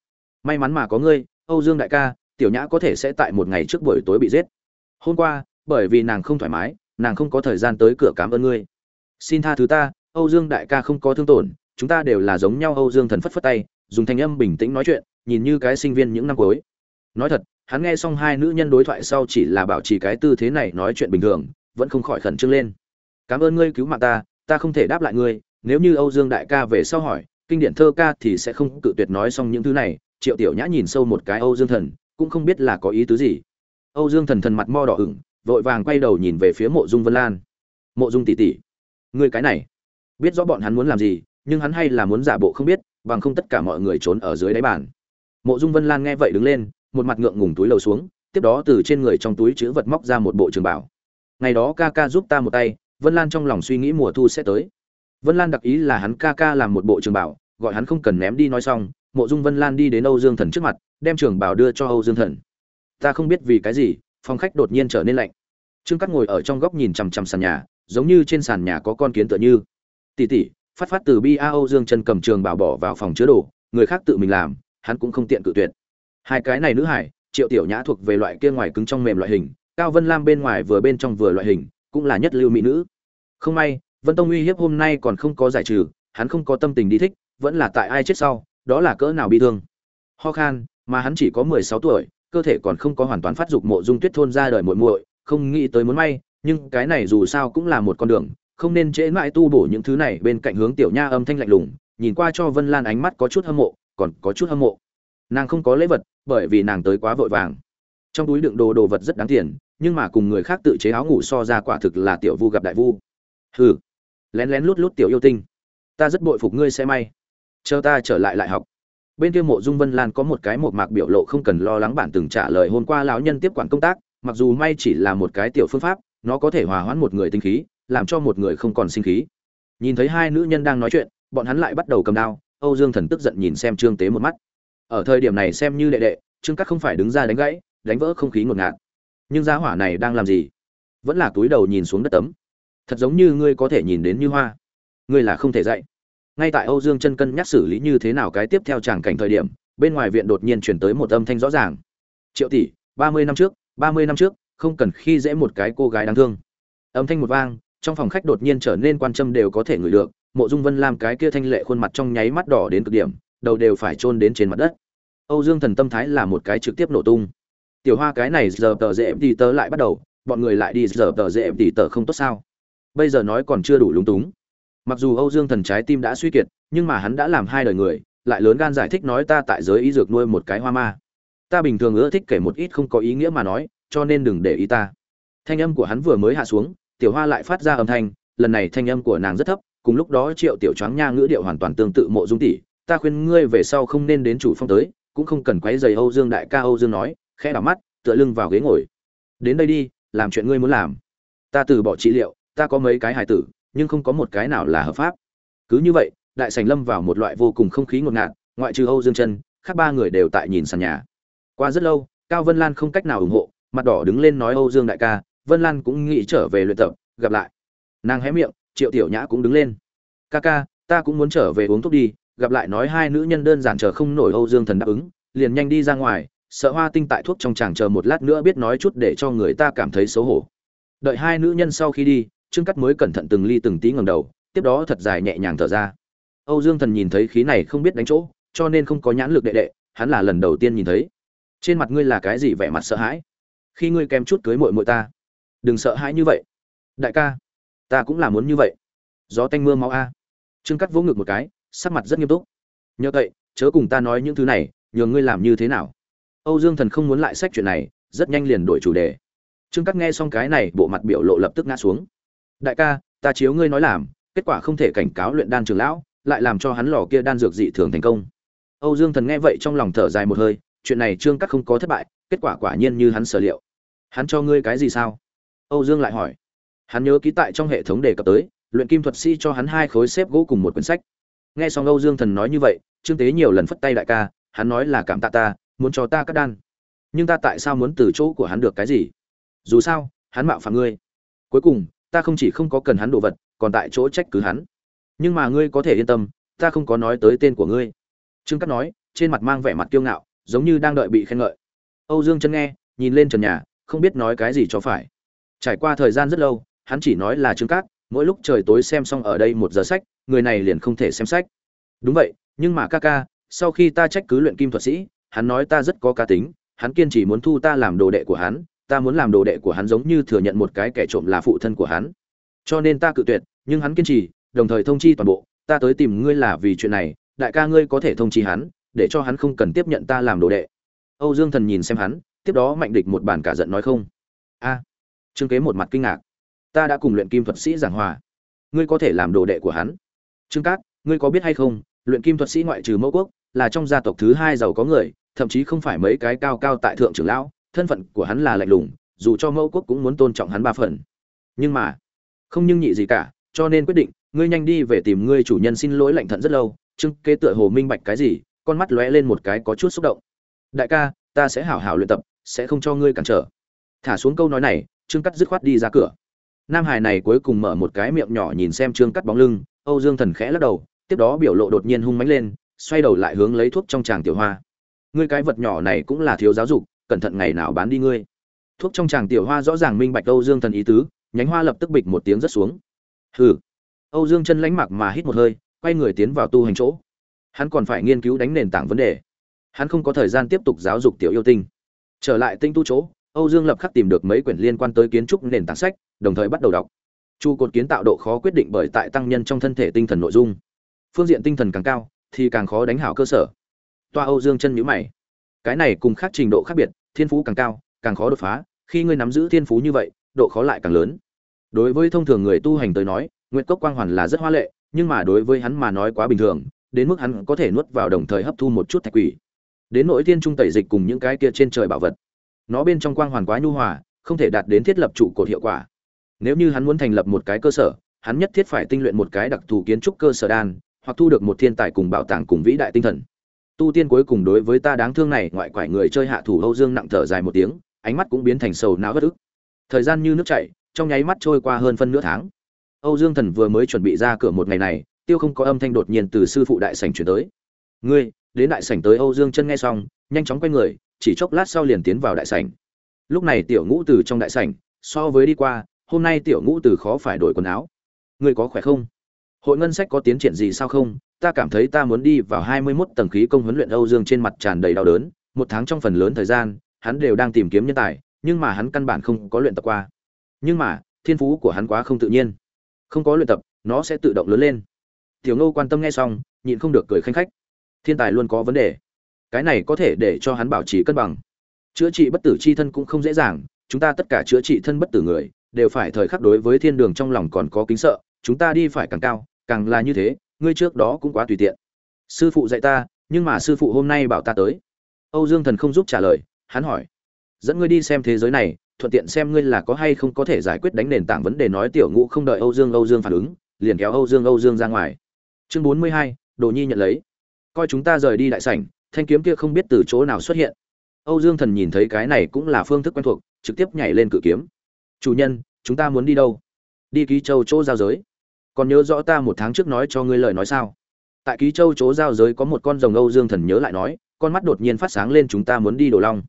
[SPEAKER 1] May mắn mà có ngươi, Âu Dương đại ca, Tiểu Nhã có thể sẽ tại một ngày trước buổi tối bị giết. Hôm qua, bởi vì nàng không thoải mái, nàng không có thời gian tới cửa cảm ơn ngươi. Xin tha thứ ta, Âu Dương đại ca không có thương tổn, chúng ta đều là giống nhau Âu Dương Thần phất phất tay, dùng thanh âm bình tĩnh nói chuyện, nhìn như cái sinh viên những năm cuối. Nói thật, hắn nghe xong hai nữ nhân đối thoại sau chỉ là bảo trì cái tư thế này nói chuyện bình thường, vẫn không khỏi khẩn trương lên. Cảm ơn ngươi cứu mạng ta, ta không thể đáp lại ngươi, nếu như Âu Dương đại ca về sau hỏi, kinh điển thơ ca thì sẽ không cự tuyệt nói xong những thứ này. Triệu Tiểu Nhã nhìn sâu một cái Âu Dương Thần, cũng không biết là có ý tứ gì. Âu Dương Thần thần mặt mo đỏ ửng, vội vàng quay đầu nhìn về phía Mộ Dung Vân Lan. Mộ Dung tỷ tỷ, người cái này, biết rõ bọn hắn muốn làm gì, nhưng hắn hay là muốn giả bộ không biết bằng không tất cả mọi người trốn ở dưới đáy bàn. Mộ dung vân lan nghe vậy đứng lên một mặt ngượng ngùng túi lầu xuống tiếp đó từ trên người trong túi chữ vật móc ra một bộ trường bảo. Ngày đó ca ca giúp ta một tay vân lan trong lòng suy nghĩ mùa thu sẽ tới. Vân lan đặc ý là hắn ca ca làm một bộ trường bảo gọi hắn không cần ném đi nói xong mộ dung vân lan đi đến âu dương thần trước mặt đem trường bảo đưa cho âu dương thần. Ta không biết vì cái gì phòng khách đột nhiên trở nên lạnh trương cắt ngồi ở trong góc nhìn chằm chằm sàn nhà, giống như trên sàn nhà có con kiến tựa như. Tỉ tỉ, phát phát từ bao âu dương chân cầm trường bảo bỏ vào phòng chứa đồ, người khác tự mình làm, hắn cũng không tiện cự tuyệt. Hai cái này nữ hải, triệu tiểu nhã thuộc về loại kia ngoài cứng trong mềm loại hình, cao vân lam bên ngoài vừa bên trong vừa loại hình, cũng là nhất lưu mỹ nữ. Không may, vân tông uy hiếp hôm nay còn không có giải trừ, hắn không có tâm tình đi thích, vẫn là tại ai chết sau, đó là cỡ nào bị thương. Ho khan, mà hắn chỉ có mười sáu tuổi, cơ thể còn không có hoàn toàn phát dục mộ dung tuyết thôn ra đời muội muội không nghĩ tới muốn may, nhưng cái này dù sao cũng là một con đường, không nên trễ mãi tu bổ những thứ này. Bên cạnh hướng tiểu nha âm thanh lạnh lùng, nhìn qua cho vân lan ánh mắt có chút hâm mộ, còn có chút hâm mộ. Nàng không có lễ vật, bởi vì nàng tới quá vội vàng. Trong túi đựng đồ đồ vật rất đáng tiền, nhưng mà cùng người khác tự chế áo ngủ so ra quả thực là tiểu vu gặp đại vu. Hừ. Lén lén lút lút tiểu yêu tinh. Ta rất bội phục ngươi sẽ may. Chờ ta trở lại lại học. Bên kia mộ dung vân lan có một cái một mạc biểu lộ không cần lo lắng bản từng trả lời. Hôm qua lão nhân tiếp quản công tác mặc dù may chỉ là một cái tiểu phương pháp, nó có thể hòa hoãn một người tinh khí, làm cho một người không còn sinh khí. Nhìn thấy hai nữ nhân đang nói chuyện, bọn hắn lại bắt đầu cầm đao, âu dương thần tức giận nhìn xem trương tế một mắt. Ở thời điểm này xem như đệ đệ, trương cắt không phải đứng ra đánh gãy, đánh vỡ không khí ngột ngạt. Nhưng gia hỏa này đang làm gì? Vẫn là túi đầu nhìn xuống đất tấm. Thật giống như ngươi có thể nhìn đến như hoa. Ngươi là không thể dạy. Ngay tại âu dương chân cân nhắc xử lý như thế nào cái tiếp theo tràng cảnh thời điểm, bên ngoài viện đột nhiên chuyển tới một âm thanh rõ ràng. Triệu tỷ, ba mươi năm trước ba mươi năm trước, không cần khi dễ một cái cô gái đáng thương. Âm thanh một vang, trong phòng khách đột nhiên trở nên quan trâm đều có thể ngửi được, mộ dung vân làm cái kia thanh lệ khuôn mặt trong nháy mắt đỏ đến cực điểm, đầu đều phải chôn đến trên mặt đất. Âu dương thần tâm thái là một cái trực tiếp nổ tung. Tiểu hoa cái này giờ tờ dễ đi tớ lại bắt đầu, bọn người lại đi giờ tờ dễ thì tờ không tốt sao? Bây giờ nói còn chưa đủ lúng túng. Mặc dù âu dương thần trái tim đã suy kiệt, nhưng mà hắn đã làm hai đời người, lại lớn gan giải thích nói ta tại giới y dược nuôi một cái hoa ma ta bình thường ưa thích kể một ít không có ý nghĩa mà nói, cho nên đừng để ý ta. Thanh âm của hắn vừa mới hạ xuống, tiểu hoa lại phát ra âm thanh, lần này thanh âm của nàng rất thấp, cùng lúc đó triệu tiểu choáng nha ngữ điệu hoàn toàn tương tự mộ dung tỷ, ta khuyên ngươi về sau không nên đến chủ phong tới, cũng không cần quấy giày âu dương đại ca âu dương nói, khẽ đảo mắt, tựa lưng vào ghế ngồi. Đến đây đi, làm chuyện ngươi muốn làm. Ta từ bỏ trị liệu, ta có mấy cái hài tử, nhưng không có một cái nào là hợp pháp. Cứ như vậy, đại sành lâm vào một loại vô cùng không khí ngột ngạt, ngoại trừ âu dương chân, khác ba người đều tại nhìn sàn nhà qua rất lâu, cao vân lan không cách nào ủng hộ, mặt đỏ đứng lên nói, âu dương đại ca, vân lan cũng nghĩ trở về luyện tập, gặp lại. Nàng hé miệng, triệu tiểu nhã cũng đứng lên. Ca ca, ta cũng muốn trở về uống thuốc đi, gặp lại nói hai nữ nhân đơn giản chờ không nổi âu dương thần đáp ứng, liền nhanh đi ra ngoài, sợ hoa tinh tại thuốc trong chàng chờ một lát nữa biết nói chút để cho người ta cảm thấy xấu hổ. Đợi hai nữ nhân sau khi đi, trương cắt mới cẩn thận từng ly từng tí ngầm đầu, tiếp đó thật dài nhẹ nhàng thở ra. Âu dương thần nhìn thấy khí này không biết đánh chỗ, cho nên không có nhãn lực đệ đệ, hắn là lần đầu tiên nhìn thấy trên mặt ngươi là cái gì vẻ mặt sợ hãi? Khi ngươi kèm chút cưới mội mội ta, đừng sợ hãi như vậy. Đại ca, ta cũng là muốn như vậy. Gió tanh mưa máu a. Trương cắt vỗ ngực một cái, sắc mặt rất nghiêm túc. Nhờ vậy, chớ cùng ta nói những thứ này, nhường ngươi làm như thế nào? Âu dương thần không muốn lại sách chuyện này, rất nhanh liền đổi chủ đề. Trương cắt nghe xong cái này, bộ mặt biểu lộ lập tức ngã xuống. Đại ca, ta chiếu ngươi nói làm, kết quả không thể cảnh cáo luyện đan trường lão, lại làm cho hắn lò kia đan dược dị thường thành công. Âu dương thần nghe vậy trong lòng thở dài một hơi chuyện này trương cắt không có thất bại, kết quả quả nhiên như hắn sở liệu. Hắn cho ngươi cái gì sao? Âu dương lại hỏi. Hắn nhớ ký tại trong hệ thống đề cập tới, luyện kim thuật sĩ cho hắn hai khối xếp gỗ cùng một quyển sách. Nghe xong âu dương thần nói như vậy, trương tế nhiều lần phất tay đại ca, hắn nói là cảm tạ ta, muốn cho ta cắt đan. Nhưng ta tại sao muốn từ chỗ của hắn được cái gì? Dù sao, hắn mạo phạm ngươi. Cuối cùng, ta không chỉ không có cần hắn đồ vật, còn tại chỗ trách cứ hắn. Nhưng mà ngươi có thể yên tâm, ta không có nói tới tên của ngươi. Trương cắt nói, trên mặt mang vẻ mặt kiêu ngạo giống như đang đợi bị khen ngợi. Âu dương chân nghe, nhìn lên trần nhà, không biết nói cái gì cho phải. Trải qua thời gian rất lâu, hắn chỉ nói là trương cát, mỗi lúc trời tối xem xong ở đây một giờ sách, người này liền không thể xem sách. Đúng vậy, nhưng mà ca ca, sau khi ta trách cứ luyện kim thuật sĩ, hắn nói ta rất có cá tính, hắn kiên trì muốn thu ta làm đồ đệ của hắn, ta muốn làm đồ đệ của hắn giống như thừa nhận một cái kẻ trộm là phụ thân của hắn. Cho nên ta cự tuyệt, nhưng hắn kiên trì, đồng thời thông chi toàn bộ, ta tới tìm ngươi là vì chuyện này, đại ca ngươi có thể thông chi hắn để cho hắn không cần tiếp nhận ta làm đồ đệ. Âu dương thần nhìn xem hắn, tiếp đó mạnh địch một bản cả giận nói không. A, trương kế một mặt kinh ngạc. Ta đã cùng luyện kim thuật sĩ giảng hòa. Ngươi có thể làm đồ đệ của hắn. Trương cát, ngươi có biết hay không, luyện kim thuật sĩ ngoại trừ mẫu quốc, là trong gia tộc thứ hai giàu có người, thậm chí không phải mấy cái cao cao tại thượng trưởng lão, thân phận của hắn là lạnh lùng, dù cho mẫu quốc cũng muốn tôn trọng hắn ba phần. Nhưng mà, không nhưng nhị gì cả, cho nên quyết định, ngươi nhanh đi về tìm ngươi chủ nhân xin lỗi lạnh thận rất lâu, trương kế tựa hồ minh bạch cái gì con mắt lóe lên một cái có chút xúc động. Đại ca, ta sẽ hảo hảo luyện tập, sẽ không cho ngươi cản trở. Thả xuống câu nói này, trương cắt dứt khoát đi ra cửa. Nam hải này cuối cùng mở một cái miệng nhỏ nhìn xem trương cắt bóng lưng, âu dương thần khẽ lắc đầu, tiếp đó biểu lộ đột nhiên hung mánh lên, xoay đầu lại hướng lấy thuốc trong tràng tiểu hoa. Ngươi cái vật nhỏ này cũng là thiếu giáo dục, cẩn thận ngày nào bán đi ngươi. Thuốc trong tràng tiểu hoa rõ ràng minh bạch âu dương thần ý tứ, nhánh hoa lập tức bịch một tiếng rất xuống. Hừ. Âu dương chân lánh mặc mà hít một hơi, quay người tiến vào tu hành chỗ hắn còn phải nghiên cứu đánh nền tảng vấn đề. Hắn không có thời gian tiếp tục giáo dục tiểu yêu tinh. Trở lại tinh tu chỗ, âu dương lập khắc tìm được mấy quyển liên quan tới kiến trúc nền tảng sách, đồng thời bắt đầu đọc. Trụ cột kiến tạo độ khó quyết định bởi tại tăng nhân trong thân thể tinh thần nội dung. Phương diện tinh thần càng cao, thì càng khó đánh hảo cơ sở. Toa âu dương chân nhữ mày. Cái này cùng khác trình độ khác biệt, thiên phú càng cao, càng khó đột phá, khi ngươi nắm giữ thiên phú như vậy, độ khó lại càng lớn. Đối với thông thường người tu hành tới nói, nguyệt cốc quang hoàn là rất hoa lệ, nhưng mà đối với hắn mà nói quá bình thường đến mức hắn có thể nuốt vào đồng thời hấp thu một chút thạch quỷ. Đến nỗi thiên trung tẩy dịch cùng những cái kia trên trời bảo vật. Nó bên trong quang hoàn quá nhu hòa, không thể đạt đến thiết lập trụ cột hiệu quả. Nếu như hắn muốn thành lập một cái cơ sở, hắn nhất thiết phải tinh luyện một cái đặc thù kiến trúc cơ sở đan, hoặc thu được một thiên tài cùng bảo tàng cùng vĩ đại tinh thần. Tu tiên cuối cùng đối với ta đáng thương này, ngoại quải người chơi hạ thủ âu dương nặng thở dài một tiếng, ánh mắt cũng biến thành sầu não bất ức. Thời gian như nước chảy, trong nháy mắt trôi qua hơn phân nửa tháng. Âu dương thần vừa mới chuẩn bị ra cửa một ngày này tiêu không có âm thanh đột nhiên từ sư phụ đại sảnh chuyển tới. Ngươi, đến đại sảnh tới âu dương chân nghe xong, nhanh chóng quay người, chỉ chốc lát sau liền tiến vào đại sảnh. Lúc này tiểu ngũ từ trong đại sảnh, so với đi qua, hôm nay tiểu ngũ từ khó phải đổi quần áo. Ngươi có khỏe không? Hội ngân sách có tiến triển gì sao không? Ta cảm thấy ta muốn đi vào hai mươi 21 tầng khí công huấn luyện âu dương trên mặt tràn đầy đau đớn. Một tháng trong phần lớn thời gian, hắn đều đang tìm kiếm nhân tài, nhưng mà hắn căn bản không có luyện tập qua. Nhưng mà, thiên phú của hắn quá không tự nhiên. Không có luyện tập, nó sẽ tự động lớn lên tiểu ngô quan tâm nghe xong, nhịn không được cười khanh khách. Thiên tài luôn có vấn đề. Cái này có thể để cho hắn bảo trì cân bằng. Chữa trị bất tử c h i thân cũng không dễ dàng, chúng ta tất cả chữa trị thân bất tử người, đều phải thời khắc đối với thiên đường trong lòng còn có kính sợ, chúng ta đi phải càng cao, càng là như thế, ngươi trước đó cũng quá tùy tiện. Sư phụ dạy ta, nhưng mà sư phụ hôm nay bảo ta tới. Âu dương thần không giúp trả lời, hắn hỏi. Dẫn ngươi đi xem thế giới này, thuận tiện xem ngươi là có hay không có thể giải quyết đánh nền tảng vấn đề nói tiểu ngũ không đợi âu dương âu dương phản ứng, liền kéo âu dương âu dương ra ngoài chương bốn mươi hai, đồ nhi nhận lấy. Coi chúng ta rời đi đại sảnh, thanh kiếm kia không biết từ chỗ nào xuất hiện. Âu dương thần nhìn thấy cái này cũng là phương thức quen thuộc, trực tiếp nhảy lên cự kiếm. Chủ nhân, chúng ta muốn đi đâu? Đi ký châu chỗ giao giới. Còn nhớ rõ ta một tháng trước nói cho ngươi lời nói sao? Tại ký châu chỗ giao giới có một con rồng âu dương thần nhớ lại nói, con mắt đột nhiên phát sáng lên chúng ta muốn đi đồ long.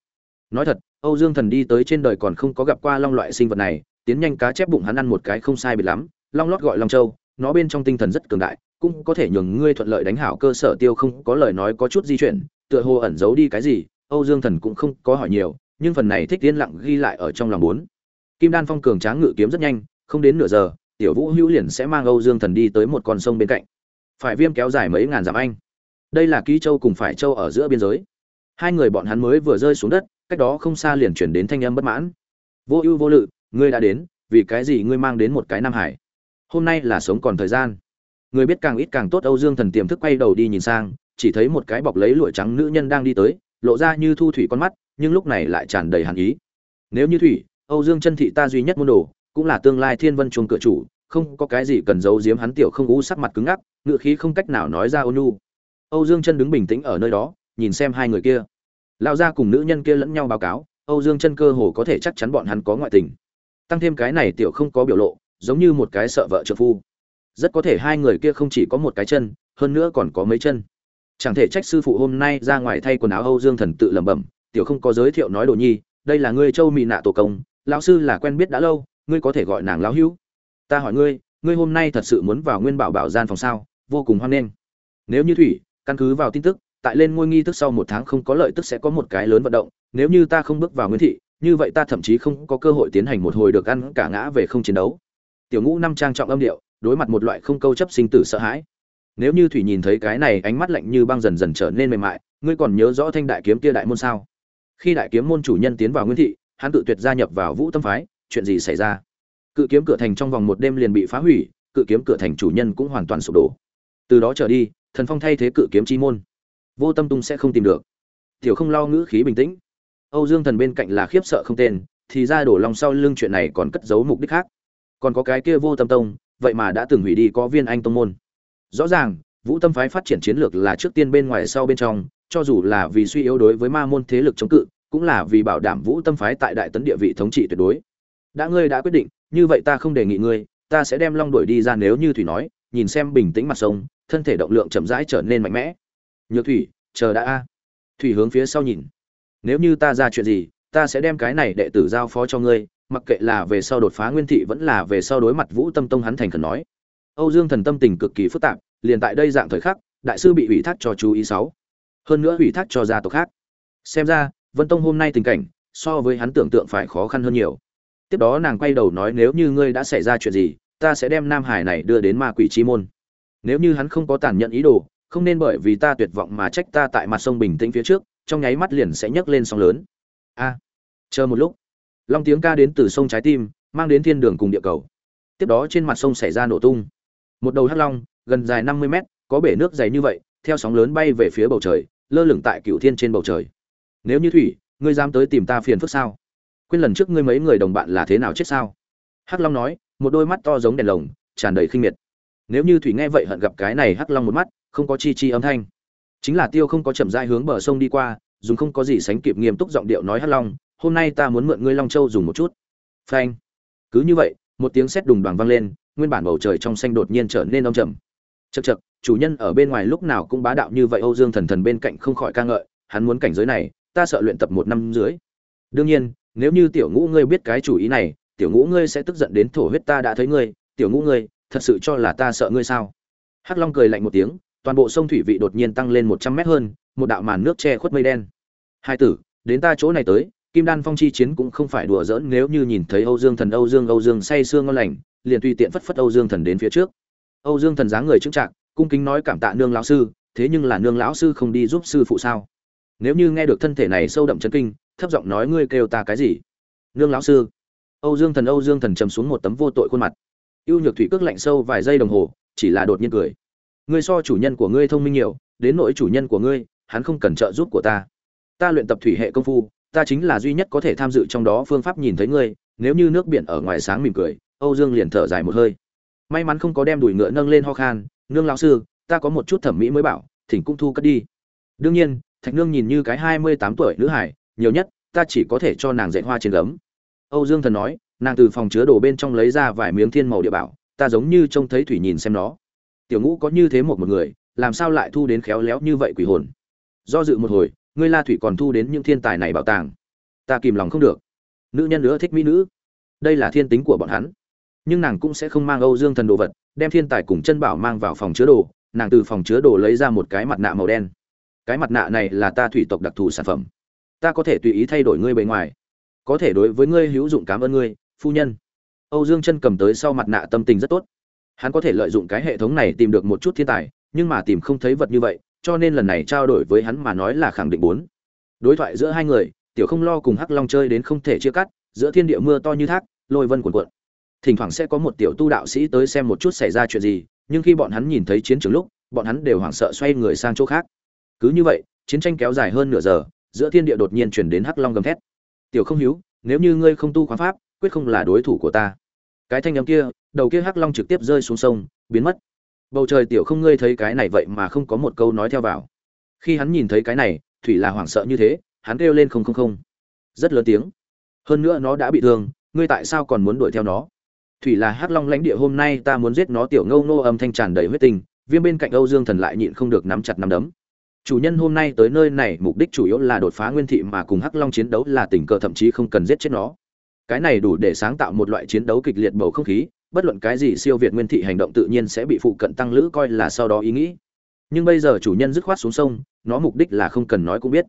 [SPEAKER 1] Nói thật, âu dương thần đi tới trên đời còn không có gặp qua long loại sinh vật này, tiến nhanh cá chép bụng hắn ăn một cái không sai biệt lắm, long lót gọi long châu, nó bên trong tinh thần rất cường đại cũng có thể nhường ngươi thuận lợi đánh hảo cơ sở tiêu không có lời nói có chút di chuyển, tựa hồ ẩn giấu đi cái gì, âu dương thần cũng không có hỏi nhiều, nhưng phần này thích yên lặng ghi lại ở trong lòng bốn. Kim đan phong cường tráng ngự kiếm rất nhanh, không đến nửa giờ, tiểu vũ hữu liền sẽ mang âu dương thần đi tới một con sông bên cạnh. Phải viêm kéo dài mấy ngàn dặm anh. Đây là ký châu cùng phải châu ở giữa biên giới. Hai người bọn hắn mới vừa rơi xuống đất, cách đó không xa liền chuyển đến thanh âm bất mãn. Vô ưu vô lự, ngươi đã đến, vì cái gì ngươi mang đến một cái nam hải? Hôm nay là sống còn thời gian người biết càng ít càng tốt, âu dương thần tiềm thức quay đầu đi nhìn sang, chỉ thấy một cái bọc lấy lụa trắng nữ nhân đang đi tới, lộ ra như thu thủy con mắt, nhưng lúc này lại tràn đầy hàn ý. Nếu như thủy, âu dương chân thị ta duy nhất môn đồ, cũng là tương lai thiên vân chuồng cửa chủ, không có cái gì cần giấu giếm hắn tiểu không u sắc mặt cứng ngắc, ngựa khí không cách nào nói ra ôn nhu. Âu dương chân đứng bình tĩnh ở nơi đó, nhìn xem hai người kia. Lao ra cùng nữ nhân kia lẫn nhau báo cáo, âu dương chân cơ hồ có thể chắc chắn bọn hắn có ngoại tình. Tăng thêm cái này tiểu không có biểu lộ, giống như một cái sợ vợ trợ phu rất có thể hai người kia không chỉ có một cái chân, hơn nữa còn có mấy chân. Chẳng thể trách sư phụ hôm nay ra ngoài thay quần áo âu dương thần tự lẩm bẩm, tiểu không có giới thiệu nói đồ nhi, đây là ngươi châu Mị nạ tổ công, lão sư là quen biết đã lâu, ngươi có thể gọi nàng lão hữu. Ta hỏi ngươi ngươi hôm nay thật sự muốn vào nguyên bảo bảo gian phòng sao? Vô cùng hoan nghênh. Nếu như thủy, căn cứ vào tin tức, tại lên ngôi nghi thức sau một tháng không có lợi tức sẽ có một cái lớn vận động, nếu như ta không bước vào nguyên thị, như vậy ta thậm chí không có cơ hội tiến hành một hồi được ăn cả ngã về không chiến đấu. Tiểu ngũ năm trang trọng âm điệu đối mặt một loại không câu chấp sinh tử sợ hãi. Nếu như thủy nhìn thấy cái này, ánh mắt lạnh như băng dần dần trở nên mềm mại, ngươi còn nhớ rõ thanh đại kiếm kia đại môn sao? Khi đại kiếm môn chủ nhân tiến vào nguyên thị, hắn tự tuyệt gia nhập vào vũ tâm phái, chuyện gì xảy ra? Cự kiếm cửa thành trong vòng một đêm liền bị phá hủy, cự kiếm cửa thành chủ nhân cũng hoàn toàn sụp đổ. Từ đó trở đi, thần phong thay thế cự kiếm chi môn. Vô tâm tung sẽ không tìm được. Tiểu không lo ngữ khí bình tĩnh. Âu dương thần bên cạnh là khiếp sợ không tên, thì ra đổ lòng sau lưng chuyện này còn cất giấu mục đích khác. Còn có cái kia vô tâm tông vậy mà đã từng hủy đi có viên anh tông môn. Rõ ràng, vũ tâm phái phát triển chiến lược là trước tiên bên ngoài sau bên trong, cho dù là vì suy yếu đối với ma môn thế lực chống cự, cũng là vì bảo đảm vũ tâm phái tại đại tấn địa vị thống trị tuyệt đối. Đã ngươi đã quyết định, như vậy ta không đề nghị ngươi, ta sẽ đem long đuổi đi ra nếu như thủy nói, nhìn xem bình tĩnh mặt sông, thân thể động lượng chậm rãi trở nên mạnh mẽ. Nhược thủy, chờ đã a. Thủy hướng phía sau nhìn. Nếu như ta ra chuyện gì, ta sẽ đem cái này đệ tử giao phó cho ngươi mặc kệ là về sau đột phá nguyên thị vẫn là về sau đối mặt vũ tâm tông hắn thành khẩn nói. Âu dương thần tâm tình cực kỳ phức tạp, liền tại đây dạng thời khắc, đại sư bị ủy thác cho chú ý sáu. Hơn nữa ủy thác cho gia tộc khác. Xem ra, vân tông hôm nay tình cảnh, so với hắn tưởng tượng phải khó khăn hơn nhiều. Tiếp đó nàng quay đầu nói nếu như ngươi đã xảy ra chuyện gì, ta sẽ đem nam hải này đưa đến ma quỷ chi môn. Nếu như hắn không có tàn nhẫn ý đồ, không nên bởi vì ta tuyệt vọng mà trách ta tại mặt sông bình tĩnh phía trước, trong nháy mắt liền sẽ nhấc lên sóng lớn. A. Chờ một lúc long tiếng ca đến từ sông trái tim, mang đến thiên đường cùng địa cầu. Tiếp đó trên mặt sông xảy ra nổ tung. Một đầu hắc long, gần dài năm mươi mét, có bể nước dày như vậy, theo sóng lớn bay về phía bầu trời, lơ lửng tại cựu thiên trên bầu trời. Nếu như thủy, ngươi dám tới tìm ta phiền phức sao? Quên lần trước ngươi mấy người đồng bạn là thế nào chết sao? Hắc long nói, một đôi mắt to giống đèn lồng, tràn đầy khinh miệt. Nếu như thủy nghe vậy hận gặp cái này hắc long một mắt, không có chi chi âm thanh. Chính là tiêu không có chậm rãi hướng bờ sông đi qua, dùng không có gì sánh kịp nghiêm túc giọng điệu nói hắc long hôm nay ta muốn mượn ngươi long châu dùng một chút. Phanh. Cứ như vậy, một tiếng sét đùng đoàn vang lên, nguyên bản bầu trời trong xanh đột nhiên trở nên âm trầm. Chật chật chủ nhân ở bên ngoài lúc nào cũng bá đạo như vậy, âu dương thần thần bên cạnh không khỏi ca ngợi, hắn muốn cảnh giới này, ta sợ luyện tập một năm dưới đương nhiên, nếu như tiểu ngũ ngươi biết cái chủ ý này, tiểu ngũ ngươi sẽ tức giận đến thổ huyết ta đã thấy ngươi, tiểu ngũ ngươi, thật sự cho là ta sợ ngươi sao? Hắc long cười lạnh một tiếng, toàn bộ sông thủy vị đột nhiên tăng lên một trăm mét hơn, một đạo màn nước che khuất mây đen. Hai tử, đến ta chỗ này tới kim đan phong chi chiến cũng không phải đùa giỡn nếu như nhìn thấy âu dương thần, âu dương âu dương say sương ngon lành, liền tùy tiện phất phất âu dương thần đến phía trước. Âu dương thần dáng người trưng trạng cung kính nói cảm tạ nương lão sư, thế nhưng là nương lão sư không đi giúp sư phụ sao? Nếu như nghe được thân thể này sâu đậm chấn kinh, thấp giọng nói ngươi kêu ta cái gì? Nương lão sư. Âu dương thần, âu dương thần trầm xuống một tấm vô tội khuôn mặt. Ưu nhược thủy cước lạnh sâu vài giây đồng hồ, chỉ là đột nhiên cười. Ngươi so chủ nhân của ngươi thông minh nhiều, đến nỗi chủ nhân của ngươi, hắn không cần trợ giúp của ta. Ta luyện tập thủy hệ công phu ta chính là duy nhất có thể tham dự trong đó phương pháp nhìn thấy ngươi, nếu như nước biển ở ngoài sáng mỉm cười, âu dương liền thở dài một hơi. May mắn không có đem đùi ngựa nâng lên ho khan, nương lão sư, ta có một chút thẩm mỹ mới bảo, thỉnh cũng thu cất đi. Đương nhiên, thạch nương nhìn như cái hai mươi tám tuổi nữ hải, nhiều nhất, ta chỉ có thể cho nàng dạy hoa trên gấm. Âu dương thần nói, nàng từ phòng chứa đồ bên trong lấy ra vài miếng thiên màu địa bảo, ta giống như trông thấy thủy nhìn xem nó. Tiểu ngũ có như thế một một người, làm sao lại thu đến khéo léo như vậy quỷ hồn? Do dự một hồi ngươi la thủy còn thu đến những thiên tài này bảo tàng. Ta kìm lòng không được. Nữ nhân nữa thích mỹ nữ. Đây là thiên tính của bọn hắn. Nhưng nàng cũng sẽ không mang âu dương thần đồ vật, đem thiên tài cùng chân bảo mang vào phòng chứa đồ, nàng từ phòng chứa đồ lấy ra một cái mặt nạ màu đen. Cái mặt nạ này là ta thủy tộc đặc thù sản phẩm. Ta có thể tùy ý thay đổi ngươi bề ngoài. Có thể đối với ngươi hữu dụng cảm ơn ngươi, phu nhân. Âu dương chân cầm tới sau mặt nạ tâm tình rất tốt. Hắn có thể lợi dụng cái hệ thống này tìm được một chút thiên tài, nhưng mà tìm không thấy vật như vậy cho nên lần này trao đổi với hắn mà nói là khẳng định bốn. Đối thoại giữa hai người, tiểu không lo cùng hắc long chơi đến không thể chia cắt, giữa thiên địa mưa to như thác, lôi vân cuồn cuộn. Thỉnh thoảng sẽ có một tiểu tu đạo sĩ tới xem một chút xảy ra chuyện gì, nhưng khi bọn hắn nhìn thấy chiến trường lúc, bọn hắn đều hoảng sợ xoay người sang chỗ khác. Cứ như vậy, chiến tranh kéo dài hơn nửa giờ, giữa thiên địa đột nhiên chuyển đến hắc long gầm thét. Tiểu không hiếu, nếu như ngươi không tu khoáng pháp, quyết không là đối thủ của ta. Cái thanh âm kia, đầu kia hắc long trực tiếp rơi xuống sông, biến mất bầu trời tiểu không ngươi thấy cái này vậy mà không có một câu nói theo vào. Khi hắn nhìn thấy cái này, thủy là hoảng sợ như thế, hắn kêu lên không không không. Rất lớn tiếng. Hơn nữa nó đã bị thương, ngươi tại sao còn muốn đuổi theo nó? Thủy là hắc long lãnh địa hôm nay ta muốn giết nó tiểu ngâu nô âm thanh tràn đầy huyết tình, viêm bên cạnh âu dương thần lại nhịn không được nắm chặt nắm đấm. Chủ nhân hôm nay tới nơi này, mục đích chủ yếu là đột phá nguyên thị mà cùng hắc long chiến đấu là tình cờ thậm chí không cần giết chết nó. Cái này đủ để sáng tạo một loại chiến đấu kịch liệt bầu không khí bất luận cái gì siêu việt nguyên thị hành động tự nhiên sẽ bị phụ cận tăng lữ coi là sau đó ý nghĩ. Nhưng bây giờ chủ nhân dứt khoát xuống sông, nó mục đích là không cần nói cũng biết.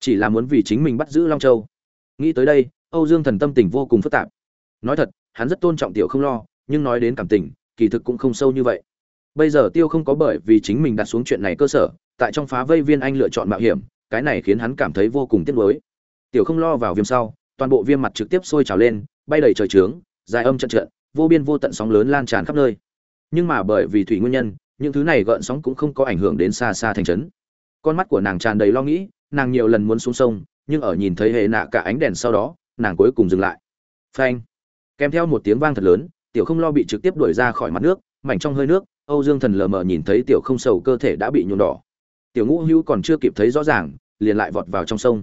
[SPEAKER 1] Chỉ là muốn vì chính mình bắt giữ long châu. Nghĩ tới đây, âu dương thần tâm tình vô cùng phức tạp. Nói thật, hắn rất tôn trọng tiểu không lo, nhưng nói đến cảm tình, kỳ thực cũng không sâu như vậy. Bây giờ tiêu không có bởi vì chính mình đặt xuống chuyện này cơ sở, tại trong phá vây viên anh lựa chọn mạo hiểm, cái này khiến hắn cảm thấy vô cùng tiếc nuối. Tiểu không lo vào viêm sau, toàn bộ viêm mặt trực tiếp sôi trào lên, bay đầy trời trướng, dài âm trận trận vô biên vô tận sóng lớn lan tràn khắp nơi. Nhưng mà bởi vì thủy nguyên nhân, những thứ này gợn sóng cũng không có ảnh hưởng đến xa xa thành trấn. Con mắt của nàng tràn đầy lo nghĩ, nàng nhiều lần muốn xuống sông, nhưng ở nhìn thấy hệ nạ cả ánh đèn sau đó, nàng cuối cùng dừng lại. Phanh! Kèm theo một tiếng vang thật lớn, tiểu không lo bị trực tiếp đuổi ra khỏi mặt nước, mảnh trong hơi nước, âu dương thần lờ mờ nhìn thấy tiểu không sầu cơ thể đã bị nhuộm đỏ. Tiểu ngũ hữu còn chưa kịp thấy rõ ràng, liền lại vọt vào trong sông.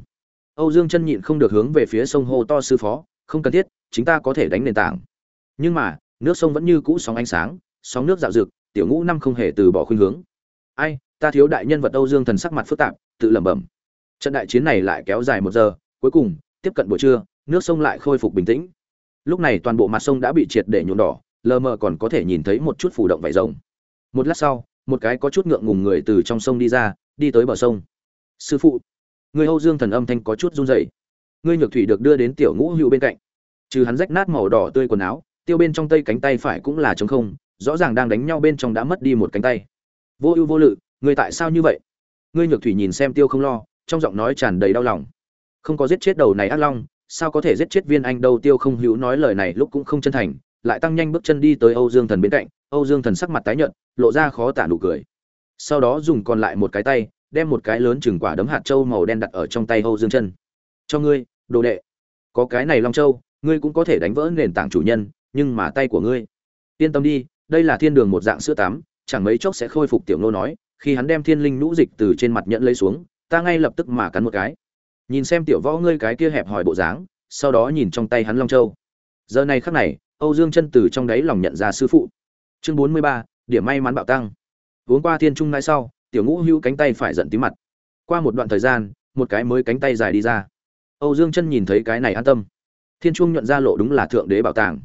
[SPEAKER 1] Âu dương chân nhịn không được hướng về phía sông hô to sư phó, không cần thiết, chúng ta có thể đánh nền tảng nhưng mà, nước sông vẫn như cũ sóng ánh sáng, sóng nước dạo rực, tiểu ngũ năm không hề từ bỏ khuynh hướng. Ai, ta thiếu đại nhân vật âu dương thần sắc mặt phức tạp, tự lẩm bẩm. Trận đại chiến này lại kéo dài một giờ, cuối cùng, tiếp cận buổi trưa, nước sông lại khôi phục bình tĩnh. Lúc này toàn bộ mặt sông đã bị triệt để nhuộm đỏ, lờ mờ còn có thể nhìn thấy một chút phủ động vải rồng. Một lát sau, một cái có chút ngượng ngùng người từ trong sông đi ra, đi tới bờ sông. Sư phụ. Người âu dương thần âm thanh có chút run rẩy. Ngươi nhược thủy được đưa đến tiểu ngũ hữu bên cạnh. Trừ hắn rách nát màu đỏ tươi quần áo tiêu bên trong tay cánh tay phải cũng là trống không, rõ ràng đang đánh nhau bên trong đã mất đi một cánh tay. Vô ưu vô lự ngươi tại sao như vậy? Ngươi nhược thủy nhìn xem tiêu không lo, trong giọng nói tràn đầy đau lòng. Không có giết chết đầu này ác long, sao có thể giết chết viên anh đâu? Tiêu không hữu nói lời này lúc cũng không chân thành, lại tăng nhanh bước chân đi tới âu dương thần bên cạnh. Âu dương thần sắc mặt tái nhợt, lộ ra khó tả nụ cười. Sau đó dùng còn lại một cái tay, đem một cái lớn chừng quả đấm hạt châu màu đen đặt ở trong tay âu dương chân. Cho ngươi, đồ đệ. Có cái này long châu, ngươi cũng có thể đánh vỡ nền tảng chủ nhân nhưng mà tay của ngươi. Yên tâm đi, đây là thiên đường một dạng sữa tắm, chẳng mấy chốc sẽ khôi phục tiểu nô nói, khi hắn đem thiên linh nhũ dịch từ trên mặt nhẫn lấy xuống, ta ngay lập tức mà cắn một cái. Nhìn xem tiểu võ ngươi cái kia hẹp hòi bộ dáng, sau đó nhìn trong tay hắn long châu. Giờ này khắc này, âu dương chân từ trong đáy lòng nhận ra sư phụ. Chương bốn mươi ba, điểm may mắn bạo tăng. Uống qua thiên trung nay sau, tiểu ngũ hữu cánh tay phải giận tí mặt. Qua một đoạn thời gian, một cái mới cánh tay dài đi ra. Âu dương chân nhìn thấy cái này an tâm. Thiên trung nhận ra lộ đúng là thượng đế bảo tàng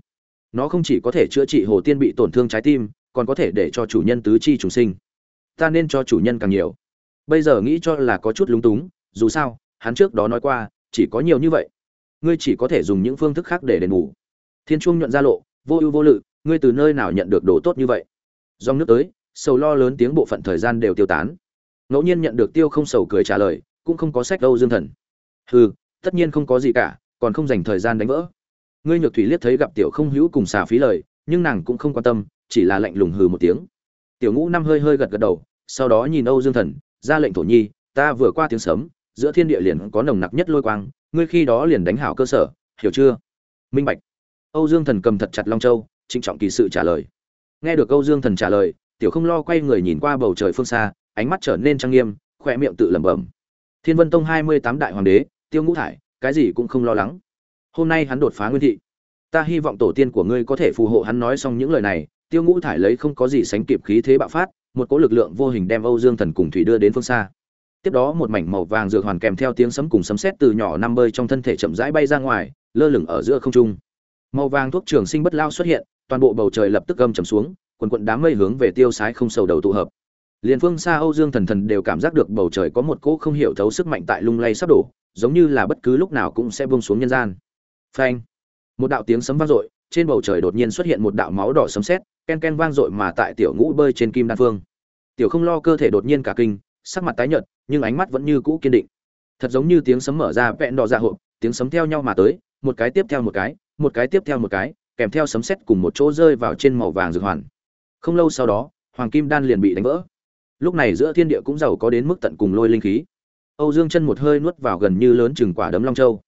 [SPEAKER 1] nó không chỉ có thể chữa trị hồ tiên bị tổn thương trái tim, còn có thể để cho chủ nhân tứ chi trùng sinh. Ta nên cho chủ nhân càng nhiều. Bây giờ nghĩ cho là có chút lúng túng, dù sao, hắn trước đó nói qua, chỉ có nhiều như vậy. Ngươi chỉ có thể dùng những phương thức khác để đền bù. Thiên trung nhuận ra lộ, vô ưu vô lự, ngươi từ nơi nào nhận được đồ tốt như vậy? Dòng nước tới, sầu lo lớn tiếng bộ phận thời gian đều tiêu tán. Ngẫu nhiên nhận được tiêu không sầu cười trả lời, cũng không có sách đâu dương thần. Hừ, tất nhiên không có gì cả, còn không dành thời gian đánh vỡ ngươi nhược thủy liếc thấy gặp tiểu không hữu cùng xà phí lời, nhưng nàng cũng không quan tâm, chỉ là lạnh lùng hừ một tiếng. Tiểu ngũ năm hơi hơi gật gật đầu, sau đó nhìn âu dương thần, ra lệnh thổ nhi, ta vừa qua tiếng sớm giữa thiên địa liền có nồng nặc nhất lôi quang, ngươi khi đó liền đánh hảo cơ sở, hiểu chưa? Minh bạch. Âu dương thần cầm thật chặt long châu, trịnh trọng kỳ sự trả lời. Nghe được âu dương thần trả lời, tiểu không lo quay người nhìn qua bầu trời phương xa, ánh mắt trở nên trang nghiêm khỏe miệng tự lẩm bẩm. Thiên vân tông hai mươi tám đại hoàng đế, tiêu ngũ thải, cái gì cũng không lo lắng hôm nay hắn đột phá nguyên thị. Ta hy vọng tổ tiên của ngươi có thể phù hộ hắn nói xong những lời này, tiêu ngũ thải lấy không có gì sánh kịp khí thế bạo phát, một cỗ lực lượng vô hình đem âu dương thần cùng thủy đưa đến phương xa. Tiếp đó một mảnh màu vàng dược hoàn kèm theo tiếng sấm cùng sấm sét từ nhỏ năm bơi trong thân thể chậm rãi bay ra ngoài, lơ lửng ở giữa không trung. Màu vàng thuốc trường sinh bất lao xuất hiện, toàn bộ bầu trời lập tức gầm chầm xuống, quần quận đám mây hướng về tiêu sái không sầu đầu tụ hợp. Liền phương xa âu dương thần thần đều cảm giác được bầu trời có một cỗ không hiểu thấu sức mạnh tại lung lay sắp đổ, giống như là bất cứ lúc nào cũng sẽ buông xuống nhân gian phanh. Một đạo tiếng sấm vang dội, trên bầu trời đột nhiên xuất hiện một đạo máu đỏ sấm sét, ken ken vang dội mà tại tiểu ngũ bơi trên kim đan phương. Tiểu không lo cơ thể đột nhiên cả kinh, sắc mặt tái nhợt, nhưng ánh mắt vẫn như cũ kiên định. Thật giống như tiếng sấm mở ra vẹn đỏ ra hộp, tiếng sấm theo nhau mà tới, một cái tiếp theo một cái một cái tiếp theo một cái, kèm theo sấm sét cùng một chỗ rơi vào trên màu vàng dược hoàn. Không lâu sau đó, hoàng kim đan liền bị đánh vỡ. Lúc này giữa thiên địa cũng giàu có đến mức tận cùng lôi linh khí. Âu dương chân một hơi nuốt vào gần như lớn chừng quả đấm long châu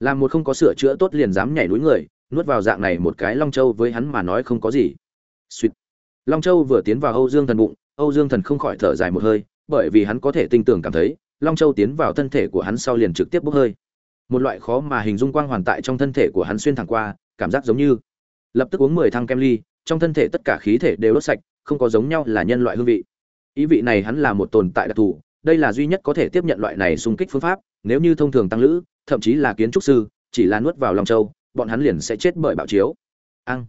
[SPEAKER 1] làm một không có sửa chữa tốt liền dám nhảy núi người, nuốt vào dạng này một cái long châu với hắn mà nói không có gì. Suýt long châu vừa tiến vào âu dương thần bụng, âu dương thần không khỏi thở dài một hơi, bởi vì hắn có thể tinh tường cảm thấy, long châu tiến vào thân thể của hắn sau liền trực tiếp bốc hơi. Một loại khó mà hình dung quang hoàn tại trong thân thể của hắn xuyên thẳng qua, cảm giác giống như lập tức uống mười thăng kem ly, trong thân thể tất cả khí thể đều đốt sạch, không có giống nhau là nhân loại hương vị. Ý vị này hắn là một tồn tại đặc thù, đây là duy nhất có thể tiếp nhận loại này xung kích phương pháp, nếu như thông thường tăng lữ thậm chí là kiến trúc sư, chỉ là nuốt vào lòng châu bọn hắn liền sẽ chết bởi bạo chiếu. Ăn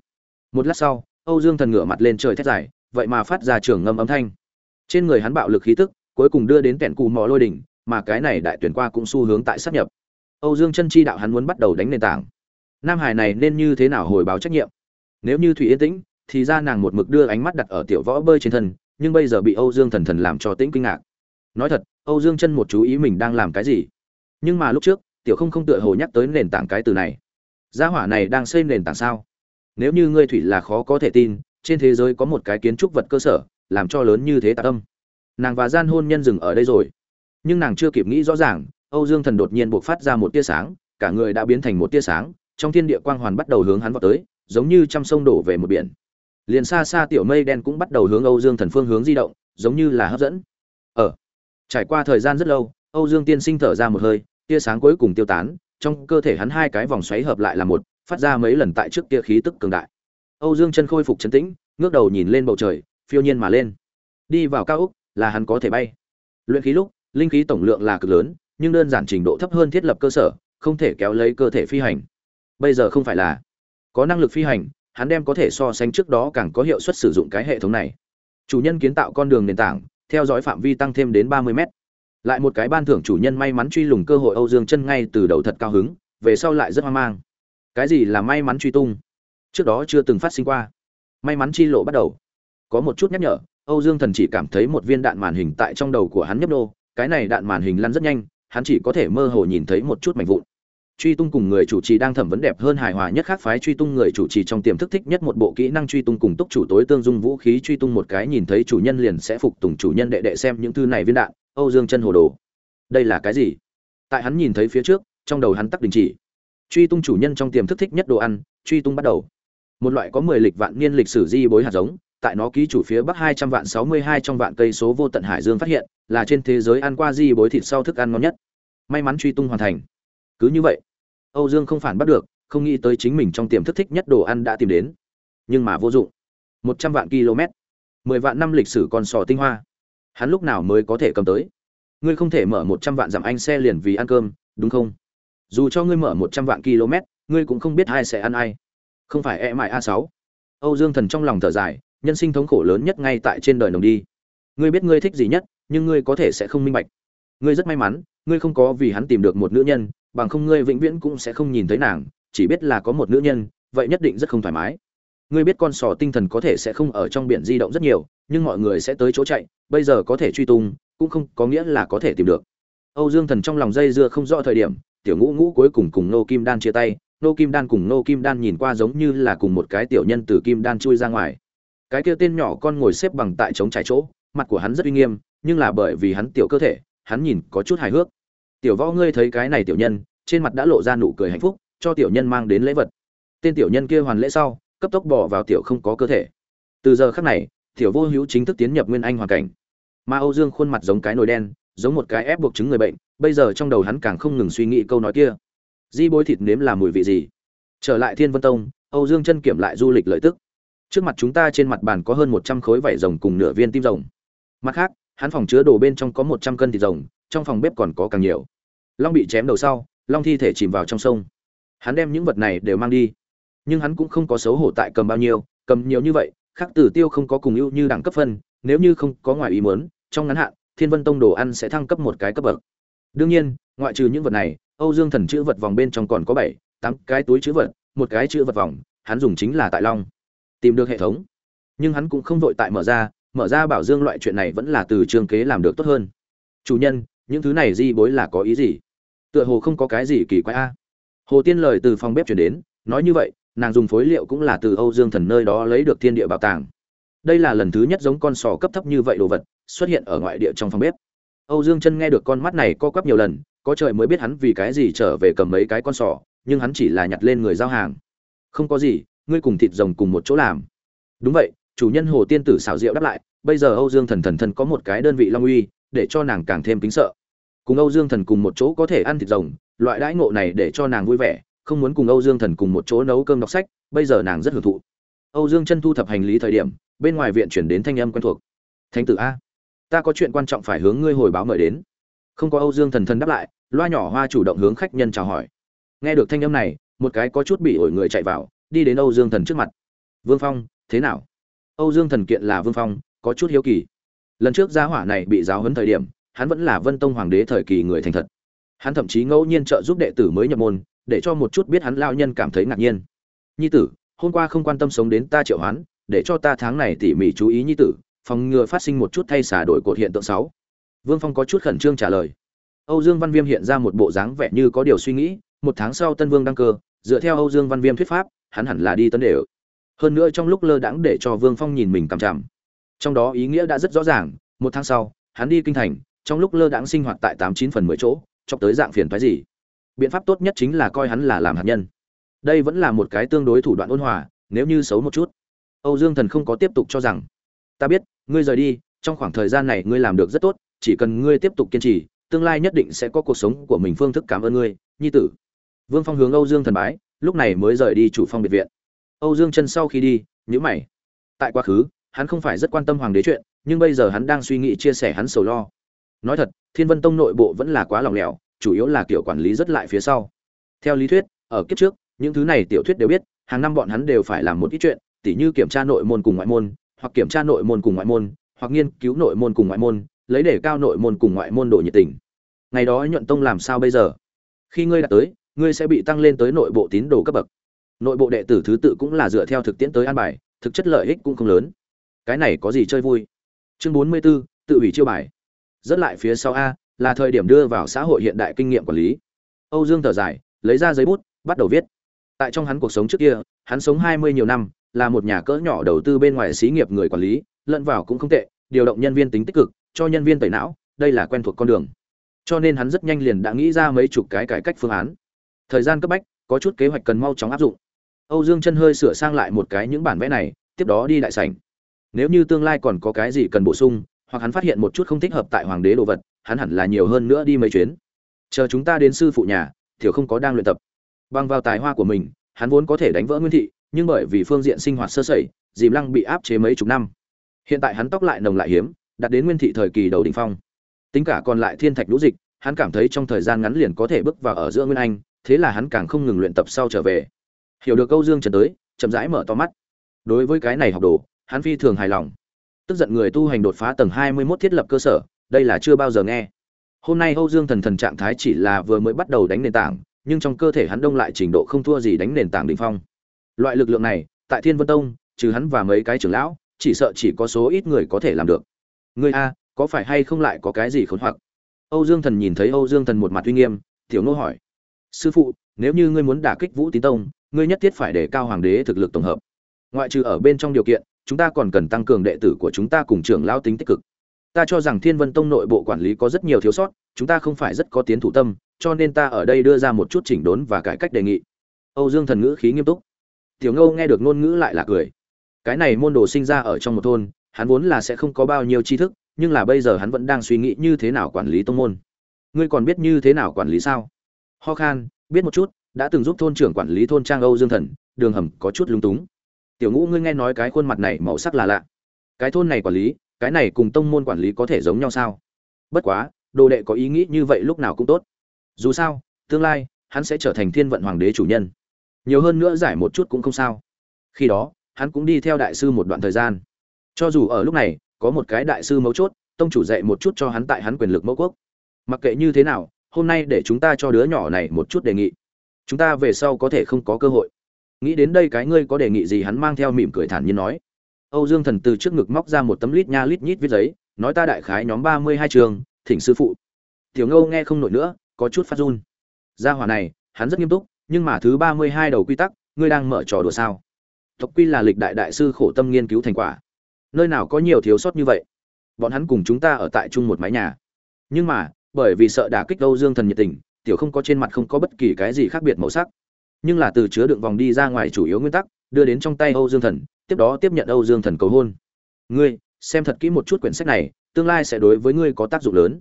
[SPEAKER 1] một lát sau, âu dương thần ngửa mặt lên trời thét dài, vậy mà phát ra trường ngâm âm thanh. Trên người hắn bạo lực khí tức, cuối cùng đưa đến kẹn cù mò lôi đỉnh, mà cái này đại tuyển qua cũng xu hướng tại sắp nhập. Âu dương chân chi đạo hắn muốn bắt đầu đánh nền tảng. Nam hải này nên như thế nào hồi báo trách nhiệm? Nếu như thủy yên tĩnh, thì ra nàng một mực đưa ánh mắt đặt ở tiểu võ bơi trên thân, nhưng bây giờ bị âu dương thần thần làm cho tĩnh kinh ngạc. Nói thật, âu dương chân một chú ý mình đang làm cái gì. Nhưng mà lúc trước tiểu không không tựa hồ nhắc tới nền tảng cái từ này. Gia hỏa này đang xây nền tảng sao? Nếu như ngươi thủy là khó có thể tin trên thế giới có một cái kiến trúc vật cơ sở làm cho lớn như thế tạ tâm. Nàng và gian hôn nhân dừng ở đây rồi. Nhưng nàng chưa kịp nghĩ rõ ràng âu dương thần đột nhiên buộc phát ra một tia sáng cả người đã biến thành một tia sáng trong thiên địa quang hoàn bắt đầu hướng hắn vào tới giống như trăm sông đổ về một biển. Liền xa xa tiểu mây đen cũng bắt đầu hướng âu dương thần phương hướng di động giống như là hấp dẫn. Ở ờ, trải qua thời gian rất lâu âu dương tiên sinh thở ra một hơi tia sáng cuối cùng tiêu tán, trong cơ thể hắn hai cái vòng xoáy hợp lại là một, phát ra mấy lần tại trước kia khí tức cường đại. Âu dương chân khôi phục chấn tĩnh, ngước đầu nhìn lên bầu trời, phiêu nhiên mà lên. Đi vào cao úc là hắn có thể bay. Luyện khí lúc, linh khí tổng lượng là cực lớn, nhưng đơn giản trình độ thấp hơn thiết lập cơ sở, không thể kéo lấy cơ thể phi hành. Bây giờ không phải là có năng lực phi hành, hắn đem có thể so sánh trước đó càng có hiệu suất sử dụng cái hệ thống này. Chủ nhân kiến tạo con đường nền tảng, theo dõi phạm vi tăng thêm đến ba mươi mét lại một cái ban thưởng chủ nhân may mắn truy lùng cơ hội âu dương chân ngay từ đầu thật cao hứng, về sau lại rất hoang mang. Cái gì là may mắn truy tung? Trước đó chưa từng phát sinh qua. May mắn chi lộ bắt đầu. Có một chút nhắc nhở, âu dương thần chỉ cảm thấy một viên đạn màn hình tại trong đầu của hắn nhấp nô, cái này đạn màn hình lăn rất nhanh, hắn chỉ có thể mơ hồ nhìn thấy một chút mảnh vụn truy tung cùng người chủ trì đang thẩm vấn đẹp hơn hài hòa nhất khác phái truy tung người chủ trì trong tiềm thức thích nhất một bộ kỹ năng truy tung cùng túc chủ tối tương dung vũ khí truy tung một cái nhìn thấy chủ nhân liền sẽ phục tùng chủ nhân đệ đệ xem những thư này viên đạn. Âu dương chân hồ đồ. Đây là cái gì? Tại hắn nhìn thấy phía trước, trong đầu hắn tắc đình chỉ. Truy tung chủ nhân trong tiềm thức thích nhất đồ ăn, truy tung bắt đầu. Một loại có mười lịch vạn niên lịch sử di bối hạt giống, tại nó ký chủ phía bắc hai trăm vạn sáu mươi hai trong vạn cây số vô tận hải dương phát hiện, là trên thế giới ăn qua di bối thịt sau thức ăn ngon nhất. May mắn truy tung hoàn thành. Cứ như vậy âu dương không phản bắt được, không nghĩ tới chính mình trong tiềm thức thích nhất đồ ăn đã tìm đến. Nhưng mà vô dụng. Một trăm vạn km. Mười vạn năm lịch sử còn sò tinh hoa. Hắn lúc nào mới có thể cầm tới? Ngươi không thể mở một trăm vạn dặm anh xe liền vì ăn cơm, đúng không? Dù cho ngươi mở một trăm vạn km, ngươi cũng không biết ai sẽ ăn ai. Không phải e mại a sáu. Âu dương thần trong lòng thở dài, nhân sinh thống khổ lớn nhất ngay tại trên đời nồng đi. Ngươi biết ngươi thích gì nhất, nhưng ngươi có thể sẽ không minh bạch. Ngươi rất may mắn, ngươi không có vì hắn tìm được một nữ nhân bằng không ngươi vĩnh viễn cũng sẽ không nhìn thấy nàng, chỉ biết là có một nữ nhân, vậy nhất định rất không thoải mái. Ngươi biết con sò tinh thần có thể sẽ không ở trong biển di động rất nhiều, nhưng mọi người sẽ tới chỗ chạy, bây giờ có thể truy tung, cũng không có nghĩa là có thể tìm được. Âu dương thần trong lòng dây dưa không rõ thời điểm, tiểu ngũ ngũ cuối cùng cùng nô kim đan chia tay, nô kim đan cùng nô kim đan nhìn qua giống như là cùng một cái tiểu nhân từ kim đan chui ra ngoài. Cái kia tên nhỏ con ngồi xếp bằng tại trống trải chỗ, mặt của hắn rất uy nghiêm, nhưng là bởi vì hắn tiểu cơ thể, hắn nhìn có chút hài hước tiểu võ ngươi thấy cái này tiểu nhân, trên mặt đã lộ ra nụ cười hạnh phúc, cho tiểu nhân mang đến lễ vật. Tên tiểu nhân kia hoàn lễ sau, cấp tốc bỏ vào tiểu không có cơ thể. Từ giờ khắc này, tiểu vô hữu chính thức tiến nhập nguyên anh hoàn cảnh. Mà âu dương khuôn mặt giống cái nồi đen, giống một cái ép buộc chứng người bệnh, bây giờ trong đầu hắn càng không ngừng suy nghĩ câu nói kia. Di bối thịt nếm là mùi vị gì? Trở lại thiên vân tông, âu dương chân kiểm lại du lịch lợi tức. Trước mặt chúng ta trên mặt bàn có hơn một trăm khối vảy rồng cùng nửa viên tim rồng. Mặt khác, hắn phòng chứa đồ bên trong có một trăm cân thịt rồng trong phòng bếp còn có càng nhiều. Long bị chém đầu sau, long thi thể chìm vào trong sông. Hắn đem những vật này đều mang đi. Nhưng hắn cũng không có xấu hổ tại cầm bao nhiêu, cầm nhiều như vậy khác tử tiêu không có cùng ưu như đẳng cấp phân, nếu như không có ngoài ý muốn, trong ngắn hạn, thiên vân tông đồ ăn sẽ thăng cấp một cái cấp bậc. Đương nhiên, ngoại trừ những vật này, âu dương thần chữ vật vòng bên trong còn có bảy, tám cái túi chữ vật, một cái chữ vật vòng, hắn dùng chính là tại long. Tìm được hệ thống. Nhưng hắn cũng không vội tại mở ra mở ra bảo dương loại chuyện này vẫn là từ trường kế làm được tốt hơn. Chủ nhân những thứ này di bối là có ý gì? Tựa hồ không có cái gì kỳ quái a. Hồ tiên lời từ phòng bếp chuyển đến, nói như vậy, nàng dùng phối liệu cũng là từ âu dương thần nơi đó lấy được thiên địa bảo tàng. Đây là lần thứ nhất giống con sò cấp thấp như vậy đồ vật xuất hiện ở ngoại địa trong phòng bếp. Âu dương chân nghe được con mắt này co quắp nhiều lần, có trời mới biết hắn vì cái gì trở về cầm mấy cái con sò, nhưng hắn chỉ là nhặt lên người giao hàng. Không có gì, ngươi cùng thịt rồng cùng một chỗ làm. Đúng vậy, chủ nhân hồ tiên tử xảo diệu đáp lại, bây giờ âu dương thần thần thần có một cái đơn vị long uy, để cho nàng càng thêm kính sợ cùng âu dương thần cùng một chỗ có thể ăn thịt rồng, loại đãi ngộ này để cho nàng vui vẻ, không muốn cùng âu dương thần cùng một chỗ nấu cơm đọc sách, bây giờ nàng rất hưởng thụ. Âu dương chân thu thập hành lý thời điểm, bên ngoài viện chuyển đến thanh âm quen thuộc. Thánh tử a, ta có chuyện quan trọng phải hướng ngươi hồi báo mời đến. Không có âu dương thần thần đáp lại, loa nhỏ hoa chủ động hướng khách nhân chào hỏi. Nghe được thanh âm này, một cái có chút bị ổi người chạy vào, đi đến âu dương thần trước mặt. Vương phong, thế nào? Âu dương thần kiện là vương phong, có chút hiếu kỳ. Lần trước gia hỏa này bị giáo huấn thời điểm hắn vẫn là vân tông hoàng đế thời kỳ người thành thật. Hắn thậm chí ngẫu nhiên trợ giúp đệ tử mới nhập môn, để cho một chút biết hắn lao nhân cảm thấy ngạc nhiên. Nhi tử, hôm qua không quan tâm sống đến ta triệu hoán, để cho ta tháng này tỉ mỉ chú ý nhi tử, phòng ngừa phát sinh một chút thay xả đổi cột hiện tượng sáu. Vương phong có chút khẩn trương trả lời. Âu dương văn viêm hiện ra một bộ dáng vẻ như có điều suy nghĩ, một tháng sau tân vương đăng cơ, dựa theo âu dương văn viêm thuyết pháp, hắn hẳn là đi tấn đều. Hơn nữa trong lúc lơ đãng để cho vương phong nhìn mình cằm chằm. Trong đó ý nghĩa đã rất rõ ràng, một tháng sau, hắn đi kinh thành trong lúc lơ đãng sinh hoạt tại tám chín phần mười chỗ, chọc tới dạng phiền phái gì? Biện pháp tốt nhất chính là coi hắn là làm hạt nhân. Đây vẫn là một cái tương đối thủ đoạn ôn hòa, nếu như xấu một chút. Âu dương thần không có tiếp tục cho rằng, ta biết, ngươi rời đi, trong khoảng thời gian này ngươi làm được rất tốt, chỉ cần ngươi tiếp tục kiên trì, tương lai nhất định sẽ có cuộc sống của mình phương thức cảm ơn ngươi, nhi tử. Vương phong hướng âu dương thần bái, lúc này mới rời đi chủ phong biệt viện. Âu dương chân sau khi đi nhữ mày. Tại quá khứ, hắn không phải rất quan tâm hoàng đế chuyện, nhưng bây giờ hắn đang suy nghĩ chia sẻ hắn sầu lo nói thật thiên vân tông nội bộ vẫn là quá lòng lẻo chủ yếu là kiểu quản lý rất lại phía sau. Theo lý thuyết ở kiếp trước những thứ này tiểu thuyết đều biết hàng năm bọn hắn đều phải làm một ít chuyện tỉ như kiểm tra nội môn cùng ngoại môn hoặc kiểm tra nội môn cùng ngoại môn hoặc nghiên cứu nội môn cùng ngoại môn lấy để cao nội môn cùng ngoại môn độ nhiệt tình. Ngày đó nhuận tông làm sao bây giờ? Khi ngươi đạt tới ngươi sẽ bị tăng lên tới nội bộ tín đồ cấp bậc. Nội bộ đệ tử thứ tự cũng là dựa theo thực tiễn tới an bài thực chất lợi ích cũng không lớn. Cái này có gì chơi vui? Chương bốn mươi 44, tự hủy chiêu bài rất lại phía sau a, là thời điểm đưa vào xã hội hiện đại kinh nghiệm quản lý. Âu dương thở dài, lấy ra giấy bút, bắt đầu viết. Tại trong hắn cuộc sống trước kia, hắn sống hai mươi nhiều năm, là một nhà cỡ nhỏ đầu tư bên ngoài xí nghiệp người quản lý, lẫn vào cũng không tệ, điều động nhân viên tính tích cực, cho nhân viên tẩy não, đây là quen thuộc con đường. Cho nên hắn rất nhanh liền đã nghĩ ra mấy chục cái cải cách phương án. Thời gian cấp bách, có chút kế hoạch cần mau chóng áp dụng. Âu dương chân hơi sửa sang lại một cái những bản vẽ này, tiếp đó đi đại sảnh. Nếu như tương lai còn có cái gì cần bổ sung hoặc hắn phát hiện một chút không thích hợp tại hoàng đế đồ vật, hắn hẳn là nhiều hơn nữa đi mấy chuyến. Chờ chúng ta đến sư phụ nhà thiểu không có đang luyện tập. Bằng vào tài hoa của mình, hắn vốn có thể đánh vỡ nguyên thị, nhưng bởi vì phương diện sinh hoạt sơ sẩy, dìm lăng bị áp chế mấy chục năm. Hiện tại hắn tóc lại nồng lại hiếm đặt đến nguyên thị thời kỳ đầu đỉnh phong. Tính cả còn lại thiên thạch lũ dịch, hắn cảm thấy trong thời gian ngắn liền có thể bước vào ở giữa nguyên anh, thế là hắn càng không ngừng luyện tập sau trở về. Hiểu được câu dương trần tới, chậm rãi mở to mắt. Đối với cái này học đồ, hắn phi thường hài lòng tức giận người tu hành đột phá tầng hai mươi 21 thiết lập cơ sở, đây là chưa bao giờ nghe. Hôm nay âu dương thần thần trạng thái chỉ là vừa mới bắt đầu đánh nền tảng, nhưng trong cơ thể hắn đông lại trình độ không thua gì đánh nền tảng đỉnh phong. Loại lực lượng này, tại thiên vân tông, trừ hắn và mấy cái trưởng lão, chỉ sợ chỉ có số ít người có thể làm được. Ngươi a, có phải hay không lại có cái gì khốn hoặc? Âu dương thần nhìn thấy âu dương thần một mặt uy nghiêm, tiểu nô hỏi. Sư phụ, nếu như ngươi muốn đả kích vũ tín tông, ngươi nhất thiết phải để cao hoàng đế thực lực tổng hợp. Ngoại trừ ở bên trong điều kiện chúng ta còn cần tăng cường đệ tử của chúng ta cùng trưởng lao tính tích cực. Ta cho rằng thiên vân tông nội bộ quản lý có rất nhiều thiếu sót, chúng ta không phải rất có tiến thủ tâm, cho nên ta ở đây đưa ra một chút chỉnh đốn và cải cách đề nghị. Âu dương thần ngữ khí nghiêm túc. Tiểu ngâu nghe được ngôn ngữ lại là cười. Cái này môn đồ sinh ra ở trong một thôn, hắn vốn là sẽ không có bao nhiêu tri thức, nhưng là bây giờ hắn vẫn đang suy nghĩ như thế nào quản lý tông môn. Ngươi còn biết như thế nào quản lý sao? Ho khan, biết một chút, đã từng giúp thôn trưởng quản lý thôn trang âu dương thần, đường hầm có chút lung túng tiểu ngũ ngươi nghe nói cái khuôn mặt này màu sắc là lạ. Cái thôn này quản lý, cái này cùng tông môn quản lý có thể giống nhau sao? Bất quá, đồ đệ có ý nghĩ như vậy lúc nào cũng tốt. Dù sao, tương lai, hắn sẽ trở thành thiên vận hoàng đế chủ nhân. Nhiều hơn nữa giải một chút cũng không sao. Khi đó, hắn cũng đi theo đại sư một đoạn thời gian. Cho dù ở lúc này, có một cái đại sư mấu chốt, tông chủ dạy một chút cho hắn tại hắn quyền lực mẫu quốc. Mặc kệ như thế nào, hôm nay để chúng ta cho đứa nhỏ này một chút đề nghị. Chúng ta về sau có thể không có cơ hội nghĩ đến đây cái ngươi có đề nghị gì hắn mang theo mỉm cười thản nhiên nói. Âu dương thần từ trước ngực móc ra một tấm lít nha lít nhít viết giấy, nói ta đại khái nhóm ba mươi hai trường, thỉnh sư phụ. Tiểu ngâu nghe không nổi nữa, có chút phát run. Gia hỏa này, hắn rất nghiêm túc, nhưng mà thứ ba mươi hai đầu quy tắc, ngươi đang mở trò đùa sao? Tộc quy là lịch đại đại sư khổ tâm nghiên cứu thành quả. Nơi nào có nhiều thiếu sót như vậy? Bọn hắn cùng chúng ta ở tại chung một mái nhà. Nhưng mà, bởi vì sợ đả kích âu dương thần nhiệt tình, tiểu không có trên mặt không có bất kỳ cái gì khác biệt màu sắc nhưng là từ chứa đựng vòng đi ra ngoài chủ yếu nguyên tắc, đưa đến trong tay âu dương thần, tiếp đó tiếp nhận âu dương thần cầu hôn. Ngươi, xem thật kỹ một chút quyển sách này, tương lai sẽ đối với ngươi có tác dụng lớn.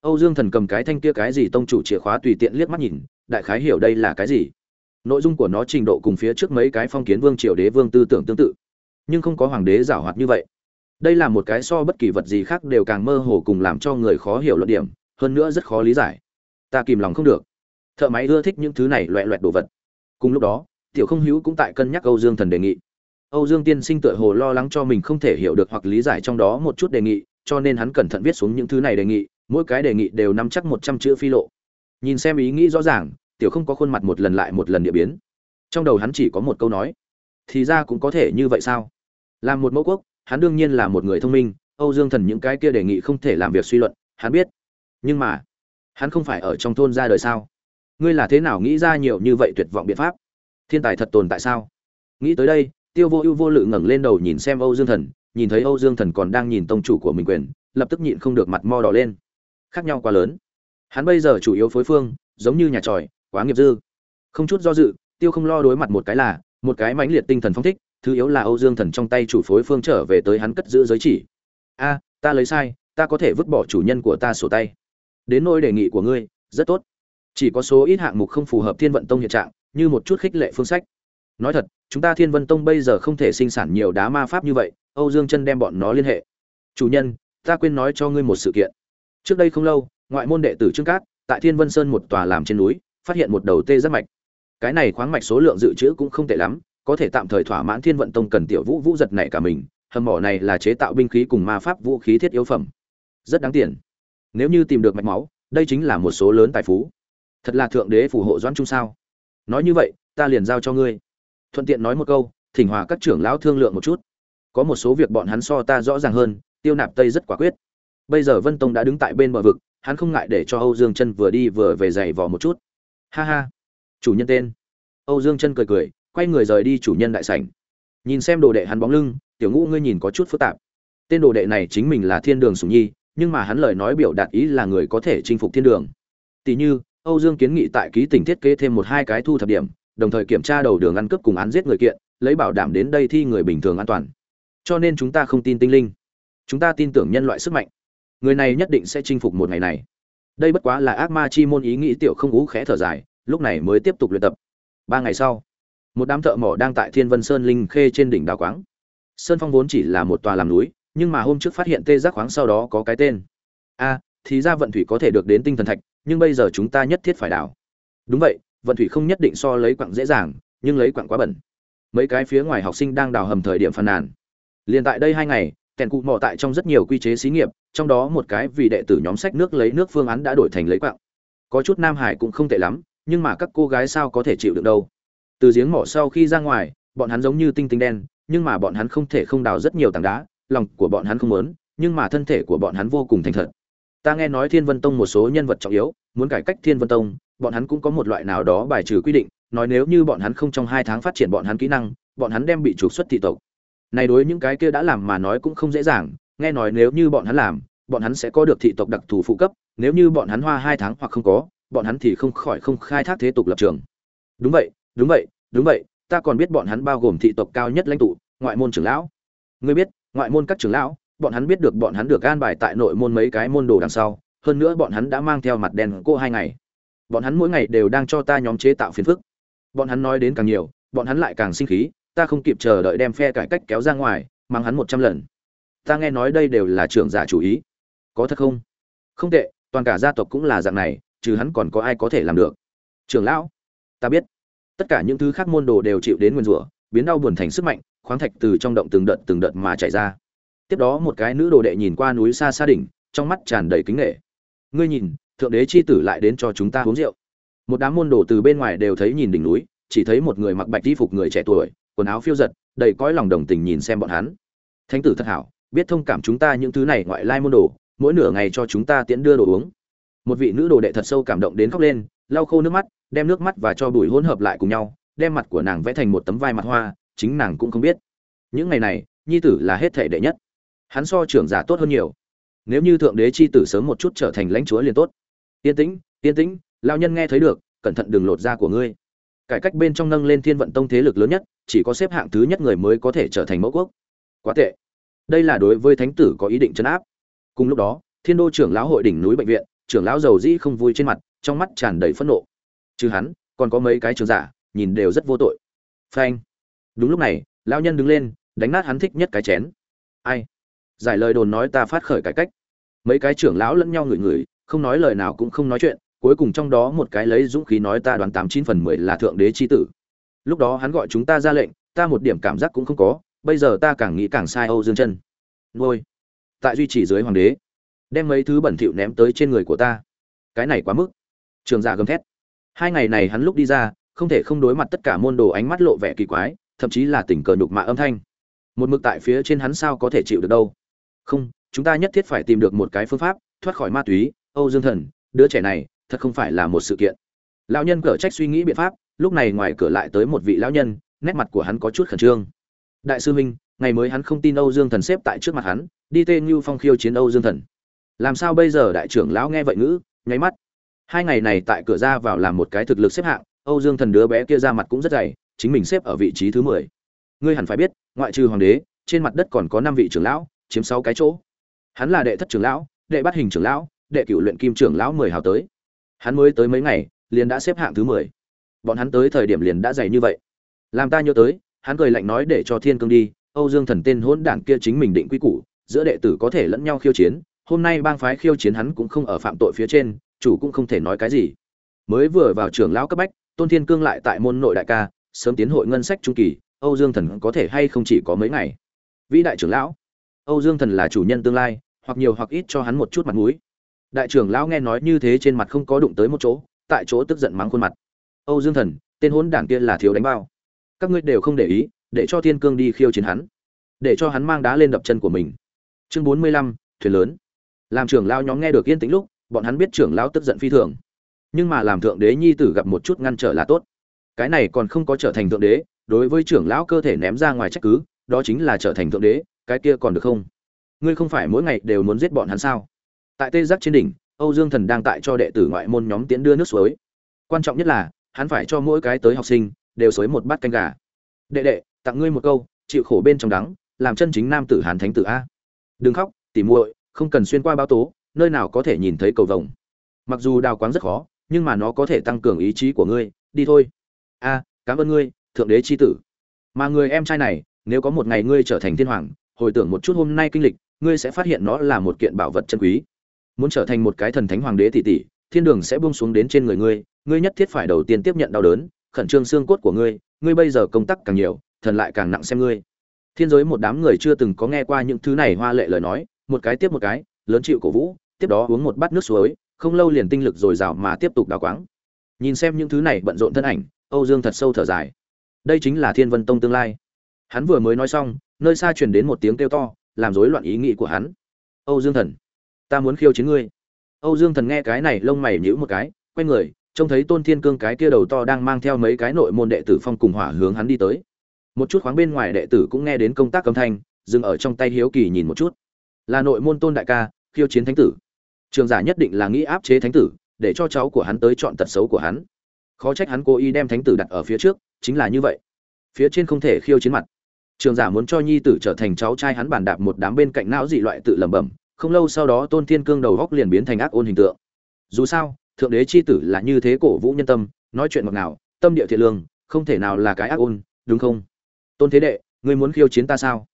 [SPEAKER 1] Âu dương thần cầm cái thanh kia cái gì tông chủ chìa khóa tùy tiện liếc mắt nhìn, đại khái hiểu đây là cái gì. Nội dung của nó trình độ cùng phía trước mấy cái phong kiến vương triều đế vương tư tưởng tương tự, nhưng không có hoàng đế giảo hoạt như vậy. Đây là một cái so bất kỳ vật gì khác đều càng mơ hồ cùng làm cho người khó hiểu luận điểm, hơn nữa rất khó lý giải. Ta kìm lòng không được. Thợ máy ưa thích những thứ này loẹ loẹt đồ vật cùng lúc đó, tiểu không hữu cũng tại cân nhắc âu dương thần đề nghị. Âu dương tiên sinh tựa hồ lo lắng cho mình không thể hiểu được hoặc lý giải trong đó một chút đề nghị, cho nên hắn cẩn thận viết xuống những thứ này đề nghị, mỗi cái đề nghị đều nắm chắc một trăm chữ phi lộ. Nhìn xem ý nghĩ rõ ràng, tiểu không có khuôn mặt một lần lại một lần địa biến. Trong đầu hắn chỉ có một câu nói, thì ra cũng có thể như vậy sao? Làm một mẫu quốc, hắn đương nhiên là một người thông minh, âu dương thần những cái kia đề nghị không thể làm việc suy luận, hắn biết. Nhưng mà, hắn không phải ở trong thôn ra đời sao? Ngươi là thế nào nghĩ ra nhiều như vậy tuyệt vọng biện pháp? Thiên tài thật tồn tại sao? Nghĩ tới đây, tiêu vô ưu vô lự ngẩng lên đầu nhìn xem âu dương thần, nhìn thấy âu dương thần còn đang nhìn tông chủ của mình quyền, lập tức nhịn không được mặt mo đỏ lên. Khác nhau quá lớn. Hắn bây giờ chủ yếu phối phương, giống như nhà tròi, quá nghiệp dư. Không chút do dự, tiêu không lo đối mặt một cái là, một cái mãnh liệt tinh thần phong thích, thứ yếu là âu dương thần trong tay chủ phối phương trở về tới hắn cất giữ giới chỉ. A, ta lấy sai, ta có thể vứt bỏ chủ nhân của ta sổ tay. Đến nỗi đề nghị của ngươi, rất tốt chỉ có số ít hạng mục không phù hợp thiên vận tông hiện trạng, như một chút khích lệ phương sách. Nói thật, chúng ta thiên vân tông bây giờ không thể sinh sản nhiều đá ma pháp như vậy, âu dương chân đem bọn nó liên hệ. Chủ nhân, ta quên nói cho ngươi một sự kiện. Trước đây không lâu, ngoại môn đệ tử trương cát, tại thiên vân sơn một tòa làm trên núi, phát hiện một đầu tê rất mạch. Cái này khoáng mạch số lượng dự trữ cũng không tệ lắm, có thể tạm thời thỏa mãn thiên vận tông cần tiểu vũ vũ giật này cả mình, hầm mỏ này là chế tạo binh khí cùng ma pháp vũ khí thiết yếu phẩm. Rất đáng tiền. Nếu như tìm được mạch máu, đây chính là một số lớn tài phú thật là thượng đế phù hộ doãn trung sao? Nói như vậy, ta liền giao cho ngươi. Thuận tiện nói một câu, thỉnh hòa các trưởng lão thương lượng một chút. Có một số việc bọn hắn so ta rõ ràng hơn, tiêu nạp tây rất quả quyết. Bây giờ vân tông đã đứng tại bên bờ vực, hắn không ngại để cho âu dương chân vừa đi vừa về giày vò một chút. Ha ha. Chủ nhân tên. Âu dương chân cười cười, quay người rời đi chủ nhân đại sảnh. Nhìn xem đồ đệ hắn bóng lưng, tiểu ngũ ngươi nhìn có chút phức tạp. Tên đồ đệ này chính mình là thiên đường sùng nhi, nhưng mà hắn lời nói biểu đạt ý là người có thể chinh phục thiên đường. Tỷ như âu dương kiến nghị tại ký tỉnh thiết kế thêm một hai cái thu thập điểm, đồng thời kiểm tra đầu đường ăn cướp cùng án giết người kiện, lấy bảo đảm đến đây thi người bình thường an toàn. Cho nên chúng ta không tin tinh linh. Chúng ta tin tưởng nhân loại sức mạnh. Người này nhất định sẽ chinh phục một ngày này. Đây bất quá là ác ma chi môn ý nghĩ tiểu không ú khẽ thở dài, lúc này mới tiếp tục luyện tập. Ba ngày sau, một đám thợ mỏ đang tại thiên vân sơn linh khê trên đỉnh đào quáng. Sơn phong vốn chỉ là một tòa làm núi, nhưng mà hôm trước phát hiện tê giác khoáng sau đó có cái tên. A, thì ra vận thủy có thể được đến tinh thần thạch nhưng bây giờ chúng ta nhất thiết phải đào. Đúng vậy, vận thủy không nhất định so lấy quặng dễ dàng, nhưng lấy quặng quá bẩn. Mấy cái phía ngoài học sinh đang đào hầm thời điểm phàn nàn. Liền tại đây hai ngày, kèn cụ mò tại trong rất nhiều quy chế xí nghiệp, trong đó một cái vì đệ tử nhóm sách nước lấy nước phương án đã đổi thành lấy quặng. Có chút nam hải cũng không tệ lắm, nhưng mà các cô gái sao có thể chịu được đâu. Từ giếng mỏ sau khi ra ngoài, bọn hắn giống như tinh tinh đen, nhưng mà bọn hắn không thể không đào rất nhiều tảng đá, lòng của bọn hắn không muốn, nhưng mà thân thể của bọn hắn vô cùng thành thật ta nghe nói thiên vân tông một số nhân vật trọng yếu, muốn cải cách thiên vân tông, bọn hắn cũng có một loại nào đó bài trừ quy định, nói nếu như bọn hắn không trong hai tháng phát triển bọn hắn kỹ năng, bọn hắn đem bị trục xuất thị tộc. Này đối những cái kia đã làm mà nói cũng không dễ dàng, nghe nói nếu như bọn hắn làm, bọn hắn sẽ có được thị tộc đặc thù phụ cấp, nếu như bọn hắn hoa hai tháng hoặc không có, bọn hắn thì không khỏi không khai thác thế tục lập trường. Đúng vậy đúng vậy đúng vậy, ta còn biết bọn hắn bao gồm thị tộc cao nhất lãnh tụ, ngoại môn trưởng lão. Ngươi biết, ngoại môn các trưởng lão bọn hắn biết được bọn hắn được an bài tại nội môn mấy cái môn đồ đằng sau, hơn nữa bọn hắn đã mang theo mặt đen cô hai ngày. Bọn hắn mỗi ngày đều đang cho ta nhóm chế tạo phiền phức. Bọn hắn nói đến càng nhiều, bọn hắn lại càng sinh khí, ta không kịp chờ đợi đem phe cải cách kéo ra ngoài, mang hắn một trăm lần. Ta nghe nói đây đều là trưởng giả chủ ý. Có thật không? Không tệ, toàn cả gia tộc cũng là dạng này, trừ hắn còn có ai có thể làm được? Trưởng lão, ta biết. Tất cả những thứ khác môn đồ đều chịu đến nguyên rủa, biến đau buồn thành sức mạnh, khoáng thạch từ trong động từng đợt từng đợt mà chảy ra tiếp đó một cái nữ đồ đệ nhìn qua núi xa xa đỉnh, trong mắt tràn đầy kính nghệ. Ngươi nhìn, thượng đế chi tử lại đến cho chúng ta uống rượu. Một đám môn đồ từ bên ngoài đều thấy nhìn đỉnh núi, chỉ thấy một người mặc bạch y phục người trẻ tuổi, quần áo phiêu giật, đầy cõi lòng đồng tình nhìn xem bọn hắn. Thánh tử thật hảo, biết thông cảm chúng ta những thứ này ngoại lai môn đồ, mỗi nửa ngày cho chúng ta tiễn đưa đồ uống. Một vị nữ đồ đệ thật sâu cảm động đến khóc lên, lau khô nước mắt, đem nước mắt và cho bụi hỗn hợp lại cùng nhau, đem mặt của nàng vẽ thành một tấm vai mặt hoa, chính nàng cũng không biết. Những ngày này, nhi tử là hết thể đệ nhất hắn so trưởng giả tốt hơn nhiều. Nếu như thượng đế chi tử sớm một chút trở thành lãnh chúa liền tốt. Yên tĩnh yên tĩnh lao nhân nghe thấy được, cẩn thận đừng lột da của ngươi. Cải cách bên trong nâng lên thiên vận tông thế lực lớn nhất, chỉ có xếp hạng thứ nhất người mới có thể trở thành mẫu quốc. Quá tệ. Đây là đối với thánh tử có ý định chấn áp. Cùng lúc đó, thiên đô trưởng lão hội đỉnh núi bệnh viện, trưởng lão dầu dĩ không vui trên mặt, trong mắt tràn đầy phẫn nộ. Chứ hắn, còn có mấy cái trường giả, nhìn đều rất vô tội. Phanh. Đúng lúc này, lão nhân đứng lên, đánh nát hắn thích nhất cái chén. Ai? Giải lời đồn nói ta phát khởi cải cách. Mấy cái trưởng lão lẫn nhau ngửi ngửi, không nói lời nào cũng không nói chuyện, cuối cùng trong đó một cái lấy dũng khí nói ta đoán tám chín phần mười là thượng đế chi tử. Lúc đó hắn gọi chúng ta ra lệnh, ta một điểm cảm giác cũng không có, bây giờ ta càng nghĩ càng sai âu dương chân ngôi tại duy trì dưới hoàng đế, đem mấy thứ bẩn thỉu ném tới trên người của ta. Cái này quá mức. Trường giả gầm thét. Hai ngày này hắn lúc đi ra, không thể không đối mặt tất cả môn đồ ánh mắt lộ vẻ kỳ quái, thậm chí là tình cờ nhục mạ âm thanh. Một mực tại phía trên hắn sao có thể chịu được đâu? Không, chúng ta nhất thiết phải tìm được một cái phương pháp, thoát khỏi ma túy. Âu dương thần, đứa trẻ này, thật không phải là một sự kiện. Lão nhân cở trách suy nghĩ biện pháp, lúc này ngoài cửa lại tới một vị lão nhân, nét mặt của hắn có chút khẩn trương. Đại sư huynh, ngày mới hắn không tin âu dương thần xếp tại trước mặt hắn, đi tên như phong khiêu chiến âu dương thần. Làm sao bây giờ đại trưởng lão nghe vậy ngữ, nháy mắt. Hai ngày này tại cửa ra vào làm một cái thực lực xếp hạng, âu dương thần đứa bé kia ra mặt cũng rất dày, chính mình xếp ở vị trí thứ mười. Ngươi hẳn phải biết, ngoại trừ hoàng đế, trên mặt đất còn có năm vị trưởng lão chiếm sáu cái chỗ. Hắn là đệ thất trưởng lão, đệ bát hình trưởng lão, đệ cựu luyện kim trưởng lão mười hào tới. Hắn mới tới mấy ngày, liền đã xếp hạng thứ mười. Bọn hắn tới thời điểm liền đã dày như vậy. Làm ta nhớ tới, hắn cười lạnh nói để cho thiên cương đi, âu dương thần tên hỗn đảng kia chính mình định quy củ, giữa đệ tử có thể lẫn nhau khiêu chiến, hôm nay bang phái khiêu chiến hắn cũng không ở phạm tội phía trên, chủ cũng không thể nói cái gì. Mới vừa vào trưởng lão cấp bách, tôn thiên cương lại tại môn nội đại ca, sớm tiến hội ngân sách trung kỳ, âu dương thần có thể hay không chỉ có mấy ngày. Vĩ đại trưởng lão âu dương thần là chủ nhân tương lai, hoặc nhiều hoặc ít cho hắn một chút mặt mũi. Đại trưởng lão nghe nói như thế trên mặt không có đụng tới một chỗ, tại chỗ tức giận mắng khuôn mặt. Âu dương thần, tên hỗn đảng kia là thiếu đánh bao. Các ngươi đều không để ý, để cho thiên cương đi khiêu chiến hắn. Để cho hắn mang đá lên đập chân của mình. Chương bốn mươi lăm, thuyền lớn. Làm trưởng lão nhóm nghe được yên tĩnh lúc, bọn hắn biết trưởng lão tức giận phi thường. Nhưng mà làm thượng đế nhi tử gặp một chút ngăn trở là tốt. Cái này còn không có trở thành thượng đế, đối với trưởng lão cơ thể ném ra ngoài trách cứ, đó chính là trở thành thượng đế cái kia còn được không? Ngươi không phải mỗi ngày đều muốn giết bọn hắn sao? Tại tê giác trên đỉnh, âu dương thần đang tại cho đệ tử ngoại môn nhóm tiễn đưa nước suối. Quan trọng nhất là, hắn phải cho mỗi cái tới học sinh đều xới một bát canh gà. Đệ đệ, tặng ngươi một câu, chịu khổ bên trong đắng, làm chân chính nam tử hán thánh tử a. Đừng khóc, tỉ muội, không cần xuyên qua báo tố, nơi nào có thể nhìn thấy cầu vồng. Mặc dù đào quáng rất khó, nhưng mà nó có thể tăng cường ý chí của ngươi, đi thôi. A, cảm ơn ngươi, thượng đế c h i tử. Mà người em trai này, nếu có một ngày ngươi trở thành thiên hoàng hồi tưởng một chút hôm nay kinh lịch, ngươi sẽ phát hiện nó là một kiện bảo vật chân quý. Muốn trở thành một cái thần thánh hoàng đế tỷ tỷ, thiên đường sẽ buông xuống đến trên người ngươi ngươi nhất thiết phải đầu tiên tiếp nhận đau đớn, khẩn trương xương cốt của ngươi ngươi bây giờ công tác càng nhiều, thần lại càng nặng xem ngươi. Thiên giới một đám người chưa từng có nghe qua những thứ này hoa lệ lời nói, một cái tiếp một cái, lớn chịu cổ vũ, tiếp đó uống một bát nước suối, không lâu liền tinh lực dồi dào mà tiếp tục đào quáng. Nhìn xem những thứ này bận rộn thân ảnh, âu dương thật sâu thở dài. Đây chính là thiên vân tông tương lai. Hắn vừa mới nói xong nơi xa truyền đến một tiếng kêu to, làm rối loạn ý nghĩ của hắn. Âu dương thần, ta muốn khiêu chiến ngươi. Âu dương thần nghe cái này lông mày nhíu một cái, quay người, trông thấy tôn thiên cương cái kia đầu to đang mang theo mấy cái nội môn đệ tử phong cùng hỏa hướng hắn đi tới. Một chút khoáng bên ngoài đệ tử cũng nghe đến công tác âm thanh, dừng ở trong tay hiếu kỳ nhìn một chút. Là nội môn tôn đại ca, khiêu chiến thánh tử. Trường giả nhất định là nghĩ áp chế thánh tử, để cho cháu của hắn tới chọn tật xấu của hắn. Khó trách hắn cố ý đem thánh tử đặt ở phía trước, chính là như vậy. Phía trên không thể khiêu chiến mặt trường giả muốn cho nhi tử trở thành cháu trai hắn bàn đạp một đám bên cạnh não dị loại tự lẩm bẩm, không lâu sau đó tôn thiên cương đầu góc liền biến thành ác ôn hình tượng. Dù sao, thượng đế c h i tử là như thế cổ vũ nhân tâm, nói chuyện ngọt nào tâm địa thiện lương, không thể nào là cái ác ôn, đúng không? Tôn thế đệ, ngươi muốn khiêu chiến ta sao?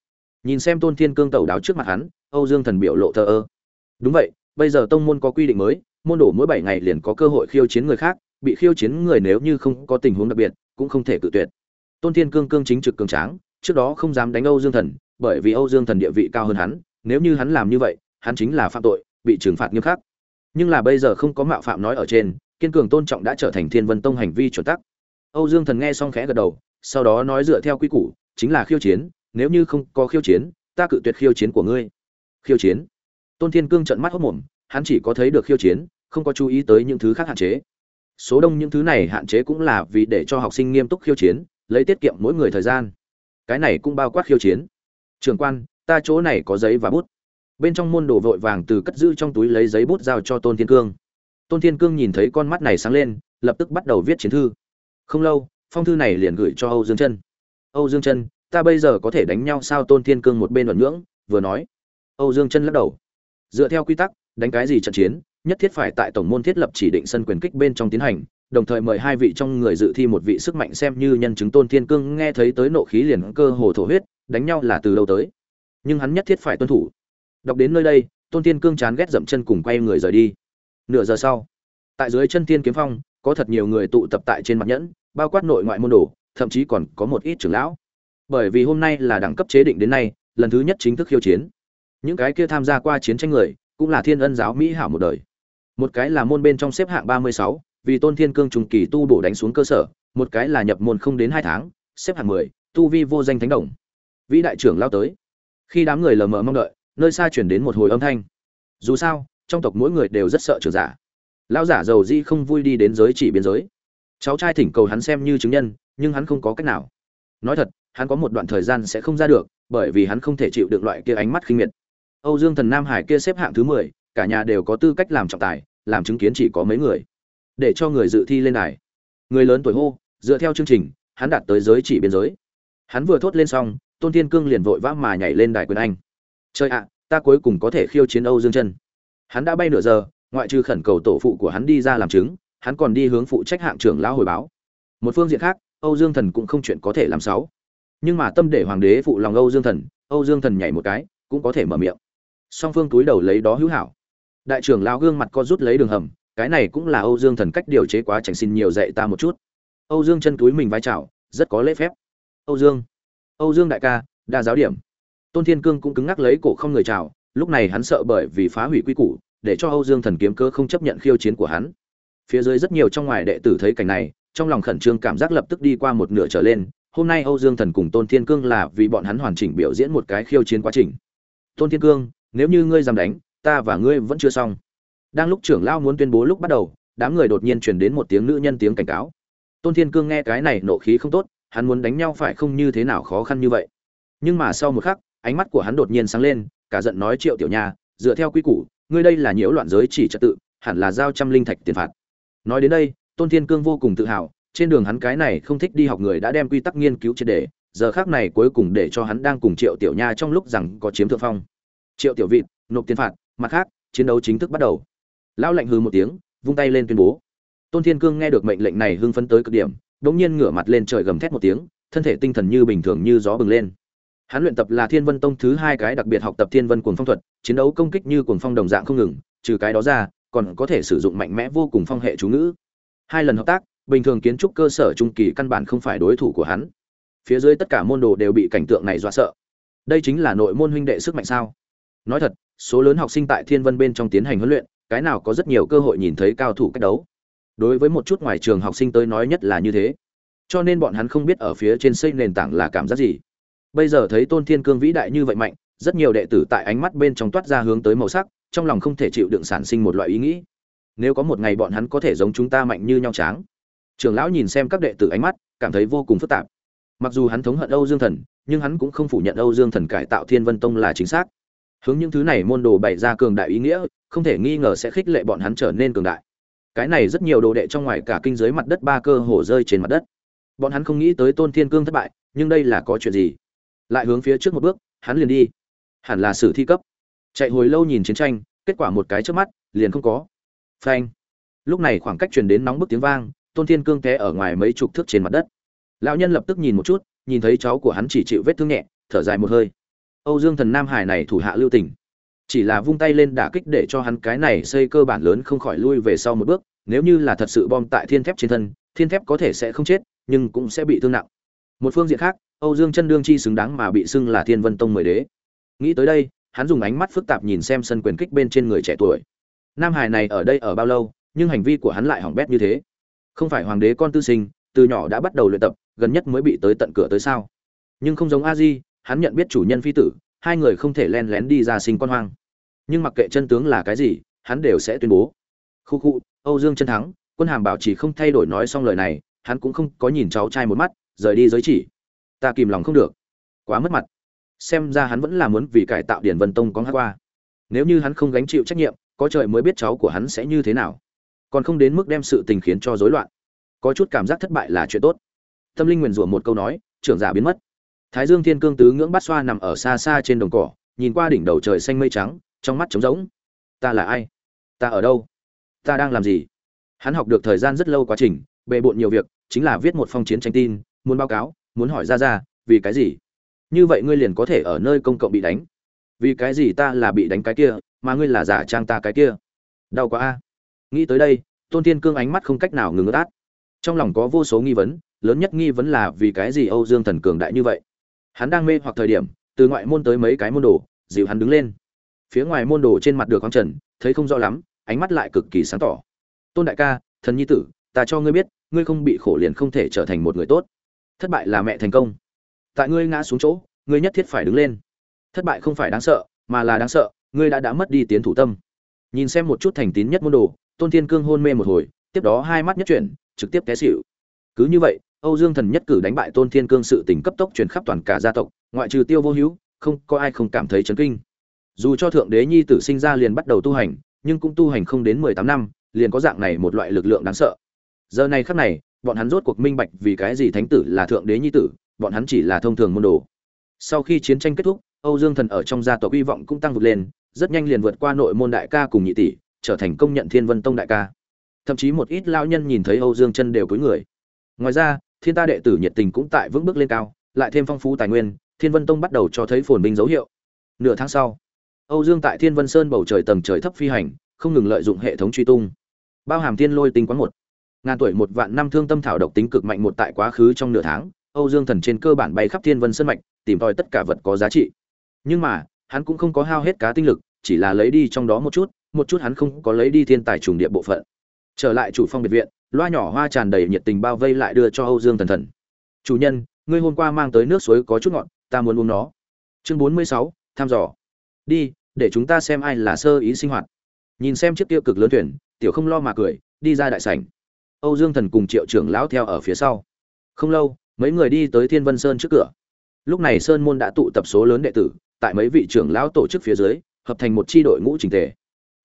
[SPEAKER 1] Nhìn xem tôn thiên cương tẩu đáo trước mặt hắn, âu dương thần biểu lộ thờ ơ. Đúng vậy, bây giờ tông môn có quy định mới, môn đổ mỗi bảy ngày liền có cơ hội khiêu chiến người khác, bị khiêu chiến người nếu như không có tình huống đặc biệt, cũng không thể cự tuyệt. Tôn thiên cương cương chính trực cường tráng trước đó không dám đánh âu dương thần, bởi vì âu dương thần địa vị cao hơn hắn, nếu như hắn làm như vậy, hắn chính là phạm tội, bị trừng phạt nghiêm khắc. Nhưng là bây giờ không có mạo phạm nói ở trên, kiên cường tôn trọng đã trở thành thiên vân tông hành vi chuẩn tắc. Âu dương thần nghe xong khẽ gật đầu, sau đó nói dựa theo quy củ, chính là khiêu chiến, nếu như không có khiêu chiến, ta cự tuyệt khiêu chiến của ngươi. Khiêu chiến? Tôn thiên cương trợn mắt hốt mồm, hắn chỉ có thấy được khiêu chiến, không có chú ý tới những thứ khác hạn chế. Số đông những thứ này hạn chế cũng là vì để cho học sinh nghiêm túc khiêu chiến, lấy tiết kiệm mỗi người thời gian cái này cũng bao quát khiêu chiến. Trường quan, ta chỗ này có giấy và bút. Bên trong môn đồ vội vàng từ cất giữ trong túi lấy giấy bút giao cho tôn thiên cương. Tôn thiên cương nhìn thấy con mắt này sáng lên, lập tức bắt đầu viết chiến thư. Không lâu, phong thư này liền gửi cho âu dương chân âu dương chân ta bây giờ có thể đánh nhau sao? Tôn thiên cương một bên luận ngưỡng, vừa nói. Âu dương chân lắc đầu. Dựa theo quy tắc, đánh cái gì trận chiến, nhất thiết phải tại tổng môn thiết lập chỉ định sân quyền kích bên trong tiến hành đồng thời mời hai vị trong người dự thi một vị sức mạnh xem như nhân chứng tôn thiên cương nghe thấy tới nộ khí liền cơ hồ thổ huyết, đánh nhau là từ lâu tới. Nhưng hắn nhất thiết phải tuân thủ. Đọc đến nơi đây, tôn thiên cương chán ghét dậm chân cùng quay người rời đi. Nửa giờ sau, tại dưới chân thiên kiếm phong, có thật nhiều người tụ tập tại trên mặt nhẫn, bao quát nội ngoại môn đồ, thậm chí còn có một ít trưởng lão. Bởi vì hôm nay là đẳng cấp chế định đến nay, lần thứ nhất chính thức khiêu chiến. Những cái kia tham gia qua chiến tranh người, cũng là thiên ân giáo mỹ hảo một đời. Một cái là môn bên trong xếp hạng ba mươi sáu vì tôn thiên cương trùng kỳ tu bổ đánh xuống cơ sở, một cái là nhập môn không đến hai tháng, xếp hạng mười, tu vi vô danh thánh đồng. Vĩ đại trưởng lao tới. Khi đám người lờ mờ mong đợi, nơi xa chuyển đến một hồi âm thanh. Dù sao, trong tộc mỗi người đều rất sợ trưởng giả. Lao giả giàu di không vui đi đến giới chỉ biên giới. Cháu trai thỉnh cầu hắn xem như chứng nhân, nhưng hắn không có cách nào. Nói thật, hắn có một đoạn thời gian sẽ không ra được, bởi vì hắn không thể chịu được loại kia ánh mắt khinh miệt. Âu dương thần nam hải kia xếp hạng thứ mười, cả nhà đều có tư cách làm trọng tài, làm chứng kiến chỉ có mấy người để cho người dự thi lên đài. Người lớn tuổi hô, dựa theo chương trình, hắn đạt tới giới chỉ biên giới. Hắn vừa thốt lên xong, tôn thiên cương liền vội vã mà nhảy lên đài quyền anh. Chơi ạ, ta cuối cùng có thể khiêu chiến âu dương chân hắn đã bay nửa giờ, ngoại trừ khẩn cầu tổ phụ của hắn đi ra làm chứng, hắn còn đi hướng phụ trách hạng trưởng lão hồi báo. Một phương diện khác, âu dương thần cũng không chuyện có thể làm sáu nhưng mà tâm để hoàng đế phụ lòng âu dương thần, âu dương thần nhảy một cái, cũng có thể mở miệng. Song phương túi đầu lấy đó hữu hảo. Đại trưởng lão gương mặt co rút lấy đường hầm cái này cũng là âu dương thần cách điều chế quá trình xin nhiều dạy ta một chút. Âu dương chân túi mình vai chào, rất có lễ phép. Âu dương âu dương đại ca, đa giáo điểm. Tôn thiên cương cũng cứng ngắc lấy cổ không người chào, lúc này hắn sợ bởi vì phá hủy quy củ, để cho âu dương thần kiếm cơ không chấp nhận khiêu chiến của hắn. Phía dưới rất nhiều trong ngoài đệ tử thấy cảnh này, trong lòng khẩn trương cảm giác lập tức đi qua một nửa trở lên. Hôm nay âu dương thần cùng tôn thiên cương là vì bọn hắn hoàn chỉnh biểu diễn một cái khiêu chiến quá trình. Tôn thiên cương, nếu như ngươi dám đánh, ta và ngươi vẫn chưa xong đang lúc trưởng lao muốn tuyên bố lúc bắt đầu, đám người đột nhiên truyền đến một tiếng nữ nhân tiếng cảnh cáo. Tôn thiên cương nghe cái này nộ khí không tốt, hắn muốn đánh nhau phải không như thế nào khó khăn như vậy. Nhưng mà sau một khắc, ánh mắt của hắn đột nhiên sáng lên, cả giận nói, triệu tiểu nha, dựa theo quy củ, ngươi đây là nhiễu loạn giới chỉ trật tự, hẳn là giao trăm linh thạch tiền phạt. Nói đến đây, tôn thiên cương vô cùng tự hào, trên đường hắn cái này không thích đi học người đã đem quy tắc nghiên cứu triệt đề giờ khác này cuối cùng để cho hắn đang cùng triệu tiểu nha trong lúc rằng có chiếm thượng phong. Triệu tiểu vịt, nộp tiền phạt, mặt khác, chiến đấu chính thức bắt đầu lão lạnh hư một tiếng, vung tay lên tuyên bố. Tôn thiên cương nghe được mệnh lệnh này hưng phấn tới cực điểm đ ỗ n g nhiên ngửa mặt lên trời gầm thét một tiếng, thân thể tinh thần như bình thường như gió bừng lên. Hắn luyện tập là thiên vân tông thứ hai cái đặc biệt học tập thiên vân cuồng phong thuật, chiến đấu công kích như cuồng phong đồng dạng không ngừng, trừ cái đó ra, còn có thể sử dụng mạnh mẽ vô cùng phong hệ chú ngữ. Hai lần hợp tác, bình thường kiến trúc cơ sở trung kỳ căn bản không phải đối thủ của hắn. Phía dưới tất cả môn đồ đều bị cảnh tượng này dọa sợ. Đây chính là nội môn huynh đệ sức mạnh sao? Nói thật, số lớn học sinh tại thiên vân bên trong tiến hành huấn luyện cái nào có rất nhiều cơ hội nhìn thấy cao thủ cách đấu. Đối với một chút ngoài trường học sinh tới nói nhất là như thế. Cho nên bọn hắn không biết ở phía trên xây nền tảng là cảm giác gì. Bây giờ thấy tôn thiên cương vĩ đại như vậy mạnh, rất nhiều đệ tử tại ánh mắt bên trong toát ra hướng tới màu sắc, trong lòng không thể chịu đựng sản sinh một loại ý nghĩ. Nếu có một ngày bọn hắn có thể giống chúng ta mạnh như nhau tráng. Trường lão nhìn xem các đệ tử ánh mắt, cảm thấy vô cùng phức tạp. Mặc dù hắn thống hận âu dương thần, nhưng hắn cũng không phủ nhận âu dương thần cải tạo thiên vân tông là chính xác. Hướng những thứ này môn đồ bày ra cường đại ý nghĩa không thể nghi ngờ sẽ khích lệ bọn hắn trở nên cường đại. Cái này rất nhiều đồ đệ trong ngoài cả kinh giới mặt đất ba cơ hồ rơi trên mặt đất. Bọn hắn không nghĩ tới tôn thiên cương thất bại, nhưng đây là có chuyện gì? Lại hướng phía trước một bước, hắn liền đi. Hẳn là sử thi cấp. Chạy hồi lâu nhìn chiến tranh, kết quả một cái trước mắt, liền không có. Phanh. Lúc này khoảng cách truyền đến nóng bức tiếng vang, tôn thiên cương té ở ngoài mấy chục thước trên mặt đất. Lão nhân lập tức nhìn một chút, nhìn thấy cháu của hắn chỉ chịu vết thương nhẹ, thở dài một hơi. Âu dương thần nam hải này thủ hạ lưu tình chỉ là vung tay lên đả kích để cho hắn cái này xây cơ bản lớn không khỏi lui về sau một bước, nếu như là thật sự bom tại thiên thép trên thân, thiên thép có thể sẽ không chết, nhưng cũng sẽ bị thương nặng. Một phương diện khác, âu dương chân đương chi xứng đáng mà bị xưng là thiên vân tông mười đế. Nghĩ tới đây, hắn dùng ánh mắt phức tạp nhìn xem sân quyền kích bên trên người trẻ tuổi. Nam hải này ở đây ở bao lâu, nhưng hành vi của hắn lại hỏng bét như thế. Không phải hoàng đế con tư sinh, từ nhỏ đã bắt đầu luyện tập, gần nhất mới bị tới tận cửa tới sao? Nhưng không giống a di, hắn nhận biết chủ nhân phi tử hai người không thể len lén đi ra sinh con hoang. Nhưng mặc kệ chân tướng là cái gì, hắn đều sẽ tuyên bố. Khu khu, âu dương chân thắng, quân hàm bảo chỉ không thay đổi nói xong lời này, hắn cũng không có nhìn cháu trai một mắt, rời đi giới chỉ. Ta kìm lòng không được. Quá mất mặt. Xem ra hắn vẫn là muốn vì cải tạo điển vân tông có hát qua. Nếu như hắn không gánh chịu trách nhiệm, có trời mới biết cháu của hắn sẽ như thế nào. Còn không đến mức đem sự tình khiến cho rối loạn. Có chút cảm giác thất bại là chuyện tốt. Tâm linh nguyền rủa một câu nói, trưởng giả biến mất thái dương thiên cương tứ ngưỡng bát xoa nằm ở xa xa trên đồng cỏ, nhìn qua đỉnh đầu trời xanh mây trắng, trong mắt trống rỗng. Ta là ai? Ta ở đâu? Ta đang làm gì? Hắn học được thời gian rất lâu quá trình, bề bộn nhiều việc, chính là viết một phong chiến tranh tin, muốn báo cáo, muốn hỏi ra ra, vì cái gì? Như vậy ngươi liền có thể ở nơi công cộng bị đánh. Vì cái gì ta là bị đánh cái kia, mà ngươi là giả trang ta cái kia? Đau quá a. Nghĩ tới đây, tôn thiên cương ánh mắt không cách nào ngừng ướt át. Trong lòng có vô số nghi vấn, lớn nhất nghi vấn là vì cái gì âu dương thần cường đại như vậy? Hắn đang mê hoặc thời điểm, từ ngoại môn tới mấy cái môn đồ dịu hắn đứng lên. Phía ngoài môn đồ trên mặt được khoáng trần, thấy không rõ lắm, ánh mắt lại cực kỳ sáng tỏ. Tôn đại ca, thần nhi tử, ta cho ngươi biết, ngươi không bị khổ liền không thể trở thành một người tốt. Thất bại là mẹ thành công. Tại ngươi ngã xuống chỗ, ngươi nhất thiết phải đứng lên. Thất bại không phải đáng sợ, mà là đáng sợ, ngươi đã đã mất đi tiến thủ tâm. Nhìn xem một chút thành tín nhất môn đồ, tôn thiên cương hôn mê một hồi, tiếp đó hai mắt nhất chuyển, trực tiếp té xịu cứ như vậy âu dương thần nhất cử đánh bại tôn thiên cương sự tình cấp tốc truyền khắp toàn cả gia tộc, ngoại trừ tiêu vô hữu, không, có ai không cảm thấy chấn kinh. Dù cho thượng đế nhi tử sinh ra liền bắt đầu tu hành, nhưng cũng tu hành không đến mười tám năm, liền có dạng này một loại lực lượng đáng sợ. Giờ này khắc này, bọn hắn rốt cuộc minh bạch vì cái gì thánh tử là thượng đế nhi tử, bọn hắn chỉ là thông thường môn đồ. Sau khi chiến tranh kết thúc, âu dương thần ở trong gia tộc hy vọng cũng tăng vượt lên, rất nhanh liền vượt qua nội môn đại ca cùng nhị tỷ, trở thành công nhận thiên vân tông đại ca. Thậm chí một ít lão nhân nhìn thấy âu dương chân đều cúi người. Ngoài ra thiên ta đệ tử nhiệt tình cũng tại vững bước lên cao, lại thêm phong phú tài nguyên, thiên vân tông bắt đầu cho thấy phồn binh dấu hiệu. Nửa tháng sau, âu dương tại thiên vân sơn bầu trời tầng trời thấp phi hành, không ngừng lợi dụng hệ thống truy tung. Bao hàm thiên lôi tinh quán một. Ngàn tuổi một vạn năm thương tâm thảo độc tính cực mạnh một tại quá khứ trong nửa tháng, âu dương thần trên cơ bản bay khắp thiên vân sơn mạch, tìm tòi tất cả vật có giá trị. Nhưng mà, hắn cũng không có hao hết cá tinh lực, chỉ là lấy đi trong đó một chút một chút hắn không có lấy đi thiên tài trùng địa bộ phận. Trở lại chủ phong biệt viện loa nhỏ hoa tràn đầy nhiệt tình bao vây lại đưa cho âu dương thần thần. Chủ nhân, ngươi hôm qua mang tới nước suối có chút ngọt, ta muốn uống nó. Chương bốn mươi sáu tham dò. Đi, để chúng ta xem ai là sơ ý sinh hoạt. Nhìn xem chiếc tiêu cực lớn thuyền, tiểu không lo mà cười, đi ra đại sảnh. Âu dương thần cùng triệu trưởng lão theo ở phía sau. Không lâu, mấy người đi tới thiên vân sơn trước cửa. Lúc này sơn môn đã tụ tập số lớn đệ tử, tại mấy vị trưởng lão tổ chức phía dưới, hợp thành một chi đội ngũ trình tề.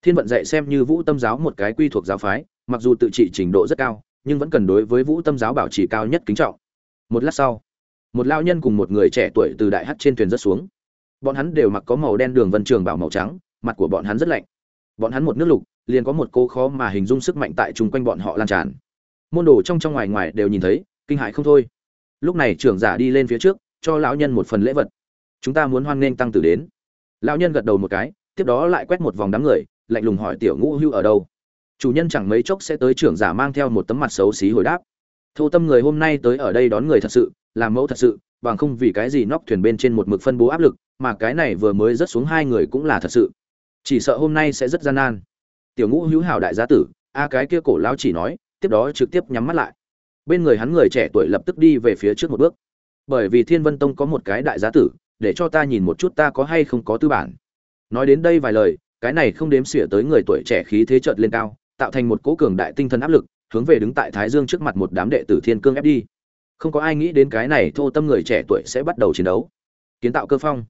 [SPEAKER 1] Thiên vận dạy xem như vũ tâm giáo một cái quy thuộc giáo phái mặc dù tự trị trình độ rất cao, nhưng vẫn cần đối với vũ tâm giáo bảo trì cao nhất kính trọng. Một lát sau, một lao nhân cùng một người trẻ tuổi từ đại hắt trên thuyền rất xuống. Bọn hắn đều mặc có màu đen đường vân trường bảo màu trắng, mặt của bọn hắn rất lạnh. Bọn hắn một nước lục, liền có một cô khó mà hình dung sức mạnh tại chung quanh bọn họ lan tràn. Môn đồ trong trong ngoài ngoài đều nhìn thấy, kinh hại không thôi. Lúc này trưởng giả đi lên phía trước, cho lão nhân một phần lễ vật. Chúng ta muốn hoan nghênh tăng tử đến. Lão nhân gật đầu một cái, tiếp đó lại quét một vòng đám người, lạnh lùng hỏi tiểu ngũ hưu ở đâu chủ nhân chẳng mấy chốc sẽ tới trưởng giả mang theo một tấm mặt xấu xí hồi đáp. Thô tâm người hôm nay tới ở đây đón người thật sự, làm mẫu thật sự, bằng không vì cái gì nóc thuyền bên trên một mực phân bố áp lực, mà cái này vừa mới rớt xuống hai người cũng là thật sự. Chỉ sợ hôm nay sẽ rất gian nan. Tiểu ngũ hữu hảo đại gia tử, a cái kia cổ lão chỉ nói, tiếp đó trực tiếp nhắm mắt lại. Bên người hắn người trẻ tuổi lập tức đi về phía trước một bước. Bởi vì thiên vân tông có một cái đại giá tử, để cho ta nhìn một chút ta có hay không có tư bản. Nói đến đây vài lời, cái này không đếm xỉa tới người tuổi trẻ khí thế chợt lên cao tạo thành một cố cường đại tinh thần áp lực, hướng về đứng tại thái dương trước mặt một đám đệ tử thiên cương ép đi. Không có ai nghĩ đến cái này thô tâm người trẻ tuổi sẽ bắt đầu chiến đấu. Kiến tạo cơ phong.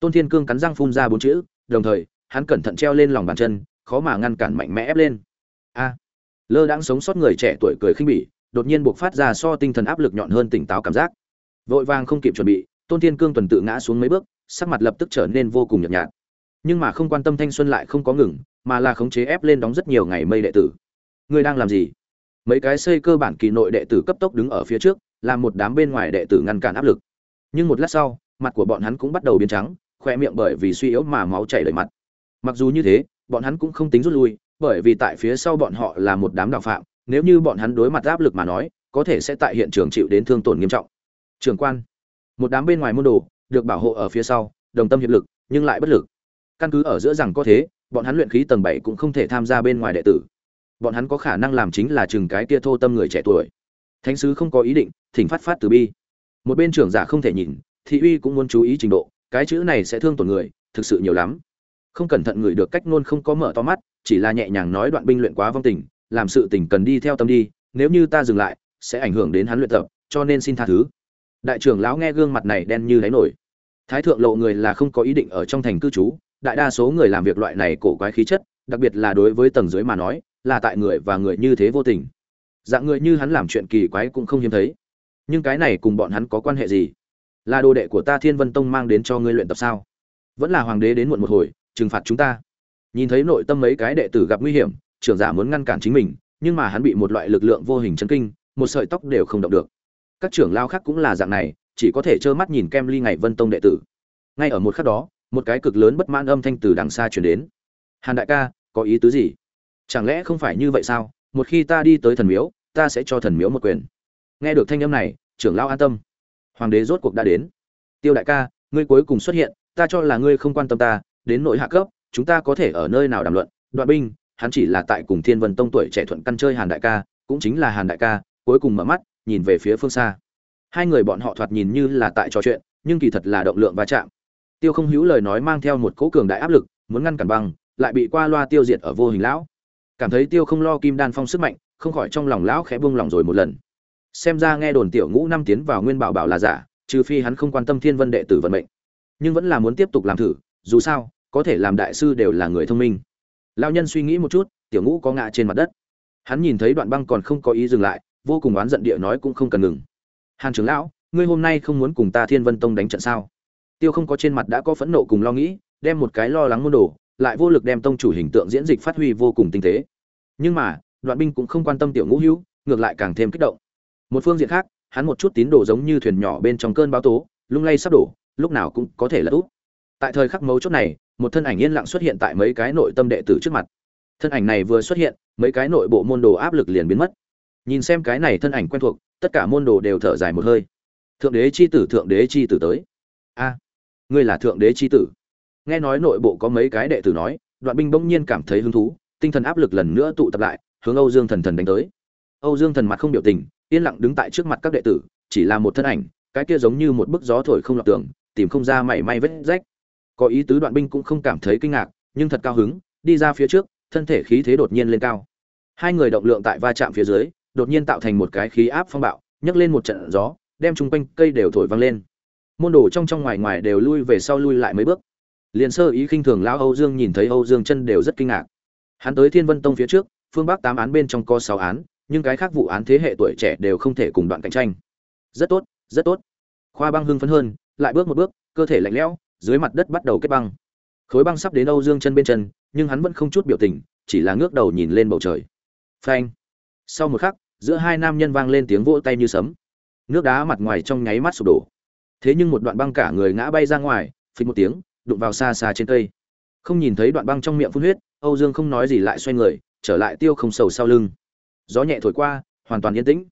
[SPEAKER 1] Tôn thiên cương cắn răng phun ra bốn chữ, đồng thời, hắn cẩn thận treo lên lòng bàn chân, khó mà ngăn cản mạnh mẽ ép lên. A. Lơ đãng sống sót người trẻ tuổi cười khinh bỉ, đột nhiên buộc phát ra so tinh thần áp lực nhọn hơn tỉnh táo cảm giác. Vội vàng không kịp chuẩn bị, tôn thiên cương tuần tự ngã xuống mấy bước, sắc mặt lập tức trở nên vô cùng nhợt nhạt. Nhưng mà không quan tâm thanh xuân lại không có ngừng mà là khống chế ép lên đóng rất nhiều ngày mây đệ tử. Ngươi đang làm gì? Mấy cái xây cơ bản kỳ nội đệ tử cấp tốc đứng ở phía trước, làm một đám bên ngoài đệ tử ngăn cản áp lực. Nhưng một lát sau, mặt của bọn hắn cũng bắt đầu biến trắng, khoe miệng bởi vì suy yếu mà máu chảy đầy mặt. Mặc dù như thế, bọn hắn cũng không tính rút lui, bởi vì tại phía sau bọn họ là một đám đạo phạm, nếu như bọn hắn đối mặt áp lực mà nói, có thể sẽ tại hiện trường chịu đến thương tổn nghiêm trọng. Trường quan, một đám bên ngoài môn đồ, được bảo hộ ở phía sau, đồng tâm hiệp lực, nhưng lại bất lực. Căn cứ ở giữa rằng có thế bọn hắn luyện khí tầng bảy cũng không thể tham gia bên ngoài đệ tử. Bọn hắn có khả năng làm chính là chừng cái tia thô tâm người trẻ tuổi. Thánh sứ không có ý định, thỉnh phát phát từ bi. Một bên trưởng giả không thể nhìn, thị uy cũng muốn chú ý trình độ, cái chữ này sẽ thương tổn người, thực sự nhiều lắm. Không cẩn thận người được cách ngôn không có mở to mắt, chỉ là nhẹ nhàng nói đoạn binh luyện quá vong tình, làm sự tình cần đi theo tâm đi, nếu như ta dừng lại, sẽ ảnh hưởng đến hắn luyện tập, cho nên xin tha thứ. Đại trưởng lão nghe gương mặt này đen như đáy nổi. Thái thượng lộ người là không có ý định ở trong thành cư trú đại đa số người làm việc loại này cổ quái khí chất, đặc biệt là đối với tầng dưới mà nói, là tại người và người như thế vô tình. Dạng người như hắn làm chuyện kỳ quái cũng không hiếm thấy. Nhưng cái này cùng bọn hắn có quan hệ gì? Là đồ đệ của ta thiên vân tông mang đến cho ngươi luyện tập sao? Vẫn là hoàng đế đến muộn một hồi, trừng phạt chúng ta. Nhìn thấy nội tâm mấy cái đệ tử gặp nguy hiểm, trưởng giả muốn ngăn cản chính mình, nhưng mà hắn bị một loại lực lượng vô hình chấn kinh, một sợi tóc đều không động được. Các trưởng lao khác cũng là dạng này, chỉ có thể trơ mắt nhìn kem ly ngày vân tông đệ tử. Ngay ở một khắc đó một cái cực lớn bất mãn âm thanh từ đằng xa chuyển đến. Hàn đại ca, có ý tứ gì? Chẳng lẽ không phải như vậy sao? Một khi ta đi tới thần miếu, ta sẽ cho thần miếu một quyền. Nghe được thanh âm này, trưởng lão an tâm. Hoàng đế rốt cuộc đã đến. Tiêu đại ca, ngươi cuối cùng xuất hiện, ta cho là ngươi không quan tâm ta, đến nội hạ cấp, chúng ta có thể ở nơi nào đàm luận? Đoạn binh, hắn chỉ là tại cùng thiên vân tông tuổi trẻ thuận căn chơi hàn đại ca, cũng chính là hàn đại ca, cuối cùng mở mắt, nhìn về phía phương xa. Hai người bọn họ thoạt nhìn như là tại trò chuyện, nhưng kỳ thật là động lượng va chạm tiêu không hữu lời nói mang theo một cỗ cường đại áp lực, muốn ngăn cản băng, lại bị qua loa tiêu diệt ở vô hình lão. Cảm thấy tiêu không lo kim đan phong sức mạnh, không khỏi trong lòng lão khẽ buông lòng rồi một lần. Xem ra nghe đồn tiểu ngũ năm tiến vào nguyên bảo bảo là giả, trừ phi hắn không quan tâm thiên vân đệ tử vận mệnh. Nhưng vẫn là muốn tiếp tục làm thử, dù sao, có thể làm đại sư đều là người thông minh. Lao nhân suy nghĩ một chút, tiểu ngũ có ngã trên mặt đất. Hắn nhìn thấy đoạn băng còn không có ý dừng lại, vô cùng oán giận địa nói cũng không cần ngừng. Hàn trưởng lão, ngươi hôm nay không muốn cùng ta thiên vân tông đánh trận sao? Tiêu không có trên mặt đã có phẫn nộ cùng lo nghĩ, đem một cái lo lắng môn đồ, lại vô lực đem tông chủ hình tượng diễn dịch phát huy vô cùng tinh tế. Nhưng mà, đoạn binh cũng không quan tâm tiểu ngũ hữu, ngược lại càng thêm kích động. Một phương diện khác, hắn một chút tín đồ giống như thuyền nhỏ bên trong cơn bão tố, lung lay sắp đổ, lúc nào cũng có thể là úp. Tại thời khắc mấu chốt này, một thân ảnh yên lặng xuất hiện tại mấy cái nội tâm đệ tử trước mặt. Thân ảnh này vừa xuất hiện, mấy cái nội bộ môn đồ áp lực liền biến mất. Nhìn xem cái này thân ảnh quen thuộc, tất cả môn đồ đều thở dài một hơi. Thượng đế c h i tử, thượng đế c h i tử tới. A ngươi là thượng đế chi tử. Nghe nói nội bộ có mấy cái đệ tử nói đoạn binh bỗng nhiên cảm thấy hứng thú tinh thần áp lực lần nữa tụ tập lại hướng âu dương thần thần đánh tới. Âu dương thần mặt không biểu tình yên lặng đứng tại trước mặt các đệ tử chỉ là một thân ảnh cái kia giống như một bức gió thổi không lọt tường, tìm không ra mảy may vết rách. Có ý tứ đoạn binh cũng không cảm thấy kinh ngạc nhưng thật cao hứng đi ra phía trước thân thể khí thế đột nhiên lên cao. Hai người động lượng tại va chạm phía dưới đột nhiên tạo thành một cái khí áp phong bạo nhấc lên một trận gió đem chung quanh cây đều thổi văng lên môn đồ trong trong ngoài ngoài đều lui về sau lui lại mấy bước. Liền sơ ý khinh thường lão âu dương nhìn thấy âu dương chân đều rất kinh ngạc. Hắn tới thiên vân tông phía trước, phương bắc tám án bên trong có sáu án, nhưng cái khác vụ án thế hệ tuổi trẻ đều không thể cùng đoạn cạnh tranh. Rất tốt rất tốt. Khoa băng hưng phấn hơn, lại bước một bước, cơ thể lạnh lẽo, dưới mặt đất bắt đầu kết băng. Khối băng sắp đến âu dương chân bên chân, nhưng hắn vẫn không chút biểu tình, chỉ là ngước đầu nhìn lên bầu trời. Phanh. Sau một khắc, giữa hai nam nhân vang lên tiếng vỗ tay như sấm. Nước đá mặt ngoài trong nháy mắt sụp đổ thế nhưng một đoạn băng cả người ngã bay ra ngoài, phịch một tiếng, đụng vào xa xa trên cây. Không nhìn thấy đoạn băng trong miệng phun huyết, âu dương không nói gì lại xoay người, trở lại tiêu không sầu sau lưng. Gió nhẹ thổi qua, hoàn toàn yên tĩnh.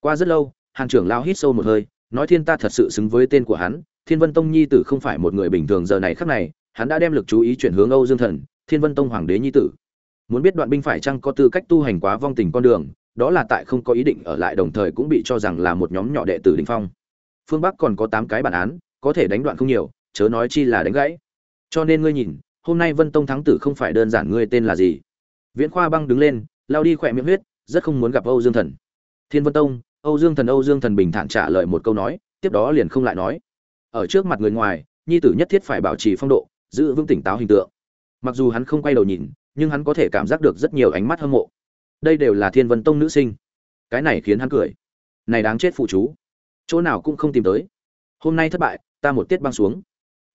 [SPEAKER 1] Qua rất lâu, hàn trưởng lao hít sâu một hơi, nói thiên ta thật sự xứng với tên của hắn, thiên vân tông nhi tử không phải một người bình thường giờ này khắc này, hắn đã đem lực chú ý chuyển hướng âu dương thần, thiên vân tông hoàng đế nhi tử. Muốn biết đoạn binh phải chăng có tư cách tu hành quá vong tình con đường, đó là tại không có ý định ở lại đồng thời cũng bị cho rằng là một nhóm nhỏ đệ tử đình phong phương bắc còn có tám cái bản án, có thể đánh đoạn không nhiều, chớ nói chi là đánh gãy. Cho nên ngươi nhìn, hôm nay vân tông thắng tử không phải đơn giản ngươi tên là gì. Viễn khoa băng đứng lên lao đi khỏe miệng huyết, rất không muốn gặp âu dương thần. Thiên vân tông, âu dương thần, âu dương thần bình thản trả lời một câu nói, tiếp đó liền không lại nói. Ở trước mặt người ngoài, nhi tử nhất thiết phải bảo trì phong độ, giữ vững tỉnh táo hình tượng. Mặc dù hắn không quay đầu nhìn, nhưng hắn có thể cảm giác được rất nhiều ánh mắt hâm mộ. Đây đều là thiên vân tông nữ sinh. Cái này khiến hắn cười. Này đáng chết phụ chú chỗ nào cũng không tìm tới. Hôm nay thất bại, ta một tiết băng xuống.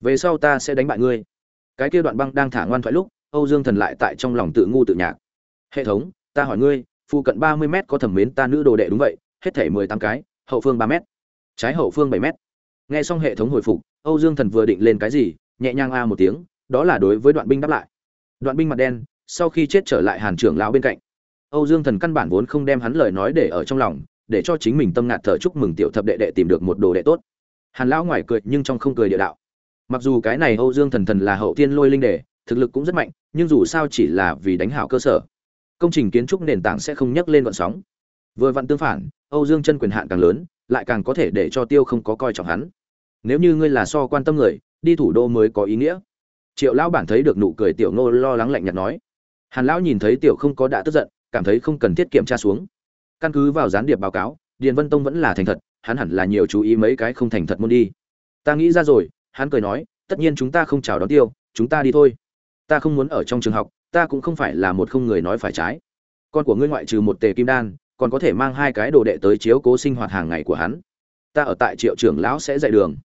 [SPEAKER 1] Về sau ta sẽ đánh bại ngươi. Cái kia đoạn băng đang thả ngoan thoại lúc, âu dương thần lại tại trong lòng tự ngu tự nhạc. Hệ thống, ta hỏi ngươi phụ cận ba mươi m có thẩm mến ta nữ đồ đệ đúng vậy, hết thể mười tám cái, hậu phương ba m trái hậu phương bảy m nghe xong hệ thống hồi phục, âu dương thần vừa định lên cái gì, nhẹ nhàng a một tiếng, đó là đối với đoạn binh đáp lại. Đoạn binh mặt đen, sau khi chết trở lại hàn trưởng lão bên cạnh. Âu dương thần căn bản vốn không đem hắn lời nói để ở trong lòng để cho chính mình tâm ngạt thở chúc mừng tiểu thập đệ đệ tìm được một đồ đệ tốt. Hàn lão ngoài cười nhưng trong không cười địa đạo. Mặc dù cái này âu dương thần thần là hậu tiên lôi linh đề thực lực cũng rất mạnh, nhưng dù sao chỉ là vì đánh hảo cơ sở. Công trình kiến trúc nền tảng sẽ không nhấc lên vận sóng. Vừa vặn tương phản, âu dương chân quyền hạn càng lớn, lại càng có thể để cho tiêu không có coi trọng hắn. Nếu như ngươi là so quan tâm người, đi thủ đô mới có ý nghĩa. Triệu lão bản thấy được nụ cười tiểu ngô lo lắng lạnh nhạt nói. Hàn lão nhìn thấy tiểu không có đã tức giận, cảm thấy không cần thiết kiểm tra xuống căn cứ vào gián điệp báo cáo, điền vân tông vẫn là thành thật, hắn hẳn là nhiều chú ý mấy cái không thành thật môn đi. Ta nghĩ ra rồi, hắn cười nói, tất nhiên chúng ta không chào đón tiêu, chúng ta đi thôi. Ta không muốn ở trong trường học, ta cũng không phải là một không người nói phải trái. Con của ngươi ngoại trừ một tề kim đan, còn có thể mang hai cái đồ đệ tới chiếu cố sinh hoạt hàng ngày của hắn. Ta ở tại triệu trưởng lão sẽ dạy đường.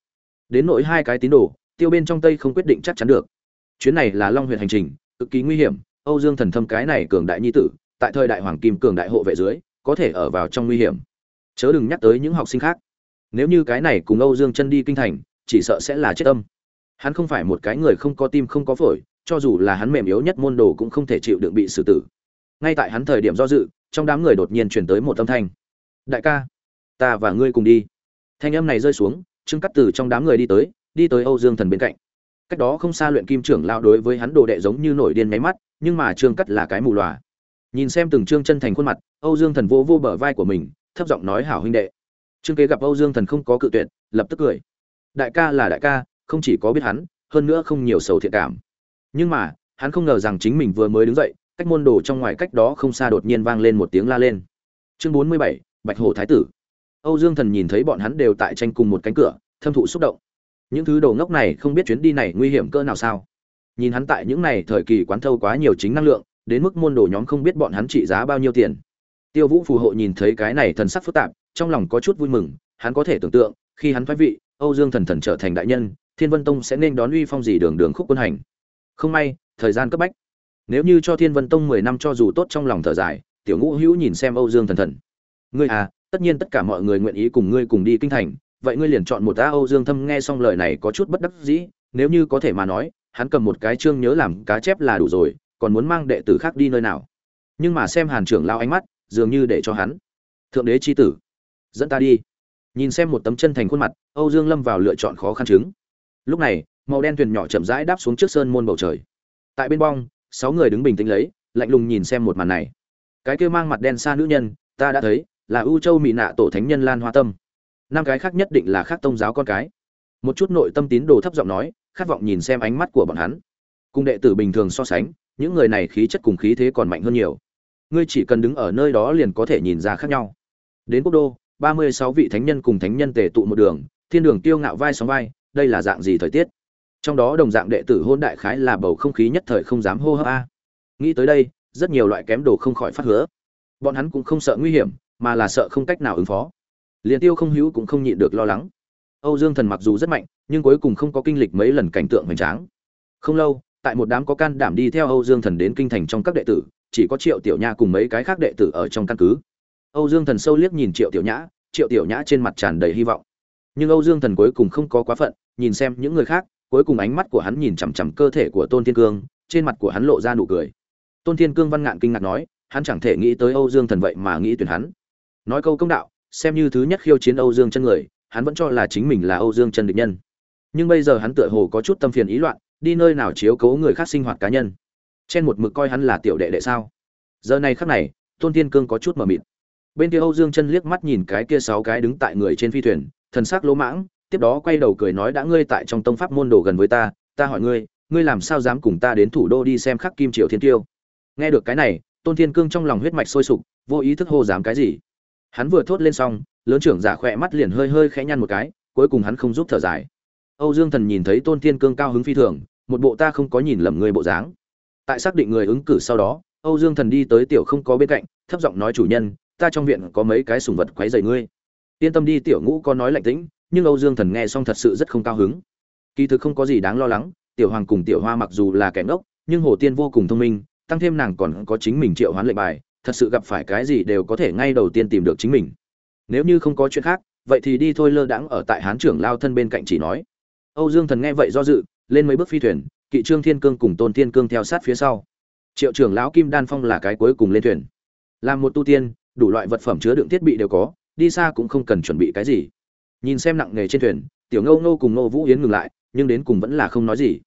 [SPEAKER 1] Đến nỗi hai cái tín đồ, tiêu bên trong tây không quyết định chắc chắn được. Chuyến này là long huyện hành trình, cực kỳ nguy hiểm, âu dương thần thâm cái này cường đại nhi tử, tại thời đại hoàng kim cường đại hộ vệ dưới có thể ở vào trong nguy hiểm. Chớ đừng nhắc tới những học sinh khác. Nếu như cái này cùng âu dương chân đi kinh thành, chỉ sợ sẽ là chết âm. hắn không phải một cái người không có tim không có phổi, cho dù là hắn mềm yếu nhất môn đồ cũng không thể chịu đựng bị xử tử. Ngay tại hắn thời điểm do dự, trong đám người đột nhiên chuyển tới một âm thanh. Đại ca, ta và ngươi cùng đi. Thanh âm này rơi xuống, trương cắt từ trong đám người đi tới đi tới âu dương thần bên cạnh. Cách đó không xa luyện kim trưởng lao đối với hắn đồ đệ giống như nổi điên máy mắt, nhưng mà trương cắt là cái mù lòa nhìn xem từng trương chân thành khuôn mặt, âu dương thần vô vô bờ vai của mình, thấp giọng nói, hảo huynh đệ. Trương kế gặp âu dương thần không có cự tuyệt, lập tức cười. Đại ca là đại ca, không chỉ có biết hắn, hơn nữa không nhiều sầu thiện cảm. Nhưng mà, hắn không ngờ rằng chính mình vừa mới đứng dậy, cách môn đồ trong ngoài cách đó không xa đột nhiên vang lên một tiếng la lên. Chương bốn mươi bảy, bạch hổ thái tử. Âu dương thần nhìn thấy bọn hắn đều tại tranh cùng một cánh cửa, thâm thụ xúc động. Những thứ đồ ngốc này không biết chuyến đi này nguy hiểm cỡ nào sao? Nhìn hắn tại những này thời kỳ quán thâu quá nhiều chính năng lượng đến mức môn đồ nhóm không biết bọn hắn trị giá bao nhiêu tiền. Tiêu vũ phù hộ nhìn thấy cái này thần sắc phức tạp, trong lòng có chút vui mừng, hắn có thể tưởng tượng, khi hắn thoái vị, âu dương thần thần trở thành đại nhân, thiên vân tông sẽ nên đón uy phong gì đường đường khúc quân hành. Không may, thời gian cấp bách. Nếu như cho thiên vân tông mười năm cho dù tốt trong lòng thở dài, tiểu ngũ hữu nhìn xem âu dương thần thần. Ngươi à tất nhiên tất cả mọi người nguyện ý cùng ngươi cùng đi kinh thành, vậy ngươi liền chọn một ta âu dương thâm nghe xong lời này có chút bất đắc dĩ, nếu như có thể mà nói, hắn cầm một cái chương nhớ làm cá chép là đủ rồi còn muốn mang đệ tử khác đi nơi nào. Nhưng mà xem hàn trưởng lao ánh mắt, dường như để cho hắn. Thượng đế chi tử, dẫn ta đi. Nhìn xem một tấm chân thành khuôn mặt, âu dương lâm vào lựa chọn khó khăn chứng. Lúc này, màu đen thuyền nhỏ chậm rãi đáp xuống trước sơn môn bầu trời. Tại bên bong, sáu người đứng bình tĩnh lấy, lạnh lùng nhìn xem một màn này. Cái kia mang mặt đen xa nữ nhân, ta đã thấy, là ưu châu mỹ nạ tổ thánh nhân lan hoa tâm. Năm cái khác nhất định là khác tông giáo con cái. Một chút nội tâm tín đồ thấp giọng nói, khát vọng nhìn xem ánh mắt của bọn hắn. Cùng đệ tử bình thường so sánh những người này khí chất cùng khí thế còn mạnh hơn nhiều. Ngươi chỉ cần đứng ở nơi đó liền có thể nhìn ra khác nhau. Đến quốc đô, ba mươi sáu vị thánh nhân cùng thánh nhân tề tụ một đường, thiên đường tiêu ngạo vai sóng vai, đây là dạng gì thời tiết? Trong đó đồng dạng đệ tử hôn đại khái là bầu không khí nhất thời không dám hô hấp a. Nghĩ tới đây, rất nhiều loại kém đồ không khỏi phát hứa. Bọn hắn cũng không sợ nguy hiểm, mà là sợ không cách nào ứng phó. Liền tiêu không hữu cũng không nhịn được lo lắng. Âu dương thần mặc dù rất mạnh, nhưng cuối cùng không có kinh lịch mấy lần cảnh tượng hoành tráng. Không lâu tại một đám có can đảm đi theo âu dương thần đến kinh thành trong các đệ tử, chỉ có triệu tiểu nha cùng mấy cái khác đệ tử ở trong căn cứ. Âu dương thần sâu liếc nhìn triệu tiểu nhã, triệu tiểu nhã trên mặt tràn đầy hy vọng. Nhưng âu dương thần cuối cùng không có quá phận, nhìn xem những người khác, cuối cùng ánh mắt của hắn nhìn chằm chằm cơ thể của tôn thiên cương, trên mặt của hắn lộ ra nụ cười. Tôn thiên cương văn ngạn kinh ngạc nói, hắn chẳng thể nghĩ tới âu dương thần vậy mà nghĩ tuyển hắn. Nói câu công đạo, xem như thứ nhất khiêu chiến âu dương chân người, hắn vẫn cho là chính mình là âu dương chân địch nhân. Nhưng bây giờ hắn tựa hồ có chút tâm phiền ý loạn đi nơi nào chiếu cố người khác sinh hoạt cá nhân. Trên một mực coi hắn là tiểu đệ đệ sao? Giờ này khắc này, tôn thiên cương có chút mờ mịt. Bên kia âu dương chân liếc mắt nhìn cái kia sáu cái đứng tại người trên phi thuyền, thần sắc lỗ mãng, tiếp đó quay đầu cười nói đã ngươi tại trong tông pháp môn đồ gần với ta ta hỏi ngươi ngươi làm sao dám cùng ta đến thủ đô đi xem khắc kim triều thiên tiêu? Nghe được cái này, tôn thiên cương trong lòng huyết mạch sôi sục, vô ý thức hô dám cái gì? Hắn vừa thốt lên xong, lớn trưởng giả khỏe mắt liền hơi hơi khẽ nhăn một cái, cuối cùng hắn không giúp thở dài. Âu dương thần nhìn thấy tôn thiên cương cao hứng phi thường một bộ ta không có nhìn lầm người bộ dáng. Tại xác định người ứng cử sau đó, âu dương thần đi tới tiểu không có bên cạnh, thấp giọng nói chủ nhân, ta trong viện có mấy cái sùng vật quấy rầy ngươi. Yên tâm đi, tiểu ngũ có nói lạnh tĩnh, nhưng âu dương thần nghe xong thật sự rất không cao hứng. Kỳ thực không có gì đáng lo lắng, tiểu hoàng cùng tiểu hoa mặc dù là kẻ ngốc, nhưng hồ tiên vô cùng thông minh, tăng thêm nàng còn có chính mình triệu hoán lệnh bài, thật sự gặp phải cái gì đều có thể ngay đầu tiên tìm được chính mình. Nếu như không có chuyện khác, vậy thì đi thôi lơ đãng ở tại hán trưởng lao thân bên cạnh chỉ nói. Âu dương thần nghe vậy do dự lên mấy bước phi thuyền, kỵ trương thiên cương cùng tôn thiên cương theo sát phía sau. Triệu trưởng lão kim đan phong là cái cuối cùng lên thuyền. Làm một tu tiên, đủ loại vật phẩm chứa đựng thiết bị đều có, đi xa cũng không cần chuẩn bị cái gì. Nhìn xem nặng nghề trên thuyền, tiểu ngâu ngô cùng ngô vũ yến ngừng lại, nhưng đến cùng vẫn là không nói gì.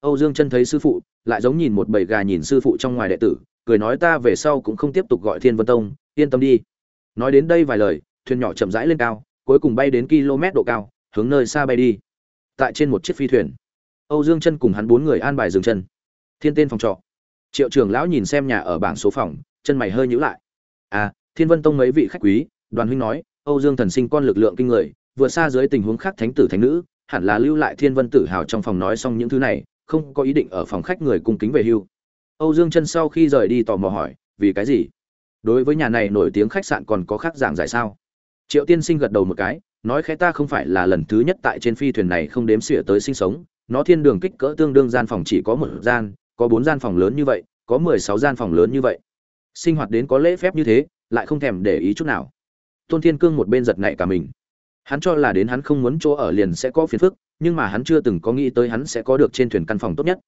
[SPEAKER 1] Âu dương chân thấy sư phụ, lại giống nhìn một bầy gà nhìn sư phụ trong ngoài đệ tử, cười nói ta về sau cũng không tiếp tục gọi thiên vân tông, yên tâm đi. Nói đến đây vài lời, thuyền nhỏ chậm rãi lên cao, cuối cùng bay đến km độ cao, hướng nơi xa bay đi. Tại trên một chiếc phi thuyền âu dương chân cùng hắn bốn người an bài dừng chân. Thiên tên phòng trọ. Triệu trưởng lão nhìn xem nhà ở bảng số phòng, chân mày hơi nhíu lại. À thiên vân tông mấy vị khách quý, đoàn huynh nói, âu dương thần sinh con lực lượng kinh người, vừa xa dưới tình huống khác thánh tử thánh nữ, hẳn là lưu lại thiên vân tử hào trong phòng nói xong những thứ này, không có ý định ở phòng khách người cung kính về hưu. Âu dương chân sau khi rời đi tò mò hỏi, vì cái gì? Đối với nhà này nổi tiếng khách sạn còn có khác giảng giải sao? Triệu tiên sinh gật đầu một cái, nói khẽ ta không phải là lần thứ nhất tại trên phi thuyền này không đếm xỉa tới sinh sống nó thiên đường kích cỡ tương đương gian phòng chỉ có một gian, có bốn gian phòng lớn như vậy, có mười sáu gian phòng lớn như vậy. Sinh hoạt đến có lễ phép như thế, lại không thèm để ý chút nào. Tôn thiên cương một bên giật nảy cả mình. Hắn cho là đến hắn không muốn chỗ ở liền sẽ có phiền phức, nhưng mà hắn chưa từng có nghĩ tới hắn sẽ có được trên thuyền căn phòng tốt nhất.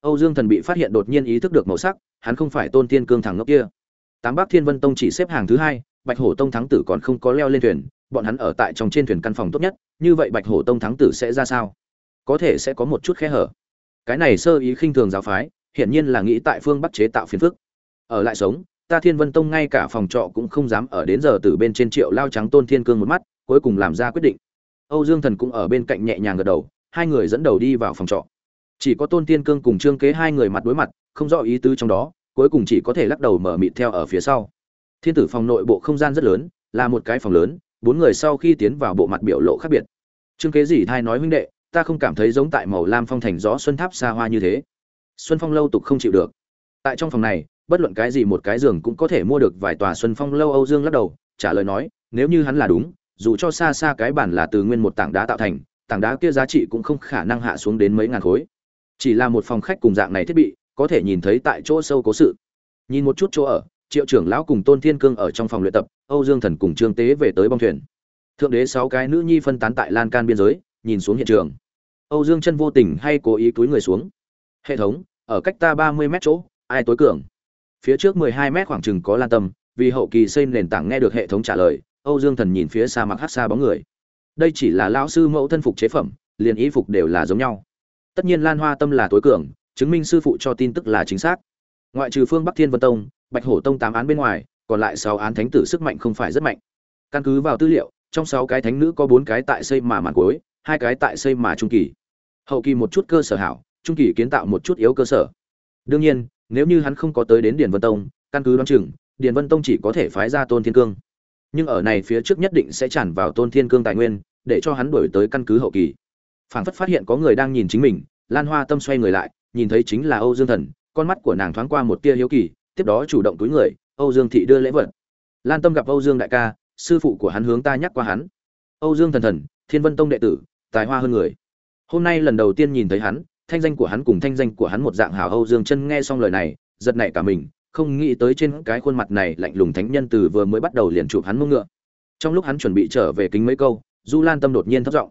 [SPEAKER 1] Âu dương thần bị phát hiện đột nhiên ý thức được màu sắc, hắn không phải tôn thiên cương thẳng ngốc kia. Tám Bác thiên vân tông chỉ xếp hàng thứ hai, bạch hổ tông thắng tử còn không có leo lên thuyền, bọn hắn ở tại trong trên thuyền căn phòng tốt nhất, như vậy bạch hổ tông thắng tử sẽ ra sao? Có thể sẽ có một chút khe hở. Cái này sơ ý khinh thường giáo phái, hiển nhiên là nghĩ tại phương bắc chế tạo phiền phức. Ở lại sống, ta thiên vân tông ngay cả phòng trọ cũng không dám ở đến giờ từ bên trên triệu lao trắng tôn thiên cương một mắt, cuối cùng làm ra quyết định. Âu dương thần cũng ở bên cạnh nhẹ nhàng gật đầu, hai người dẫn đầu đi vào phòng trọ. Chỉ có tôn thiên cương cùng trương kế hai người mặt đối mặt, không rõ ý tứ trong đó, cuối cùng chỉ có thể lắc đầu mở mịt theo ở phía sau. Thiên tử phòng nội bộ không gian rất lớn, là một cái phòng lớn, bốn người sau khi tiến vào bộ mặt biểu lộ khác biệt. Trương kế dỉ thai nói huynh đệ ta không cảm thấy giống tại màu lam phong thành gió xuân tháp xa hoa như thế. Xuân phong lâu tục không chịu được. Tại trong phòng này, bất luận cái gì một cái giường cũng có thể mua được vài tòa xuân phong lâu âu dương lắc đầu, trả lời nói, nếu như hắn là đúng, dù cho xa xa cái bản là từ nguyên một tảng đá tạo thành, tảng đá kia giá trị cũng không khả năng hạ xuống đến mấy ngàn khối. Chỉ là một phòng khách cùng dạng này thiết bị, có thể nhìn thấy tại chỗ sâu cố sự. Nhìn một chút chỗ ở, triệu trưởng lão cùng tôn thiên cương ở trong phòng luyện tập, âu dương thần cùng trương tế về tới bong thuyền. Thượng đế sáu cái nữ nhi phân tán tại lan can biên giới nhìn xuống hiện trường. Âu dương chân vô tình hay cố ý túi người xuống. Hệ thống, ở cách ta ba mươi mét chỗ, ai tối cường? Phía trước mười hai mét khoảng chừng có lan tâm, vì hậu kỳ xây nền tảng nghe được hệ thống trả lời, âu dương thần nhìn phía xa mặc hát xa bóng người. Đây chỉ là lão sư mẫu thân phục chế phẩm, liền y phục đều là giống nhau. Tất nhiên lan hoa tâm là tối cường, chứng minh sư phụ cho tin tức là chính xác. Ngoại trừ phương bắc thiên vân tông, bạch hổ tông tám án bên ngoài, còn lại sáu án thánh tử sức mạnh không phải rất mạnh. Căn cứ vào tư liệu, trong sáu cái thánh nữ có bốn cái tại xây mà màn cuối hai cái tại xây mà trung kỳ. Hậu kỳ một chút cơ sở hảo, trung kỳ kiến tạo một chút yếu cơ sở. Đương nhiên, nếu như hắn không có tới đến điền vân tông, căn cứ đoán chừng, điền vân tông chỉ có thể phái ra tôn thiên cương. Nhưng ở này phía trước nhất định sẽ tràn vào tôn thiên cương tài nguyên, để cho hắn đổi tới căn cứ hậu kỳ. Phảng phất phát hiện có người đang nhìn chính mình, lan hoa tâm xoay người lại, nhìn thấy chính là âu dương thần, con mắt của nàng thoáng qua một tia hiếu kỳ, tiếp đó chủ động túi người, âu dương thị đưa lễ vật. Lan tâm gặp âu dương đại ca, sư phụ của hắn hướng ta nhắc qua hắn. Âu dương thần thần, thiên vân tông đệ tử tài hoa hơn người. Hôm nay lần đầu tiên nhìn thấy hắn, thanh danh của hắn cùng thanh danh của hắn một dạng hào âu dương chân nghe xong lời này, giật nảy cả mình, không nghĩ tới trên cái khuôn mặt này lạnh lùng thánh nhân từ vừa mới bắt đầu liền chụp hắn mông ngựa. Trong lúc hắn chuẩn bị trở về kính mấy câu, du lan tâm đột nhiên thất giọng,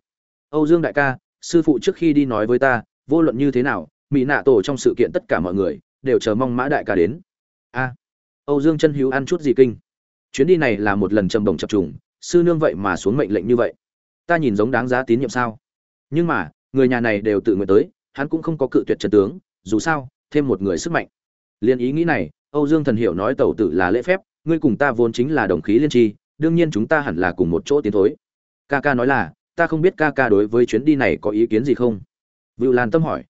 [SPEAKER 1] âu dương đại ca, sư phụ trước khi đi nói với ta, vô luận như thế nào, mỹ nạ tổ trong sự kiện tất cả mọi người đều chờ mong mã đại ca đến. A, âu dương chân hữu ăn chút gì kinh? Chuyến đi này là một lần trầm đồng chập trùng, sư nương vậy mà xuống mệnh lệnh như vậy ta nhìn giống đáng giá tín nhiệm sao? Nhưng mà, người nhà này đều tự nguyện tới, hắn cũng không có cự tuyệt trần tướng, dù sao, thêm một người sức mạnh. Liên ý nghĩ này, âu dương thần hiểu nói tẩu tử là lễ phép, ngươi cùng ta vốn chính là đồng khí liên tri, đương nhiên chúng ta hẳn là cùng một chỗ tiến thối. Ca ca nói là, ta không biết ca ca đối với chuyến đi này có ý kiến gì không? Vựu lan tâm hỏi.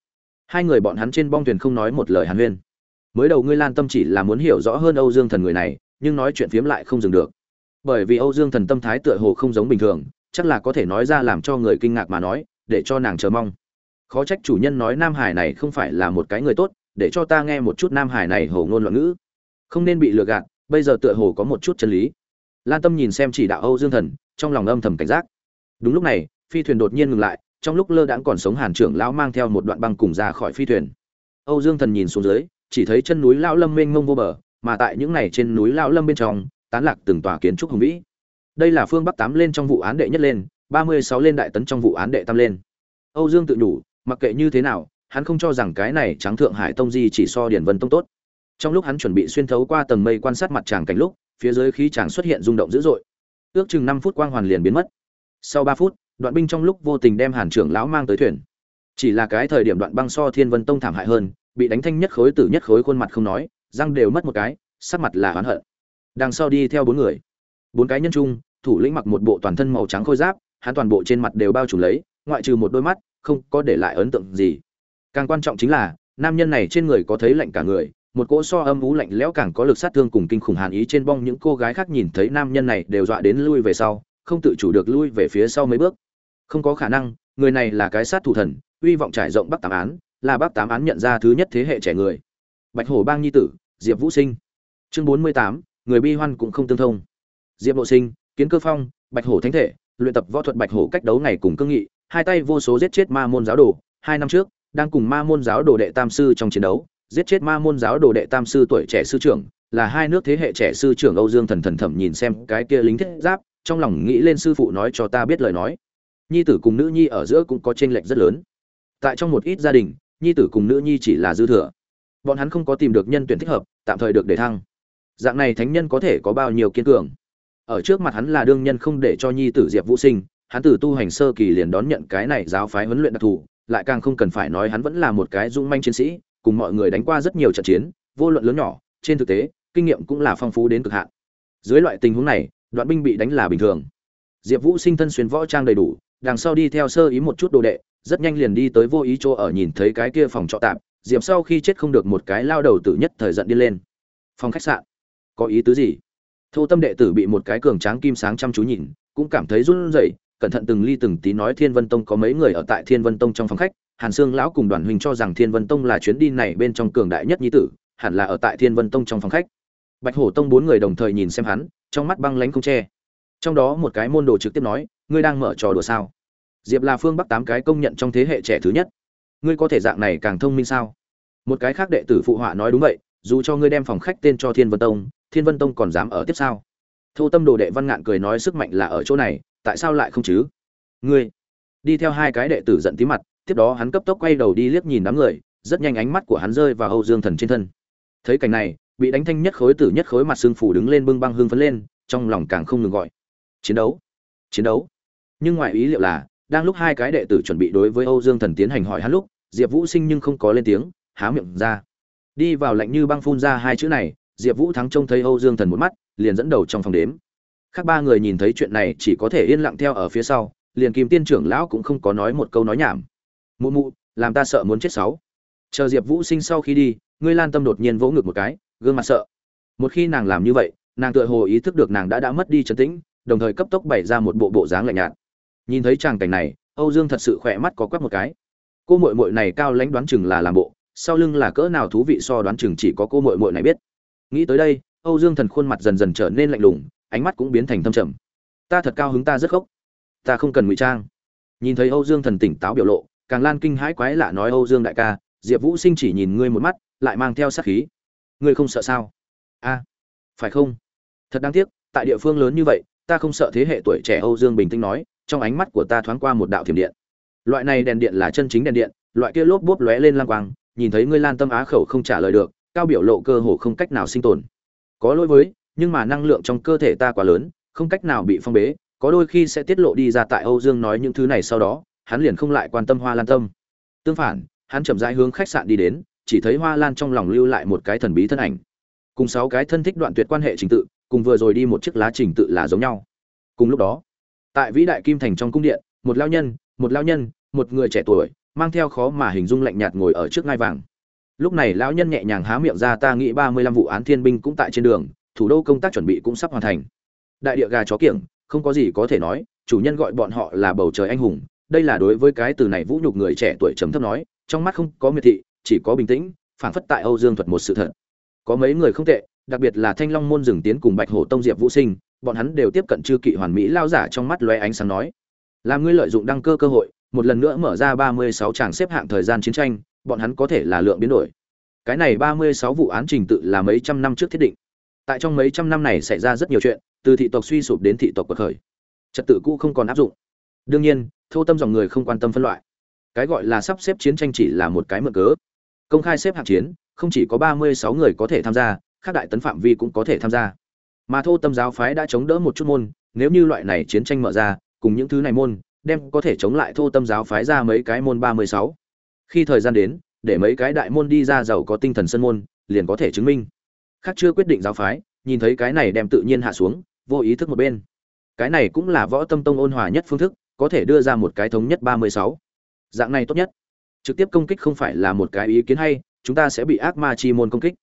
[SPEAKER 1] Hai người bọn hắn trên bong thuyền không nói một lời hàn huyên. Mới đầu ngươi lan tâm chỉ là muốn hiểu rõ hơn âu dương thần người này, nhưng nói chuyện phiếm lại không dừng được. Bởi vì âu dương thần tâm thái tựa hồ không giống bình thường chắc là có thể nói ra làm cho người kinh ngạc mà nói, để cho nàng chờ mong. Khó trách chủ nhân nói nam hải này không phải là một cái người tốt, để cho ta nghe một chút nam hải này hồ ngôn loạn ngữ. Không nên bị lừa gạt, bây giờ tựa hồ có một chút chân lý. Lan tâm nhìn xem chỉ đạo âu dương thần, trong lòng âm thầm cảnh giác. Đúng lúc này, phi thuyền đột nhiên ngừng lại, trong lúc lơ đãng còn sống hàn trưởng lão mang theo một đoạn băng cùng ra khỏi phi thuyền. Âu dương thần nhìn xuống dưới, chỉ thấy chân núi lão lâm mênh mông vô bờ, mà tại những này trên núi lão lâm bên trong, tán lạc từng tòa kiến trúc hùng vĩ đây là phương bắc tám lên trong vụ án đệ nhất lên, ba mươi sáu lên đại tấn trong vụ án đệ tam lên. Âu dương tự đủ mặc kệ như thế nào, hắn không cho rằng cái này trắng thượng hải tông di chỉ so điển vân tông tốt. Trong lúc hắn chuẩn bị xuyên thấu qua tầng mây quan sát mặt tràng cảnh lúc, phía dưới khí tràng xuất hiện rung động dữ dội. Ước chừng năm phút quang hoàn liền biến mất. Sau ba phút, đoạn binh trong lúc vô tình đem hàn trưởng lão mang tới thuyền. Chỉ là cái thời điểm đoạn băng so thiên vân tông thảm hại hơn, bị đánh thanh nhất khối tử nhất khối khuôn mặt không nói, răng đều mất một cái, sắc mặt là oán hận. Đằng sau đi theo bốn người. Bốn cái nhân trung thủ lĩnh mặc một bộ toàn thân màu trắng khôi giáp, hắn toàn bộ trên mặt đều bao trùm lấy, ngoại trừ một đôi mắt, không có để lại ấn tượng gì. Càng quan trọng chính là, nam nhân này trên người có thấy lạnh cả người, một cỗ so âm ú lạnh lẽo càng có lực sát thương cùng kinh khủng hàn ý trên bong những cô gái khác nhìn thấy nam nhân này đều dọa đến lui về sau, không tự chủ được lui về phía sau mấy bước. Không có khả năng, người này là cái sát thủ thần uy vọng trải rộng bắc tám án, là bắc tám án nhận ra thứ nhất thế hệ trẻ người. Bạch hổ bang nhi tử, diệp vũ sinh. Chương bốn mươi tám, người bi hoan cũng không tương thông. Diệp nội sinh kiến cơ phong, bạch hổ thánh thể, luyện tập võ thuật bạch hổ cách đấu ngày cùng cương nghị, hai tay vô số giết chết ma môn giáo đồ. Hai năm trước, đang cùng ma môn giáo đồ đệ tam sư trong chiến đấu, giết chết ma môn giáo đồ đệ tam sư tuổi trẻ sư trưởng, là hai nước thế hệ trẻ sư trưởng âu dương thần thần thẩm nhìn xem cái kia lính thiết giáp, trong lòng nghĩ lên sư phụ nói cho ta biết lời nói. Nhi tử cùng nữ nhi ở giữa cũng có chênh lệch rất lớn. Tại trong một ít gia đình, nhi tử cùng nữ nhi chỉ là dư thừa. Bọn hắn không có tìm được nhân tuyển thích hợp, tạm thời được để thăng. Dạng này thánh nhân có thể có bao nhiêu kiên cường? Ở trước mặt hắn là đương nhân không để cho nhi tử diệp vũ sinh, hắn từ tu hành sơ kỳ liền đón nhận cái này giáo phái huấn luyện đặc thù, lại càng không cần phải nói hắn vẫn là một cái dung manh chiến sĩ, cùng mọi người đánh qua rất nhiều trận chiến, vô luận lớn nhỏ, trên thực tế, kinh nghiệm cũng là phong phú đến cực hạn. Dưới loại tình huống này, đoạn binh bị đánh là bình thường. Diệp vũ sinh thân xuyên võ trang đầy đủ, đằng sau đi theo sơ ý một chút đồ đệ, rất nhanh liền đi tới vô ý chỗ ở nhìn thấy cái kia phòng trọ tạm, diệp sau khi chết không được một cái lao đầu tử nhất thời giận đi lên. Phòng khách sạn. Có ý tứ gì? Thô tâm đệ tử bị một cái cường tráng kim sáng chăm chú nhìn, cũng cảm thấy run rẩy, cẩn thận từng ly từng tí nói thiên vân tông có mấy người ở tại thiên vân tông trong phòng khách, hàn sương lão cùng đoàn huynh cho rằng thiên vân tông là chuyến đi này bên trong cường đại nhất nhi tử, hẳn là ở tại thiên vân tông trong phòng khách. Bạch hổ tông bốn người đồng thời nhìn xem hắn, trong mắt băng lánh không che. Trong đó một cái môn đồ trực tiếp nói, ngươi đang mở trò đùa sao? Diệp là phương bắc tám cái công nhận trong thế hệ trẻ thứ nhất. Ngươi có thể dạng này càng thông minh sao? Một cái khác đệ tử phụ họa nói, đúng vậy, dù cho ngươi đem phòng khách tên cho thiên vân tông thiên vân tông còn dám ở tiếp sao? Thô tâm đồ đệ văn ngạn cười nói sức mạnh là ở chỗ này, tại sao lại không chứ? Ngươi, đi theo hai cái đệ tử giận tí mặt, tiếp đó hắn cấp tốc quay đầu đi liếc nhìn đám người, rất nhanh ánh mắt của hắn rơi vào âu dương thần trên thân. Thấy cảnh này, bị đánh thanh nhất khối tử nhất khối mặt xương phủ đứng lên bưng băng hương phấn lên, trong lòng càng không ngừng gọi. Chiến đấu chiến đấu. Nhưng ngoài ý liệu là, đang lúc hai cái đệ tử chuẩn bị đối với âu dương thần tiến hành hỏi hắn lúc, diệp vũ sinh nhưng không có lên tiếng, há miệng ra. Đi vào lạnh như băng phun ra hai chữ này diệp vũ thắng trông thấy âu dương thần một mắt, liền dẫn đầu trong phòng đếm. Khác ba người nhìn thấy chuyện này chỉ có thể yên lặng theo ở phía sau, liền kim tiên trưởng lão cũng không có nói một câu nói nhảm. Mụ mụ, làm ta sợ muốn chết sáu. Chờ diệp vũ sinh sau khi đi, ngươi lan tâm đột nhiên vỗ ngực một cái, gương mặt sợ. Một khi nàng làm như vậy, nàng tựa hồ ý thức được nàng đã đã mất đi trấn tĩnh, đồng thời cấp tốc bày ra một bộ bộ dáng lạnh nhạt. Nhìn thấy tràng cảnh này, âu dương thật sự khỏe mắt có quắc một cái. Cô mội mội này cao lãnh đoán chừng là làm bộ, sau lưng là cỡ nào thú vị so đoán chừng chỉ có cô mội mội này biết nghĩ tới đây, âu dương thần khuôn mặt dần dần trở nên lạnh lùng, ánh mắt cũng biến thành thâm trầm. Ta thật cao hứng ta rất khóc. Ta không cần ngụy trang. Nhìn thấy âu dương thần tỉnh táo biểu lộ, càng lan kinh hãi quái lạ nói, âu dương đại ca, diệp vũ sinh chỉ nhìn ngươi một mắt, lại mang theo sát khí. Ngươi không sợ sao? A, phải không? Thật đáng tiếc, tại địa phương lớn như vậy, ta không sợ thế hệ tuổi trẻ âu dương bình tĩnh nói, trong ánh mắt của ta thoáng qua một đạo thiểm điện. Loại này đèn điện là chân chính đèn điện, loại kia lốp bốp lóe lên lang quang, nhìn thấy ngươi lan tâm á khẩu không trả lời được cao biểu lộ cơ hồ không cách nào sinh tồn. Có lỗi với, nhưng mà năng lượng trong cơ thể ta quá lớn, không cách nào bị phong bế, có đôi khi sẽ tiết lộ đi ra tại âu dương nói những thứ này sau đó, hắn liền không lại quan tâm hoa lan tâm. Tương phản, hắn chậm rãi hướng khách sạn đi đến, chỉ thấy hoa lan trong lòng lưu lại một cái thần bí thân ảnh. Cùng sáu cái thân thích đoạn tuyệt quan hệ trình tự, cùng vừa rồi đi một chiếc lá trình tự là giống nhau. Cùng lúc đó, tại vĩ đại kim thành trong cung điện, một lao nhân, một lao nhân, một người trẻ tuổi, mang theo khó mà hình dung lạnh nhạt ngồi ở trước ngai vàng lúc này lão nhân nhẹ nhàng há miệng ra, ta nghĩ ba mươi lăm vụ án thiên binh cũng tại trên đường, thủ đô công tác chuẩn bị cũng sắp hoàn thành. Đại địa gà chó kiểng, không có gì có thể nói, chủ nhân gọi bọn họ là bầu trời anh hùng. Đây là đối với cái từ này vũ nhục người trẻ tuổi trầm thấp nói, trong mắt không có miệt thị, chỉ có bình tĩnh, phảng phất tại âu dương thuật một sự thật. Có mấy người không tệ, đặc biệt là thanh long môn rừng tiến cùng bạch hổ tông diệp vũ sinh, bọn hắn đều tiếp cận chư kỵ hoàn mỹ lao giả trong mắt lóe ánh sáng nói, làm ngươi lợi dụng đăng cơ cơ hội, một lần nữa mở ra ba mươi sáu tràng xếp hạng thời gian chiến tranh bọn hắn có thể là lượng biến đổi. Cái này ba mươi sáu vụ án trình tự là mấy trăm năm trước thiết định. Tại trong mấy trăm năm này xảy ra rất nhiều chuyện, từ thị tộc suy sụp đến thị tộc bậc khởi. Trật tự cũ không còn áp dụng. Đương nhiên, thô tâm dòng người không quan tâm phân loại. Cái gọi là sắp xếp chiến tranh chỉ là một cái mượn cớ. Công khai xếp hạng chiến, không chỉ có ba mươi sáu người có thể tham gia các đại tấn phạm vi cũng có thể tham gia. Mà thô tâm giáo phái đã chống đỡ một chút môn, nếu như loại này chiến tranh mở ra, cùng những thứ này môn, đem có thể chống lại thô tâm giáo phái ra mấy cái môn ba mươi sáu khi thời gian đến, để mấy cái đại môn đi ra giàu có tinh thần sân môn, liền có thể chứng minh. Khác chưa quyết định giáo phái, nhìn thấy cái này đem tự nhiên hạ xuống, vô ý thức một bên. Cái này cũng là võ tâm tông ôn hòa nhất phương thức, có thể đưa ra một cái thống nhất ba mươi sáu. Dạng này tốt nhất. Trực tiếp công kích không phải là một cái ý kiến hay, chúng ta sẽ bị ác ma chi môn công kích.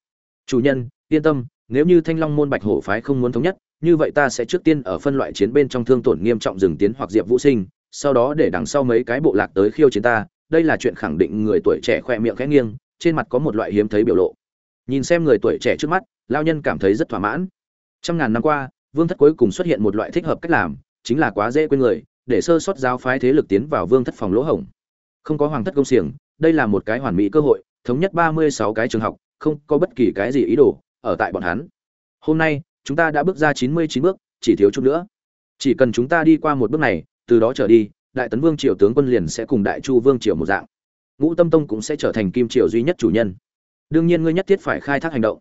[SPEAKER 1] Chủ nhân, yên tâm, nếu như thanh long môn bạch hổ phái không muốn thống nhất, như vậy ta sẽ trước tiên ở phân loại chiến bên trong thương tổn nghiêm trọng dừng tiến hoặc diệp vũ sinh, sau đó để đằng sau mấy cái bộ lạc tới khiêu chiến ta đây là chuyện khẳng định người tuổi trẻ khoe miệng khẽ nghiêng, trên mặt có một loại hiếm thấy biểu lộ. Nhìn xem người tuổi trẻ trước mắt lao nhân cảm thấy rất thỏa mãn. Trăm ngàn năm qua, vương thất cuối cùng xuất hiện một loại thích hợp cách làm, chính là quá dễ quên người, để sơ sót giáo phái thế lực tiến vào vương thất phòng lỗ hổng. Không có hoàng thất công xiềng, đây là một cái hoàn mỹ cơ hội, thống nhất ba mươi sáu cái trường học, không có bất kỳ cái gì ý đồ ở tại bọn hắn. Hôm nay, chúng ta đã bước ra chín mươi chín bước, chỉ thiếu chút nữa. Chỉ cần chúng ta đi qua một bước này, từ đó trở đi đại tấn vương triều tướng quân liền sẽ cùng đại chu vương triều một dạng. Ngũ tâm tông cũng sẽ trở thành kim triều duy nhất chủ nhân. Đương nhiên ngươi nhất thiết phải khai thác hành động.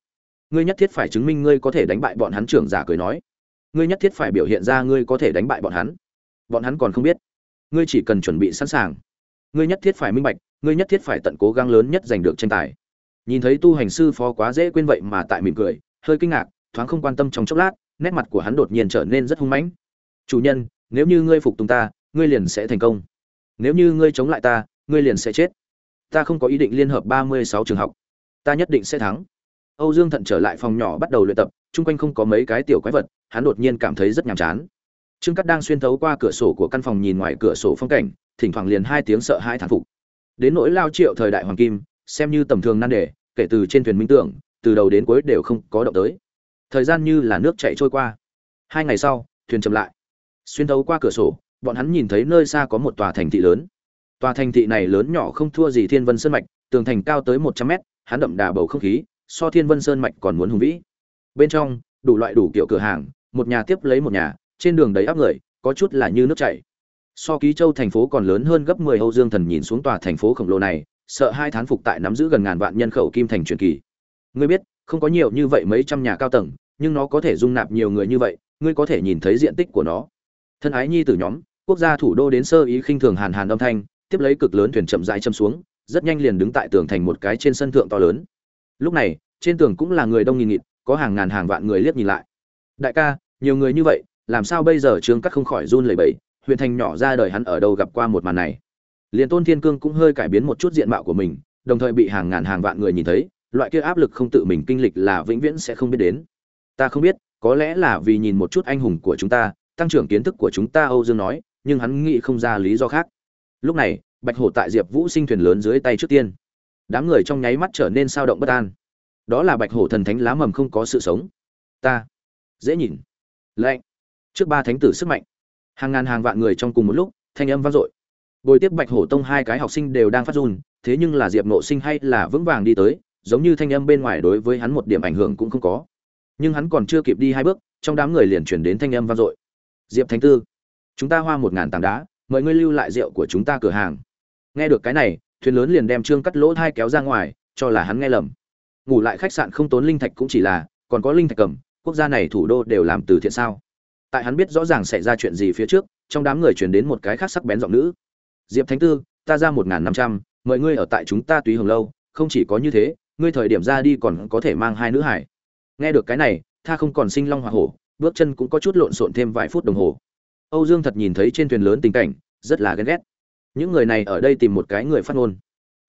[SPEAKER 1] Ngươi nhất thiết phải chứng minh ngươi có thể đánh bại bọn hắn, trưởng giả cười nói. Ngươi nhất thiết phải biểu hiện ra ngươi có thể đánh bại bọn hắn. Bọn hắn còn không biết. Ngươi chỉ cần chuẩn bị sẵn sàng. Ngươi nhất thiết phải minh bạch, ngươi nhất thiết phải tận cố gắng lớn nhất giành được tranh tài. Nhìn thấy tu hành sư phó quá dễ quên vậy mà tại mỉm cười, hơi kinh ngạc, thoáng không quan tâm trong chốc lát, nét mặt của hắn đột nhiên trở nên rất hung mãnh. Chủ nhân, nếu như ngươi phục tùng ta ngươi liền sẽ thành công. Nếu như ngươi chống lại ta, ngươi liền sẽ chết. Ta không có ý định liên hợp ba mươi sáu trường học. Ta nhất định sẽ thắng. Âu dương thận trở lại phòng nhỏ bắt đầu luyện tập, chung quanh không có mấy cái tiểu quái vật, hắn đột nhiên cảm thấy rất nhàm chán. Trương cắt đang xuyên thấu qua cửa sổ của căn phòng nhìn ngoài cửa sổ phong cảnh, thỉnh thoảng liền hai tiếng sợ hai thản phục. Đến nỗi lao triệu thời đại hoàng kim, xem như tầm thường nan đề, kể từ trên thuyền minh tưởng, từ đầu đến cuối đều không có động tới. Thời gian như là nước chảy trôi qua. Hai ngày sau, thuyền chậm lại. Xuyên thấu qua cửa sổ bọn hắn nhìn thấy nơi xa có một tòa thành thị lớn. Tòa thành thị này lớn nhỏ không thua gì thiên vân sơn mạch, tường thành cao tới một trăm mét, hắn đậm đà bầu không khí, so thiên vân sơn mạch còn muốn hùng vĩ. Bên trong, đủ loại đủ kiểu cửa hàng, một nhà tiếp lấy một nhà, trên đường đầy áp người, có chút là như nước chảy. So ký châu thành phố còn lớn hơn gấp mười âu dương thần nhìn xuống tòa thành phố khổng lồ này, sợ hai thán phục tại nắm giữ gần ngàn vạn nhân khẩu kim thành truyền kỳ. Ngươi biết, không có nhiều như vậy mấy trăm nhà cao tầng, nhưng nó có thể dung nạp nhiều người như vậy, ngươi có thể nhìn thấy diện tích của nó. Thân ái nhi từ nhóm quốc gia thủ đô đến sơ ý khinh thường hàn hàn âm thanh, tiếp lấy cực lớn thuyền chậm rãi châm xuống, rất nhanh liền đứng tại tường thành một cái trên sân thượng to lớn. Lúc này, trên tường cũng là người đông nghìn nghịt, có hàng ngàn hàng vạn người liếc nhìn lại. Đại ca, nhiều người như vậy, làm sao bây giờ trương cắt không khỏi run lẩy bẩy, huyện thành nhỏ ra đời hắn ở đâu gặp qua một màn này. Liền tôn thiên cương cũng hơi cải biến một chút diện mạo của mình, đồng thời bị hàng ngàn hàng vạn người nhìn thấy, loại kia áp lực không tự mình kinh lịch là vĩnh viễn sẽ không biết đến. Ta không biết, có lẽ là vì nhìn một chút anh hùng của chúng ta, tăng trưởng kiến thức của chúng ta, âu dương nói nhưng hắn nghĩ không ra lý do khác. Lúc này, bạch hổ tại diệp vũ sinh thuyền lớn dưới tay trước tiên. Đám người trong nháy mắt trở nên sao động bất an. Đó là bạch hổ thần thánh lá mầm không có sự sống. Ta, dễ nhìn. Lạnh. Trước ba thánh tử sức mạnh. Hàng ngàn hàng vạn người trong cùng một lúc, thanh âm vang dội. Bồi tiếp bạch hổ tông hai cái học sinh đều đang phát run, thế nhưng là diệp nộ sinh hay là vững vàng đi tới, giống như thanh âm bên ngoài đối với hắn một điểm ảnh hưởng cũng không có. Nhưng hắn còn chưa kịp đi hai bước, trong đám người liền chuyển đến thanh âm vang dội. Diệp thánh tư chúng ta hoa một ngàn tảng đá, mời ngươi lưu lại rượu của chúng ta cửa hàng. Nghe được cái này, thuyền lớn liền đem trương cắt lỗ thai kéo ra ngoài, cho là hắn nghe lầm. Ngủ lại khách sạn không tốn linh thạch cũng chỉ là, còn có linh thạch cầm, quốc gia này thủ đô đều làm từ thiện sao? Tại hắn biết rõ ràng xảy ra chuyện gì phía trước, trong đám người chuyển đến một cái khác sắc bén giọng nữ. Diệp thánh tư, ta ra một n g h n năm trăm, mời ngươi ở tại chúng ta túy hồng lâu, không chỉ có như thế, ngươi thời điểm ra đi còn có thể mang hai nữ hải. Nghe được cái này, tha không còn sinh long hoa hổ, bước chân cũng có chút lộn xộn thêm vài phút đồng hồ âu dương thật nhìn thấy trên thuyền lớn tình cảnh, rất là ghen ghét. Những người này ở đây tìm một cái người phát ngôn.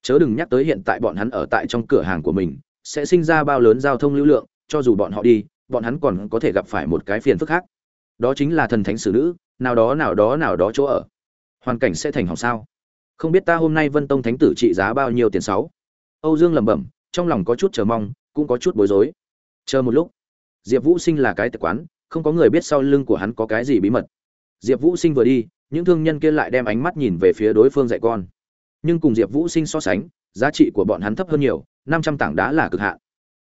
[SPEAKER 1] Chớ đừng nhắc tới hiện tại bọn hắn ở tại trong cửa hàng của mình, sẽ sinh ra bao lớn giao thông lưu lượng, cho dù bọn họ đi, bọn hắn còn có thể gặp phải một cái phiền phức khác. Đó chính là thần thánh xử nữ, nào đó nào đó nào đó chỗ ở. Hoàn cảnh sẽ thành hỏng sao? Không biết ta hôm nay vân tông thánh tử trị giá bao nhiêu tiền sáu? Âu dương lẩm bẩm, trong lòng có chút chờ mong, cũng có chút bối rối. Chờ một lúc. Diệp vũ sinh là cái tử quán, không có người biết sau lưng của hắn có cái gì bí mật diệp vũ sinh vừa đi, những thương nhân kia lại đem ánh mắt nhìn về phía đối phương dạy con. Nhưng cùng diệp vũ sinh so sánh, giá trị của bọn hắn thấp hơn nhiều, năm trăm tảng đá là cực hạn.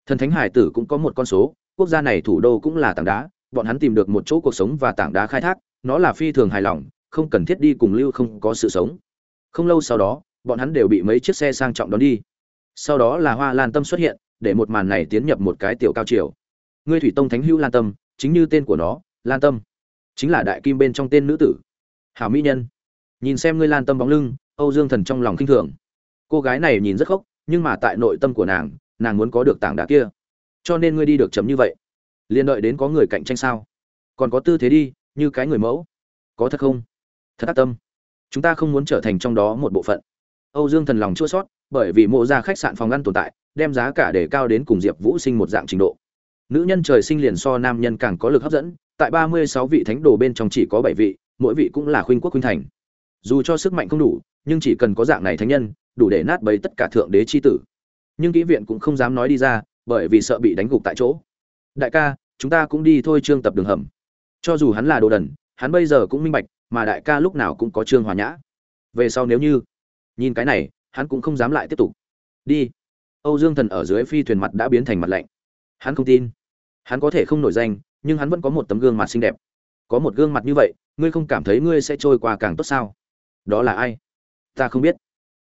[SPEAKER 1] Thần thánh hải tử cũng có một con số, quốc gia này thủ đô cũng là tảng đá, bọn hắn tìm được một chỗ cuộc sống và tảng đá khai thác, nó là phi thường hài lòng, không cần thiết đi cùng lưu không có sự sống. Không lâu sau đó, bọn hắn đều bị mấy chiếc xe sang trọng đón đi. Sau đó là hoa lan tâm xuất hiện, để một màn này tiến nhập một cái tiểu cao triều. ngươi thủy tông thánh hữu lan tâm, chính như tên của nó, lan tâm chính là đại kim bên trong tên nữ tử. Hảo mỹ nhân. Nhìn xem ngươi lan tâm bóng lưng, âu dương thần trong lòng khinh thường. Cô gái này nhìn rất khóc nhưng mà tại nội tâm của nàng nàng muốn có được tảng đá kia. Cho nên ngươi đi được chấm như vậy. Liền đợi đến có người cạnh tranh sao? Còn có tư thế đi, như cái người mẫu. Có thật không? Thật ác tâm. Chúng ta không muốn trở thành trong đó một bộ phận. Âu dương thần lòng chua sót bởi vì mộ ra khách sạn phòng ngăn tồn tại, đem giá cả để cao đến cùng diệp vũ sinh một dạng trình độ. Nữ nhân trời sinh liền so nam nhân càng có lực hấp dẫn tại ba mươi sáu vị thánh đồ bên trong chỉ có bảy vị, mỗi vị cũng là khuynh quốc khuynh thành. Dù cho sức mạnh không đủ, nhưng chỉ cần có dạng này thánh nhân, đủ để nát bấy tất cả thượng đế chi tử. Nhưng kỹ viện cũng không dám nói đi ra, bởi vì sợ bị đánh gục tại chỗ. Đại ca, chúng ta cũng đi thôi trương tập đường hầm. Cho dù hắn là đồ đần, hắn bây giờ cũng minh bạch, mà đại ca lúc nào cũng có trương hòa nhã. Về sau nếu như nhìn cái này, hắn cũng không dám lại tiếp tục. Đi. Âu dương thần ở dưới phi thuyền mặt đã biến thành mặt lạnh. Hắn không tin. Hắn có thể không nổi danh nhưng hắn vẫn có một tấm gương mặt xinh đẹp. Có một gương mặt như vậy, ngươi không cảm thấy ngươi sẽ trôi qua càng tốt sao? Đó là ai? Ta không biết.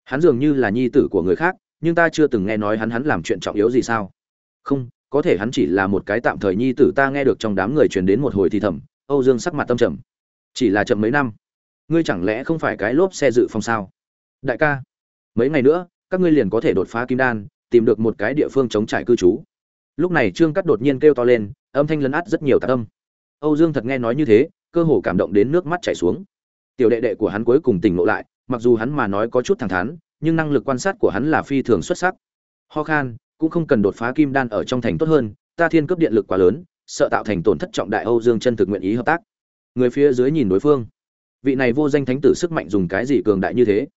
[SPEAKER 1] Hắn dường như là nhi tử của người khác, nhưng ta chưa từng nghe nói hắn hắn làm chuyện trọng yếu gì sao? Không, có thể hắn chỉ là một cái tạm thời nhi tử, ta nghe được trong đám người truyền đến một hồi thì thầm, âu dương sắc mặt tâm trầm. Chỉ là chậm mấy năm. Ngươi chẳng lẽ không phải cái lốp xe dự phòng sao? Đại ca, mấy ngày nữa, các ngươi liền có thể đột phá kim đan, tìm được một cái địa phương chống trải cư trú. Lúc này trương cắt đột nhiên kêu to lên âm thanh lấn át rất nhiều tạc âm. Âu dương thật nghe nói như thế, cơ hồ cảm động đến nước mắt chảy xuống. Tiểu đệ đệ của hắn cuối cùng tỉnh ngộ lại, mặc dù hắn mà nói có chút thẳng thắn, nhưng năng lực quan sát của hắn là phi thường xuất sắc. Ho khan, cũng không cần đột phá kim đan ở trong thành tốt hơn, ta thiên cấp điện lực quá lớn, sợ tạo thành tổn thất trọng đại âu dương chân thực nguyện ý hợp tác. Người phía dưới nhìn đối phương. Vị này vô danh thánh tử sức mạnh dùng cái gì cường đại như thế?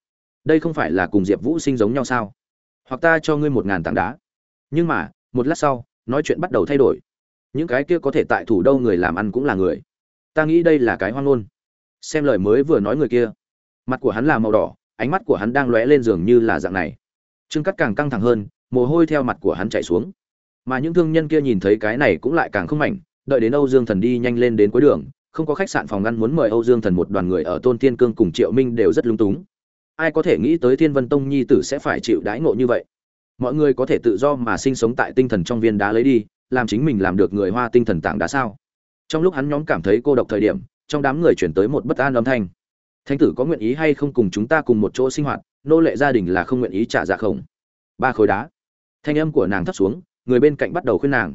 [SPEAKER 1] Đây không phải là cùng diệp vũ sinh giống nhau sao? Hoặc ta cho ngươi một ngàn tảng đá. Nhưng mà, một lát sau, nói chuyện bắt đầu thay đổi những cái kia có thể tại thủ đâu người làm ăn cũng là người. Ta nghĩ đây là cái hoang ngôn. Xem lời mới vừa nói người kia. Mặt của hắn là màu đỏ, ánh mắt của hắn đang lóe lên giường như là dạng này. Trương cắt càng căng thẳng hơn, mồ hôi theo mặt của hắn chảy xuống. Mà những thương nhân kia nhìn thấy cái này cũng lại càng không mảnh, đợi đến âu dương thần đi nhanh lên đến cuối đường, không có khách sạn phòng ngăn muốn mời âu dương thần một đoàn người ở tôn thiên cương cùng triệu minh đều rất lung túng. Ai có thể nghĩ tới thiên vân tông nhi tử sẽ phải chịu đãi ngộ như vậy? Mọi người có thể tự do mà sinh sống tại tinh thần trong viên đá lấy đi làm chính mình làm được người hoa tinh thần tảng đá sao? Trong lúc hắn nhóm cảm thấy cô độc thời điểm, trong đám người chuyển tới một bất an âm thanh. Thánh tử có nguyện ý hay không cùng chúng ta cùng một chỗ sinh hoạt, nô lệ gia đình là không nguyện ý trả dạ khổng. Ba khối đá. Thanh âm của nàng thấp xuống, người bên cạnh bắt đầu khuyên nàng.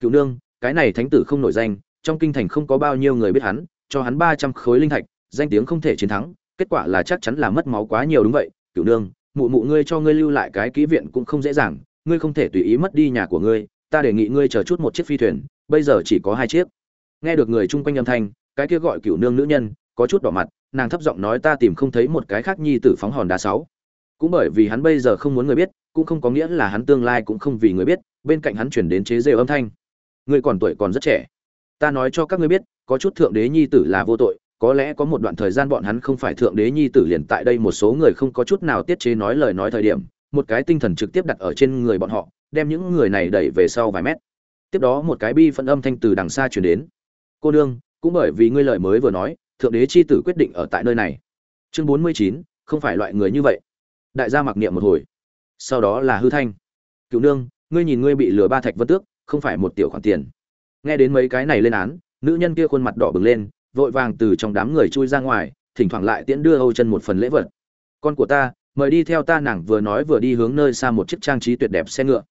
[SPEAKER 1] Cựu nương, cái này thánh tử không nổi danh, trong kinh thành không có bao nhiêu người biết hắn, cho hắn ba trăm khối linh thạch, danh tiếng không thể chiến thắng, kết quả là chắc chắn là mất máu quá nhiều đúng vậy. Cựu nương, mụ mụ ngươi cho ngươi lưu lại cái kỹ viện cũng không dễ dàng, ngươi không thể tùy ý mất đi nhà của ngươi ta đề nghị ngươi chờ chút một chiếc phi thuyền, bây giờ chỉ có hai chiếc. Nghe được người chung quanh âm thanh, cái kia gọi cửu nương nữ nhân, có chút đỏ mặt, nàng thấp giọng nói ta tìm không thấy một cái khác nhi tử phóng hòn đá sáu. Cũng bởi vì hắn bây giờ không muốn người biết, cũng không có nghĩa là hắn tương lai cũng không vì người biết, bên cạnh hắn chuyển đến chế rêu âm thanh. Ngươi còn tuổi còn rất trẻ. Ta nói cho các ngươi biết, có chút thượng đế nhi tử là vô tội, có lẽ có một đoạn thời gian bọn hắn không phải thượng đế nhi tử liền tại đây một số người không có chút nào tiết chế nói lời nói thời điểm, một cái tinh thần trực tiếp đặt ở trên người bọn họ đem những người này đẩy về sau vài mét. Tiếp đó một cái bi phân âm thanh từ đằng xa chuyển đến. Cô nương, cũng bởi vì ngươi lời mới vừa nói, thượng đế chi tử quyết định ở tại nơi này. Chương bốn mươi chín, không phải loại người như vậy. Đại gia mặc niệm một hồi. Sau đó là hư thanh. Cựu nương, ngươi nhìn ngươi bị lừa ba thạch vân tước, không phải một tiểu khoản tiền. Nghe đến mấy cái này lên án, nữ nhân kia khuôn mặt đỏ bừng lên, vội vàng từ trong đám người chui ra ngoài, thỉnh thoảng lại tiễn đưa âu chân một phần lễ vật. Con của ta, mời đi theo ta, nàng vừa nói vừa đi hướng nơi xa một chiếc trang trí tuyệt đẹp xe ngựa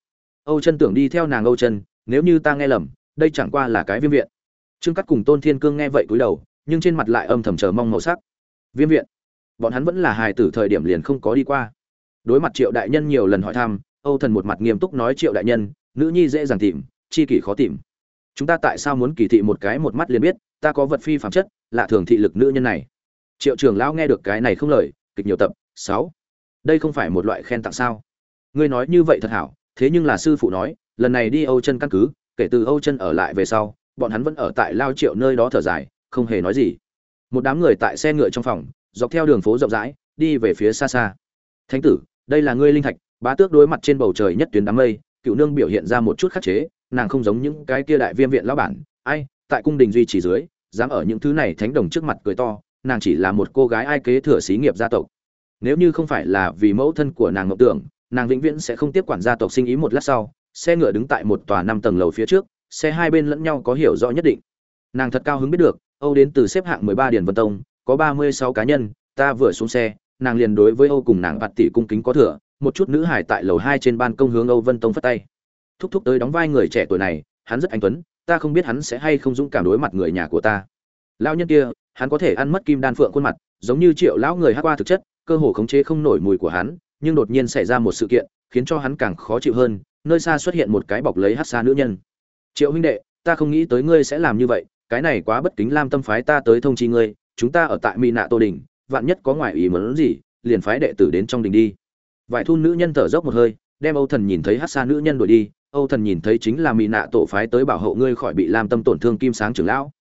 [SPEAKER 1] âu chân tưởng đi theo nàng âu chân nếu như ta nghe lầm, đây chẳng qua là cái viêm viện. Trương cắt cùng tôn thiên cương nghe vậy cúi đầu, nhưng trên mặt lại âm thầm chờ mong màu sắc. Viêm viện? Bọn hắn vẫn là hài tử thời điểm liền không có đi qua. Đối mặt triệu đại nhân nhiều lần hỏi thăm, âu thần một mặt nghiêm túc nói triệu đại nhân, nữ nhi dễ dàng tìm, chi kỷ khó tìm. Chúng ta tại sao muốn kỳ thị một cái một mắt liền biết, ta có vật phi phàm chất, lạ thường thị lực nữ nhân này. Triệu trường lão nghe được cái này không lời, kịch nhiều tập, sáu. Đây không phải một loại khen tặng sao? Ngươi nói như vậy thật hảo thế nhưng là sư phụ nói, lần này đi âu chân căn cứ, kể từ âu chân ở lại về sau, bọn hắn vẫn ở tại lao triệu nơi đó thở dài, không hề nói gì. Một đám người tại xe ngựa trong phòng, dọc theo đường phố rộng rãi, đi về phía xa xa. Thánh tử, đây là ngươi linh thạch, bá tước đối mặt trên bầu trời nhất tuyến đám mây, cựu nương biểu hiện ra một chút khắc chế, nàng không giống những cái kia đại viêm viện lão bản, ai, tại cung đình duy trì dưới, dám ở những thứ này thánh đồng trước mặt cười to, nàng chỉ là một cô gái ai kế thừa xí nghiệp gia tộc. Nếu như không phải là vì mẫu thân của nàng ngọc tưởng nàng vĩnh viễn sẽ không tiếp quản gia tộc sinh ý một lát sau, xe ngựa đứng tại một tòa năm tầng lầu phía trước, xe hai bên lẫn nhau có hiểu rõ nhất định. Nàng thật cao hứng biết được, âu đến từ xếp hạng mười ba điển vân tông, có ba mươi sáu cá nhân, ta vừa xuống xe, nàng liền đối với âu cùng nàng bạt tỷ cung kính có thừa, một chút nữ hải tại lầu hai trên ban công hướng âu vân tông phất tay. Thúc thúc tới đóng vai người trẻ tuổi này, hắn rất anh tuấn, ta không biết hắn sẽ hay không dũng cảm đối mặt người nhà của ta. Lao nhân kia, hắn có thể ăn mất kim đan phượng khuôn mặt, giống như triệu lão người hát qua thực chất, cơ hồ khống chế không nổi mùi của hắn nhưng đột nhiên xảy ra một sự kiện, khiến cho hắn càng khó chịu hơn, nơi xa xuất hiện một cái bọc lấy hát xa nữ nhân. Triệu huynh đệ, ta không nghĩ tới ngươi sẽ làm như vậy, cái này quá bất kính lam tâm phái ta tới thông chi ngươi, chúng ta ở tại mỹ nạ tô đình, vạn nhất có ngoại ý muốn gì, liền phái đệ tử đến trong đình đi. Vài thun nữ nhân thở dốc một hơi, đem âu thần nhìn thấy hát xa nữ nhân đuổi đi, âu thần nhìn thấy chính là mỹ nạ tổ phái tới bảo hộ ngươi khỏi bị lam tâm tổn thương kim sáng trưởng lão.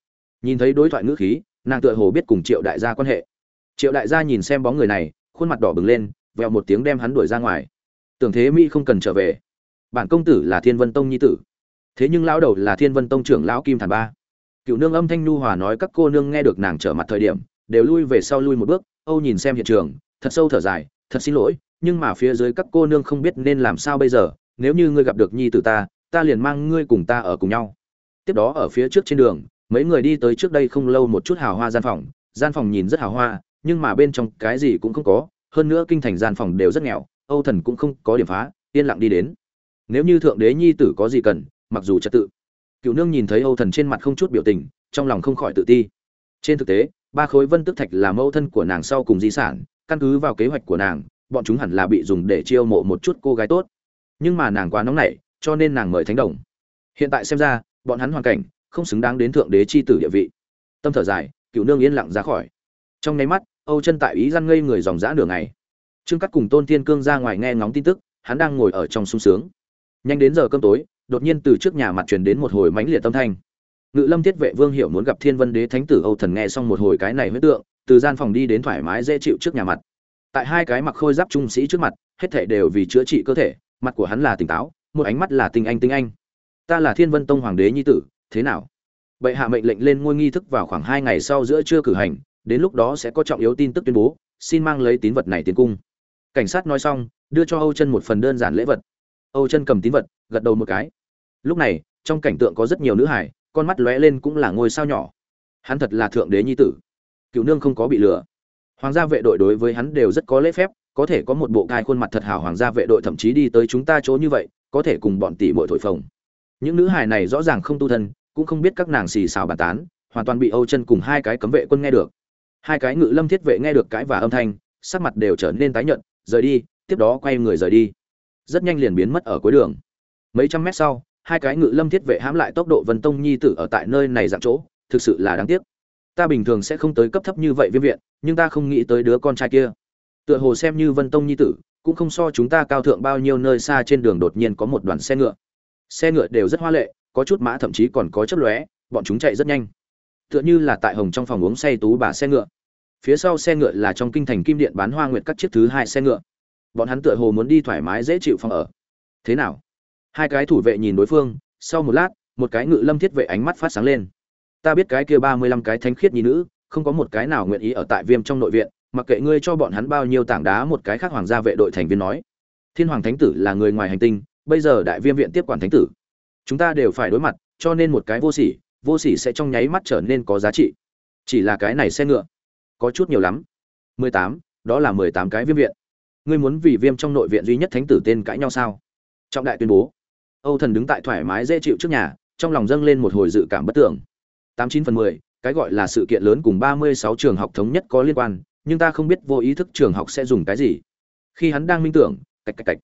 [SPEAKER 1] Nhìn thấy đối thoại ngữ khí, nàng tựa hồ biết cùng triệu đại gia quan hệ. Triệu đại gia nhìn xem bóng người này, khuôn mặt đỏ bừng lên vèo một tiếng đem hắn đuổi ra ngoài. Tưởng thế mỹ không cần trở về. Bản công tử là thiên vân tông nhi tử. Thế nhưng lão đầu là thiên vân tông trưởng lão kim thản ba. Cựu nương âm thanh nhu hòa nói các cô nương nghe được nàng trở mặt thời điểm, đều lui về sau lui một bước, âu nhìn xem hiện trường, thật sâu thở dài, thật xin lỗi, nhưng mà phía dưới các cô nương không biết nên làm sao bây giờ, nếu như ngươi gặp được nhi tử ta ta liền mang ngươi cùng ta ở cùng nhau. Tiếp đó ở phía trước trên đường, mấy người đi tới trước đây không lâu một chút hào hoa gian phòng gian phòng nhìn rất hào hoa, nhưng mà bên trong cái gì cũng không có hơn nữa kinh thành gian phòng đều rất nghèo, âu thần cũng không có điểm phá, yên lặng đi đến. Nếu như thượng đế nhi tử có gì cần, mặc dù trật tự. Cựu nương nhìn thấy âu thần trên mặt không chút biểu tình, trong lòng không khỏi tự ti. Trên thực tế, ba khối vân tức thạch là mẫu thân của nàng sau cùng di sản, căn cứ vào kế hoạch của nàng, bọn chúng hẳn là bị dùng để chiêu mộ một chút cô gái tốt. Nhưng mà nàng quá nóng nảy, cho nên nàng mời thánh đồng. Hiện tại xem ra, bọn hắn hoàn cảnh không xứng đáng đến thượng đế chi tử địa vị. Tâm thở dài cựu nương yên lặng ra khỏi. Trong nháy mắt âu chân tại ý răn ngây người dòng dã nửa ngày. Trương cắt cùng tôn thiên cương ra ngoài nghe ngóng tin tức, hắn đang ngồi ở trong sung sướng. Nhanh đến giờ cơm tối, đột nhiên từ trước nhà mặt truyền đến một hồi mãnh liệt tâm thanh. Ngự lâm thiết vệ vương hiểu muốn gặp thiên vân đế thánh tử âu thần nghe xong một hồi cái này huyết tượng, từ gian phòng đi đến thoải mái dễ chịu trước nhà mặt. Tại hai cái mặc khôi giáp trung sĩ trước mặt, hết thảy đều vì chữa trị cơ thể, mặt của hắn là tỉnh táo, một ánh mắt là tinh anh tinh anh. Ta là thiên vân tông hoàng đế nhi tử, thế nào? Bệ hạ mệnh lệnh lên ngôi nghi thức vào khoảng hai ngày sau giữa trưa cử hành đến lúc đó sẽ có trọng yếu tin tức tuyên bố, xin mang lấy tín vật này tiến cung. Cảnh sát nói xong, đưa cho âu chân một phần đơn giản lễ vật. Âu chân cầm tín vật, gật đầu một cái. Lúc này, trong cảnh tượng có rất nhiều nữ hải con mắt lóe lên cũng là ngôi sao nhỏ. Hắn thật là thượng đế nhi tử. Cựu nương không có bị lừa. Hoàng gia vệ đội đối với hắn đều rất có lễ phép, có thể có một bộ cai khuôn mặt thật hảo hoàng gia vệ đội thậm chí đi tới chúng ta chỗ như vậy, có thể cùng bọn tỷ muội thổi phồng. Những nữ hài này rõ ràng không tu thân, cũng không biết các nàng xì xào bàn tán, hoàn toàn bị âu chân cùng hai cái cấm vệ quân nghe được hai cái ngự lâm thiết vệ nghe được cái và âm thanh, sắc mặt đều trở nên tái nhợt, rời đi, tiếp đó quay người rời đi. Rất nhanh liền biến mất ở cuối đường. Mấy trăm mét sau, hai cái ngự lâm thiết vệ hãm lại tốc độ vân tông nhi tử ở tại nơi này dạng chỗ, thực sự là đáng tiếc. Ta bình thường sẽ không tới cấp thấp như vậy viêm viện, nhưng ta không nghĩ tới đứa con trai kia. Tựa hồ xem như vân tông nhi tử, cũng không so chúng ta cao thượng bao nhiêu nơi xa trên đường đột nhiên có một đoàn xe ngựa. Xe ngựa đều rất hoa lệ, có chút mã thậm chí còn có chất lóe, bọn chúng chạy rất nhanh tựa như là tại hồng trong phòng uống say tú bà xe ngựa. Phía sau xe ngựa là trong kinh thành kim điện bán hoa nguyện các chiếc thứ hai xe ngựa. Bọn hắn tựa hồ muốn đi thoải mái dễ chịu phòng ở. Thế nào? Hai cái thủ vệ nhìn đối phương, sau một lát, một cái ngự lâm thiết vệ ánh mắt phát sáng lên. Ta biết cái kia ba mươi lăm cái thánh khiết nhi nữ, không có một cái nào nguyện ý ở tại viêm trong nội viện, mặc kệ ngươi cho bọn hắn bao nhiêu tảng đá một cái khác hoàng gia vệ đội thành viên nói. Thiên hoàng thánh tử là người ngoài hành tinh, bây giờ đại viêm viện tiếp quản thánh tử. Chúng ta đều phải đối mặt, cho nên một cái vô sỉ vô sỉ sẽ trong nháy mắt trở nên có giá trị. Chỉ là cái này xe ngựa, có chút nhiều lắm. Mười tám, đó là mười tám cái viêm viện. Ngươi muốn vì viêm trong nội viện duy nhất thánh tử tên cãi nhau sao? Trọng đại tuyên bố. Âu thần đứng tại thoải mái dễ chịu trước nhà, trong lòng dâng lên một hồi dự cảm bất tưởng. Tám chín phần mười, cái gọi là sự kiện lớn cùng ba mươi sáu trường học thống nhất có liên quan, nhưng ta không biết vô ý thức trường học sẽ dùng cái gì. Khi hắn đang minh tưởng, cạch cạch cạch.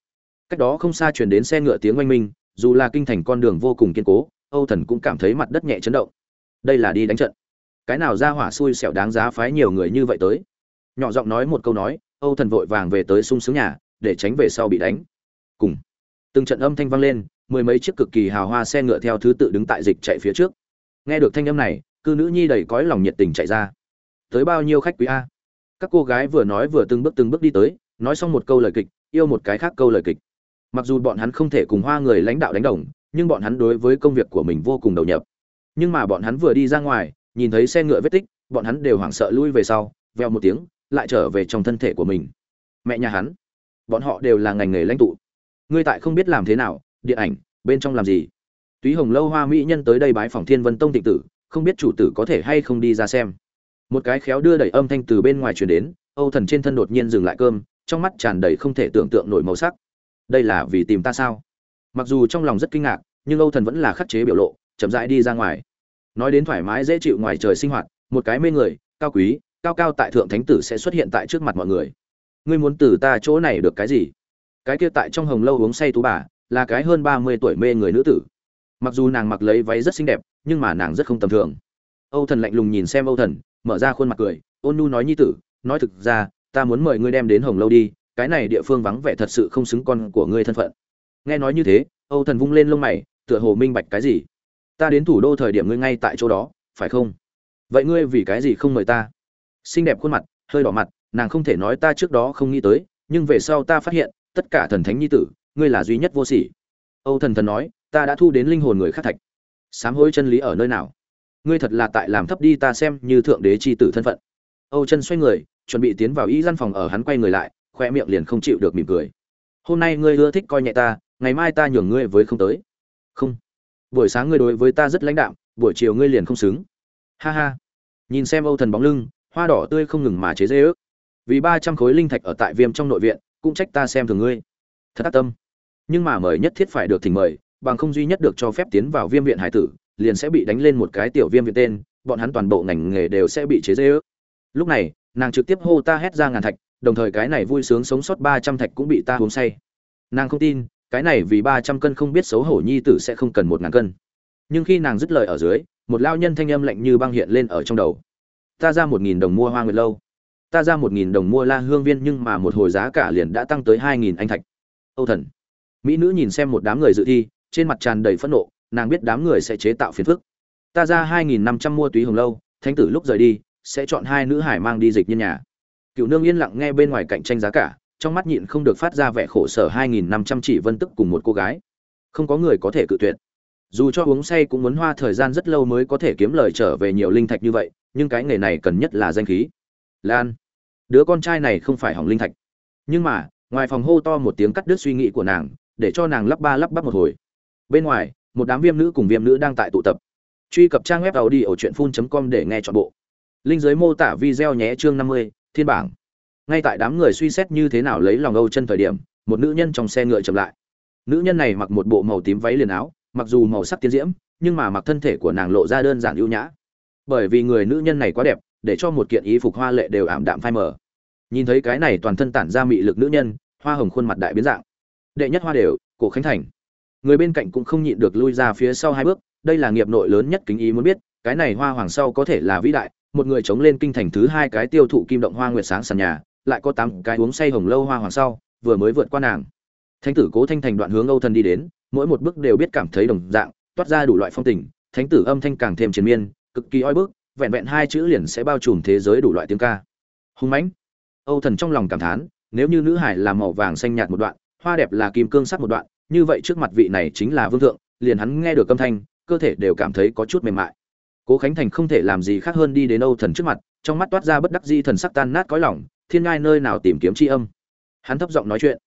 [SPEAKER 1] Cách đó không xa chuyển đến xe ngựa tiếng oanh minh, dù là kinh thành con đường vô cùng kiên cố âu thần cũng cảm thấy mặt đất nhẹ chấn động. Đây là đi đánh trận. Cái nào ra hỏa xui xẻo đáng giá phái nhiều người như vậy tới? Nhỏ giọng nói một câu nói, âu thần vội vàng về tới sung sướng nhà, để tránh về sau bị đánh. Cùng. Từng trận âm thanh vang lên, mười mấy chiếc cực kỳ hào hoa xe ngựa theo thứ tự đứng tại dịch chạy phía trước. Nghe được thanh âm này, cư nữ nhi đầy cõi lòng nhiệt tình chạy ra. Tới bao nhiêu khách quý a? Các cô gái vừa nói vừa từng bước từng bước đi tới, nói xong một câu lời kịch, yêu một cái khác câu lời kịch. Mặc dù bọn hắn không thể cùng hoa người lãnh đạo đánh đồng nhưng bọn hắn đối với công việc của mình vô cùng đầu nhập. Nhưng mà bọn hắn vừa đi ra ngoài, nhìn thấy xe ngựa vết tích, bọn hắn đều hoảng sợ lui về sau, veo một tiếng, lại trở về trong thân thể của mình. Mẹ nhà hắn, bọn họ đều là ngành nghề lãnh tụ. Ngươi tại không biết làm thế nào, điện ảnh, bên trong làm gì? Túy hồng lâu hoa mỹ nhân tới đây bái phòng thiên vân tông tịnh tử, không biết chủ tử có thể hay không đi ra xem. Một cái khéo đưa đẩy âm thanh từ bên ngoài truyền đến, âu thần trên thân đột nhiên dừng lại cơm, trong mắt tràn đầy không thể tưởng tượng nổi màu sắc. Đây là vì tìm ta sao? Mặc dù trong lòng rất kinh ngạc, nhưng âu thần vẫn là khắc chế biểu lộ, chậm rãi đi ra ngoài. Nói đến thoải mái dễ chịu ngoài trời sinh hoạt, một cái mê người, cao quý, cao cao tại thượng thánh tử sẽ xuất hiện tại trước mặt mọi người. Ngươi muốn từ ta chỗ này được cái gì? Cái kia tại trong hồng lâu uống say tú bà, là cái hơn ba mươi tuổi mê người nữ tử. Mặc dù nàng mặc lấy váy rất xinh đẹp, nhưng mà nàng rất không tầm thường. Âu thần lạnh lùng nhìn xem âu thần, mở ra khuôn mặt cười, ôn nhu nói nhi tử, nói thực ra, ta muốn mời ngươi đem đến hồng lâu đi, cái này địa phương vắng vẻ thật sự không xứng con của ngươi thân phận nghe nói như thế, âu thần vung lên lông mày, tựa hồ minh bạch cái gì. Ta đến thủ đô thời điểm ngươi ngay tại chỗ đó, phải không? Vậy ngươi vì cái gì không mời ta? Xinh đẹp khuôn mặt, hơi đỏ mặt, nàng không thể nói ta trước đó không nghĩ tới, nhưng về sau ta phát hiện, tất cả thần thánh nhi tử, ngươi là duy nhất vô sỉ. Âu thần thần nói, ta đã thu đến linh hồn người khác thạch. Sám hối chân lý ở nơi nào? Ngươi thật là tại làm thấp đi ta xem như thượng đế chi tử thân phận. Âu chân xoay người, chuẩn bị tiến vào y gian phòng ở hắn quay người lại, khoe miệng liền không chịu được mỉm cười. Hôm nay ngươi ưa thích coi nhẹ ta ngày mai ta nhường ngươi với không tới. Không. Buổi sáng ngươi đối với ta rất lãnh đạm, buổi chiều ngươi liền không xứng. Ha ha. Nhìn xem âu thần bóng lưng, hoa đỏ tươi không ngừng mà chế dê ước. Vì ba trăm khối linh thạch ở tại viêm trong nội viện, cũng trách ta xem thường ngươi. Thật tác tâm. Nhưng mà mời nhất thiết phải được thỉnh mời, bằng không duy nhất được cho phép tiến vào viêm viện hải tử, liền sẽ bị đánh lên một cái tiểu viêm viện tên, bọn hắn toàn bộ ngành nghề đều sẽ bị chế dê ước. Lúc này, nàng trực tiếp hô ta hét ra ngàn thạch, đồng thời cái này vui sướng sống sót ba trăm thạch cũng bị ta uống say. Nàng không tin cái này vì ba trăm cân không biết xấu hổ nhi tử sẽ không cần một ngàn cân. Nhưng khi nàng dứt lời ở dưới, một lao nhân thanh âm lạnh như băng hiện lên ở trong đầu. Ta ra một nghìn đồng mua hoa nguyệt lâu. Ta ra một nghìn đồng mua la hương viên nhưng mà một hồi giá cả liền đã tăng tới hai nghìn anh thạch. Âu thần. Mỹ nữ nhìn xem một đám người dự thi, trên mặt tràn đầy phẫn nộ, nàng biết đám người sẽ chế tạo phiền phức. Ta ra hai nghìn năm trăm mua túy hồng lâu, thánh tử lúc rời đi, sẽ chọn hai nữ hải mang đi dịch nhân nhà. Cựu nương yên lặng nghe bên ngoài cạnh tranh giá cả trong mắt nhịn không được phát ra vẻ khổ sở hai nghìn năm trăm chỉ vân tức cùng một cô gái. Không có người có thể cự tuyệt. Dù cho uống say cũng muốn hoa thời gian rất lâu mới có thể kiếm lời trở về nhiều linh thạch như vậy, nhưng cái nghề này cần nhất là danh khí. Lan, đứa con trai này không phải hỏng linh thạch. Nhưng mà, ngoài phòng hô to một tiếng cắt đứt suy nghĩ của nàng, để cho nàng lắp ba lắp bắp một hồi. Bên ngoài, một đám viêm nữ cùng viêm nữ đang tại tụ tập. Truy cập trang web tàu đi ở truyện phun com để nghe trọn bộ. Linh giới mô tả video nhé chương năm mươi, thiên bảng ngay tại đám người suy xét như thế nào lấy lòng âu chân thời điểm, một nữ nhân trong xe ngựa chậm lại. Nữ nhân này mặc một bộ màu tím váy liền áo, mặc dù màu sắc tiến diễm, nhưng mà mặc thân thể của nàng lộ ra đơn giản ưu nhã. Bởi vì người nữ nhân này quá đẹp, để cho một kiện y phục hoa lệ đều ảm đạm phai mờ. Nhìn thấy cái này toàn thân tản ra mị lực nữ nhân, hoa hồng khuôn mặt đại biến dạng. Đệ nhất hoa đều, cổ khánh thành. Người bên cạnh cũng không nhịn được lui ra phía sau hai bước, đây là nghiệp nội lớn nhất kính ý muốn biết, cái này hoa hoàng sau có thể là vĩ đại, một người chống lên kinh thành thứ hai cái tiêu thụ kim động hoa nguyệt sáng sàn nhà lại có tám cái uống say hồng lâu hoa hoàng sau, vừa mới vượt qua nàng. Thánh tử cố thanh thành đoạn hướng âu thần đi đến, mỗi một bước đều biết cảm thấy đồng dạng, toát ra đủ loại phong tình, thánh tử âm thanh càng thêm triền miên, cực kỳ oi bức, vẹn vẹn hai chữ liền sẽ bao trùm thế giới đủ loại tiếng ca. Hùng mãnh. Âu thần trong lòng cảm thán, nếu như nữ hải là màu vàng xanh nhạt một đoạn, hoa đẹp là kim cương sắc một đoạn, như vậy trước mặt vị này chính là vương thượng, liền hắn nghe được âm thanh, cơ thể đều cảm thấy có chút mềm mại. Cố khánh thành không thể làm gì khác hơn đi đến âu thần trước mặt, trong mắt toát ra bất đắc di thần sắc tan nát cõi lòng thiên ngai nơi nào tìm kiếm tri âm? Hắn thấp giọng nói chuyện.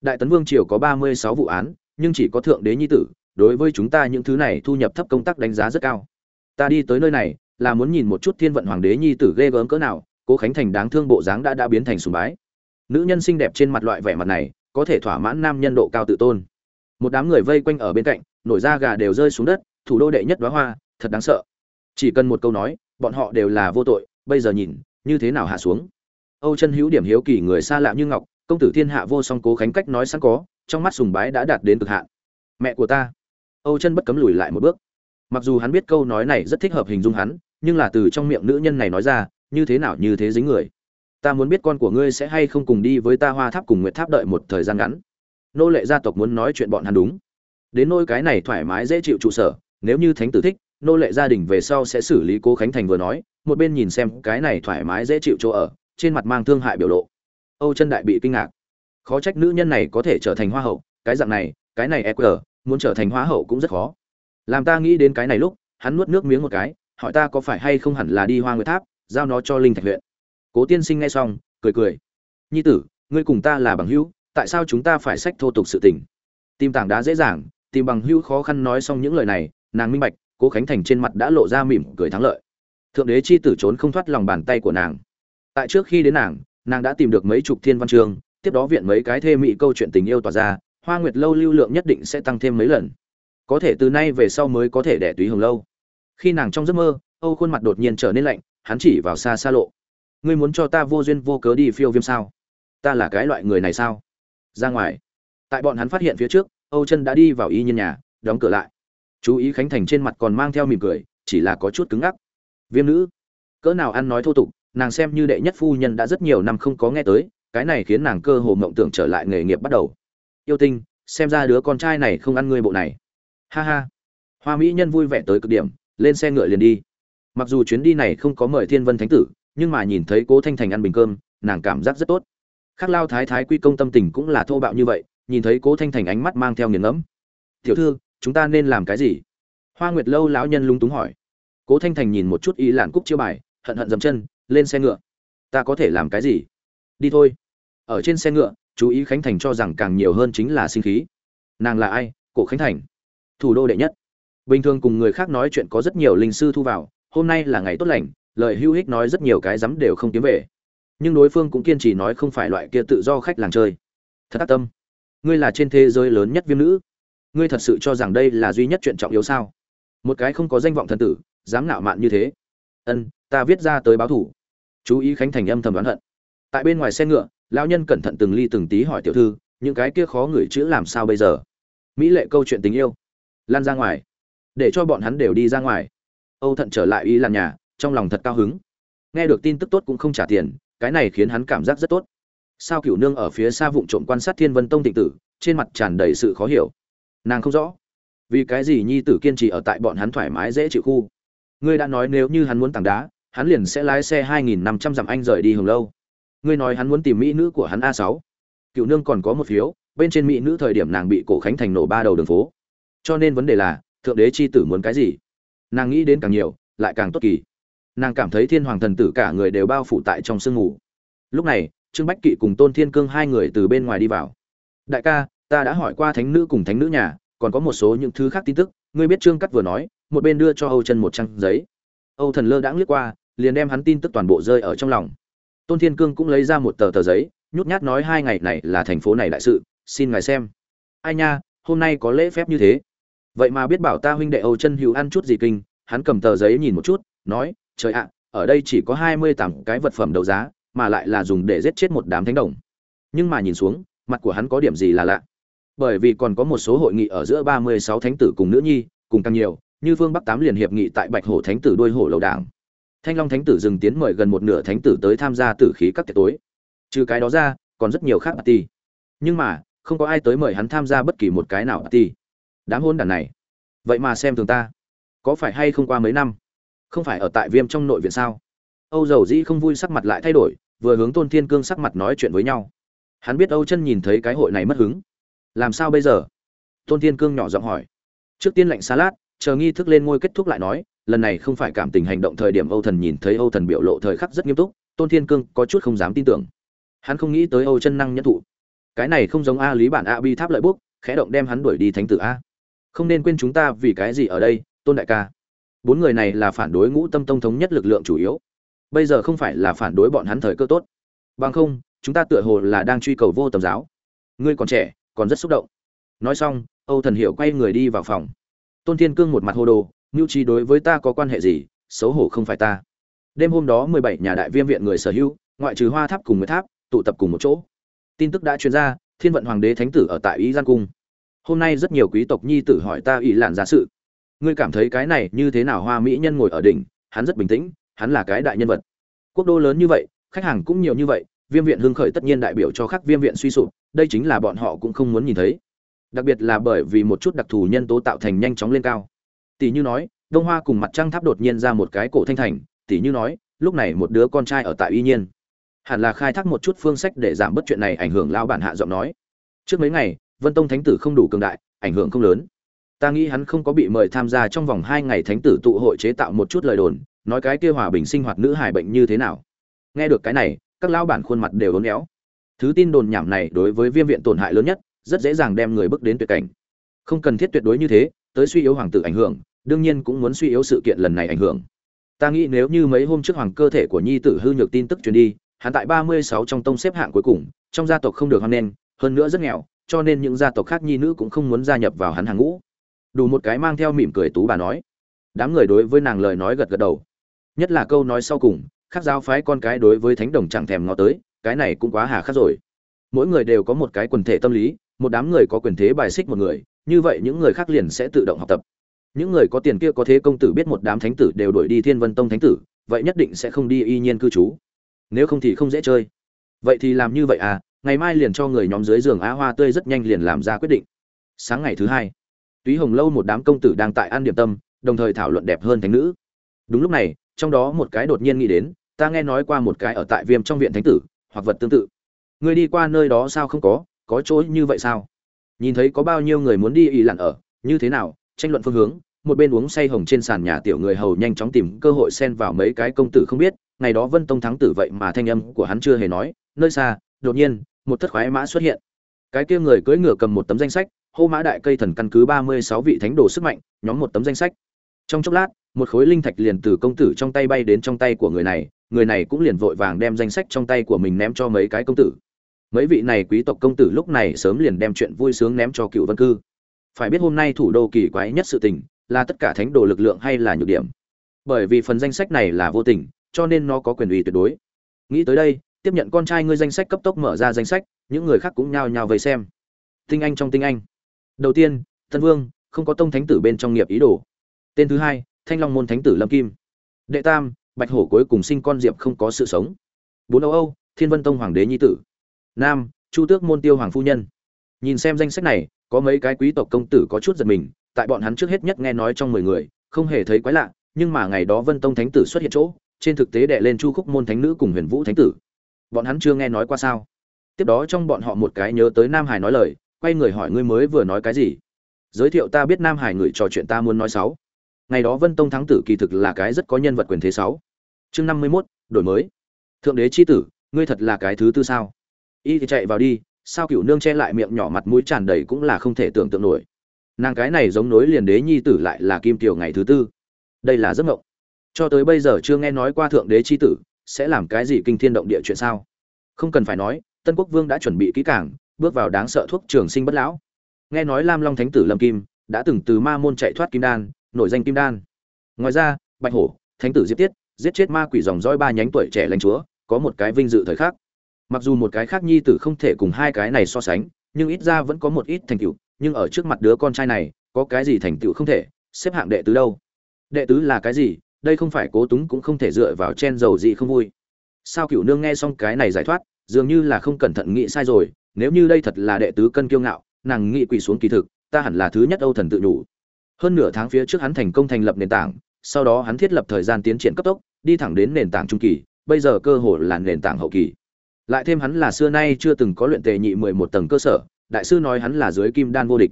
[SPEAKER 1] Đại tấn vương triều có ba mươi sáu vụ án, nhưng chỉ có thượng đế nhi tử, đối với chúng ta những thứ này thu nhập thấp công tác đánh giá rất cao. Ta đi tới nơi này, là muốn nhìn một chút thiên vận hoàng đế nhi tử ghê gớm cỡ nào, cố khánh thành đáng thương bộ dáng đã đã biến thành sùng bái. Nữ nhân xinh đẹp trên mặt loại vẻ mặt này, có thể thỏa mãn nam nhân độ cao tự tôn. Một đám người vây quanh ở bên cạnh, nổi da gà đều rơi xuống đất, thủ đô đệ nhất đoá hoa, thật đáng sợ. Chỉ cần một câu nói, bọn họ đều là vô tội, bây giờ nhìn, như thế nào hạ xuống? Âu chân hữu điểm hiếu kỳ người xa lạ như ngọc, công tử thiên hạ vô song cố khánh cách nói sẵn có, trong mắt sùng bái đã đạt đến cực hạn. Mẹ của ta. Âu chân bất cấm lùi lại một bước. Mặc dù hắn biết câu nói này rất thích hợp hình dung hắn, nhưng là từ trong miệng nữ nhân này nói ra, như thế nào như thế dính người. Ta muốn biết con của ngươi sẽ hay không cùng đi với ta hoa tháp cùng nguyệt tháp đợi một thời gian ngắn. Nô lệ gia tộc muốn nói chuyện bọn hắn đúng. Đến nôi cái này thoải mái dễ chịu trụ sở, nếu như thánh tử thích, nô lệ gia đình về sau sẽ xử lý cố khánh thành vừa nói, một bên nhìn xem cái này thoải mái dễ chịu chỗ ở trên mặt mang thương hại biểu lộ. Âu chân đại bị kinh ngạc. Khó trách nữ nhân này có thể trở thành hoa hậu, cái dạng này, cái này eq muốn trở thành hoa hậu cũng rất khó. Làm ta nghĩ đến cái này lúc, hắn nuốt nước miếng một cái, hỏi ta có phải hay không hẳn là đi hoa nguyệt tháp, giao nó cho linh thạch huyện. Cố tiên sinh nghe xong, cười cười. Nhi tử, ngươi cùng ta là bằng hữu, tại sao chúng ta phải sách thô tục sự tình? Tìm tảng đá dễ dàng, tìm bằng hữu khó khăn nói xong những lời này, nàng minh bạch, cố khánh thành trên mặt đã lộ ra mỉm cười thắng lợi. Thượng đế chi tử trốn không thoát lòng bàn tay của nàng tại trước khi đến nàng nàng đã tìm được mấy chục thiên văn chương, tiếp đó viện mấy cái thê mị câu chuyện tình yêu tỏa ra, hoa nguyệt lâu lưu lượng nhất định sẽ tăng thêm mấy lần. Có thể từ nay về sau mới có thể đẻ túy hồng lâu. Khi nàng trong giấc mơ, âu khuôn mặt đột nhiên trở nên lạnh, hắn chỉ vào xa xa lộ. Ngươi muốn cho ta vô duyên vô cớ đi phiêu viêm sao? Ta là cái loại người này sao? Ra ngoài. Tại bọn hắn phát hiện phía trước, âu chân đã đi vào y nhân nhà, đóng cửa lại. Chú ý khánh thành trên mặt còn mang theo mỉm cười, chỉ là có chút cứng ngắc. Viêm nữ, cỡ nào ăn nói thô tục nàng xem như đệ nhất phu nhân đã rất nhiều năm không có nghe tới, cái này khiến nàng cơ hồ mộng tưởng trở lại nghề nghiệp bắt đầu. Yêu tinh, xem ra đứa con trai này không ăn ngươi bộ này. Ha ha. Hoa mỹ nhân vui vẻ tới cực điểm, lên xe ngựa liền đi. Mặc dù chuyến đi này không có mời thiên vân thánh tử, nhưng mà nhìn thấy cố thanh thành ăn bình cơm, nàng cảm giác rất tốt. Khắc lao thái thái quy công tâm tình cũng là thô bạo như vậy, nhìn thấy cố thanh thành ánh mắt mang theo nghiền ngẫm. Tiểu thư, chúng ta nên làm cái gì? Hoa nguyệt lâu lão nhân lúng túng hỏi. Cố thanh thành nhìn một chút ý lạn cúc chiêu bài, hận hận dầm chân lên xe ngựa. Ta có thể làm cái gì? Đi thôi. Ở trên xe ngựa, chú ý khánh thành cho rằng càng nhiều hơn chính là sinh khí. Nàng là ai? Cổ khánh thành. Thủ đô đệ nhất. Bình thường cùng người khác nói chuyện có rất nhiều linh sư thu vào, hôm nay là ngày tốt lành, lời hưu hích nói rất nhiều cái dám đều không kiếm về. Nhưng đối phương cũng kiên trì nói không phải loại kia tự do khách làng chơi. Thật tác tâm. Ngươi là trên thế giới lớn nhất viêm nữ. Ngươi thật sự cho rằng đây là duy nhất chuyện trọng yếu sao? Một cái không có danh vọng thần tử, dám nạo mạn như thế. Ân, ta viết ra tới báo thủ chú ý khánh thành âm thầm đoán hận. Tại bên ngoài xe ngựa, lão nhân cẩn thận từng ly từng tí hỏi tiểu thư, những cái kia khó ngửi chữ làm sao bây giờ? Mỹ lệ câu chuyện tình yêu. Lan ra ngoài. Để cho bọn hắn đều đi ra ngoài. Âu thận trở lại y làm nhà, trong lòng thật cao hứng. Nghe được tin tức tốt cũng không trả tiền, cái này khiến hắn cảm giác rất tốt. Sao cửu nương ở phía xa vụng trộm quan sát thiên vân tông tịnh tử, trên mặt tràn đầy sự khó hiểu. Nàng không rõ. Vì cái gì nhi tử kiên trì ở tại bọn hắn thoải mái dễ chịu khu? Ngươi đã nói nếu như hắn muốn tảng đá hắn liền sẽ lái xe hai nghìn năm trăm dặm anh rời đi hồng lâu. Ngươi nói hắn muốn tìm mỹ nữ của hắn a sáu. Cựu nương còn có một phiếu, bên trên mỹ nữ thời điểm nàng bị cổ khánh thành nổ ba đầu đường phố. Cho nên vấn đề là, thượng đế chi tử muốn cái gì? Nàng nghĩ đến càng nhiều, lại càng tốt kỳ. Nàng cảm thấy thiên hoàng thần tử cả người đều bao phủ tại trong sương ngủ. lúc này, trương bách kỵ cùng tôn thiên cương hai người từ bên ngoài đi vào. Đại ca, ta đã hỏi qua thánh nữ cùng thánh nữ nhà, còn có một số những thứ khác tin tức. Ngươi biết trương cắt vừa nói, một bên đưa cho âu chân một trang giấy. Âu thần lơ đãng liếc qua liền đem hắn tin tức toàn bộ rơi ở trong lòng. Tôn thiên cương cũng lấy ra một tờ tờ giấy, nhút nhát nói hai ngày này là thành phố này đại sự, xin ngài xem. Ai nha, hôm nay có lễ phép như thế. Vậy mà biết bảo ta huynh đệ âu chân hữu ăn chút gì kinh, hắn cầm tờ giấy nhìn một chút, nói, trời ạ, ở đây chỉ có hai mươi tám cái vật phẩm đấu giá, mà lại là dùng để giết chết một đám thánh đồng. Nhưng mà nhìn xuống, mặt của hắn có điểm gì là lạ. Bởi vì còn có một số hội nghị ở giữa ba mươi sáu thánh tử cùng nữ nhi, cùng càng nhiều, như phương bắc tám liền hiệp nghị tại bạch hổ thánh tử đuôi hổ lầu đảng thanh long thánh tử dừng tiến mời gần một nửa thánh tử tới tham gia tử khí các tiệc tối. Trừ cái đó ra còn rất nhiều khác party. Nhưng mà không có ai tới mời hắn tham gia bất kỳ một cái nào party. Đám hôn đàn này. Vậy mà xem thường ta. Có phải hay không qua mấy năm? Không phải ở tại viêm trong nội viện sao? Âu dầu dĩ không vui sắc mặt lại thay đổi vừa hướng tôn thiên cương sắc mặt nói chuyện với nhau. Hắn biết âu chân nhìn thấy cái hội này mất hứng. Làm sao bây giờ? Tôn thiên cương nhỏ giọng hỏi. Trước tiên lệnh lát, chờ nghi thức lên ngôi kết thúc lại nói lần này không phải cảm tình hành động thời điểm âu thần nhìn thấy âu thần biểu lộ thời khắc rất nghiêm túc, tôn thiên cương có chút không dám tin tưởng. Hắn không nghĩ tới âu chân năng nhẫn thụ. Cái này không giống a lý bản a bi tháp lợi bút, khẽ động đem hắn đuổi đi thánh tử a. Không nên quên chúng ta vì cái gì ở đây, tôn đại ca? Bốn người này là phản đối ngũ tâm tông thống nhất lực lượng chủ yếu. Bây giờ không phải là phản đối bọn hắn thời cơ tốt. Bằng không, chúng ta tựa hồ là đang truy cầu vô tầm giáo. Ngươi còn trẻ, còn rất xúc động. Nói xong, âu thần hiểu quay người đi vào phòng. Tôn thiên cương một mặt hồ đồ mưu trí đối với ta có quan hệ gì? Xấu hổ không phải ta. Đêm hôm đó mười bảy nhà đại viêm viện người sở hữu, ngoại trừ hoa tháp cùng người tháp, tụ tập cùng một chỗ. Tin tức đã truyền ra, thiên vận hoàng đế thánh tử ở tại ý gian cung. Hôm nay rất nhiều quý tộc nhi tử hỏi ta ý lạn giả sự. Ngươi cảm thấy cái này như thế nào? Hoa mỹ nhân ngồi ở đỉnh, hắn rất bình tĩnh, hắn là cái đại nhân vật. Quốc đô lớn như vậy, khách hàng cũng nhiều như vậy, viêm viện hưng khởi tất nhiên đại biểu cho khắc viêm viện suy sụp, đây chính là bọn họ cũng không muốn nhìn thấy. Đặc biệt là bởi vì một chút đặc thù nhân tố tạo thành nhanh chóng lên cao tỷ như nói, đông hoa cùng mặt trăng tháp đột nhiên ra một cái cổ thanh thành, tỷ như nói, lúc này một đứa con trai ở tại uy nhiên. Hẳn là khai thác một chút phương sách để giảm bớt chuyện này ảnh hưởng lao bản hạ giọng nói. Trước mấy ngày, vân tông thánh tử không đủ cường đại, ảnh hưởng không lớn. Ta nghĩ hắn không có bị mời tham gia trong vòng hai ngày thánh tử tụ hội chế tạo một chút lời đồn, nói cái kia hòa bình sinh hoạt nữ hài bệnh như thế nào. Nghe được cái này, các lao bản khuôn mặt đều ốn éo. Thứ tin đồn nhảm này đối với viêm viện tổn hại lớn nhất, rất dễ dàng đem người bước đến tuyệt cảnh. Không cần thiết tuyệt đối như thế, tới suy yếu hoàng tử ảnh hưởng đương nhiên cũng muốn suy yếu sự kiện lần này ảnh hưởng. Ta nghĩ nếu như mấy hôm trước hoàng cơ thể của nhi tử hư nhược tin tức truyền đi, hắn tại ba mươi sáu trong tông xếp hạng cuối cùng, trong gia tộc không được hoan nghênh, hơn nữa rất nghèo, cho nên những gia tộc khác nhi nữ cũng không muốn gia nhập vào hắn hàng ngũ. Đủ một cái mang theo mỉm cười tú bà nói. Đám người đối với nàng lời nói gật gật đầu. Nhất là câu nói sau cùng, khác giáo phái con cái đối với thánh đồng chẳng thèm ngó tới, cái này cũng quá hà khắc rồi. Mỗi người đều có một cái quần thể tâm lý, một đám người có quyền thế bài xích một người, như vậy những người khác liền sẽ tự động học tập những người có tiền kia có thế công tử biết một đám thánh tử đều đuổi đi thiên vân tông thánh tử, vậy nhất định sẽ không đi y nhiên cư trú. Nếu không thì không dễ chơi. Vậy thì làm như vậy à ngày mai liền cho người nhóm dưới giường á hoa tươi rất nhanh liền làm ra quyết định. Sáng ngày thứ hai, túy hồng lâu một đám công tử đang tại an điểm tâm, đồng thời thảo luận đẹp hơn thánh nữ. Đúng lúc này, trong đó một cái đột nhiên nghĩ đến, ta nghe nói qua một cái ở tại viêm trong viện thánh tử, hoặc vật tương tự. Người đi qua nơi đó sao không có có chỗ như vậy sao? Nhìn thấy có bao nhiêu người muốn đi ỉ lặn ở, như thế nào tranh luận phương hướng, một bên uống say hồng trên sàn nhà tiểu người hầu nhanh chóng tìm cơ hội xen vào mấy cái công tử không biết, ngày đó vân tông thắng tử vậy mà thanh âm của hắn chưa hề nói, nơi xa, đột nhiên, một thất khoái mã xuất hiện. Cái kia người cưỡi ngựa cầm một tấm danh sách, hô mã đại cây thần căn cứ ba mươi sáu vị thánh đồ sức mạnh, nhóm một tấm danh sách. Trong chốc lát, một khối linh thạch liền từ công tử trong tay bay đến trong tay của người này người này cũng liền vội vàng đem danh sách trong tay của mình ném cho mấy cái công tử. Mấy vị này quý tộc công tử lúc này sớm liền đem chuyện vui sướng ném cho cựu vân cư phải biết hôm nay thủ đô kỳ quái nhất sự tình là tất cả thánh đồ lực lượng hay là nhược điểm. Bởi vì phần danh sách này là vô tình, cho nên nó có quyền uy tuyệt đối. Nghĩ tới đây, tiếp nhận con trai ngươi danh sách cấp tốc mở ra danh sách, những người khác cũng nhao nhao vây xem. Tinh anh trong tinh anh. Đầu tiên tân vương, không có tông thánh tử bên trong nghiệp ý đồ. Tên thứ hai, thanh long môn thánh tử lâm kim. Đệ tam, bạch hổ cuối cùng sinh con diệp không có sự sống. Bốn âu âu, thiên vân tông hoàng đế nhi tử. Nam, chu tước môn tiêu hoàng phu nhân. Nhìn xem danh sách này có mấy cái quý tộc công tử có chút giật mình tại bọn hắn trước hết nhất nghe nói trong mười người không hề thấy quái lạ nhưng mà ngày đó vân tông thánh tử xuất hiện chỗ trên thực tế đệ lên chu khúc môn thánh nữ cùng huyền vũ thánh tử. Bọn hắn chưa nghe nói qua sao? Tiếp đó trong bọn họ một cái nhớ tới nam hải nói lời quay người hỏi ngươi mới vừa nói cái gì? Giới thiệu ta biết nam hải người trò chuyện ta muốn nói sáu. Ngày đó vân tông thắng tử kỳ thực là cái rất có nhân vật quyền thế sáu. Chương năm mươi 51, đổi mới. Thượng đế chi tử ngươi thật là cái thứ tư sao? Y thì chạy vào đi sao cựu nương che lại miệng nhỏ mặt mũi tràn đầy cũng là không thể tưởng tượng nổi. Nàng cái này giống nối liền đế nhi tử lại là kim tiểu ngày thứ tư. Đây là giấc mộng. Cho tới bây giờ chưa nghe nói qua thượng đế chi tử, sẽ làm cái gì kinh thiên động địa chuyện sao? Không cần phải nói, tân quốc vương đã chuẩn bị kỹ càng, bước vào đáng sợ thuốc trường sinh bất lão. Nghe nói lam long thánh tử lâm kim đã từng từ ma môn chạy thoát kim đan, nổi danh kim đan. Ngoài ra, bạch hổ, thánh tử diệp tiết giết chết ma quỷ dòng dõi ba nhánh tuổi trẻ lãnh chúa, có một cái vinh dự thời khắc mặc dù một cái khác nhi tử không thể cùng hai cái này so sánh, nhưng ít ra vẫn có một ít thành tựu, nhưng ở trước mặt đứa con trai này, có cái gì thành tựu không thể, xếp hạng đệ tứ đâu. Đệ tứ là cái gì? Đây không phải cố túng cũng không thể dựa vào chen dầu gì không vui. Sao cửu nương nghe xong cái này giải thoát, dường như là không cẩn thận nghĩ sai rồi, nếu như đây thật là đệ tứ cân kiêu ngạo, nàng nghĩ quỳ xuống kỳ thực, ta hẳn là thứ nhất âu thần tự nhủ. Hơn nửa tháng phía trước hắn thành công thành lập nền tảng, sau đó hắn thiết lập thời gian tiến triển cấp tốc, đi thẳng đến nền tảng trung kỳ, bây giờ cơ hội là nền tảng hậu kỳ lại thêm hắn là xưa nay chưa từng có luyện tề nhị mười một tầng cơ sở, đại sư nói hắn là dưới kim đan vô địch.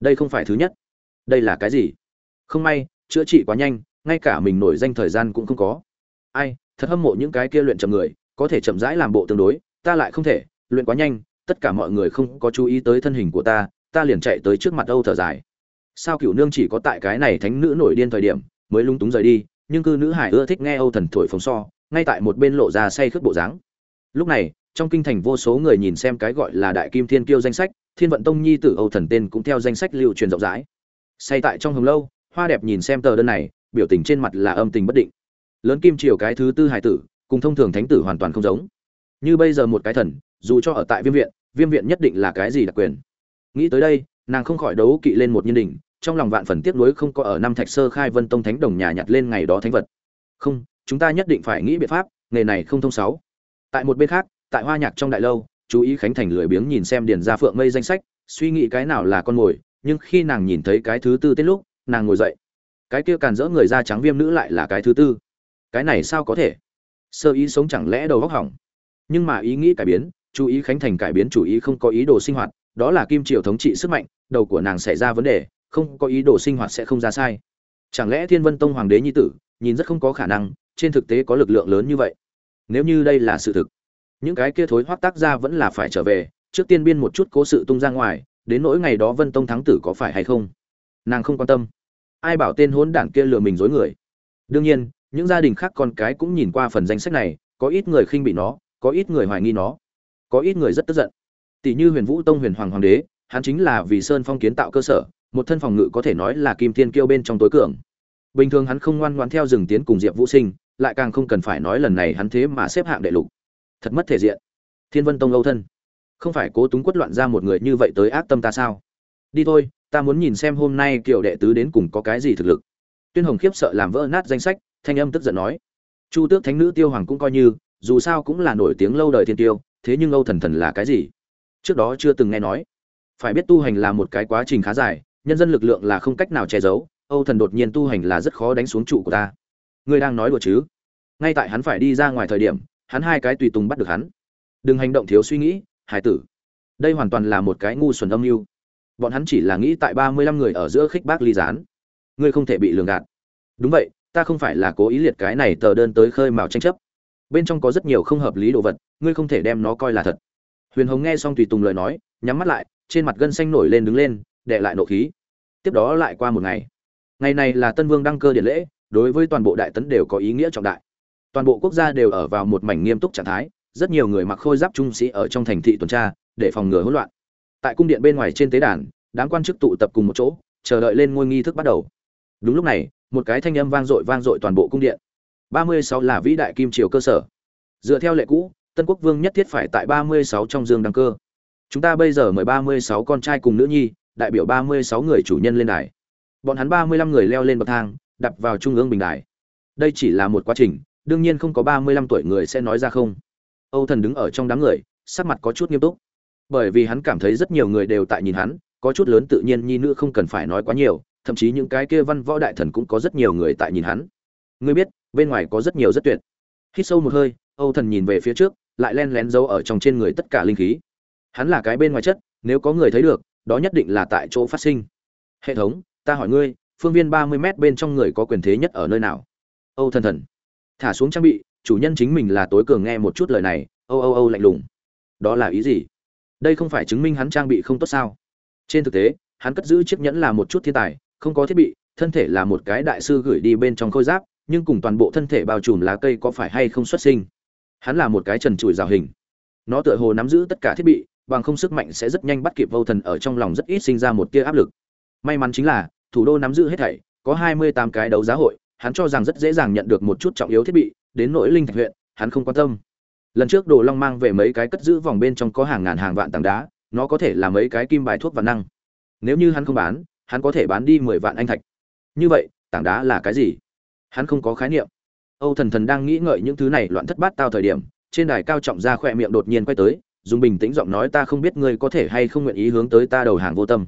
[SPEAKER 1] Đây không phải thứ nhất. Đây là cái gì? Không may, chữa trị quá nhanh, ngay cả mình nổi danh thời gian cũng không có. Ai, thật hâm mộ những cái kia luyện chậm người, có thể chậm rãi làm bộ tương đối, ta lại không thể, luyện quá nhanh, tất cả mọi người không có chú ý tới thân hình của ta ta liền chạy tới trước mặt âu thở dài. Sao cửu nương chỉ có tại cái này thánh nữ nổi điên thời điểm, mới lung túng rời đi, nhưng cư nữ hải ưa thích nghe âu thần thổi phồng so, ngay tại một bên lộ ra say khướt bộ dáng lúc này, trong kinh thành vô số người nhìn xem cái gọi là đại kim thiên kiêu danh sách, thiên vận tông nhi tử âu thần tên cũng theo danh sách lưu truyền rộng rãi. Say tại trong hồng lâu, hoa đẹp nhìn xem tờ đơn này, biểu tình trên mặt là âm tình bất định. Lớn kim triều cái thứ tư hải tử, cùng thông thường thánh tử hoàn toàn không giống. Như bây giờ một cái thần, dù cho ở tại viêm viện viêm viện nhất định là cái gì đặc quyền? Nghĩ tới đây, nàng không khỏi đấu kỵ lên một nhân đình trong lòng vạn phần tiếc nuối không có ở năm thạch sơ khai vân tông thánh đồng nhà nhặt lên ngày đó thánh vật. Không, chúng ta nhất định phải nghĩ biện pháp, nghề này không thông sáu tại một bên khác, tại hoa nhạc trong đại lâu, chú ý khánh thành lười biếng nhìn xem điền ra phượng mây danh sách, suy nghĩ cái nào là con mồi, nhưng khi nàng nhìn thấy cái thứ tư tết lúc, nàng ngồi dậy. Cái kia càn rỡ người da trắng viêm nữ lại là cái thứ tư. Cái này sao có thể? Sơ ý sống chẳng lẽ đầu góc hỏng? Nhưng mà ý nghĩ cải biến, chú ý khánh thành cải biến chủ ý không có ý đồ sinh hoạt, đó là kim triều thống trị sức mạnh, đầu của nàng xảy ra vấn đề, không có ý đồ sinh hoạt sẽ không ra sai. Chẳng lẽ thiên vân tông hoàng đế nhi tử, nhìn rất không có khả năng, trên thực tế có lực lượng lớn như vậy? Nếu như đây là sự thực, những cái kia thối hoác tác ra vẫn là phải trở về, trước tiên biên một chút cố sự tung ra ngoài, đến nỗi ngày đó vân tông thắng tử có phải hay không? Nàng không quan tâm. Ai bảo tên hốn đảng kia lừa mình dối người? Đương nhiên, những gia đình khác con cái cũng nhìn qua phần danh sách này, có ít người khinh bị nó, có ít người hoài nghi nó, có ít người rất tức giận. Tỷ như huyền vũ tông huyền hoàng hoàng đế, hắn chính là vì sơn phong kiến tạo cơ sở, một thân phòng ngự có thể nói là kim thiên kiêu bên trong tối cường. Bình thường hắn không ngoan ngoan theo rừng tiến cùng diệp vũ sinh lại càng không cần phải nói lần này hắn thế mà xếp hạng đệ lục. Thật mất thể diện. Thiên vân tông âu thân. Không phải cố túng quất loạn ra một người như vậy tới ác tâm ta sao? Đi thôi, ta muốn nhìn xem hôm nay kiểu đệ tứ đến cùng có cái gì thực lực. Tuyên hồng khiếp sợ làm vỡ nát danh sách, thanh âm tức giận nói. Chu tước thánh nữ tiêu hoàng cũng coi như, dù sao cũng là nổi tiếng lâu đời thiên tiêu, thế nhưng âu thần thần là cái gì? Trước đó chưa từng nghe nói. Phải biết tu hành là một cái quá trình khá dài, nhân dân lực lượng là không cách nào che giấu, âu thần đột nhiên tu hành là rất khó đánh xuống trụ của ta ngươi đang nói đùa chứ? Ngay tại hắn phải đi ra ngoài thời điểm, hắn hai cái tùy tùng bắt được hắn. Đừng hành động thiếu suy nghĩ, hải tử. Đây hoàn toàn là một cái ngu xuẩn âm mưu. Bọn hắn chỉ là nghĩ tại ba mươi lăm người ở giữa khích bác ly gián. Ngươi không thể bị lường gạt. Đúng vậy, ta không phải là cố ý liệt cái này tờ đơn tới khơi mào tranh chấp. Bên trong có rất nhiều không hợp lý đồ vật, ngươi không thể đem nó coi là thật. Huyền hồng nghe xong tùy tùng lời nói, nhắm mắt lại, trên mặt gân xanh nổi lên đứng lên, để lại nộ khí. Tiếp đó lại qua một ngày. Ngày này là tân vương đăng cơ điện lễ đối với toàn bộ đại tấn đều có ý nghĩa trọng đại. Toàn bộ quốc gia đều ở vào một mảnh nghiêm túc trạng thái, rất nhiều người mặc khôi giáp trung sĩ ở trong thành thị tuần tra, để phòng ngừa hỗn loạn. Tại cung điện bên ngoài trên tế đàn, đám quan chức tụ tập cùng một chỗ, chờ đợi lên ngôi nghi thức bắt đầu. Đúng lúc này, một cái thanh âm vang dội vang dội toàn bộ cung điện. Ba mươi sáu là vĩ đại kim triều cơ sở. Dựa theo lệ cũ, tân quốc vương nhất thiết phải tại ba mươi sáu trong dương đăng cơ. Chúng ta bây giờ mời ba mươi sáu con trai cùng nữ nhi, đại biểu ba mươi sáu người chủ nhân lên đài. Bọn hắn ba mươi lăm người leo lên bậc thang đặt vào trung ương bình đài. Đây chỉ là một quá trình, đương nhiên không có ba mươi lăm tuổi người sẽ nói ra không. Âu thần đứng ở trong đám người, sắc mặt có chút nghiêm túc. Bởi vì hắn cảm thấy rất nhiều người đều tại nhìn hắn, có chút lớn tự nhiên nhi nữ không cần phải nói quá nhiều, thậm chí những cái kia văn võ đại thần cũng có rất nhiều người tại nhìn hắn. Ngươi biết, bên ngoài có rất nhiều rất tuyệt. Hít sâu một hơi, âu thần nhìn về phía trước, lại len lén giấu ở trong trên người tất cả linh khí. Hắn là cái bên ngoài chất, nếu có người thấy được, đó nhất định là tại chỗ phát sinh. Hệ thống, ta hỏi ngươi phương viên ba mươi m bên trong người có quyền thế nhất ở nơi nào? Âu thần thần. Thả xuống trang bị, chủ nhân chính mình là tối cường nghe một chút lời này. Âu âu âu lạnh lùng. Đó là ý gì? Đây không phải chứng minh hắn trang bị không tốt sao? Trên thực tế, hắn cất giữ chiếc nhẫn là một chút thiên tài, không có thiết bị, thân thể là một cái đại sư gửi đi bên trong khôi giáp, nhưng cùng toàn bộ thân thể bao trùm lá cây có phải hay không xuất sinh? Hắn là một cái trần trụi rào hình. Nó tựa hồ nắm giữ tất cả thiết bị, bằng không sức mạnh sẽ rất nhanh bắt kịp vô thần ở trong lòng rất ít sinh ra một tia áp lực. May mắn chính là thủ đô nắm giữ hết thảy, có hai mươi tám cái đấu giá hội, hắn cho rằng rất dễ dàng nhận được một chút trọng yếu thiết bị, đến nỗi linh thạch huyện, hắn không quan tâm. Lần trước đồ long mang về mấy cái cất giữ vòng bên trong có hàng ngàn hàng vạn tảng đá, nó có thể là mấy cái kim bài thuốc và năng. Nếu như hắn không bán, hắn có thể bán đi mười vạn anh thạch. Như vậy, tảng đá là cái gì? Hắn không có khái niệm. Âu thần thần đang nghĩ ngợi những thứ này loạn thất bát tao thời điểm, trên đài cao trọng ra khỏe miệng đột nhiên quay tới, dùng bình tĩnh giọng nói, ta không biết ngươi có thể hay không nguyện ý hướng tới ta đầu hàng vô tâm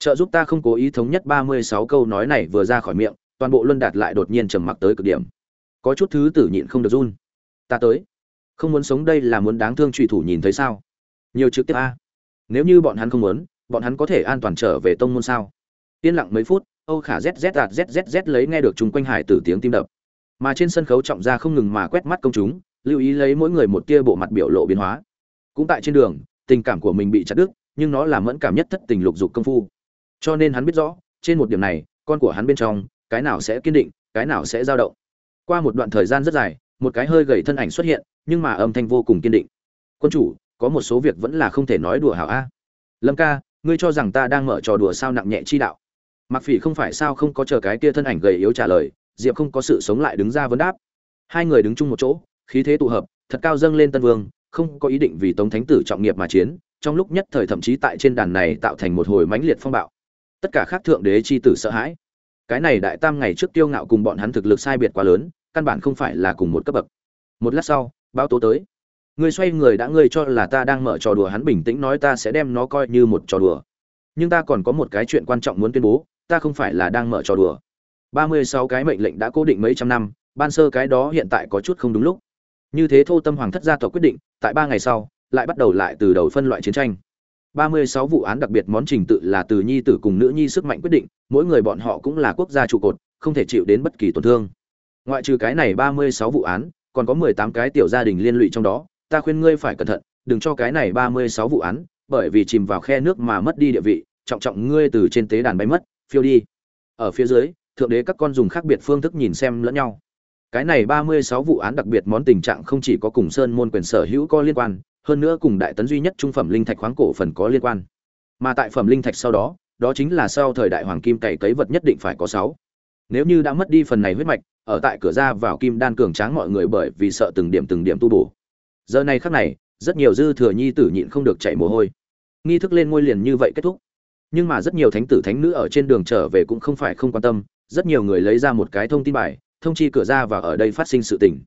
[SPEAKER 1] trợ giúp ta không cố ý thống nhất ba mươi sáu câu nói này vừa ra khỏi miệng, toàn bộ luân đạt lại đột nhiên trầm mặc tới cực điểm. Có chút thứ tử nhịn không được run. Ta tới. Không muốn sống đây là muốn đáng thương trùy thủ nhìn thấy sao? Nhiều trực tiếp a. Nếu như bọn hắn không muốn, bọn hắn có thể an toàn trở về tông môn sao? Yên lặng mấy phút, âu khả zz đạt zzz lấy nghe được chung quanh hải tử tiếng tim đập. Mà trên sân khấu trọng ra không ngừng mà quét mắt công chúng, lưu ý lấy mỗi người một tia bộ mặt biểu lộ biến hóa. Cũng tại trên đường, tình cảm của mình bị chặt đứt, nhưng nó là mẫn cảm nhất thất tình lục dục công phu cho nên hắn biết rõ, trên một điểm này, con của hắn bên trong, cái nào sẽ kiên định, cái nào sẽ dao động. Qua một đoạn thời gian rất dài, một cái hơi gầy thân ảnh xuất hiện, nhưng mà âm thanh vô cùng kiên định. Quân chủ, có một số việc vẫn là không thể nói đùa hảo a. Lâm ca, ngươi cho rằng ta đang mở trò đùa sao nặng nhẹ chi đạo? Mặc phỉ không phải sao không có chờ cái kia thân ảnh gầy yếu trả lời, diệp không có sự sống lại đứng ra vấn đáp. Hai người đứng chung một chỗ, khí thế tụ hợp, thật cao dâng lên tân vương, không có ý định vì tống thánh tử trọng nghiệp mà chiến, trong lúc nhất thời thậm chí tại trên đàn này tạo thành một hồi mãnh liệt phong bạo tất cả khác thượng đế chi tử sợ hãi. Cái này đại tam ngày trước tiêu ngạo cùng bọn hắn thực lực sai biệt quá lớn, căn bản không phải là cùng một cấp bậc. Một lát sau báo tố tới. Ngươi xoay người đã ngươi cho là ta đang mở trò đùa, hắn bình tĩnh nói ta sẽ đem nó coi như một trò đùa. Nhưng ta còn có một cái chuyện quan trọng muốn tuyên bố, ta không phải là đang mở trò đùa. Ba mươi sáu cái mệnh lệnh đã cố định mấy trăm năm, ban sơ cái đó hiện tại có chút không đúng lúc. Như thế thô tâm hoàng thất gia tộc quyết định, tại ba ngày sau, lại bắt đầu lại từ đầu phân loại chiến tranh ba mươi sáu vụ án đặc biệt món trình tự là từ nhi tử cùng nữ nhi sức mạnh quyết định, mỗi người bọn họ cũng là quốc gia trụ cột, không thể chịu đến bất kỳ tổn thương. Ngoại trừ cái này ba mươi sáu vụ án, còn có mười tám cái tiểu gia đình liên lụy trong đó, ta khuyên ngươi phải cẩn thận, đừng cho cái này ba mươi sáu vụ án, bởi vì chìm vào khe nước mà mất đi địa vị, trọng trọng ngươi từ trên tế đàn bay mất, phiêu đi. Ở phía dưới, thượng đế các con dùng khác biệt phương thức nhìn xem lẫn nhau. Cái này ba mươi sáu vụ án đặc biệt món tình trạng không chỉ có cùng sơn môn quyền sở hữu có liên quan hơn nữa cùng đại tấn duy nhất trung phẩm linh thạch khoáng cổ phần có liên quan. Mà tại phẩm linh thạch sau đó đó chính là sau thời đại hoàng kim cày cấy vật nhất định phải có sáu. Nếu như đã mất đi phần này huyết mạch, ở tại cửa ra vào kim đan cường tráng mọi người bởi vì sợ từng điểm từng điểm tu bổ. Giờ này khắc này, rất nhiều dư thừa nhi tử nhịn không được chạy mồ hôi. Nghi thức lên ngôi liền như vậy kết thúc. Nhưng mà rất nhiều thánh tử thánh nữ ở trên đường trở về cũng không phải không quan tâm, rất nhiều người lấy ra một cái thông tin bài, thông chi cửa ra và ở đây phát sinh sự tình.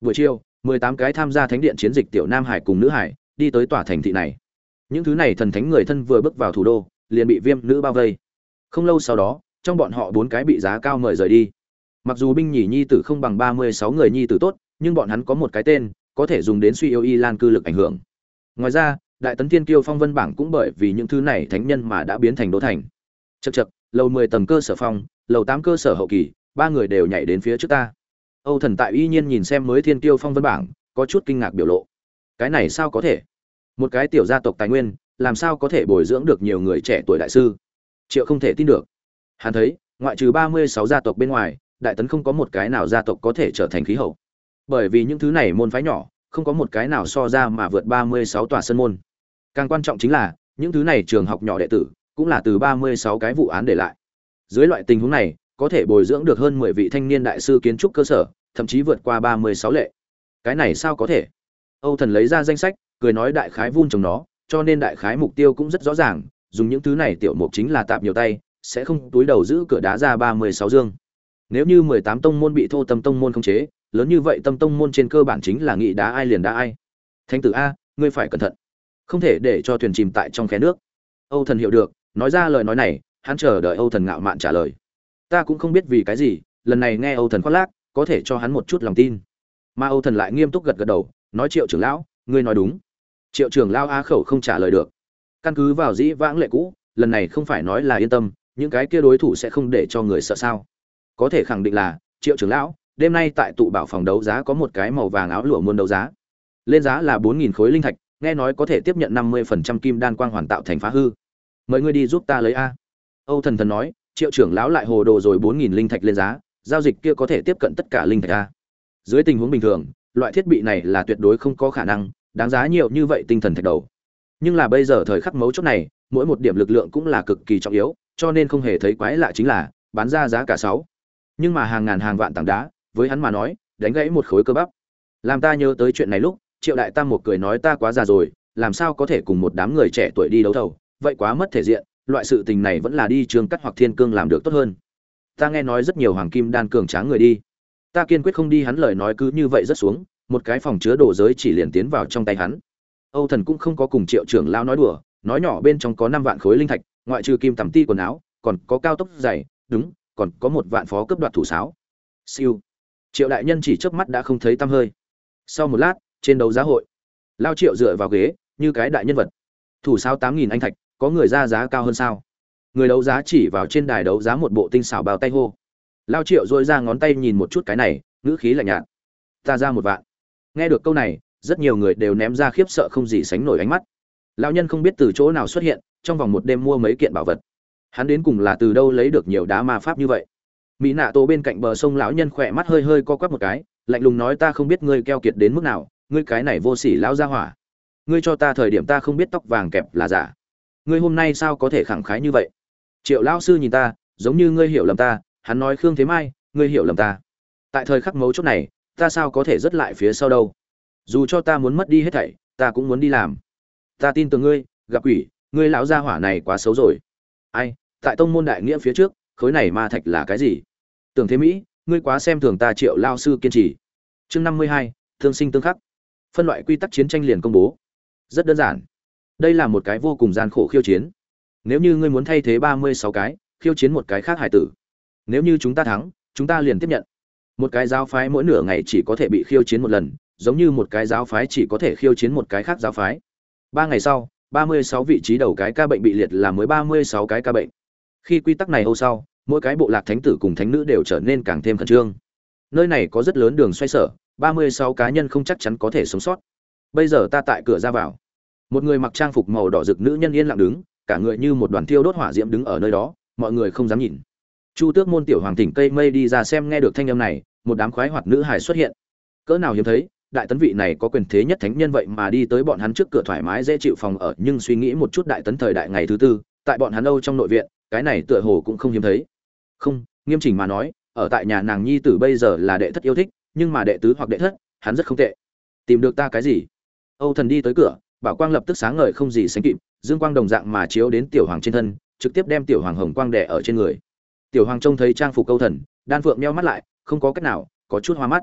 [SPEAKER 1] Buổi chiều mười tám cái tham gia thánh điện chiến dịch tiểu nam hải cùng nữ hải, đi tới tòa thành thị này. Những thứ này thần thánh người thân vừa bước vào thủ đô, liền bị viêm nữ bao vây. Không lâu sau đó, trong bọn họ bốn cái bị giá cao mời rời đi. Mặc dù binh nhỉ nhi tử không bằng ba mươi sáu người nhi tử tốt, nhưng bọn hắn có một cái tên, có thể dùng đến suy yếu y lan cư lực ảnh hưởng. Ngoài ra, đại tấn thiên kiêu phong vân bảng cũng bởi vì những thứ này thánh nhân mà đã biến thành đô thành. Chật chật lầu mười tầng cơ sở phong lầu tám cơ sở hậu kỳ, ba người đều nhảy đến phía trước ta âu thần tại y nhiên nhìn xem mới thiên tiêu phong vân bảng, có chút kinh ngạc biểu lộ. Cái này sao có thể? Một cái tiểu gia tộc tài nguyên, làm sao có thể bồi dưỡng được nhiều người trẻ tuổi đại sư? Triệu không thể tin được. Hắn thấy, ngoại trừ ba mươi sáu gia tộc bên ngoài, đại tấn không có một cái nào gia tộc có thể trở thành khí hậu. Bởi vì những thứ này môn phái nhỏ, không có một cái nào so ra mà vượt ba mươi sáu tòa sân môn. Càng quan trọng chính là, những thứ này trường học nhỏ đệ tử, cũng là từ ba mươi sáu cái vụ án để lại. Dưới loại tình huống này có thể bồi dưỡng được hơn mười vị thanh niên đại sư kiến trúc cơ sở, thậm chí vượt qua ba mươi sáu lệ. Cái này sao có thể? Âu thần lấy ra danh sách, cười nói đại khái vun trồng nó, cho nên đại khái mục tiêu cũng rất rõ ràng, dùng những thứ này tiểu mục chính là tạp nhiều tay, sẽ không túi đầu giữ cửa đá ra ba mươi sáu dương. Nếu như mười tám tông môn bị thô tâm tông môn khống chế, lớn như vậy tâm tông môn trên cơ bản chính là nghị đá ai liền đá ai. Thánh tử a, ngươi phải cẩn thận. Không thể để cho thuyền chìm tại trong khe nước. Âu thần hiểu được, nói ra lời nói này, hắn chờ đợi âu thần ngạo mạn trả lời ta cũng không biết vì cái gì, lần này nghe âu thần khoác lác, có thể cho hắn một chút lòng tin. Mà âu thần lại nghiêm túc gật gật đầu, nói triệu trưởng lão, ngươi nói đúng. Triệu trưởng lão á khẩu không trả lời được. Căn cứ vào dĩ vãng lệ cũ, lần này không phải nói là yên tâm, những cái kia đối thủ sẽ không để cho người sợ sao. Có thể khẳng định là, triệu trưởng lão, đêm nay tại tụ bảo phòng đấu giá có một cái màu vàng áo lụa muôn đấu giá. Lên giá là bốn nghìn khối linh thạch, nghe nói có thể tiếp nhận năm mươi phần trăm kim đan quang hoàn tạo thành phá hư. Mời ngươi đi giúp ta lấy a. Âu thần thần nói triệu trưởng lão lại hồ đồ rồi bốn nghìn linh thạch lên giá, giao dịch kia có thể tiếp cận tất cả linh thạch a. Dưới tình huống bình thường, loại thiết bị này là tuyệt đối không có khả năng đáng giá nhiều như vậy tinh thần thạch đầu. Nhưng là bây giờ thời khắc mấu chốt này, mỗi một điểm lực lượng cũng là cực kỳ trọng yếu, cho nên không hề thấy quái lạ chính là bán ra giá cả sáu. Nhưng mà hàng ngàn hàng vạn tảng đá, với hắn mà nói, đánh gãy một khối cơ bắp. Làm ta nhớ tới chuyện này lúc, triệu đại tam một cười nói ta quá già rồi, làm sao có thể cùng một đám người trẻ tuổi đi đấu thầu, vậy quá mất thể diện loại sự tình này vẫn là đi trường cắt hoặc thiên cương làm được tốt hơn. Ta nghe nói rất nhiều hoàng kim đan cường tráng người đi. Ta kiên quyết không đi hắn lời nói cứ như vậy rất xuống, một cái phòng chứa đồ giới chỉ liền tiến vào trong tay hắn. Âu thần cũng không có cùng triệu trưởng lao nói đùa, nói nhỏ bên trong có năm vạn khối linh thạch, ngoại trừ kim tầm ti quần áo, còn có cao tốc dày đúng, còn có một vạn phó cấp đoạt thủ sáo. Siêu. Triệu đại nhân chỉ chớp mắt đã không thấy tăm hơi. Sau một lát, trên đấu giá hội, lao triệu dựa vào ghế, như cái đại nhân vật. Thủ sáo tám nghìn anh thạch có người ra giá cao hơn sao? Người đấu giá chỉ vào trên đài đấu giá một bộ tinh xảo bao tay hô. Lao triệu dội ra ngón tay nhìn một chút cái này, ngữ khí lạnh nhạt. Ta ra một vạn. Nghe được câu này, rất nhiều người đều ném ra khiếp sợ không gì sánh nổi ánh mắt. Lao nhân không biết từ chỗ nào xuất hiện, trong vòng một đêm mua mấy kiện bảo vật. Hắn đến cùng là từ đâu lấy được nhiều đá ma pháp như vậy? Mỹ nạ tổ bên cạnh bờ sông lão nhân khỏe mắt hơi hơi co quắp một cái, lạnh lùng nói ta không biết ngươi keo kiệt đến mức nào, ngươi cái này vô sỉ lão ra hỏa. Ngươi cho ta thời điểm ta không biết tóc vàng kẹp là giả ngươi hôm nay sao có thể khẳng khái như vậy? Triệu lão sư nhìn ta, giống như ngươi hiểu lầm ta, hắn nói khương thế mai, ngươi hiểu lầm ta. Tại thời khắc mấu chốt này, ta sao có thể dứt lại phía sau đâu? Dù cho ta muốn mất đi hết thảy, ta cũng muốn đi làm. Ta tin tưởng ngươi, gặp quỷ, ngươi lão gia hỏa này quá xấu rồi. Ai, tại tông môn đại nghĩa phía trước, khối này ma thạch là cái gì? Tưởng thế mỹ, ngươi quá xem thường ta triệu lao sư kiên trì. Chương năm mươi hai, thương sinh tương khắc. Phân loại quy tắc chiến tranh liền công bố. Rất đơn giản đây là một cái vô cùng gian khổ khiêu chiến. Nếu như ngươi muốn thay thế ba mươi sáu cái, khiêu chiến một cái khác hải tử. Nếu như chúng ta thắng, chúng ta liền tiếp nhận. Một cái giáo phái mỗi nửa ngày chỉ có thể bị khiêu chiến một lần, giống như một cái giáo phái chỉ có thể khiêu chiến một cái khác giáo phái. Ba ngày sau, ba mươi sáu vị trí đầu cái ca bệnh bị liệt là mới ba mươi sáu cái ca bệnh. Khi quy tắc này âu sau, mỗi cái bộ lạc thánh tử cùng thánh nữ đều trở nên càng thêm khẩn trương. Nơi này có rất lớn đường xoay sở, ba mươi sáu cá nhân không chắc chắn có thể sống sót. Bây giờ ta tại cửa ra vào một người mặc trang phục màu đỏ rực nữ nhân yên lặng đứng, cả người như một đoàn thiêu đốt hỏa diễm đứng ở nơi đó, mọi người không dám nhìn. Chu tước môn tiểu hoàng tỉnh cây mây đi ra xem nghe được thanh âm này, một đám khoái hoạt nữ hài xuất hiện. Cỡ nào hiếm thấy, đại tấn vị này có quyền thế nhất thánh nhân vậy mà đi tới bọn hắn trước cửa thoải mái dễ chịu phòng ở, nhưng suy nghĩ một chút đại tấn thời đại ngày thứ tư, tại bọn hắn âu trong nội viện, cái này tựa hồ cũng không hiếm thấy. Không, nghiêm chỉnh mà nói, ở tại nhà nàng nhi tử bây giờ là đệ thất yêu thích, nhưng mà đệ tứ hoặc đệ thất, hắn rất không tệ. Tìm được ta cái gì? Âu thần đi tới cửa bảo quang lập tức sáng ngời không gì sánh kịp, dương quang đồng dạng mà chiếu đến tiểu hoàng trên thân, trực tiếp đem tiểu hoàng hồng quang đẻ ở trên người. Tiểu hoàng trông thấy trang phục câu thần, đan phượng meo mắt lại, không có cách nào, có chút hoa mắt.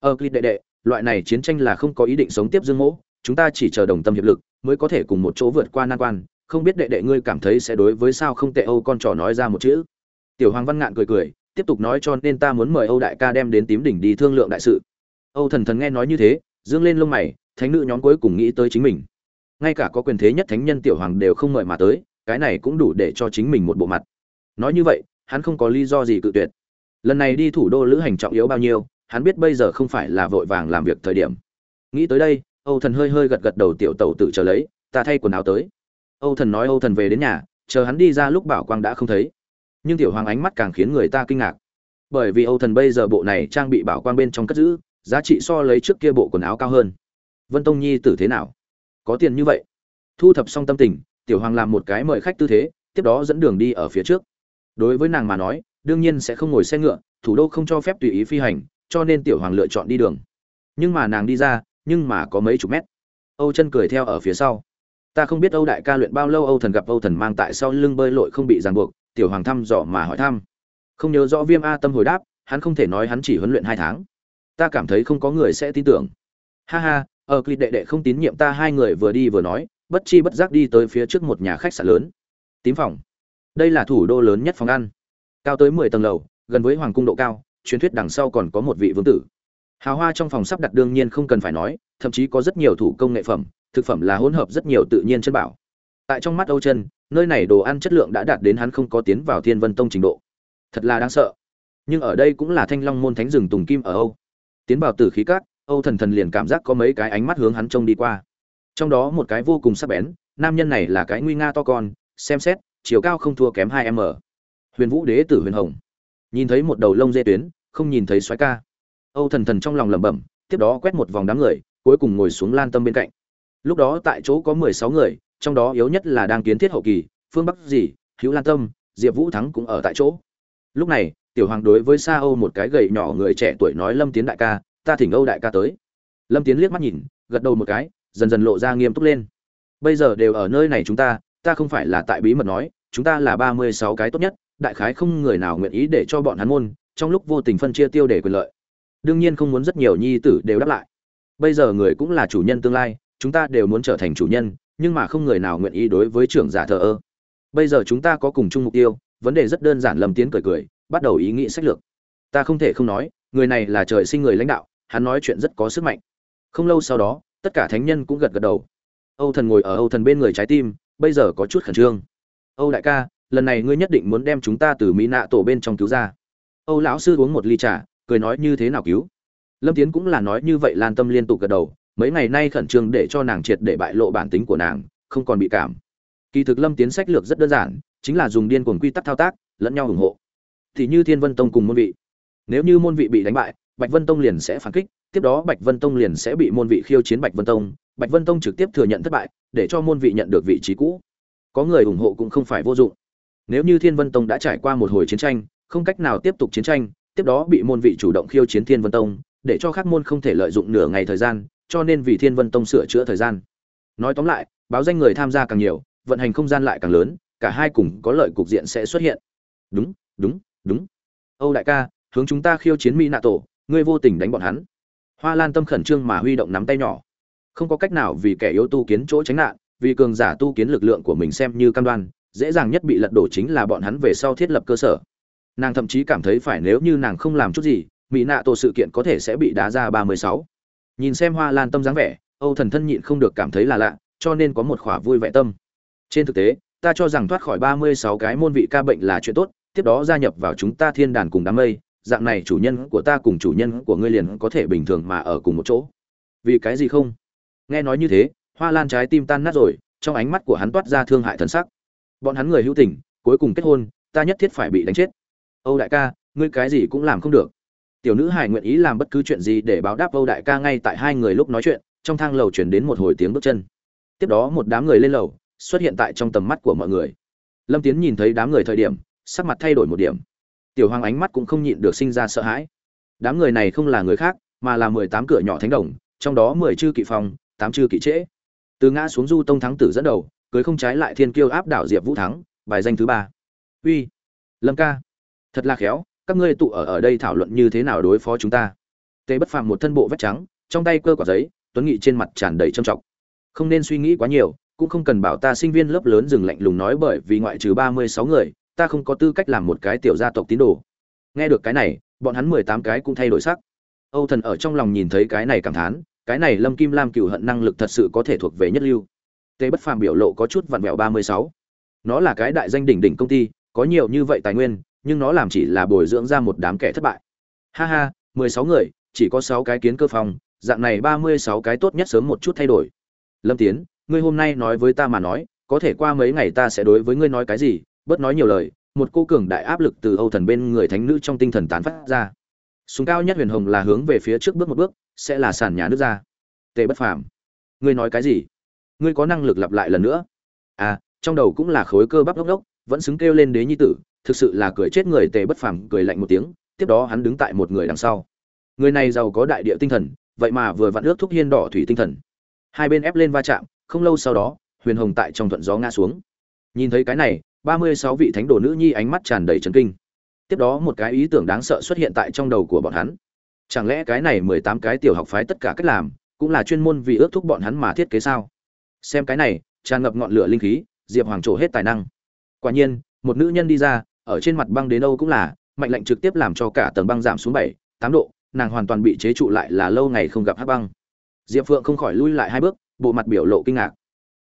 [SPEAKER 1] Ờ, Ơ clip đệ đệ, loại này chiến tranh là không có ý định sống tiếp dương mỗ, chúng ta chỉ chờ đồng tâm hiệp lực, mới có thể cùng một chỗ vượt qua nan quan, không biết đệ đệ ngươi cảm thấy sẽ đối với sao không tệ âu con trò nói ra một chữ. Tiểu hoàng văn ngạn cười cười, tiếp tục nói cho nên ta muốn mời âu đại ca đem đến tím đỉnh đi thương lượng đại sự. Âu thần thần nghe nói như thế, dương lên lông mày, thánh nữ nhóm cuối cùng nghĩ tới chính mình ngay cả có quyền thế nhất thánh nhân tiểu hoàng đều không mời mà tới, cái này cũng đủ để cho chính mình một bộ mặt. Nói như vậy, hắn không có lý do gì cự tuyệt. Lần này đi thủ đô lữ hành trọng yếu bao nhiêu, hắn biết bây giờ không phải là vội vàng làm việc thời điểm. Nghĩ tới đây, âu thần hơi hơi gật gật đầu tiểu tẩu tự chờ lấy, ta thay quần áo tới. Âu thần nói âu thần về đến nhà, chờ hắn đi ra lúc bảo quang đã không thấy. Nhưng tiểu hoàng ánh mắt càng khiến người ta kinh ngạc. Bởi vì âu thần bây giờ bộ này trang bị bảo quang bên trong cất giữ, giá trị so lấy trước kia bộ quần áo cao hơn. Vân tông nhi tử thế nào? Có tiền như vậy. Thu thập xong tâm tình, tiểu hoàng làm một cái mời khách tư thế, tiếp đó dẫn đường đi ở phía trước. Đối với nàng mà nói, đương nhiên sẽ không ngồi xe ngựa, thủ đô không cho phép tùy ý phi hành, cho nên tiểu hoàng lựa chọn đi đường. Nhưng mà nàng đi ra, nhưng mà có mấy chục mét. Âu chân cười theo ở phía sau. Ta không biết âu đại ca luyện bao lâu, âu thần gặp âu thần mang tại sau lưng bơi lội không bị ràng buộc, tiểu hoàng thăm dò mà hỏi thăm. Không nhớ rõ viêm a tâm hồi đáp, hắn không thể nói hắn chỉ huấn luyện hai tháng. Ta cảm thấy không có người sẽ tin tưởng. Ha ha Ờ, ở clip đệ đệ không tín nhiệm ta, hai người vừa đi vừa nói, bất chi bất giác đi tới phía trước một nhà khách sạn lớn. Tím phòng. Đây là thủ đô lớn nhất phòng ăn. Cao tới mười tầng lầu, gần với hoàng cung độ cao, truyền thuyết đằng sau còn có một vị vương tử. Hào hoa trong phòng sắp đặt đương nhiên không cần phải nói, thậm chí có rất nhiều thủ công nghệ phẩm, thực phẩm là hỗn hợp rất nhiều tự nhiên chân bảo. Tại trong mắt âu chân nơi này đồ ăn chất lượng đã đạt đến hắn không có tiến vào thiên vân tông trình độ. Thật là đáng sợ. Nhưng ở đây cũng là thanh long môn thánh rừng tùng kim ở âu. Tiến vào tử khí cát âu thần thần liền cảm giác có mấy cái ánh mắt hướng hắn trông đi qua. Trong đó một cái vô cùng sắc bén nam nhân này là cái nguy nga to con xem xét chiều cao không thua kém hai m. Huyền vũ đế tử huyền hồng. Nhìn thấy một đầu lông dê tuyến không nhìn thấy xoái ca. Âu thần thần trong lòng lẩm bẩm tiếp đó quét một vòng đám người cuối cùng ngồi xuống lan tâm bên cạnh. Lúc đó tại chỗ có mười sáu người trong đó yếu nhất là đang kiến thiết hậu kỳ phương bắc gì, hữu lan tâm diệp vũ thắng cũng ở tại chỗ. Lúc này tiểu hoàng đối với sa âu một cái gầy nhỏ người trẻ tuổi nói lâm tiến đại ca ta thỉnh âu đại ca tới. Lâm tiến liếc mắt nhìn, gật đầu một cái, dần dần lộ ra nghiêm túc lên. Bây giờ đều ở nơi này chúng ta ta không phải là tại bí mật nói, chúng ta là ba mươi sáu cái tốt nhất, đại khái không người nào nguyện ý để cho bọn hắn môn, trong lúc vô tình phân chia tiêu để quyền lợi. Đương nhiên không muốn rất nhiều nhi tử đều đáp lại. Bây giờ người cũng là chủ nhân tương lai, chúng ta đều muốn trở thành chủ nhân, nhưng mà không người nào nguyện ý đối với trưởng giả thờ ơ. Bây giờ chúng ta có cùng chung mục tiêu, vấn đề rất đơn giản, lâm tiến cười cười, bắt đầu ý nghĩ sách lược. Ta không thể không nói, người này là trời sinh người lãnh đạo hắn nói chuyện rất có sức mạnh. Không lâu sau đó, tất cả thánh nhân cũng gật gật đầu. Âu thần ngồi ở âu thần bên người trái tim, bây giờ có chút khẩn trương. Âu đại ca, lần này ngươi nhất định muốn đem chúng ta từ mỹ nạ tổ bên trong cứu ra. Âu lão sư uống một ly trà, cười nói như thế nào cứu? Lâm tiến cũng là nói như vậy lan tâm liên tục gật đầu, mấy ngày nay khẩn trương để cho nàng triệt để bại lộ bản tính của nàng, không còn bị cảm. Kỳ thực lâm tiến sách lược rất đơn giản, chính là dùng điên cuồng quy tắc thao tác, lẫn nhau ủng hộ. Thì như thiên vân tông cùng môn vị. Nếu như môn vị bị đánh bại bạch vân tông liền sẽ phản kích, tiếp đó bạch vân tông liền sẽ bị môn vị khiêu chiến bạch vân tông. Bạch vân tông trực tiếp thừa nhận thất bại, để cho môn vị nhận được vị trí cũ. Có người ủng hộ cũng không phải vô dụng. Nếu như thiên vân tông đã trải qua một hồi chiến tranh, không cách nào tiếp tục chiến tranh, tiếp đó bị môn vị chủ động khiêu chiến thiên vân tông, để cho các môn không thể lợi dụng nửa ngày thời gian, cho nên vì thiên vân tông sửa chữa thời gian. Nói tóm lại, báo danh người tham gia càng nhiều, vận hành không gian lại càng lớn, cả hai cùng có lợi cục diện sẽ xuất hiện. Đúng đúng đúng. Âu đại ca, hướng chúng ta khiêu chiến mỹ nạ tổ ngươi vô tình đánh bọn hắn. Hoa lan tâm khẩn trương mà huy động nắm tay nhỏ. Không có cách nào vì kẻ yếu tu kiến chỗ tránh nạn, vì cường giả tu kiến lực lượng của mình xem như cam đoan, dễ dàng nhất bị lật đổ chính là bọn hắn về sau thiết lập cơ sở. Nàng thậm chí cảm thấy phải nếu như nàng không làm chút gì, mỹ nạ tổ sự kiện có thể sẽ bị đá ra ba mươi sáu. Nhìn xem hoa lan tâm dáng vẻ, âu thần thân nhịn không được cảm thấy là lạ, cho nên có một khỏa vui vẻ tâm. Trên thực tế, ta cho rằng thoát khỏi ba mươi sáu cái môn vị ca bệnh là chuyện tốt, tiếp đó gia nhập vào chúng ta thiên đàn cùng đám mây dạng này chủ nhân của ta cùng chủ nhân của ngươi liền có thể bình thường mà ở cùng một chỗ. Vì cái gì không? Nghe nói như thế, hoa lan trái tim tan nát rồi, trong ánh mắt của hắn toát ra thương hại thân sắc. Bọn hắn người hữu tình, cuối cùng kết hôn, ta nhất thiết phải bị đánh chết. Âu đại ca, ngươi cái gì cũng làm không được. Tiểu nữ hải nguyện ý làm bất cứ chuyện gì để báo đáp âu đại ca ngay tại hai người lúc nói chuyện, trong thang lầu chuyển đến một hồi tiếng bước chân. Tiếp đó một đám người lên lầu, xuất hiện tại trong tầm mắt của mọi người. Lâm tiến nhìn thấy đám người thời điểm, sắc mặt thay đổi một điểm tiểu hoàng ánh mắt cũng không nhịn được sinh ra sợ hãi. Đám người này không là người khác mà là mười tám cửa nhỏ thánh đồng trong đó mười chư kỵ phòng, tám chư kỵ trễ. Từ ngã xuống du tông thắng tử dẫn đầu cưới không trái lại thiên kiêu áp đảo diệp vũ thắng bài danh thứ ba. Uy lâm ca thật là khéo các ngươi tụ ở ở đây thảo luận như thế nào đối phó chúng ta? Tề bất phàm một thân bộ vét trắng trong tay cơ quả giấy tuấn nghị trên mặt tràn đầy trầm trọng. Không nên suy nghĩ quá nhiều cũng không cần bảo ta sinh viên lớp lớn dừng lạnh lùng nói bởi vì ngoại trừ ba mươi sáu người ta không có tư cách làm một cái tiểu gia tộc tín đồ. Nghe được cái này, bọn hắn mười tám cái cũng thay đổi sắc. Âu thần ở trong lòng nhìn thấy cái này cảm thán, cái này lâm kim lam cựu hận năng lực thật sự có thể thuộc về nhất lưu. Tề bất phàm biểu lộ có chút vặn vẹo ba mươi sáu. Nó là cái đại danh đỉnh đỉnh công ty, có nhiều như vậy tài nguyên, nhưng nó làm chỉ là bồi dưỡng ra một đám kẻ thất bại. Ha ha, mười sáu người, chỉ có sáu cái kiến cơ phòng, dạng này ba mươi sáu cái tốt nhất sớm một chút thay đổi. Lâm tiến, ngươi hôm nay nói với ta mà nói, có thể qua mấy ngày ta sẽ đối với ngươi nói cái gì bớt nói nhiều lời, một cô cường đại áp lực từ âu thần bên người thánh nữ trong tinh thần tán phát ra. Súng cao nhất huyền hồng là hướng về phía trước bước một bước, sẽ là sàn nhà nước ra. Tề bất phàm, ngươi nói cái gì? Ngươi có năng lực lặp lại lần nữa? À trong đầu cũng là khối cơ bắp lốc lốc, vẫn xứng kêu lên đế nhi tử, thực sự là cười chết người. Tề bất phàm cười lạnh một tiếng, tiếp đó hắn đứng tại một người đằng sau. Người này giàu có đại địa tinh thần, vậy mà vừa vặn ước thúc hiên đỏ thủy tinh thần. Hai bên ép lên va chạm, không lâu sau đó, huyền hồng tại trong thuận gió ngã xuống. Nhìn thấy cái này ba mươi sáu vị thánh đồ nữ nhi ánh mắt tràn đầy chấn kinh. Tiếp đó một cái ý tưởng đáng sợ xuất hiện tại trong đầu của bọn hắn. Chẳng lẽ cái này mười tám cái tiểu học phái tất cả cách làm, cũng là chuyên môn vì ước thúc bọn hắn mà thiết kế sao? Xem cái này, tràn ngập ngọn lửa linh khí, diệp hoàng trổ hết tài năng. Quả nhiên, một nữ nhân đi ra, ở trên mặt băng đến đâu cũng là mạnh lạnh trực tiếp làm cho cả tầng băng giảm xuống bảy, tám độ, nàng hoàn toàn bị chế trụ lại là lâu ngày không gặp hát băng. Diệp phượng không khỏi lui lại hai bước, bộ mặt biểu lộ kinh ngạc.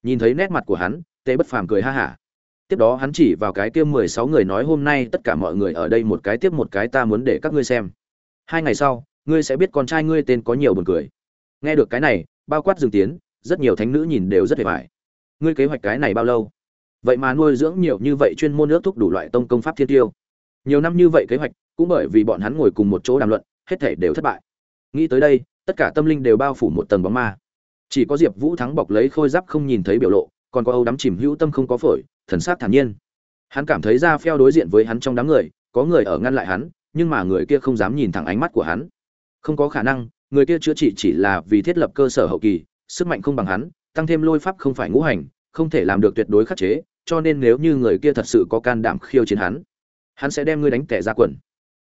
[SPEAKER 1] Nhìn thấy nét mặt của hắn, tê bất phàm cười ha hả tiếp đó hắn chỉ vào cái kia mười sáu người nói, hôm nay tất cả mọi người ở đây một cái tiếp một cái ta muốn để các ngươi xem. Hai ngày sau, ngươi sẽ biết con trai ngươi tên có nhiều buồn cười. Nghe được cái này, bao quát dừng tiến, rất nhiều thánh nữ nhìn đều rất hề vải ngươi kế hoạch cái này bao lâu? Vậy mà nuôi dưỡng nhiều như vậy chuyên môn nước thúc đủ loại tông công pháp thiên tiêu. Nhiều năm như vậy kế hoạch, cũng bởi vì bọn hắn ngồi cùng một chỗ đàm luận, hết thể đều thất bại. Nghĩ tới đây, tất cả tâm linh đều bao phủ một tầng bóng ma. Chỉ có diệp vũ thắng bọc lấy khôi giáp không nhìn thấy biểu lộ còn có âu đắm chìm hữu tâm không có phổi, thần sát thản nhiên. Hắn cảm thấy ra phèo đối diện với hắn trong đám người, có người ở ngăn lại hắn, nhưng mà người kia không dám nhìn thẳng ánh mắt của hắn. Không có khả năng, người kia chữa trị chỉ là vì thiết lập cơ sở hậu kỳ, sức mạnh không bằng hắn, tăng thêm lôi pháp không phải ngũ hành, không thể làm được tuyệt đối khắc chế, cho nên nếu như người kia thật sự có can đảm khiêu chiến hắn hắn sẽ đem ngươi đánh tẻ ra quần.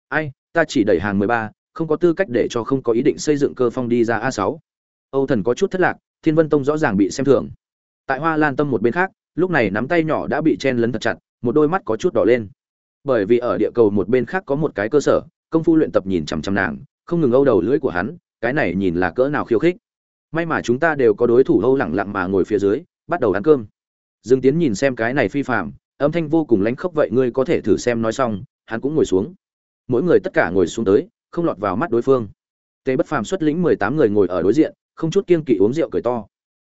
[SPEAKER 1] Ai, ta chỉ đẩy hàng mười ba, không có tư cách để cho không có ý định xây dựng cơ phong đi ra a sáu. Âu thần có chút thất lạc, thiên vân tông rõ ràng bị xem thường tại hoa lan tâm một bên khác, lúc này nắm tay nhỏ đã bị chen lấn thật chặt, một đôi mắt có chút đỏ lên. Bởi vì ở địa cầu một bên khác có một cái cơ sở, công phu luyện tập nhìn chằm chằm nàng, không ngừng âu đầu lưỡi của hắn, cái này nhìn là cỡ nào khiêu khích. May mà chúng ta đều có đối thủ hâu lẳng lặng mà ngồi phía dưới, bắt đầu ăn cơm. Dương tiến nhìn xem cái này phi phạm âm thanh vô cùng lánh khốc vậy ngươi có thể thử xem nói xong, hắn cũng ngồi xuống. Mỗi người tất cả ngồi xuống tới, không lọt vào mắt đối phương. Tề bất phàm xuất lĩnh mười tám người ngồi ở đối diện, không chút kiên kỵ uống rượu cười to.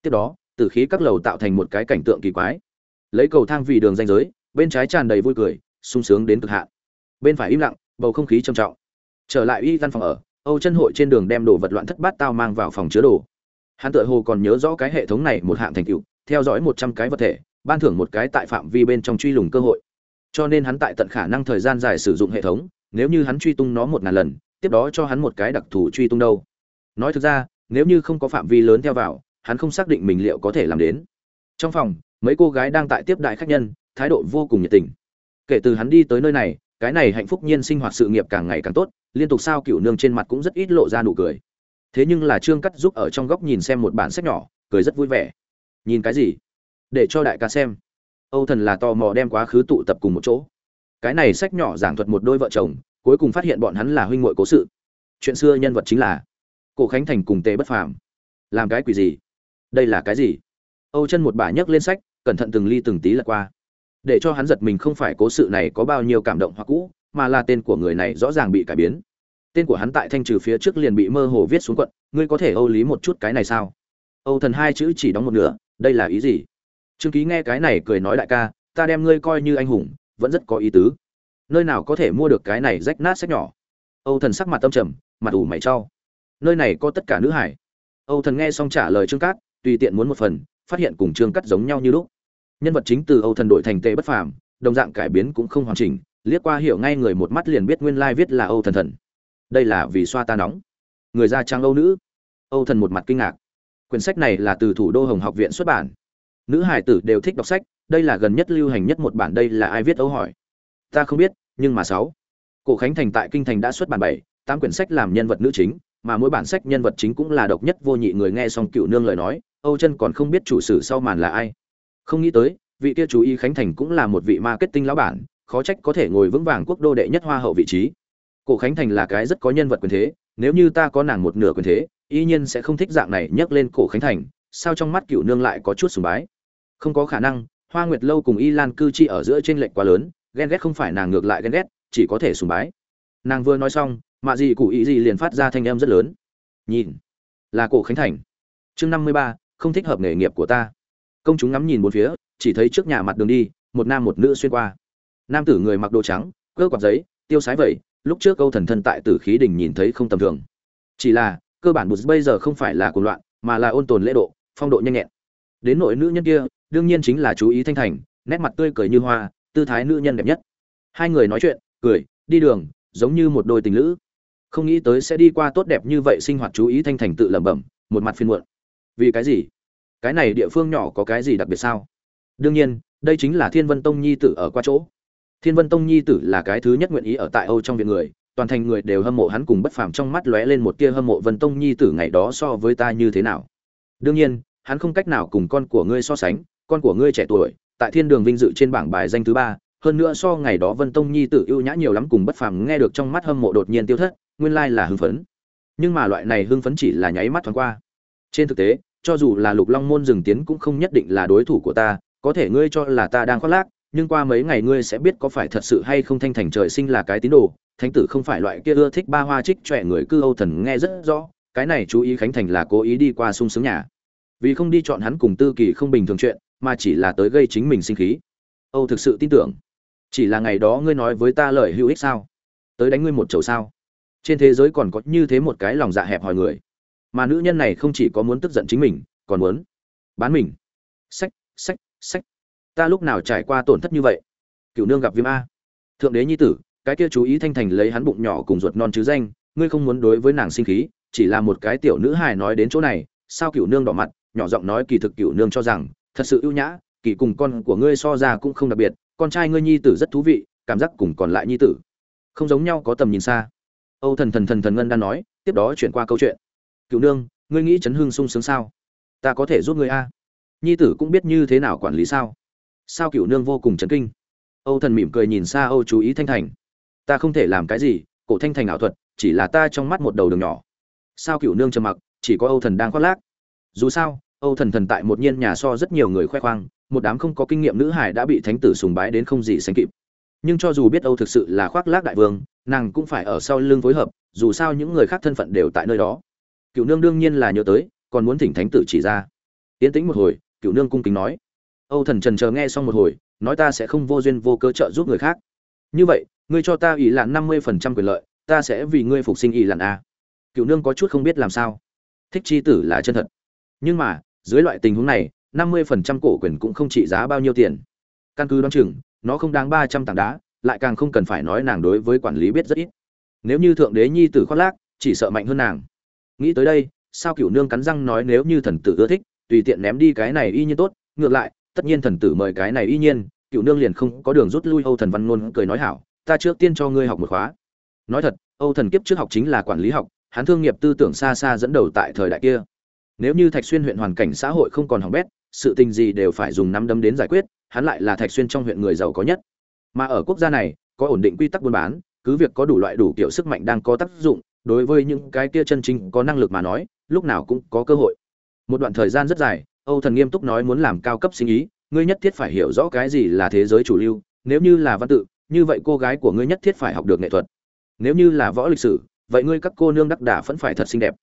[SPEAKER 1] Tiếp đó từ khí các lầu tạo thành một cái cảnh tượng kỳ quái. Lấy cầu thang vì đường danh giới, bên trái tràn đầy vui cười, sung sướng đến cực hạn. Bên phải im lặng, bầu không khí trầm trọng. Trở lại y văn phòng ở, âu chân hội trên đường đem đồ vật loạn thất bát tao mang vào phòng chứa đồ. Hắn tự hồ còn nhớ rõ cái hệ thống này một hạng thành tựu, theo dõi một trăm cái vật thể, ban thưởng một cái tại phạm vi bên trong truy lùng cơ hội. Cho nên hắn tại tận khả năng thời gian dài sử dụng hệ thống, nếu như hắn truy tung nó một ngàn lần, tiếp đó cho hắn một cái đặc thù truy tung đâu. Nói thực ra, nếu như không có phạm vi lớn theo vào hắn không xác định mình liệu có thể làm đến. Trong phòng, mấy cô gái đang tại tiếp đại khách nhân, thái độ vô cùng nhiệt tình. Kể từ hắn đi tới nơi này, cái này hạnh phúc nhiên sinh hoạt sự nghiệp càng ngày càng tốt, liên tục sao cựu nương trên mặt cũng rất ít lộ ra nụ cười. Thế nhưng là trương cắt giúp ở trong góc nhìn xem một bản sách nhỏ, cười rất vui vẻ. Nhìn cái gì? Để cho đại ca xem. Âu thần là tò mò đem quá khứ tụ tập cùng một chỗ. Cái này sách nhỏ giảng thuật một đôi vợ chồng, cuối cùng phát hiện bọn hắn là huynh muội cố sự. Chuyện xưa nhân vật chính là cổ khánh thành cùng tề bất phàm. Làm cái quỷ gì? Đây là cái gì? Âu chân một bà nhấc lên sách, cẩn thận từng ly từng tí lật qua. Để cho hắn giật mình không phải cố sự này có bao nhiêu cảm động hoặc cũ, mà là tên của người này rõ ràng bị cải biến. Tên của hắn tại thanh trừ phía trước liền bị mơ hồ viết xuống quận, ngươi có thể âu lý một chút cái này sao? Âu thần hai chữ chỉ đóng một nửa, đây là ý gì? Trương ký nghe cái này cười nói đại ca, ta đem ngươi coi như anh hùng, vẫn rất có ý tứ. Nơi nào có thể mua được cái này rách nát sách nhỏ? Âu thần sắc mặt tâm trầm, mặt ủ mày trao nơi này có tất cả nữ hải. Âu thần nghe xong trả lời trương cát tùy tiện muốn một phần, phát hiện cùng trương cắt giống nhau như lúc. Nhân vật chính từ âu thần đổi thành tệ bất phàm, đồng dạng cải biến cũng không hoàn chỉnh, liếc qua hiểu ngay người một mắt liền biết nguyên lai viết là âu thần thần. Đây là vì xoa ta nóng. Người da trắng âu nữ. Âu thần một mặt kinh ngạc. Quyển sách này là từ thủ đô hồng học viện xuất bản. Nữ hải tử đều thích đọc sách, đây là gần nhất lưu hành nhất một bản đây là ai viết âu hỏi. Ta không biết, nhưng mà sáu. Cổ khánh thành tại kinh thành đã xuất bản bảy, tám quyển sách làm nhân vật nữ chính, mà mỗi bản sách nhân vật chính cũng là độc nhất vô nhị người nghe xong cựu nương lời nói âu chân còn không biết chủ sử sau màn là ai. Không nghĩ tới, vị kia chú ý khánh thành cũng là một vị marketing lão bản, khó trách có thể ngồi vững vàng quốc đô đệ nhất hoa hậu vị trí. Cổ khánh thành là cái rất có nhân vật quyền thế, nếu như ta có nàng một nửa quyền thế, y nhiên sẽ không thích dạng này nhắc lên cổ khánh thành, sao trong mắt cựu nương lại có chút sùng bái. Không có khả năng, hoa nguyệt lâu cùng y lan cư chi ở giữa chênh lệch quá lớn, ghen ghét không phải nàng ngược lại ghen ghét, chỉ có thể sùng bái. Nàng vừa nói xong, mạ gì cụ ý gì liền phát ra thanh âm rất lớn. Nhìn, là cổ khánh thành. Chương năm mươi ba không thích hợp nghề nghiệp của ta. Công chúng ngắm nhìn bốn phía, chỉ thấy trước nhà mặt đường đi, một nam một nữ xuyên qua. Nam tử người mặc đồ trắng, cơ quạt giấy, tiêu sái vẩy, lúc trước câu thần thân tại tử khí đỉnh nhìn thấy không tầm thường. Chỉ là, cơ bản bụt bây giờ không phải là cuồng loạn, mà là ôn tồn lễ độ, phong độ nhanh nhẹn. Đến nội nữ nhân kia, đương nhiên chính là chú ý thanh thành, nét mặt tươi cười như hoa, tư thái nữ nhân đẹp nhất. Hai người nói chuyện, cười, đi đường, giống như một đôi tình lữ. Không nghĩ tới sẽ đi qua tốt đẹp như vậy sinh hoạt chú ý thanh thành tự lẩm bẩm, một mặt phiên muộn vì cái gì? Cái này địa phương nhỏ có cái gì đặc biệt sao? Đương nhiên, đây chính là thiên vân tông nhi tử ở qua chỗ. Thiên vân tông nhi tử là cái thứ nhất nguyện ý ở tại âu trong viện người, toàn thành người đều hâm mộ hắn cùng bất phàm trong mắt lóe lên một tia hâm mộ vân tông nhi tử ngày đó so với ta như thế nào. Đương nhiên, hắn không cách nào cùng con của ngươi so sánh, con của ngươi trẻ tuổi, tại thiên đường vinh dự trên bảng bài danh thứ ba, hơn nữa so ngày đó vân tông nhi tử ưu nhã nhiều lắm cùng bất phàm nghe được trong mắt hâm mộ đột nhiên tiêu thất, nguyên lai là hưng phấn. Nhưng mà loại này hưng phấn chỉ là nháy mắt thoáng qua. Trên thực tế cho dù là lục long môn rừng tiến cũng không nhất định là đối thủ của ta, có thể ngươi cho là ta đang khoác lác, nhưng qua mấy ngày ngươi sẽ biết có phải thật sự hay không thanh thành trời sinh là cái tín đồ. Thánh tử không phải loại kia ưa thích ba hoa trích trẻ người, cư âu thần nghe rất rõ, cái này chú ý khánh thành là cố ý đi qua sung sướng nhà. Vì không đi chọn hắn cùng tư kỳ không bình thường chuyện, mà chỉ là tới gây chính mình sinh khí. Âu thực sự tin tưởng. Chỉ là ngày đó ngươi nói với ta lời hữu ích sao? Tới đánh ngươi một chầu sao? Trên thế giới còn có như thế một cái lòng dạ hẹp hòi người mà nữ nhân này không chỉ có muốn tức giận chính mình, còn muốn bán mình. Sách sách sách. Ta lúc nào trải qua tổn thất như vậy? Cựu nương gặp viêm a. Thượng đế nhi tử, cái kia chú ý thanh thành lấy hắn bụng nhỏ cùng ruột non chứ danh, ngươi không muốn đối với nàng sinh khí, chỉ là một cái tiểu nữ hài nói đến chỗ này, sao cựu nương đỏ mặt, nhỏ giọng nói kỳ thực cựu nương cho rằng, thật sự ưu nhã, kỳ cùng con của ngươi so ra cũng không đặc biệt, con trai ngươi nhi tử rất thú vị, cảm giác cùng còn lại nhi tử. Không giống nhau có tầm nhìn xa. Âu thần thần thần thần ngân đang nói, tiếp đó chuyển qua câu chuyện cựu nương, ngươi nghĩ chấn hương sung sướng sao? Ta có thể giúp ngươi a. Nhi tử cũng biết như thế nào quản lý sao? Sao cựu nương vô cùng chấn kinh? Âu thần mỉm cười nhìn xa âu chú ý thanh thành. Ta không thể làm cái gì, cổ thanh thành ảo thuật, chỉ là ta trong mắt một đầu đường nhỏ. Sao cựu nương trầm mặc, chỉ có âu thần đang khoác lác. Dù sao, âu thần thần tại một nhiên nhà so rất nhiều người khoe khoang, một đám không có kinh nghiệm nữ hải đã bị thánh tử sùng bái đến không gì sánh kịp. Nhưng cho dù biết âu thực sự là khoác lác đại vương, nàng cũng phải ở sau lưng phối hợp, dù sao những người khác thân phận đều tại nơi đó cựu nương đương nhiên là nhớ tới, còn muốn thỉnh thánh tử chỉ ra. Yến tĩnh một hồi cựu nương cung kính nói. Âu thần trần chờ nghe xong một hồi, nói ta sẽ không vô duyên vô cớ trợ giúp người khác. Như vậy, ngươi cho ta ủy lạn năm mươi phần trăm quyền lợi, ta sẽ vì ngươi phục sinh ủy lạn a. Cựu nương có chút không biết làm sao. Thích chi tử là chân thật. Nhưng mà, dưới loại tình huống này, năm mươi phần trăm cổ quyền cũng không trị giá bao nhiêu tiền. Căn cứ đoán chừng, nó không đáng ba trăm tảng đá, lại càng không cần phải nói nàng đối với quản lý biết rất ít. Nếu như thượng đế nhi tử khoác lác, chỉ sợ mạnh hơn nàng nghĩ tới đây, sao cửu nương cắn răng nói nếu như thần tử ưa thích, tùy tiện ném đi cái này y nhiên tốt, ngược lại, tất nhiên thần tử mời cái này y nhiên, cửu nương liền không có đường rút lui âu thần văn ngôn cười nói hảo, ta trước tiên cho ngươi học một khóa. Nói thật, âu thần kiếp trước học chính là quản lý học, hắn thương nghiệp tư tưởng xa xa dẫn đầu tại thời đại kia. Nếu như thạch xuyên huyện hoàn cảnh xã hội không còn hỏng bét, sự tình gì đều phải dùng nắm đấm đến giải quyết, hắn lại là thạch xuyên trong huyện người giàu có nhất. Mà ở quốc gia này, có ổn định quy tắc buôn bán, cứ việc có đủ loại đủ kiểu sức mạnh đang có tác dụng đối với những cái kia chân chính có năng lực mà nói, lúc nào cũng có cơ hội. Một đoạn thời gian rất dài, âu thần nghiêm túc nói muốn làm cao cấp sinh ý, ngươi nhất thiết phải hiểu rõ cái gì là thế giới chủ lưu, nếu như là văn tự, như vậy cô gái của ngươi nhất thiết phải học được nghệ thuật. Nếu như là võ lịch sử, vậy ngươi các cô nương đắc đả vẫn phải thật xinh đẹp.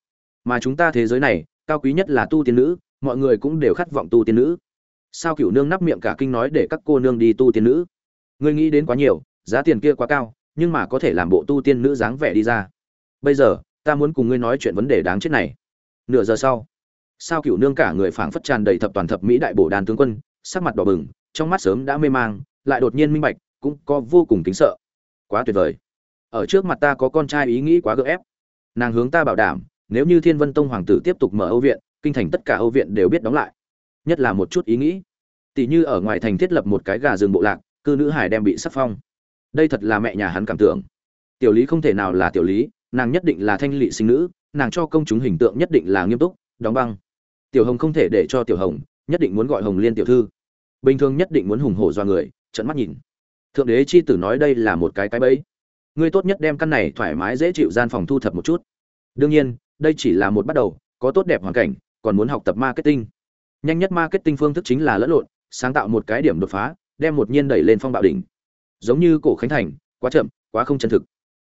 [SPEAKER 1] Mà chúng ta thế giới này, cao quý nhất là tu tiên nữ, mọi người cũng đều khát vọng tu tiên nữ. Sao cửu nương nắp miệng cả kinh nói để các cô nương đi tu tiên nữ? Ngươi nghĩ đến quá nhiều, giá tiền kia quá cao, nhưng mà có thể làm bộ tu tiên nữ dáng vẻ đi ra bây giờ, ta muốn cùng ngươi nói chuyện vấn đề đáng chết này. Nửa giờ sau, sao cựu nương cả người phảng phất tràn đầy thập toàn thập mỹ đại bổ đàn tướng quân, sắc mặt đỏ bừng, trong mắt sớm đã mê mang, lại đột nhiên minh bạch, cũng có vô cùng kính sợ. Quá tuyệt vời. Ở trước mặt ta có con trai ý nghĩ quá gợ ép. Nàng hướng ta bảo đảm, nếu như thiên vân tông hoàng tử tiếp tục mở âu viện, kinh thành tất cả âu viện đều biết đóng lại. Nhất là một chút ý nghĩ. Tỷ như ở ngoài thành thiết lập một cái gà rừng bộ lạc, cư nữ hải đem bị sắc phong. Đây thật là mẹ nhà hắn cảm tưởng. Tiểu lý không thể nào là tiểu lý nàng nhất định là thanh lị sinh nữ, nàng cho công chúng hình tượng nhất định là nghiêm túc, đóng băng. Tiểu hồng không thể để cho tiểu hồng, nhất định muốn gọi hồng liên tiểu thư. Bình thường nhất định muốn hùng hổ do người trận mắt nhìn. Thượng đế chi tử nói đây là một cái cái bẫy. Ngươi tốt nhất đem căn này thoải mái dễ chịu gian phòng thu thập một chút. Đương nhiên, đây chỉ là một bắt đầu, có tốt đẹp hoàn cảnh, còn muốn học tập marketing. Nhanh nhất marketing phương thức chính là lẫn lộn, sáng tạo một cái điểm đột phá, đem một nhiên đẩy lên phong bạo đỉnh. Giống như cổ khánh thành, quá chậm, quá không chân thực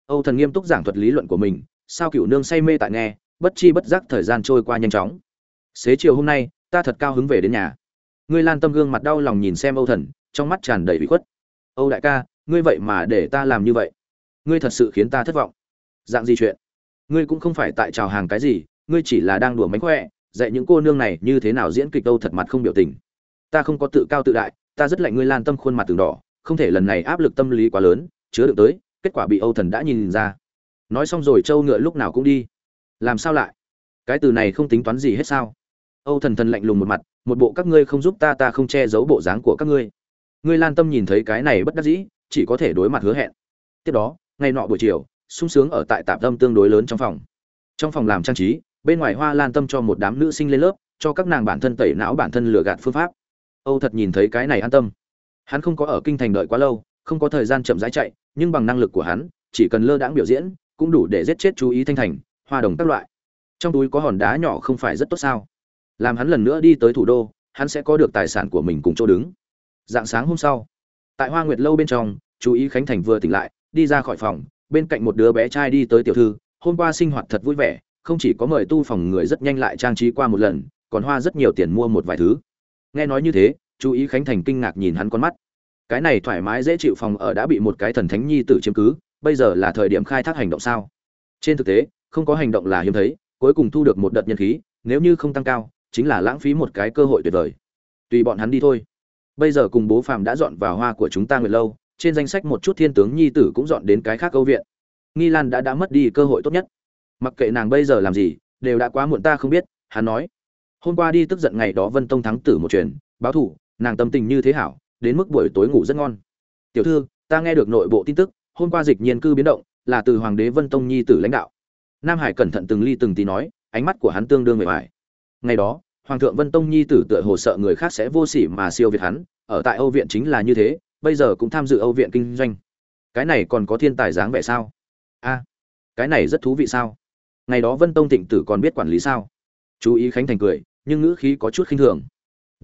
[SPEAKER 1] âu thần nghiêm túc giảng thuật lý luận của mình, sao cửu nương say mê tại nghe, bất chi bất giác thời gian trôi qua nhanh chóng. Xế chiều hôm nay, ta thật cao hứng về đến nhà. Ngươi lan tâm gương mặt đau lòng nhìn xem âu thần, trong mắt tràn đầy ủy khuất. Âu đại ca, ngươi vậy mà để ta làm như vậy. Ngươi thật sự khiến ta thất vọng. Dạng gì chuyện? Ngươi cũng không phải tại chào hàng cái gì, ngươi chỉ là đang đùa mánh khỏe, dạy những cô nương này như thế nào diễn kịch đâu thật mặt không biểu tình. Ta không có tự cao tự đại, ta rất lạnh ngươi lan tâm khuôn mặt từng đỏ, không thể lần này áp lực tâm lý quá lớn, chứa được tới kết quả bị âu thần đã nhìn ra. Nói xong rồi, châu ngựa lúc nào cũng đi. Làm sao lại? Cái từ này không tính toán gì hết sao? Âu thần thần lạnh lùng một mặt, một bộ các ngươi không giúp ta ta không che giấu bộ dáng của các ngươi. Ngươi lan tâm nhìn thấy cái này bất đắc dĩ, chỉ có thể đối mặt hứa hẹn. Tiếp đó, ngày nọ buổi chiều, sung sướng ở tại tạp tâm tương đối lớn trong phòng. Trong phòng làm trang trí, bên ngoài hoa lan tâm cho một đám nữ sinh lên lớp, cho các nàng bản thân tẩy não bản thân lừa gạt phương pháp. Âu thật nhìn thấy cái này an tâm. Hắn không có ở kinh thành đợi quá lâu, không có thời gian chậm rãi chạy nhưng bằng năng lực của hắn, chỉ cần lơ đãng biểu diễn, cũng đủ để giết chết chú ý thanh thành, hoa đồng các loại. Trong túi có hòn đá nhỏ không phải rất tốt sao? Làm hắn lần nữa đi tới thủ đô, hắn sẽ có được tài sản của mình cùng chỗ đứng. Dạng sáng hôm sau, tại hoa nguyệt lâu bên trong, chú ý khánh thành vừa tỉnh lại, đi ra khỏi phòng, bên cạnh một đứa bé trai đi tới tiểu thư, hôm qua sinh hoạt thật vui vẻ, không chỉ có mời tu phòng người rất nhanh lại trang trí qua một lần, còn hoa rất nhiều tiền mua một vài thứ. Nghe nói như thế, chú ý khánh thành kinh ngạc nhìn hắn con mắt cái này thoải mái dễ chịu phòng ở đã bị một cái thần thánh nhi tử chiếm cứ, bây giờ là thời điểm khai thác hành động sao? Trên thực tế, không có hành động là hiếm thấy, cuối cùng thu được một đợt nhân khí, nếu như không tăng cao, chính là lãng phí một cái cơ hội tuyệt vời. Tùy bọn hắn đi thôi. Bây giờ cùng bố phạm đã dọn vào hoa của chúng ta người lâu, trên danh sách một chút thiên tướng nhi tử cũng dọn đến cái khác câu viện. Nghi lan đã đã mất đi cơ hội tốt nhất. Mặc kệ nàng bây giờ làm gì, đều đã quá muộn ta không biết, hắn nói. Hôm qua đi tức giận ngày đó vân tông thắng tử một chuyện, báo thủ nàng tâm tình như thế hảo đến mức buổi tối ngủ rất ngon. Tiểu thư, ta nghe được nội bộ tin tức, hôm qua dịch nhiên cư biến động, là từ hoàng đế vân tông nhi tử lãnh đạo. Nam hải cẩn thận từng ly từng tí nói, ánh mắt của hắn tương đương mệt mỏi. Ngày đó, hoàng thượng vân tông nhi tử tựa hồ sợ người khác sẽ vô sỉ mà siêu việt hắn, ở tại âu viện chính là như thế, bây giờ cũng tham dự âu viện kinh doanh. Cái này còn có thiên tài dáng vẻ sao? A, cái này rất thú vị sao? Ngày đó vân tông thịnh tử còn biết quản lý sao? Chú ý khánh thành cười, nhưng ngữ khí có chút khinh thường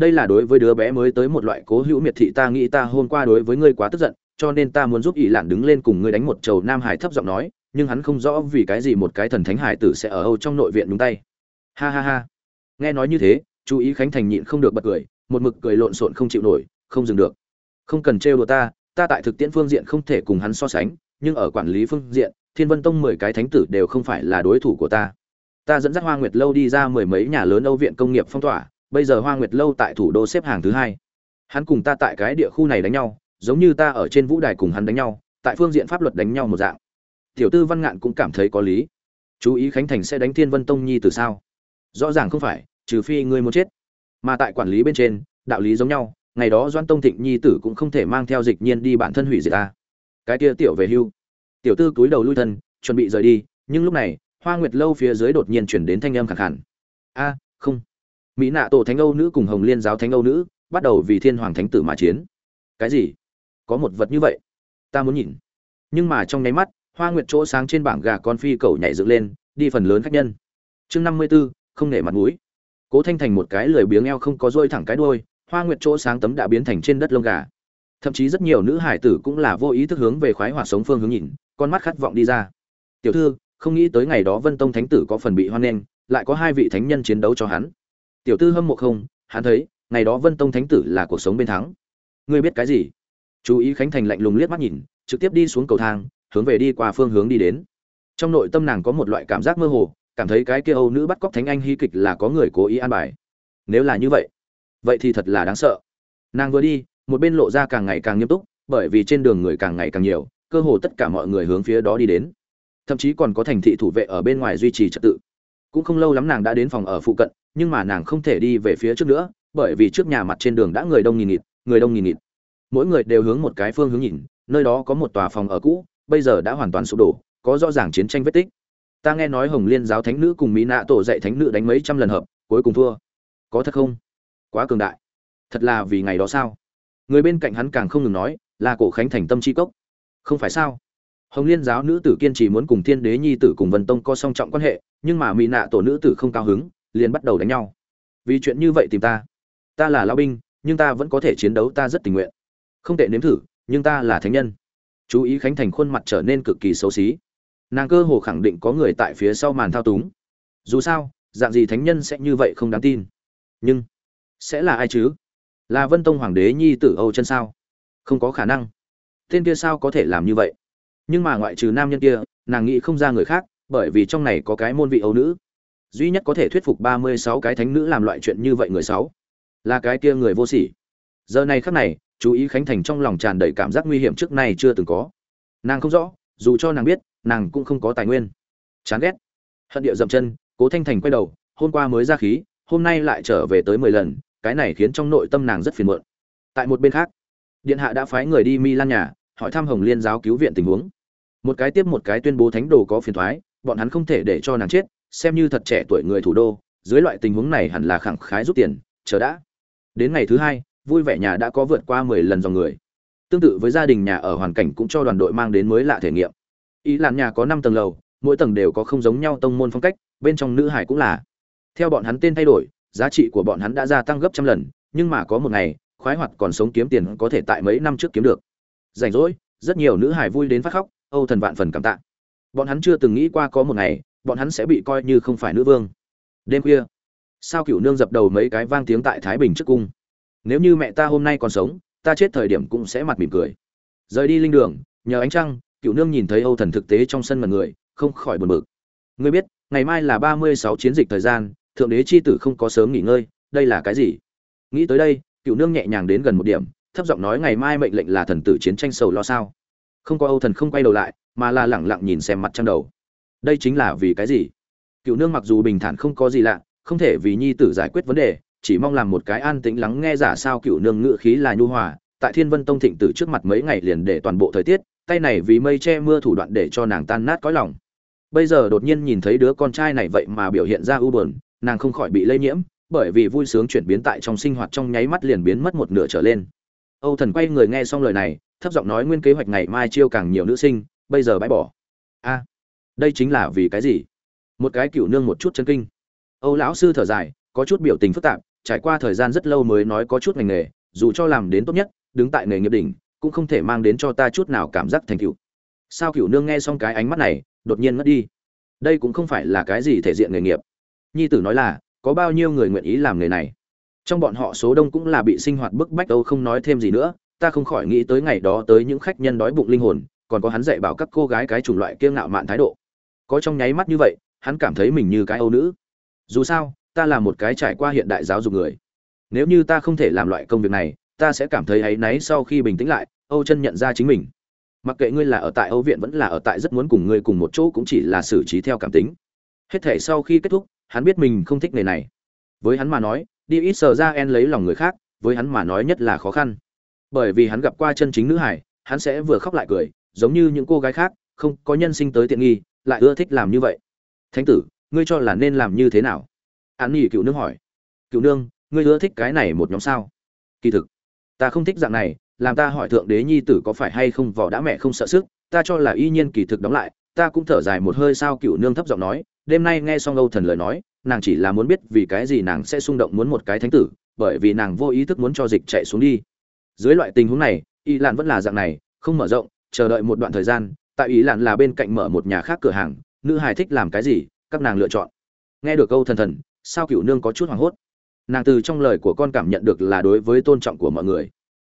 [SPEAKER 1] đây là đối với đứa bé mới tới một loại cố hữu miệt thị, ta nghĩ ta hôm qua đối với ngươi quá tức giận, cho nên ta muốn giúp ỷ lạn đứng lên cùng ngươi đánh một trầu nam hải thấp giọng nói, nhưng hắn không rõ vì cái gì một cái thần thánh hải tử sẽ ở âu trong nội viện nhúng tay. Ha ha ha. Nghe nói như thế, chú ý khánh thành nhịn không được bật cười, một mực cười lộn xộn không chịu nổi, không dừng được. Không cần trêu đùa ta ta tại thực tiễn phương diện không thể cùng hắn so sánh, nhưng ở quản lý phương diện, thiên vân tông mười cái thánh tử đều không phải là đối thủ của ta. Ta dẫn dắt hoa nguyệt lâu đi ra mười mấy nhà lớn âu viện công nghiệp phong tỏa bây giờ hoa nguyệt lâu tại thủ đô xếp hàng thứ hai. Hắn cùng ta tại cái địa khu này đánh nhau, giống như ta ở trên vũ đài cùng hắn đánh nhau, tại phương diện pháp luật đánh nhau một dạng. Tiểu tư văn ngạn cũng cảm thấy có lý. Chú ý khánh thành sẽ đánh thiên vân tông nhi từ sao? Rõ ràng không phải, trừ phi ngươi muốn chết. Mà tại quản lý bên trên, đạo lý giống nhau, ngày đó doan tông thịnh nhi tử cũng không thể mang theo dịch nhiên đi bản thân hủy diệt ta. Cái kia tiểu về hưu. Tiểu tư cúi đầu lui thân, chuẩn bị rời đi, nhưng lúc này, hoa nguyệt lâu phía dưới đột nhiên chuyển đến thanh âm khẳng hẳn a, không mỹ nạ tổ thánh âu nữ cùng hồng liên giáo thánh âu nữ bắt đầu vì thiên hoàng thánh tử mà chiến. Cái gì? Có một vật như vậy? Ta muốn nhìn. Nhưng mà trong nháy mắt, hoa nguyệt chỗ sáng trên bảng gà con phi cầu nhảy dựng lên, đi phần lớn khách nhân. Chương năm mươi b ố không nể mặt mũi. Cố thanh thành một cái lười biếng eo không có rôi thẳng cái đôi hoa nguyệt chỗ sáng tấm đã biến thành trên đất lông gà. Thậm chí rất nhiều nữ hải tử cũng là vô ý thức hướng về khoái hoạt sống phương hướng nhìn, con mắt khát vọng đi ra. Tiểu thư, không nghĩ tới ngày đó vân tông thánh tử có phần bị hoan nghênh, lại có hai vị thánh nhân chiến đấu cho hắn tiểu tư hâm mộ không, hắn thấy, ngày đó vân tông thánh tử là cuộc sống bên thắng. Ngươi biết cái gì? Chú ý khánh thành lạnh lùng liếc mắt nhìn, trực tiếp đi xuống cầu thang, hướng về đi qua phương hướng đi đến. Trong nội tâm nàng có một loại cảm giác mơ hồ, cảm thấy cái kia âu nữ bắt cóc thánh anh hy kịch là có người cố ý an bài. Nếu là như vậy vậy thì thật là đáng sợ. Nàng vừa đi, một bên lộ ra càng ngày càng nghiêm túc, bởi vì trên đường người càng ngày càng nhiều, cơ hồ tất cả mọi người hướng phía đó đi đến. Thậm chí còn có thành thị thủ vệ ở bên ngoài duy trì trật tự. Cũng không lâu lắm nàng đã đến phòng ở phụ cận nhưng mà nàng không thể đi về phía trước nữa, bởi vì trước nhà mặt trên đường đã người đông nghìn nghịt, người đông nghìn nghịt. Mỗi người đều hướng một cái phương hướng nhìn, nơi đó có một tòa phòng ở cũ, bây giờ đã hoàn toàn sụp đổ, có rõ ràng chiến tranh vết tích. Ta nghe nói hồng liên giáo thánh nữ cùng mỹ nạ tổ dạy thánh nữ đánh mấy trăm lần hợp, cuối cùng thua. Có thật không? Quá cường đại. Thật là vì ngày đó sao? Người bên cạnh hắn càng không ngừng nói, là cổ khánh thành tâm chi cốc. Không phải sao? Hồng liên giáo nữ tử kiên trì muốn cùng thiên đế nhi tử cùng vân tông có song trọng quan hệ, nhưng mà mỹ nạ tổ nữ tử không cao hứng liền bắt đầu đánh nhau. Vì chuyện như vậy tìm ta. Ta là lao binh, nhưng ta vẫn có thể chiến đấu, ta rất tình nguyện. Không tệ nếm thử, nhưng ta là thánh nhân. Chú ý khánh thành khuôn mặt trở nên cực kỳ xấu xí. Nàng cơ hồ khẳng định có người tại phía sau màn thao túng. Dù sao, dạng gì thánh nhân sẽ như vậy không đáng tin? Nhưng sẽ là ai chứ? Là vân tông hoàng đế nhi tử âu chân sao? Không có khả năng. Tên kia sao có thể làm như vậy? Nhưng mà ngoại trừ nam nhân kia, nàng nghĩ không ra người khác, bởi vì trong này có cái môn vị âu nữ duy nhất có thể thuyết phục ba mươi sáu cái thánh nữ làm loại chuyện như vậy người sáu, là cái kia người vô sỉ. Giờ này khắc này, chú ý khánh thành trong lòng tràn đầy cảm giác nguy hiểm trước nay chưa từng có. Nàng không rõ, dù cho nàng biết, nàng cũng không có tài nguyên. Chán ghét. Hận địa dậm chân, cố thanh thành quay đầu, hôm qua mới ra khí, hôm nay lại trở về tới mười lần, cái này khiến trong nội tâm nàng rất phiền muộn. Tại một bên khác, điện hạ đã phái người đi mi lan nhà, hỏi thăm hồng liên giáo cứu viện tình huống. Một cái tiếp một cái tuyên bố thánh đồ có phiền thoái, bọn hắn không thể để cho nàng chết xem như thật trẻ tuổi người thủ đô, dưới loại tình huống này hẳn là khẳng khái rút tiền, chờ đã. Đến ngày thứ hai, vui vẻ nhà đã có vượt qua mười lần dòng người. Tương tự với gia đình nhà ở hoàn cảnh cũng cho đoàn đội mang đến mới lạ thể nghiệm. Ý làn nhà có năm tầng lầu, mỗi tầng đều có không giống nhau tông môn phong cách, bên trong nữ hải cũng là. Theo bọn hắn tên thay đổi, giá trị của bọn hắn đã gia tăng gấp trăm lần, nhưng mà có một ngày, khoái hoạt còn sống kiếm tiền có thể tại mấy năm trước kiếm được. Rảnh rỗi, rất nhiều nữ hải vui đến phát khóc, âu thần vạn phần cảm tạ. Bọn hắn chưa từng nghĩ qua có một ngày bọn hắn sẽ bị coi như không phải nữ vương. Đêm khuya, sao cựu nương dập đầu mấy cái vang tiếng tại thái bình trước cung. Nếu như mẹ ta hôm nay còn sống, ta chết thời điểm cũng sẽ mặt mỉm cười. Rời đi linh đường, nhờ ánh trăng cựu nương nhìn thấy âu thần thực tế trong sân mật người, không khỏi buồn bực. Ngươi biết, ngày mai là ba mươi sáu chiến dịch thời gian, thượng đế c h i tử không có sớm nghỉ ngơi, đây là cái gì? Nghĩ tới đây cựu nương nhẹ nhàng đến gần một điểm, thấp giọng nói ngày mai mệnh lệnh là thần tử chiến tranh sầu lo sao? Không có âu thần không quay đầu lại, mà là lẳng lặng nhìn xem mặt trăng đầu đây chính là vì cái gì? Cựu nương mặc dù bình thản không có gì lạ, không thể vì nhi tử giải quyết vấn đề, chỉ mong làm một cái an tĩnh lắng nghe giả sao cựu nương ngự khí là nhu hòa. Tại thiên vân tông thịnh tử trước mặt mấy ngày liền để toàn bộ thời tiết, tay này vì mây che mưa thủ đoạn để cho nàng tan nát cõi lòng. Bây giờ đột nhiên nhìn thấy đứa con trai này vậy mà biểu hiện ra ưu buồn, nàng không khỏi bị lây nhiễm, bởi vì vui sướng chuyển biến tại trong sinh hoạt trong nháy mắt liền biến mất một nửa trở lên. Âu thần quay người nghe xong lời này, thấp giọng nói nguyên kế hoạch ngày mai chiêu càng nhiều nữ sinh, bây giờ bãi bỏ. A đây chính là vì cái gì? Một cái cựu nương một chút chân kinh. Âu lão sư thở dài, có chút biểu tình phức tạp, trải qua thời gian rất lâu mới nói có chút ngành nghề, dù cho làm đến tốt nhất, đứng tại nghề nghiệp đỉnh, cũng không thể mang đến cho ta chút nào cảm giác thành cựu sao cựu nương nghe xong cái ánh mắt này, đột nhiên mất đi? Đây cũng không phải là cái gì thể diện nghề nghiệp. Nhi tử nói là, có bao nhiêu người nguyện ý làm nghề này? Trong bọn họ số đông cũng là bị sinh hoạt bức bách đâu, không nói thêm gì nữa. Ta không khỏi nghĩ tới ngày đó tới những khách nhân đói bụng linh hồn, còn có hắn dạy bảo các cô gái cái chủng loại kiêng ngạo mạn thái độ có trong nháy mắt như vậy, hắn cảm thấy mình như cái âu nữ. Dù sao, ta là một cái trải qua hiện đại giáo dục người. Nếu như ta không thể làm loại công việc này, ta sẽ cảm thấy áy náy sau khi bình tĩnh lại, âu chân nhận ra chính mình. Mặc kệ ngươi là ở tại âu viện vẫn là ở tại rất muốn cùng ngươi cùng một chỗ cũng chỉ là xử trí theo cảm tính. Hết thể sau khi kết thúc, hắn biết mình không thích nghề này. Với hắn mà nói, đi ít sờ ra en lấy lòng người khác, với hắn mà nói nhất là khó khăn. Bởi vì hắn gặp qua chân chính nữ hải, hắn sẽ vừa khóc lại cười, giống như những cô gái khác, không có nhân sinh tới tiện nghi lại ưa thích làm như vậy. Thánh tử, ngươi cho là nên làm như thế nào? An nghỉ cựu nương hỏi. Cựu nương, ngươi ưa thích cái này một nhóm sao? Kỳ thực, ta không thích dạng này, làm ta hỏi thượng đế nhi tử có phải hay không vỏ đã mẹ không sợ sức, ta cho là y nhiên kỳ thực đóng lại, ta cũng thở dài một hơi sao cựu nương thấp giọng nói, đêm nay nghe xong âu thần lời nói, nàng chỉ là muốn biết vì cái gì nàng sẽ xung động muốn một cái thánh tử, bởi vì nàng vô ý thức muốn cho dịch chạy xuống đi. Dưới loại tình huống này, y lan vẫn là dạng này, không mở rộng, chờ đợi một đoạn thời gian tại ý lạn là bên cạnh mở một nhà khác cửa hàng, nữ hài thích làm cái gì, các nàng lựa chọn. Nghe được câu thần thần, sao cựu nương có chút hoảng hốt? Nàng từ trong lời của con cảm nhận được là đối với tôn trọng của mọi người.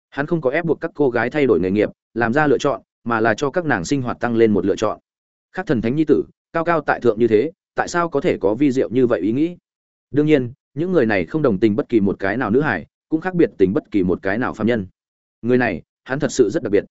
[SPEAKER 1] Hắn không có ép buộc các cô gái thay đổi nghề nghiệp, làm ra lựa chọn, mà là cho các nàng sinh hoạt tăng lên một lựa chọn. Khác thần thánh nhi tử, cao cao tại thượng như thế, tại sao có thể có vi diệu như vậy ý nghĩ? Đương nhiên, những người này không đồng tình bất kỳ một cái nào nữ hải cũng khác biệt tình bất kỳ một cái nào phạm nhân. Người này, hắn thật sự rất đặc biệt.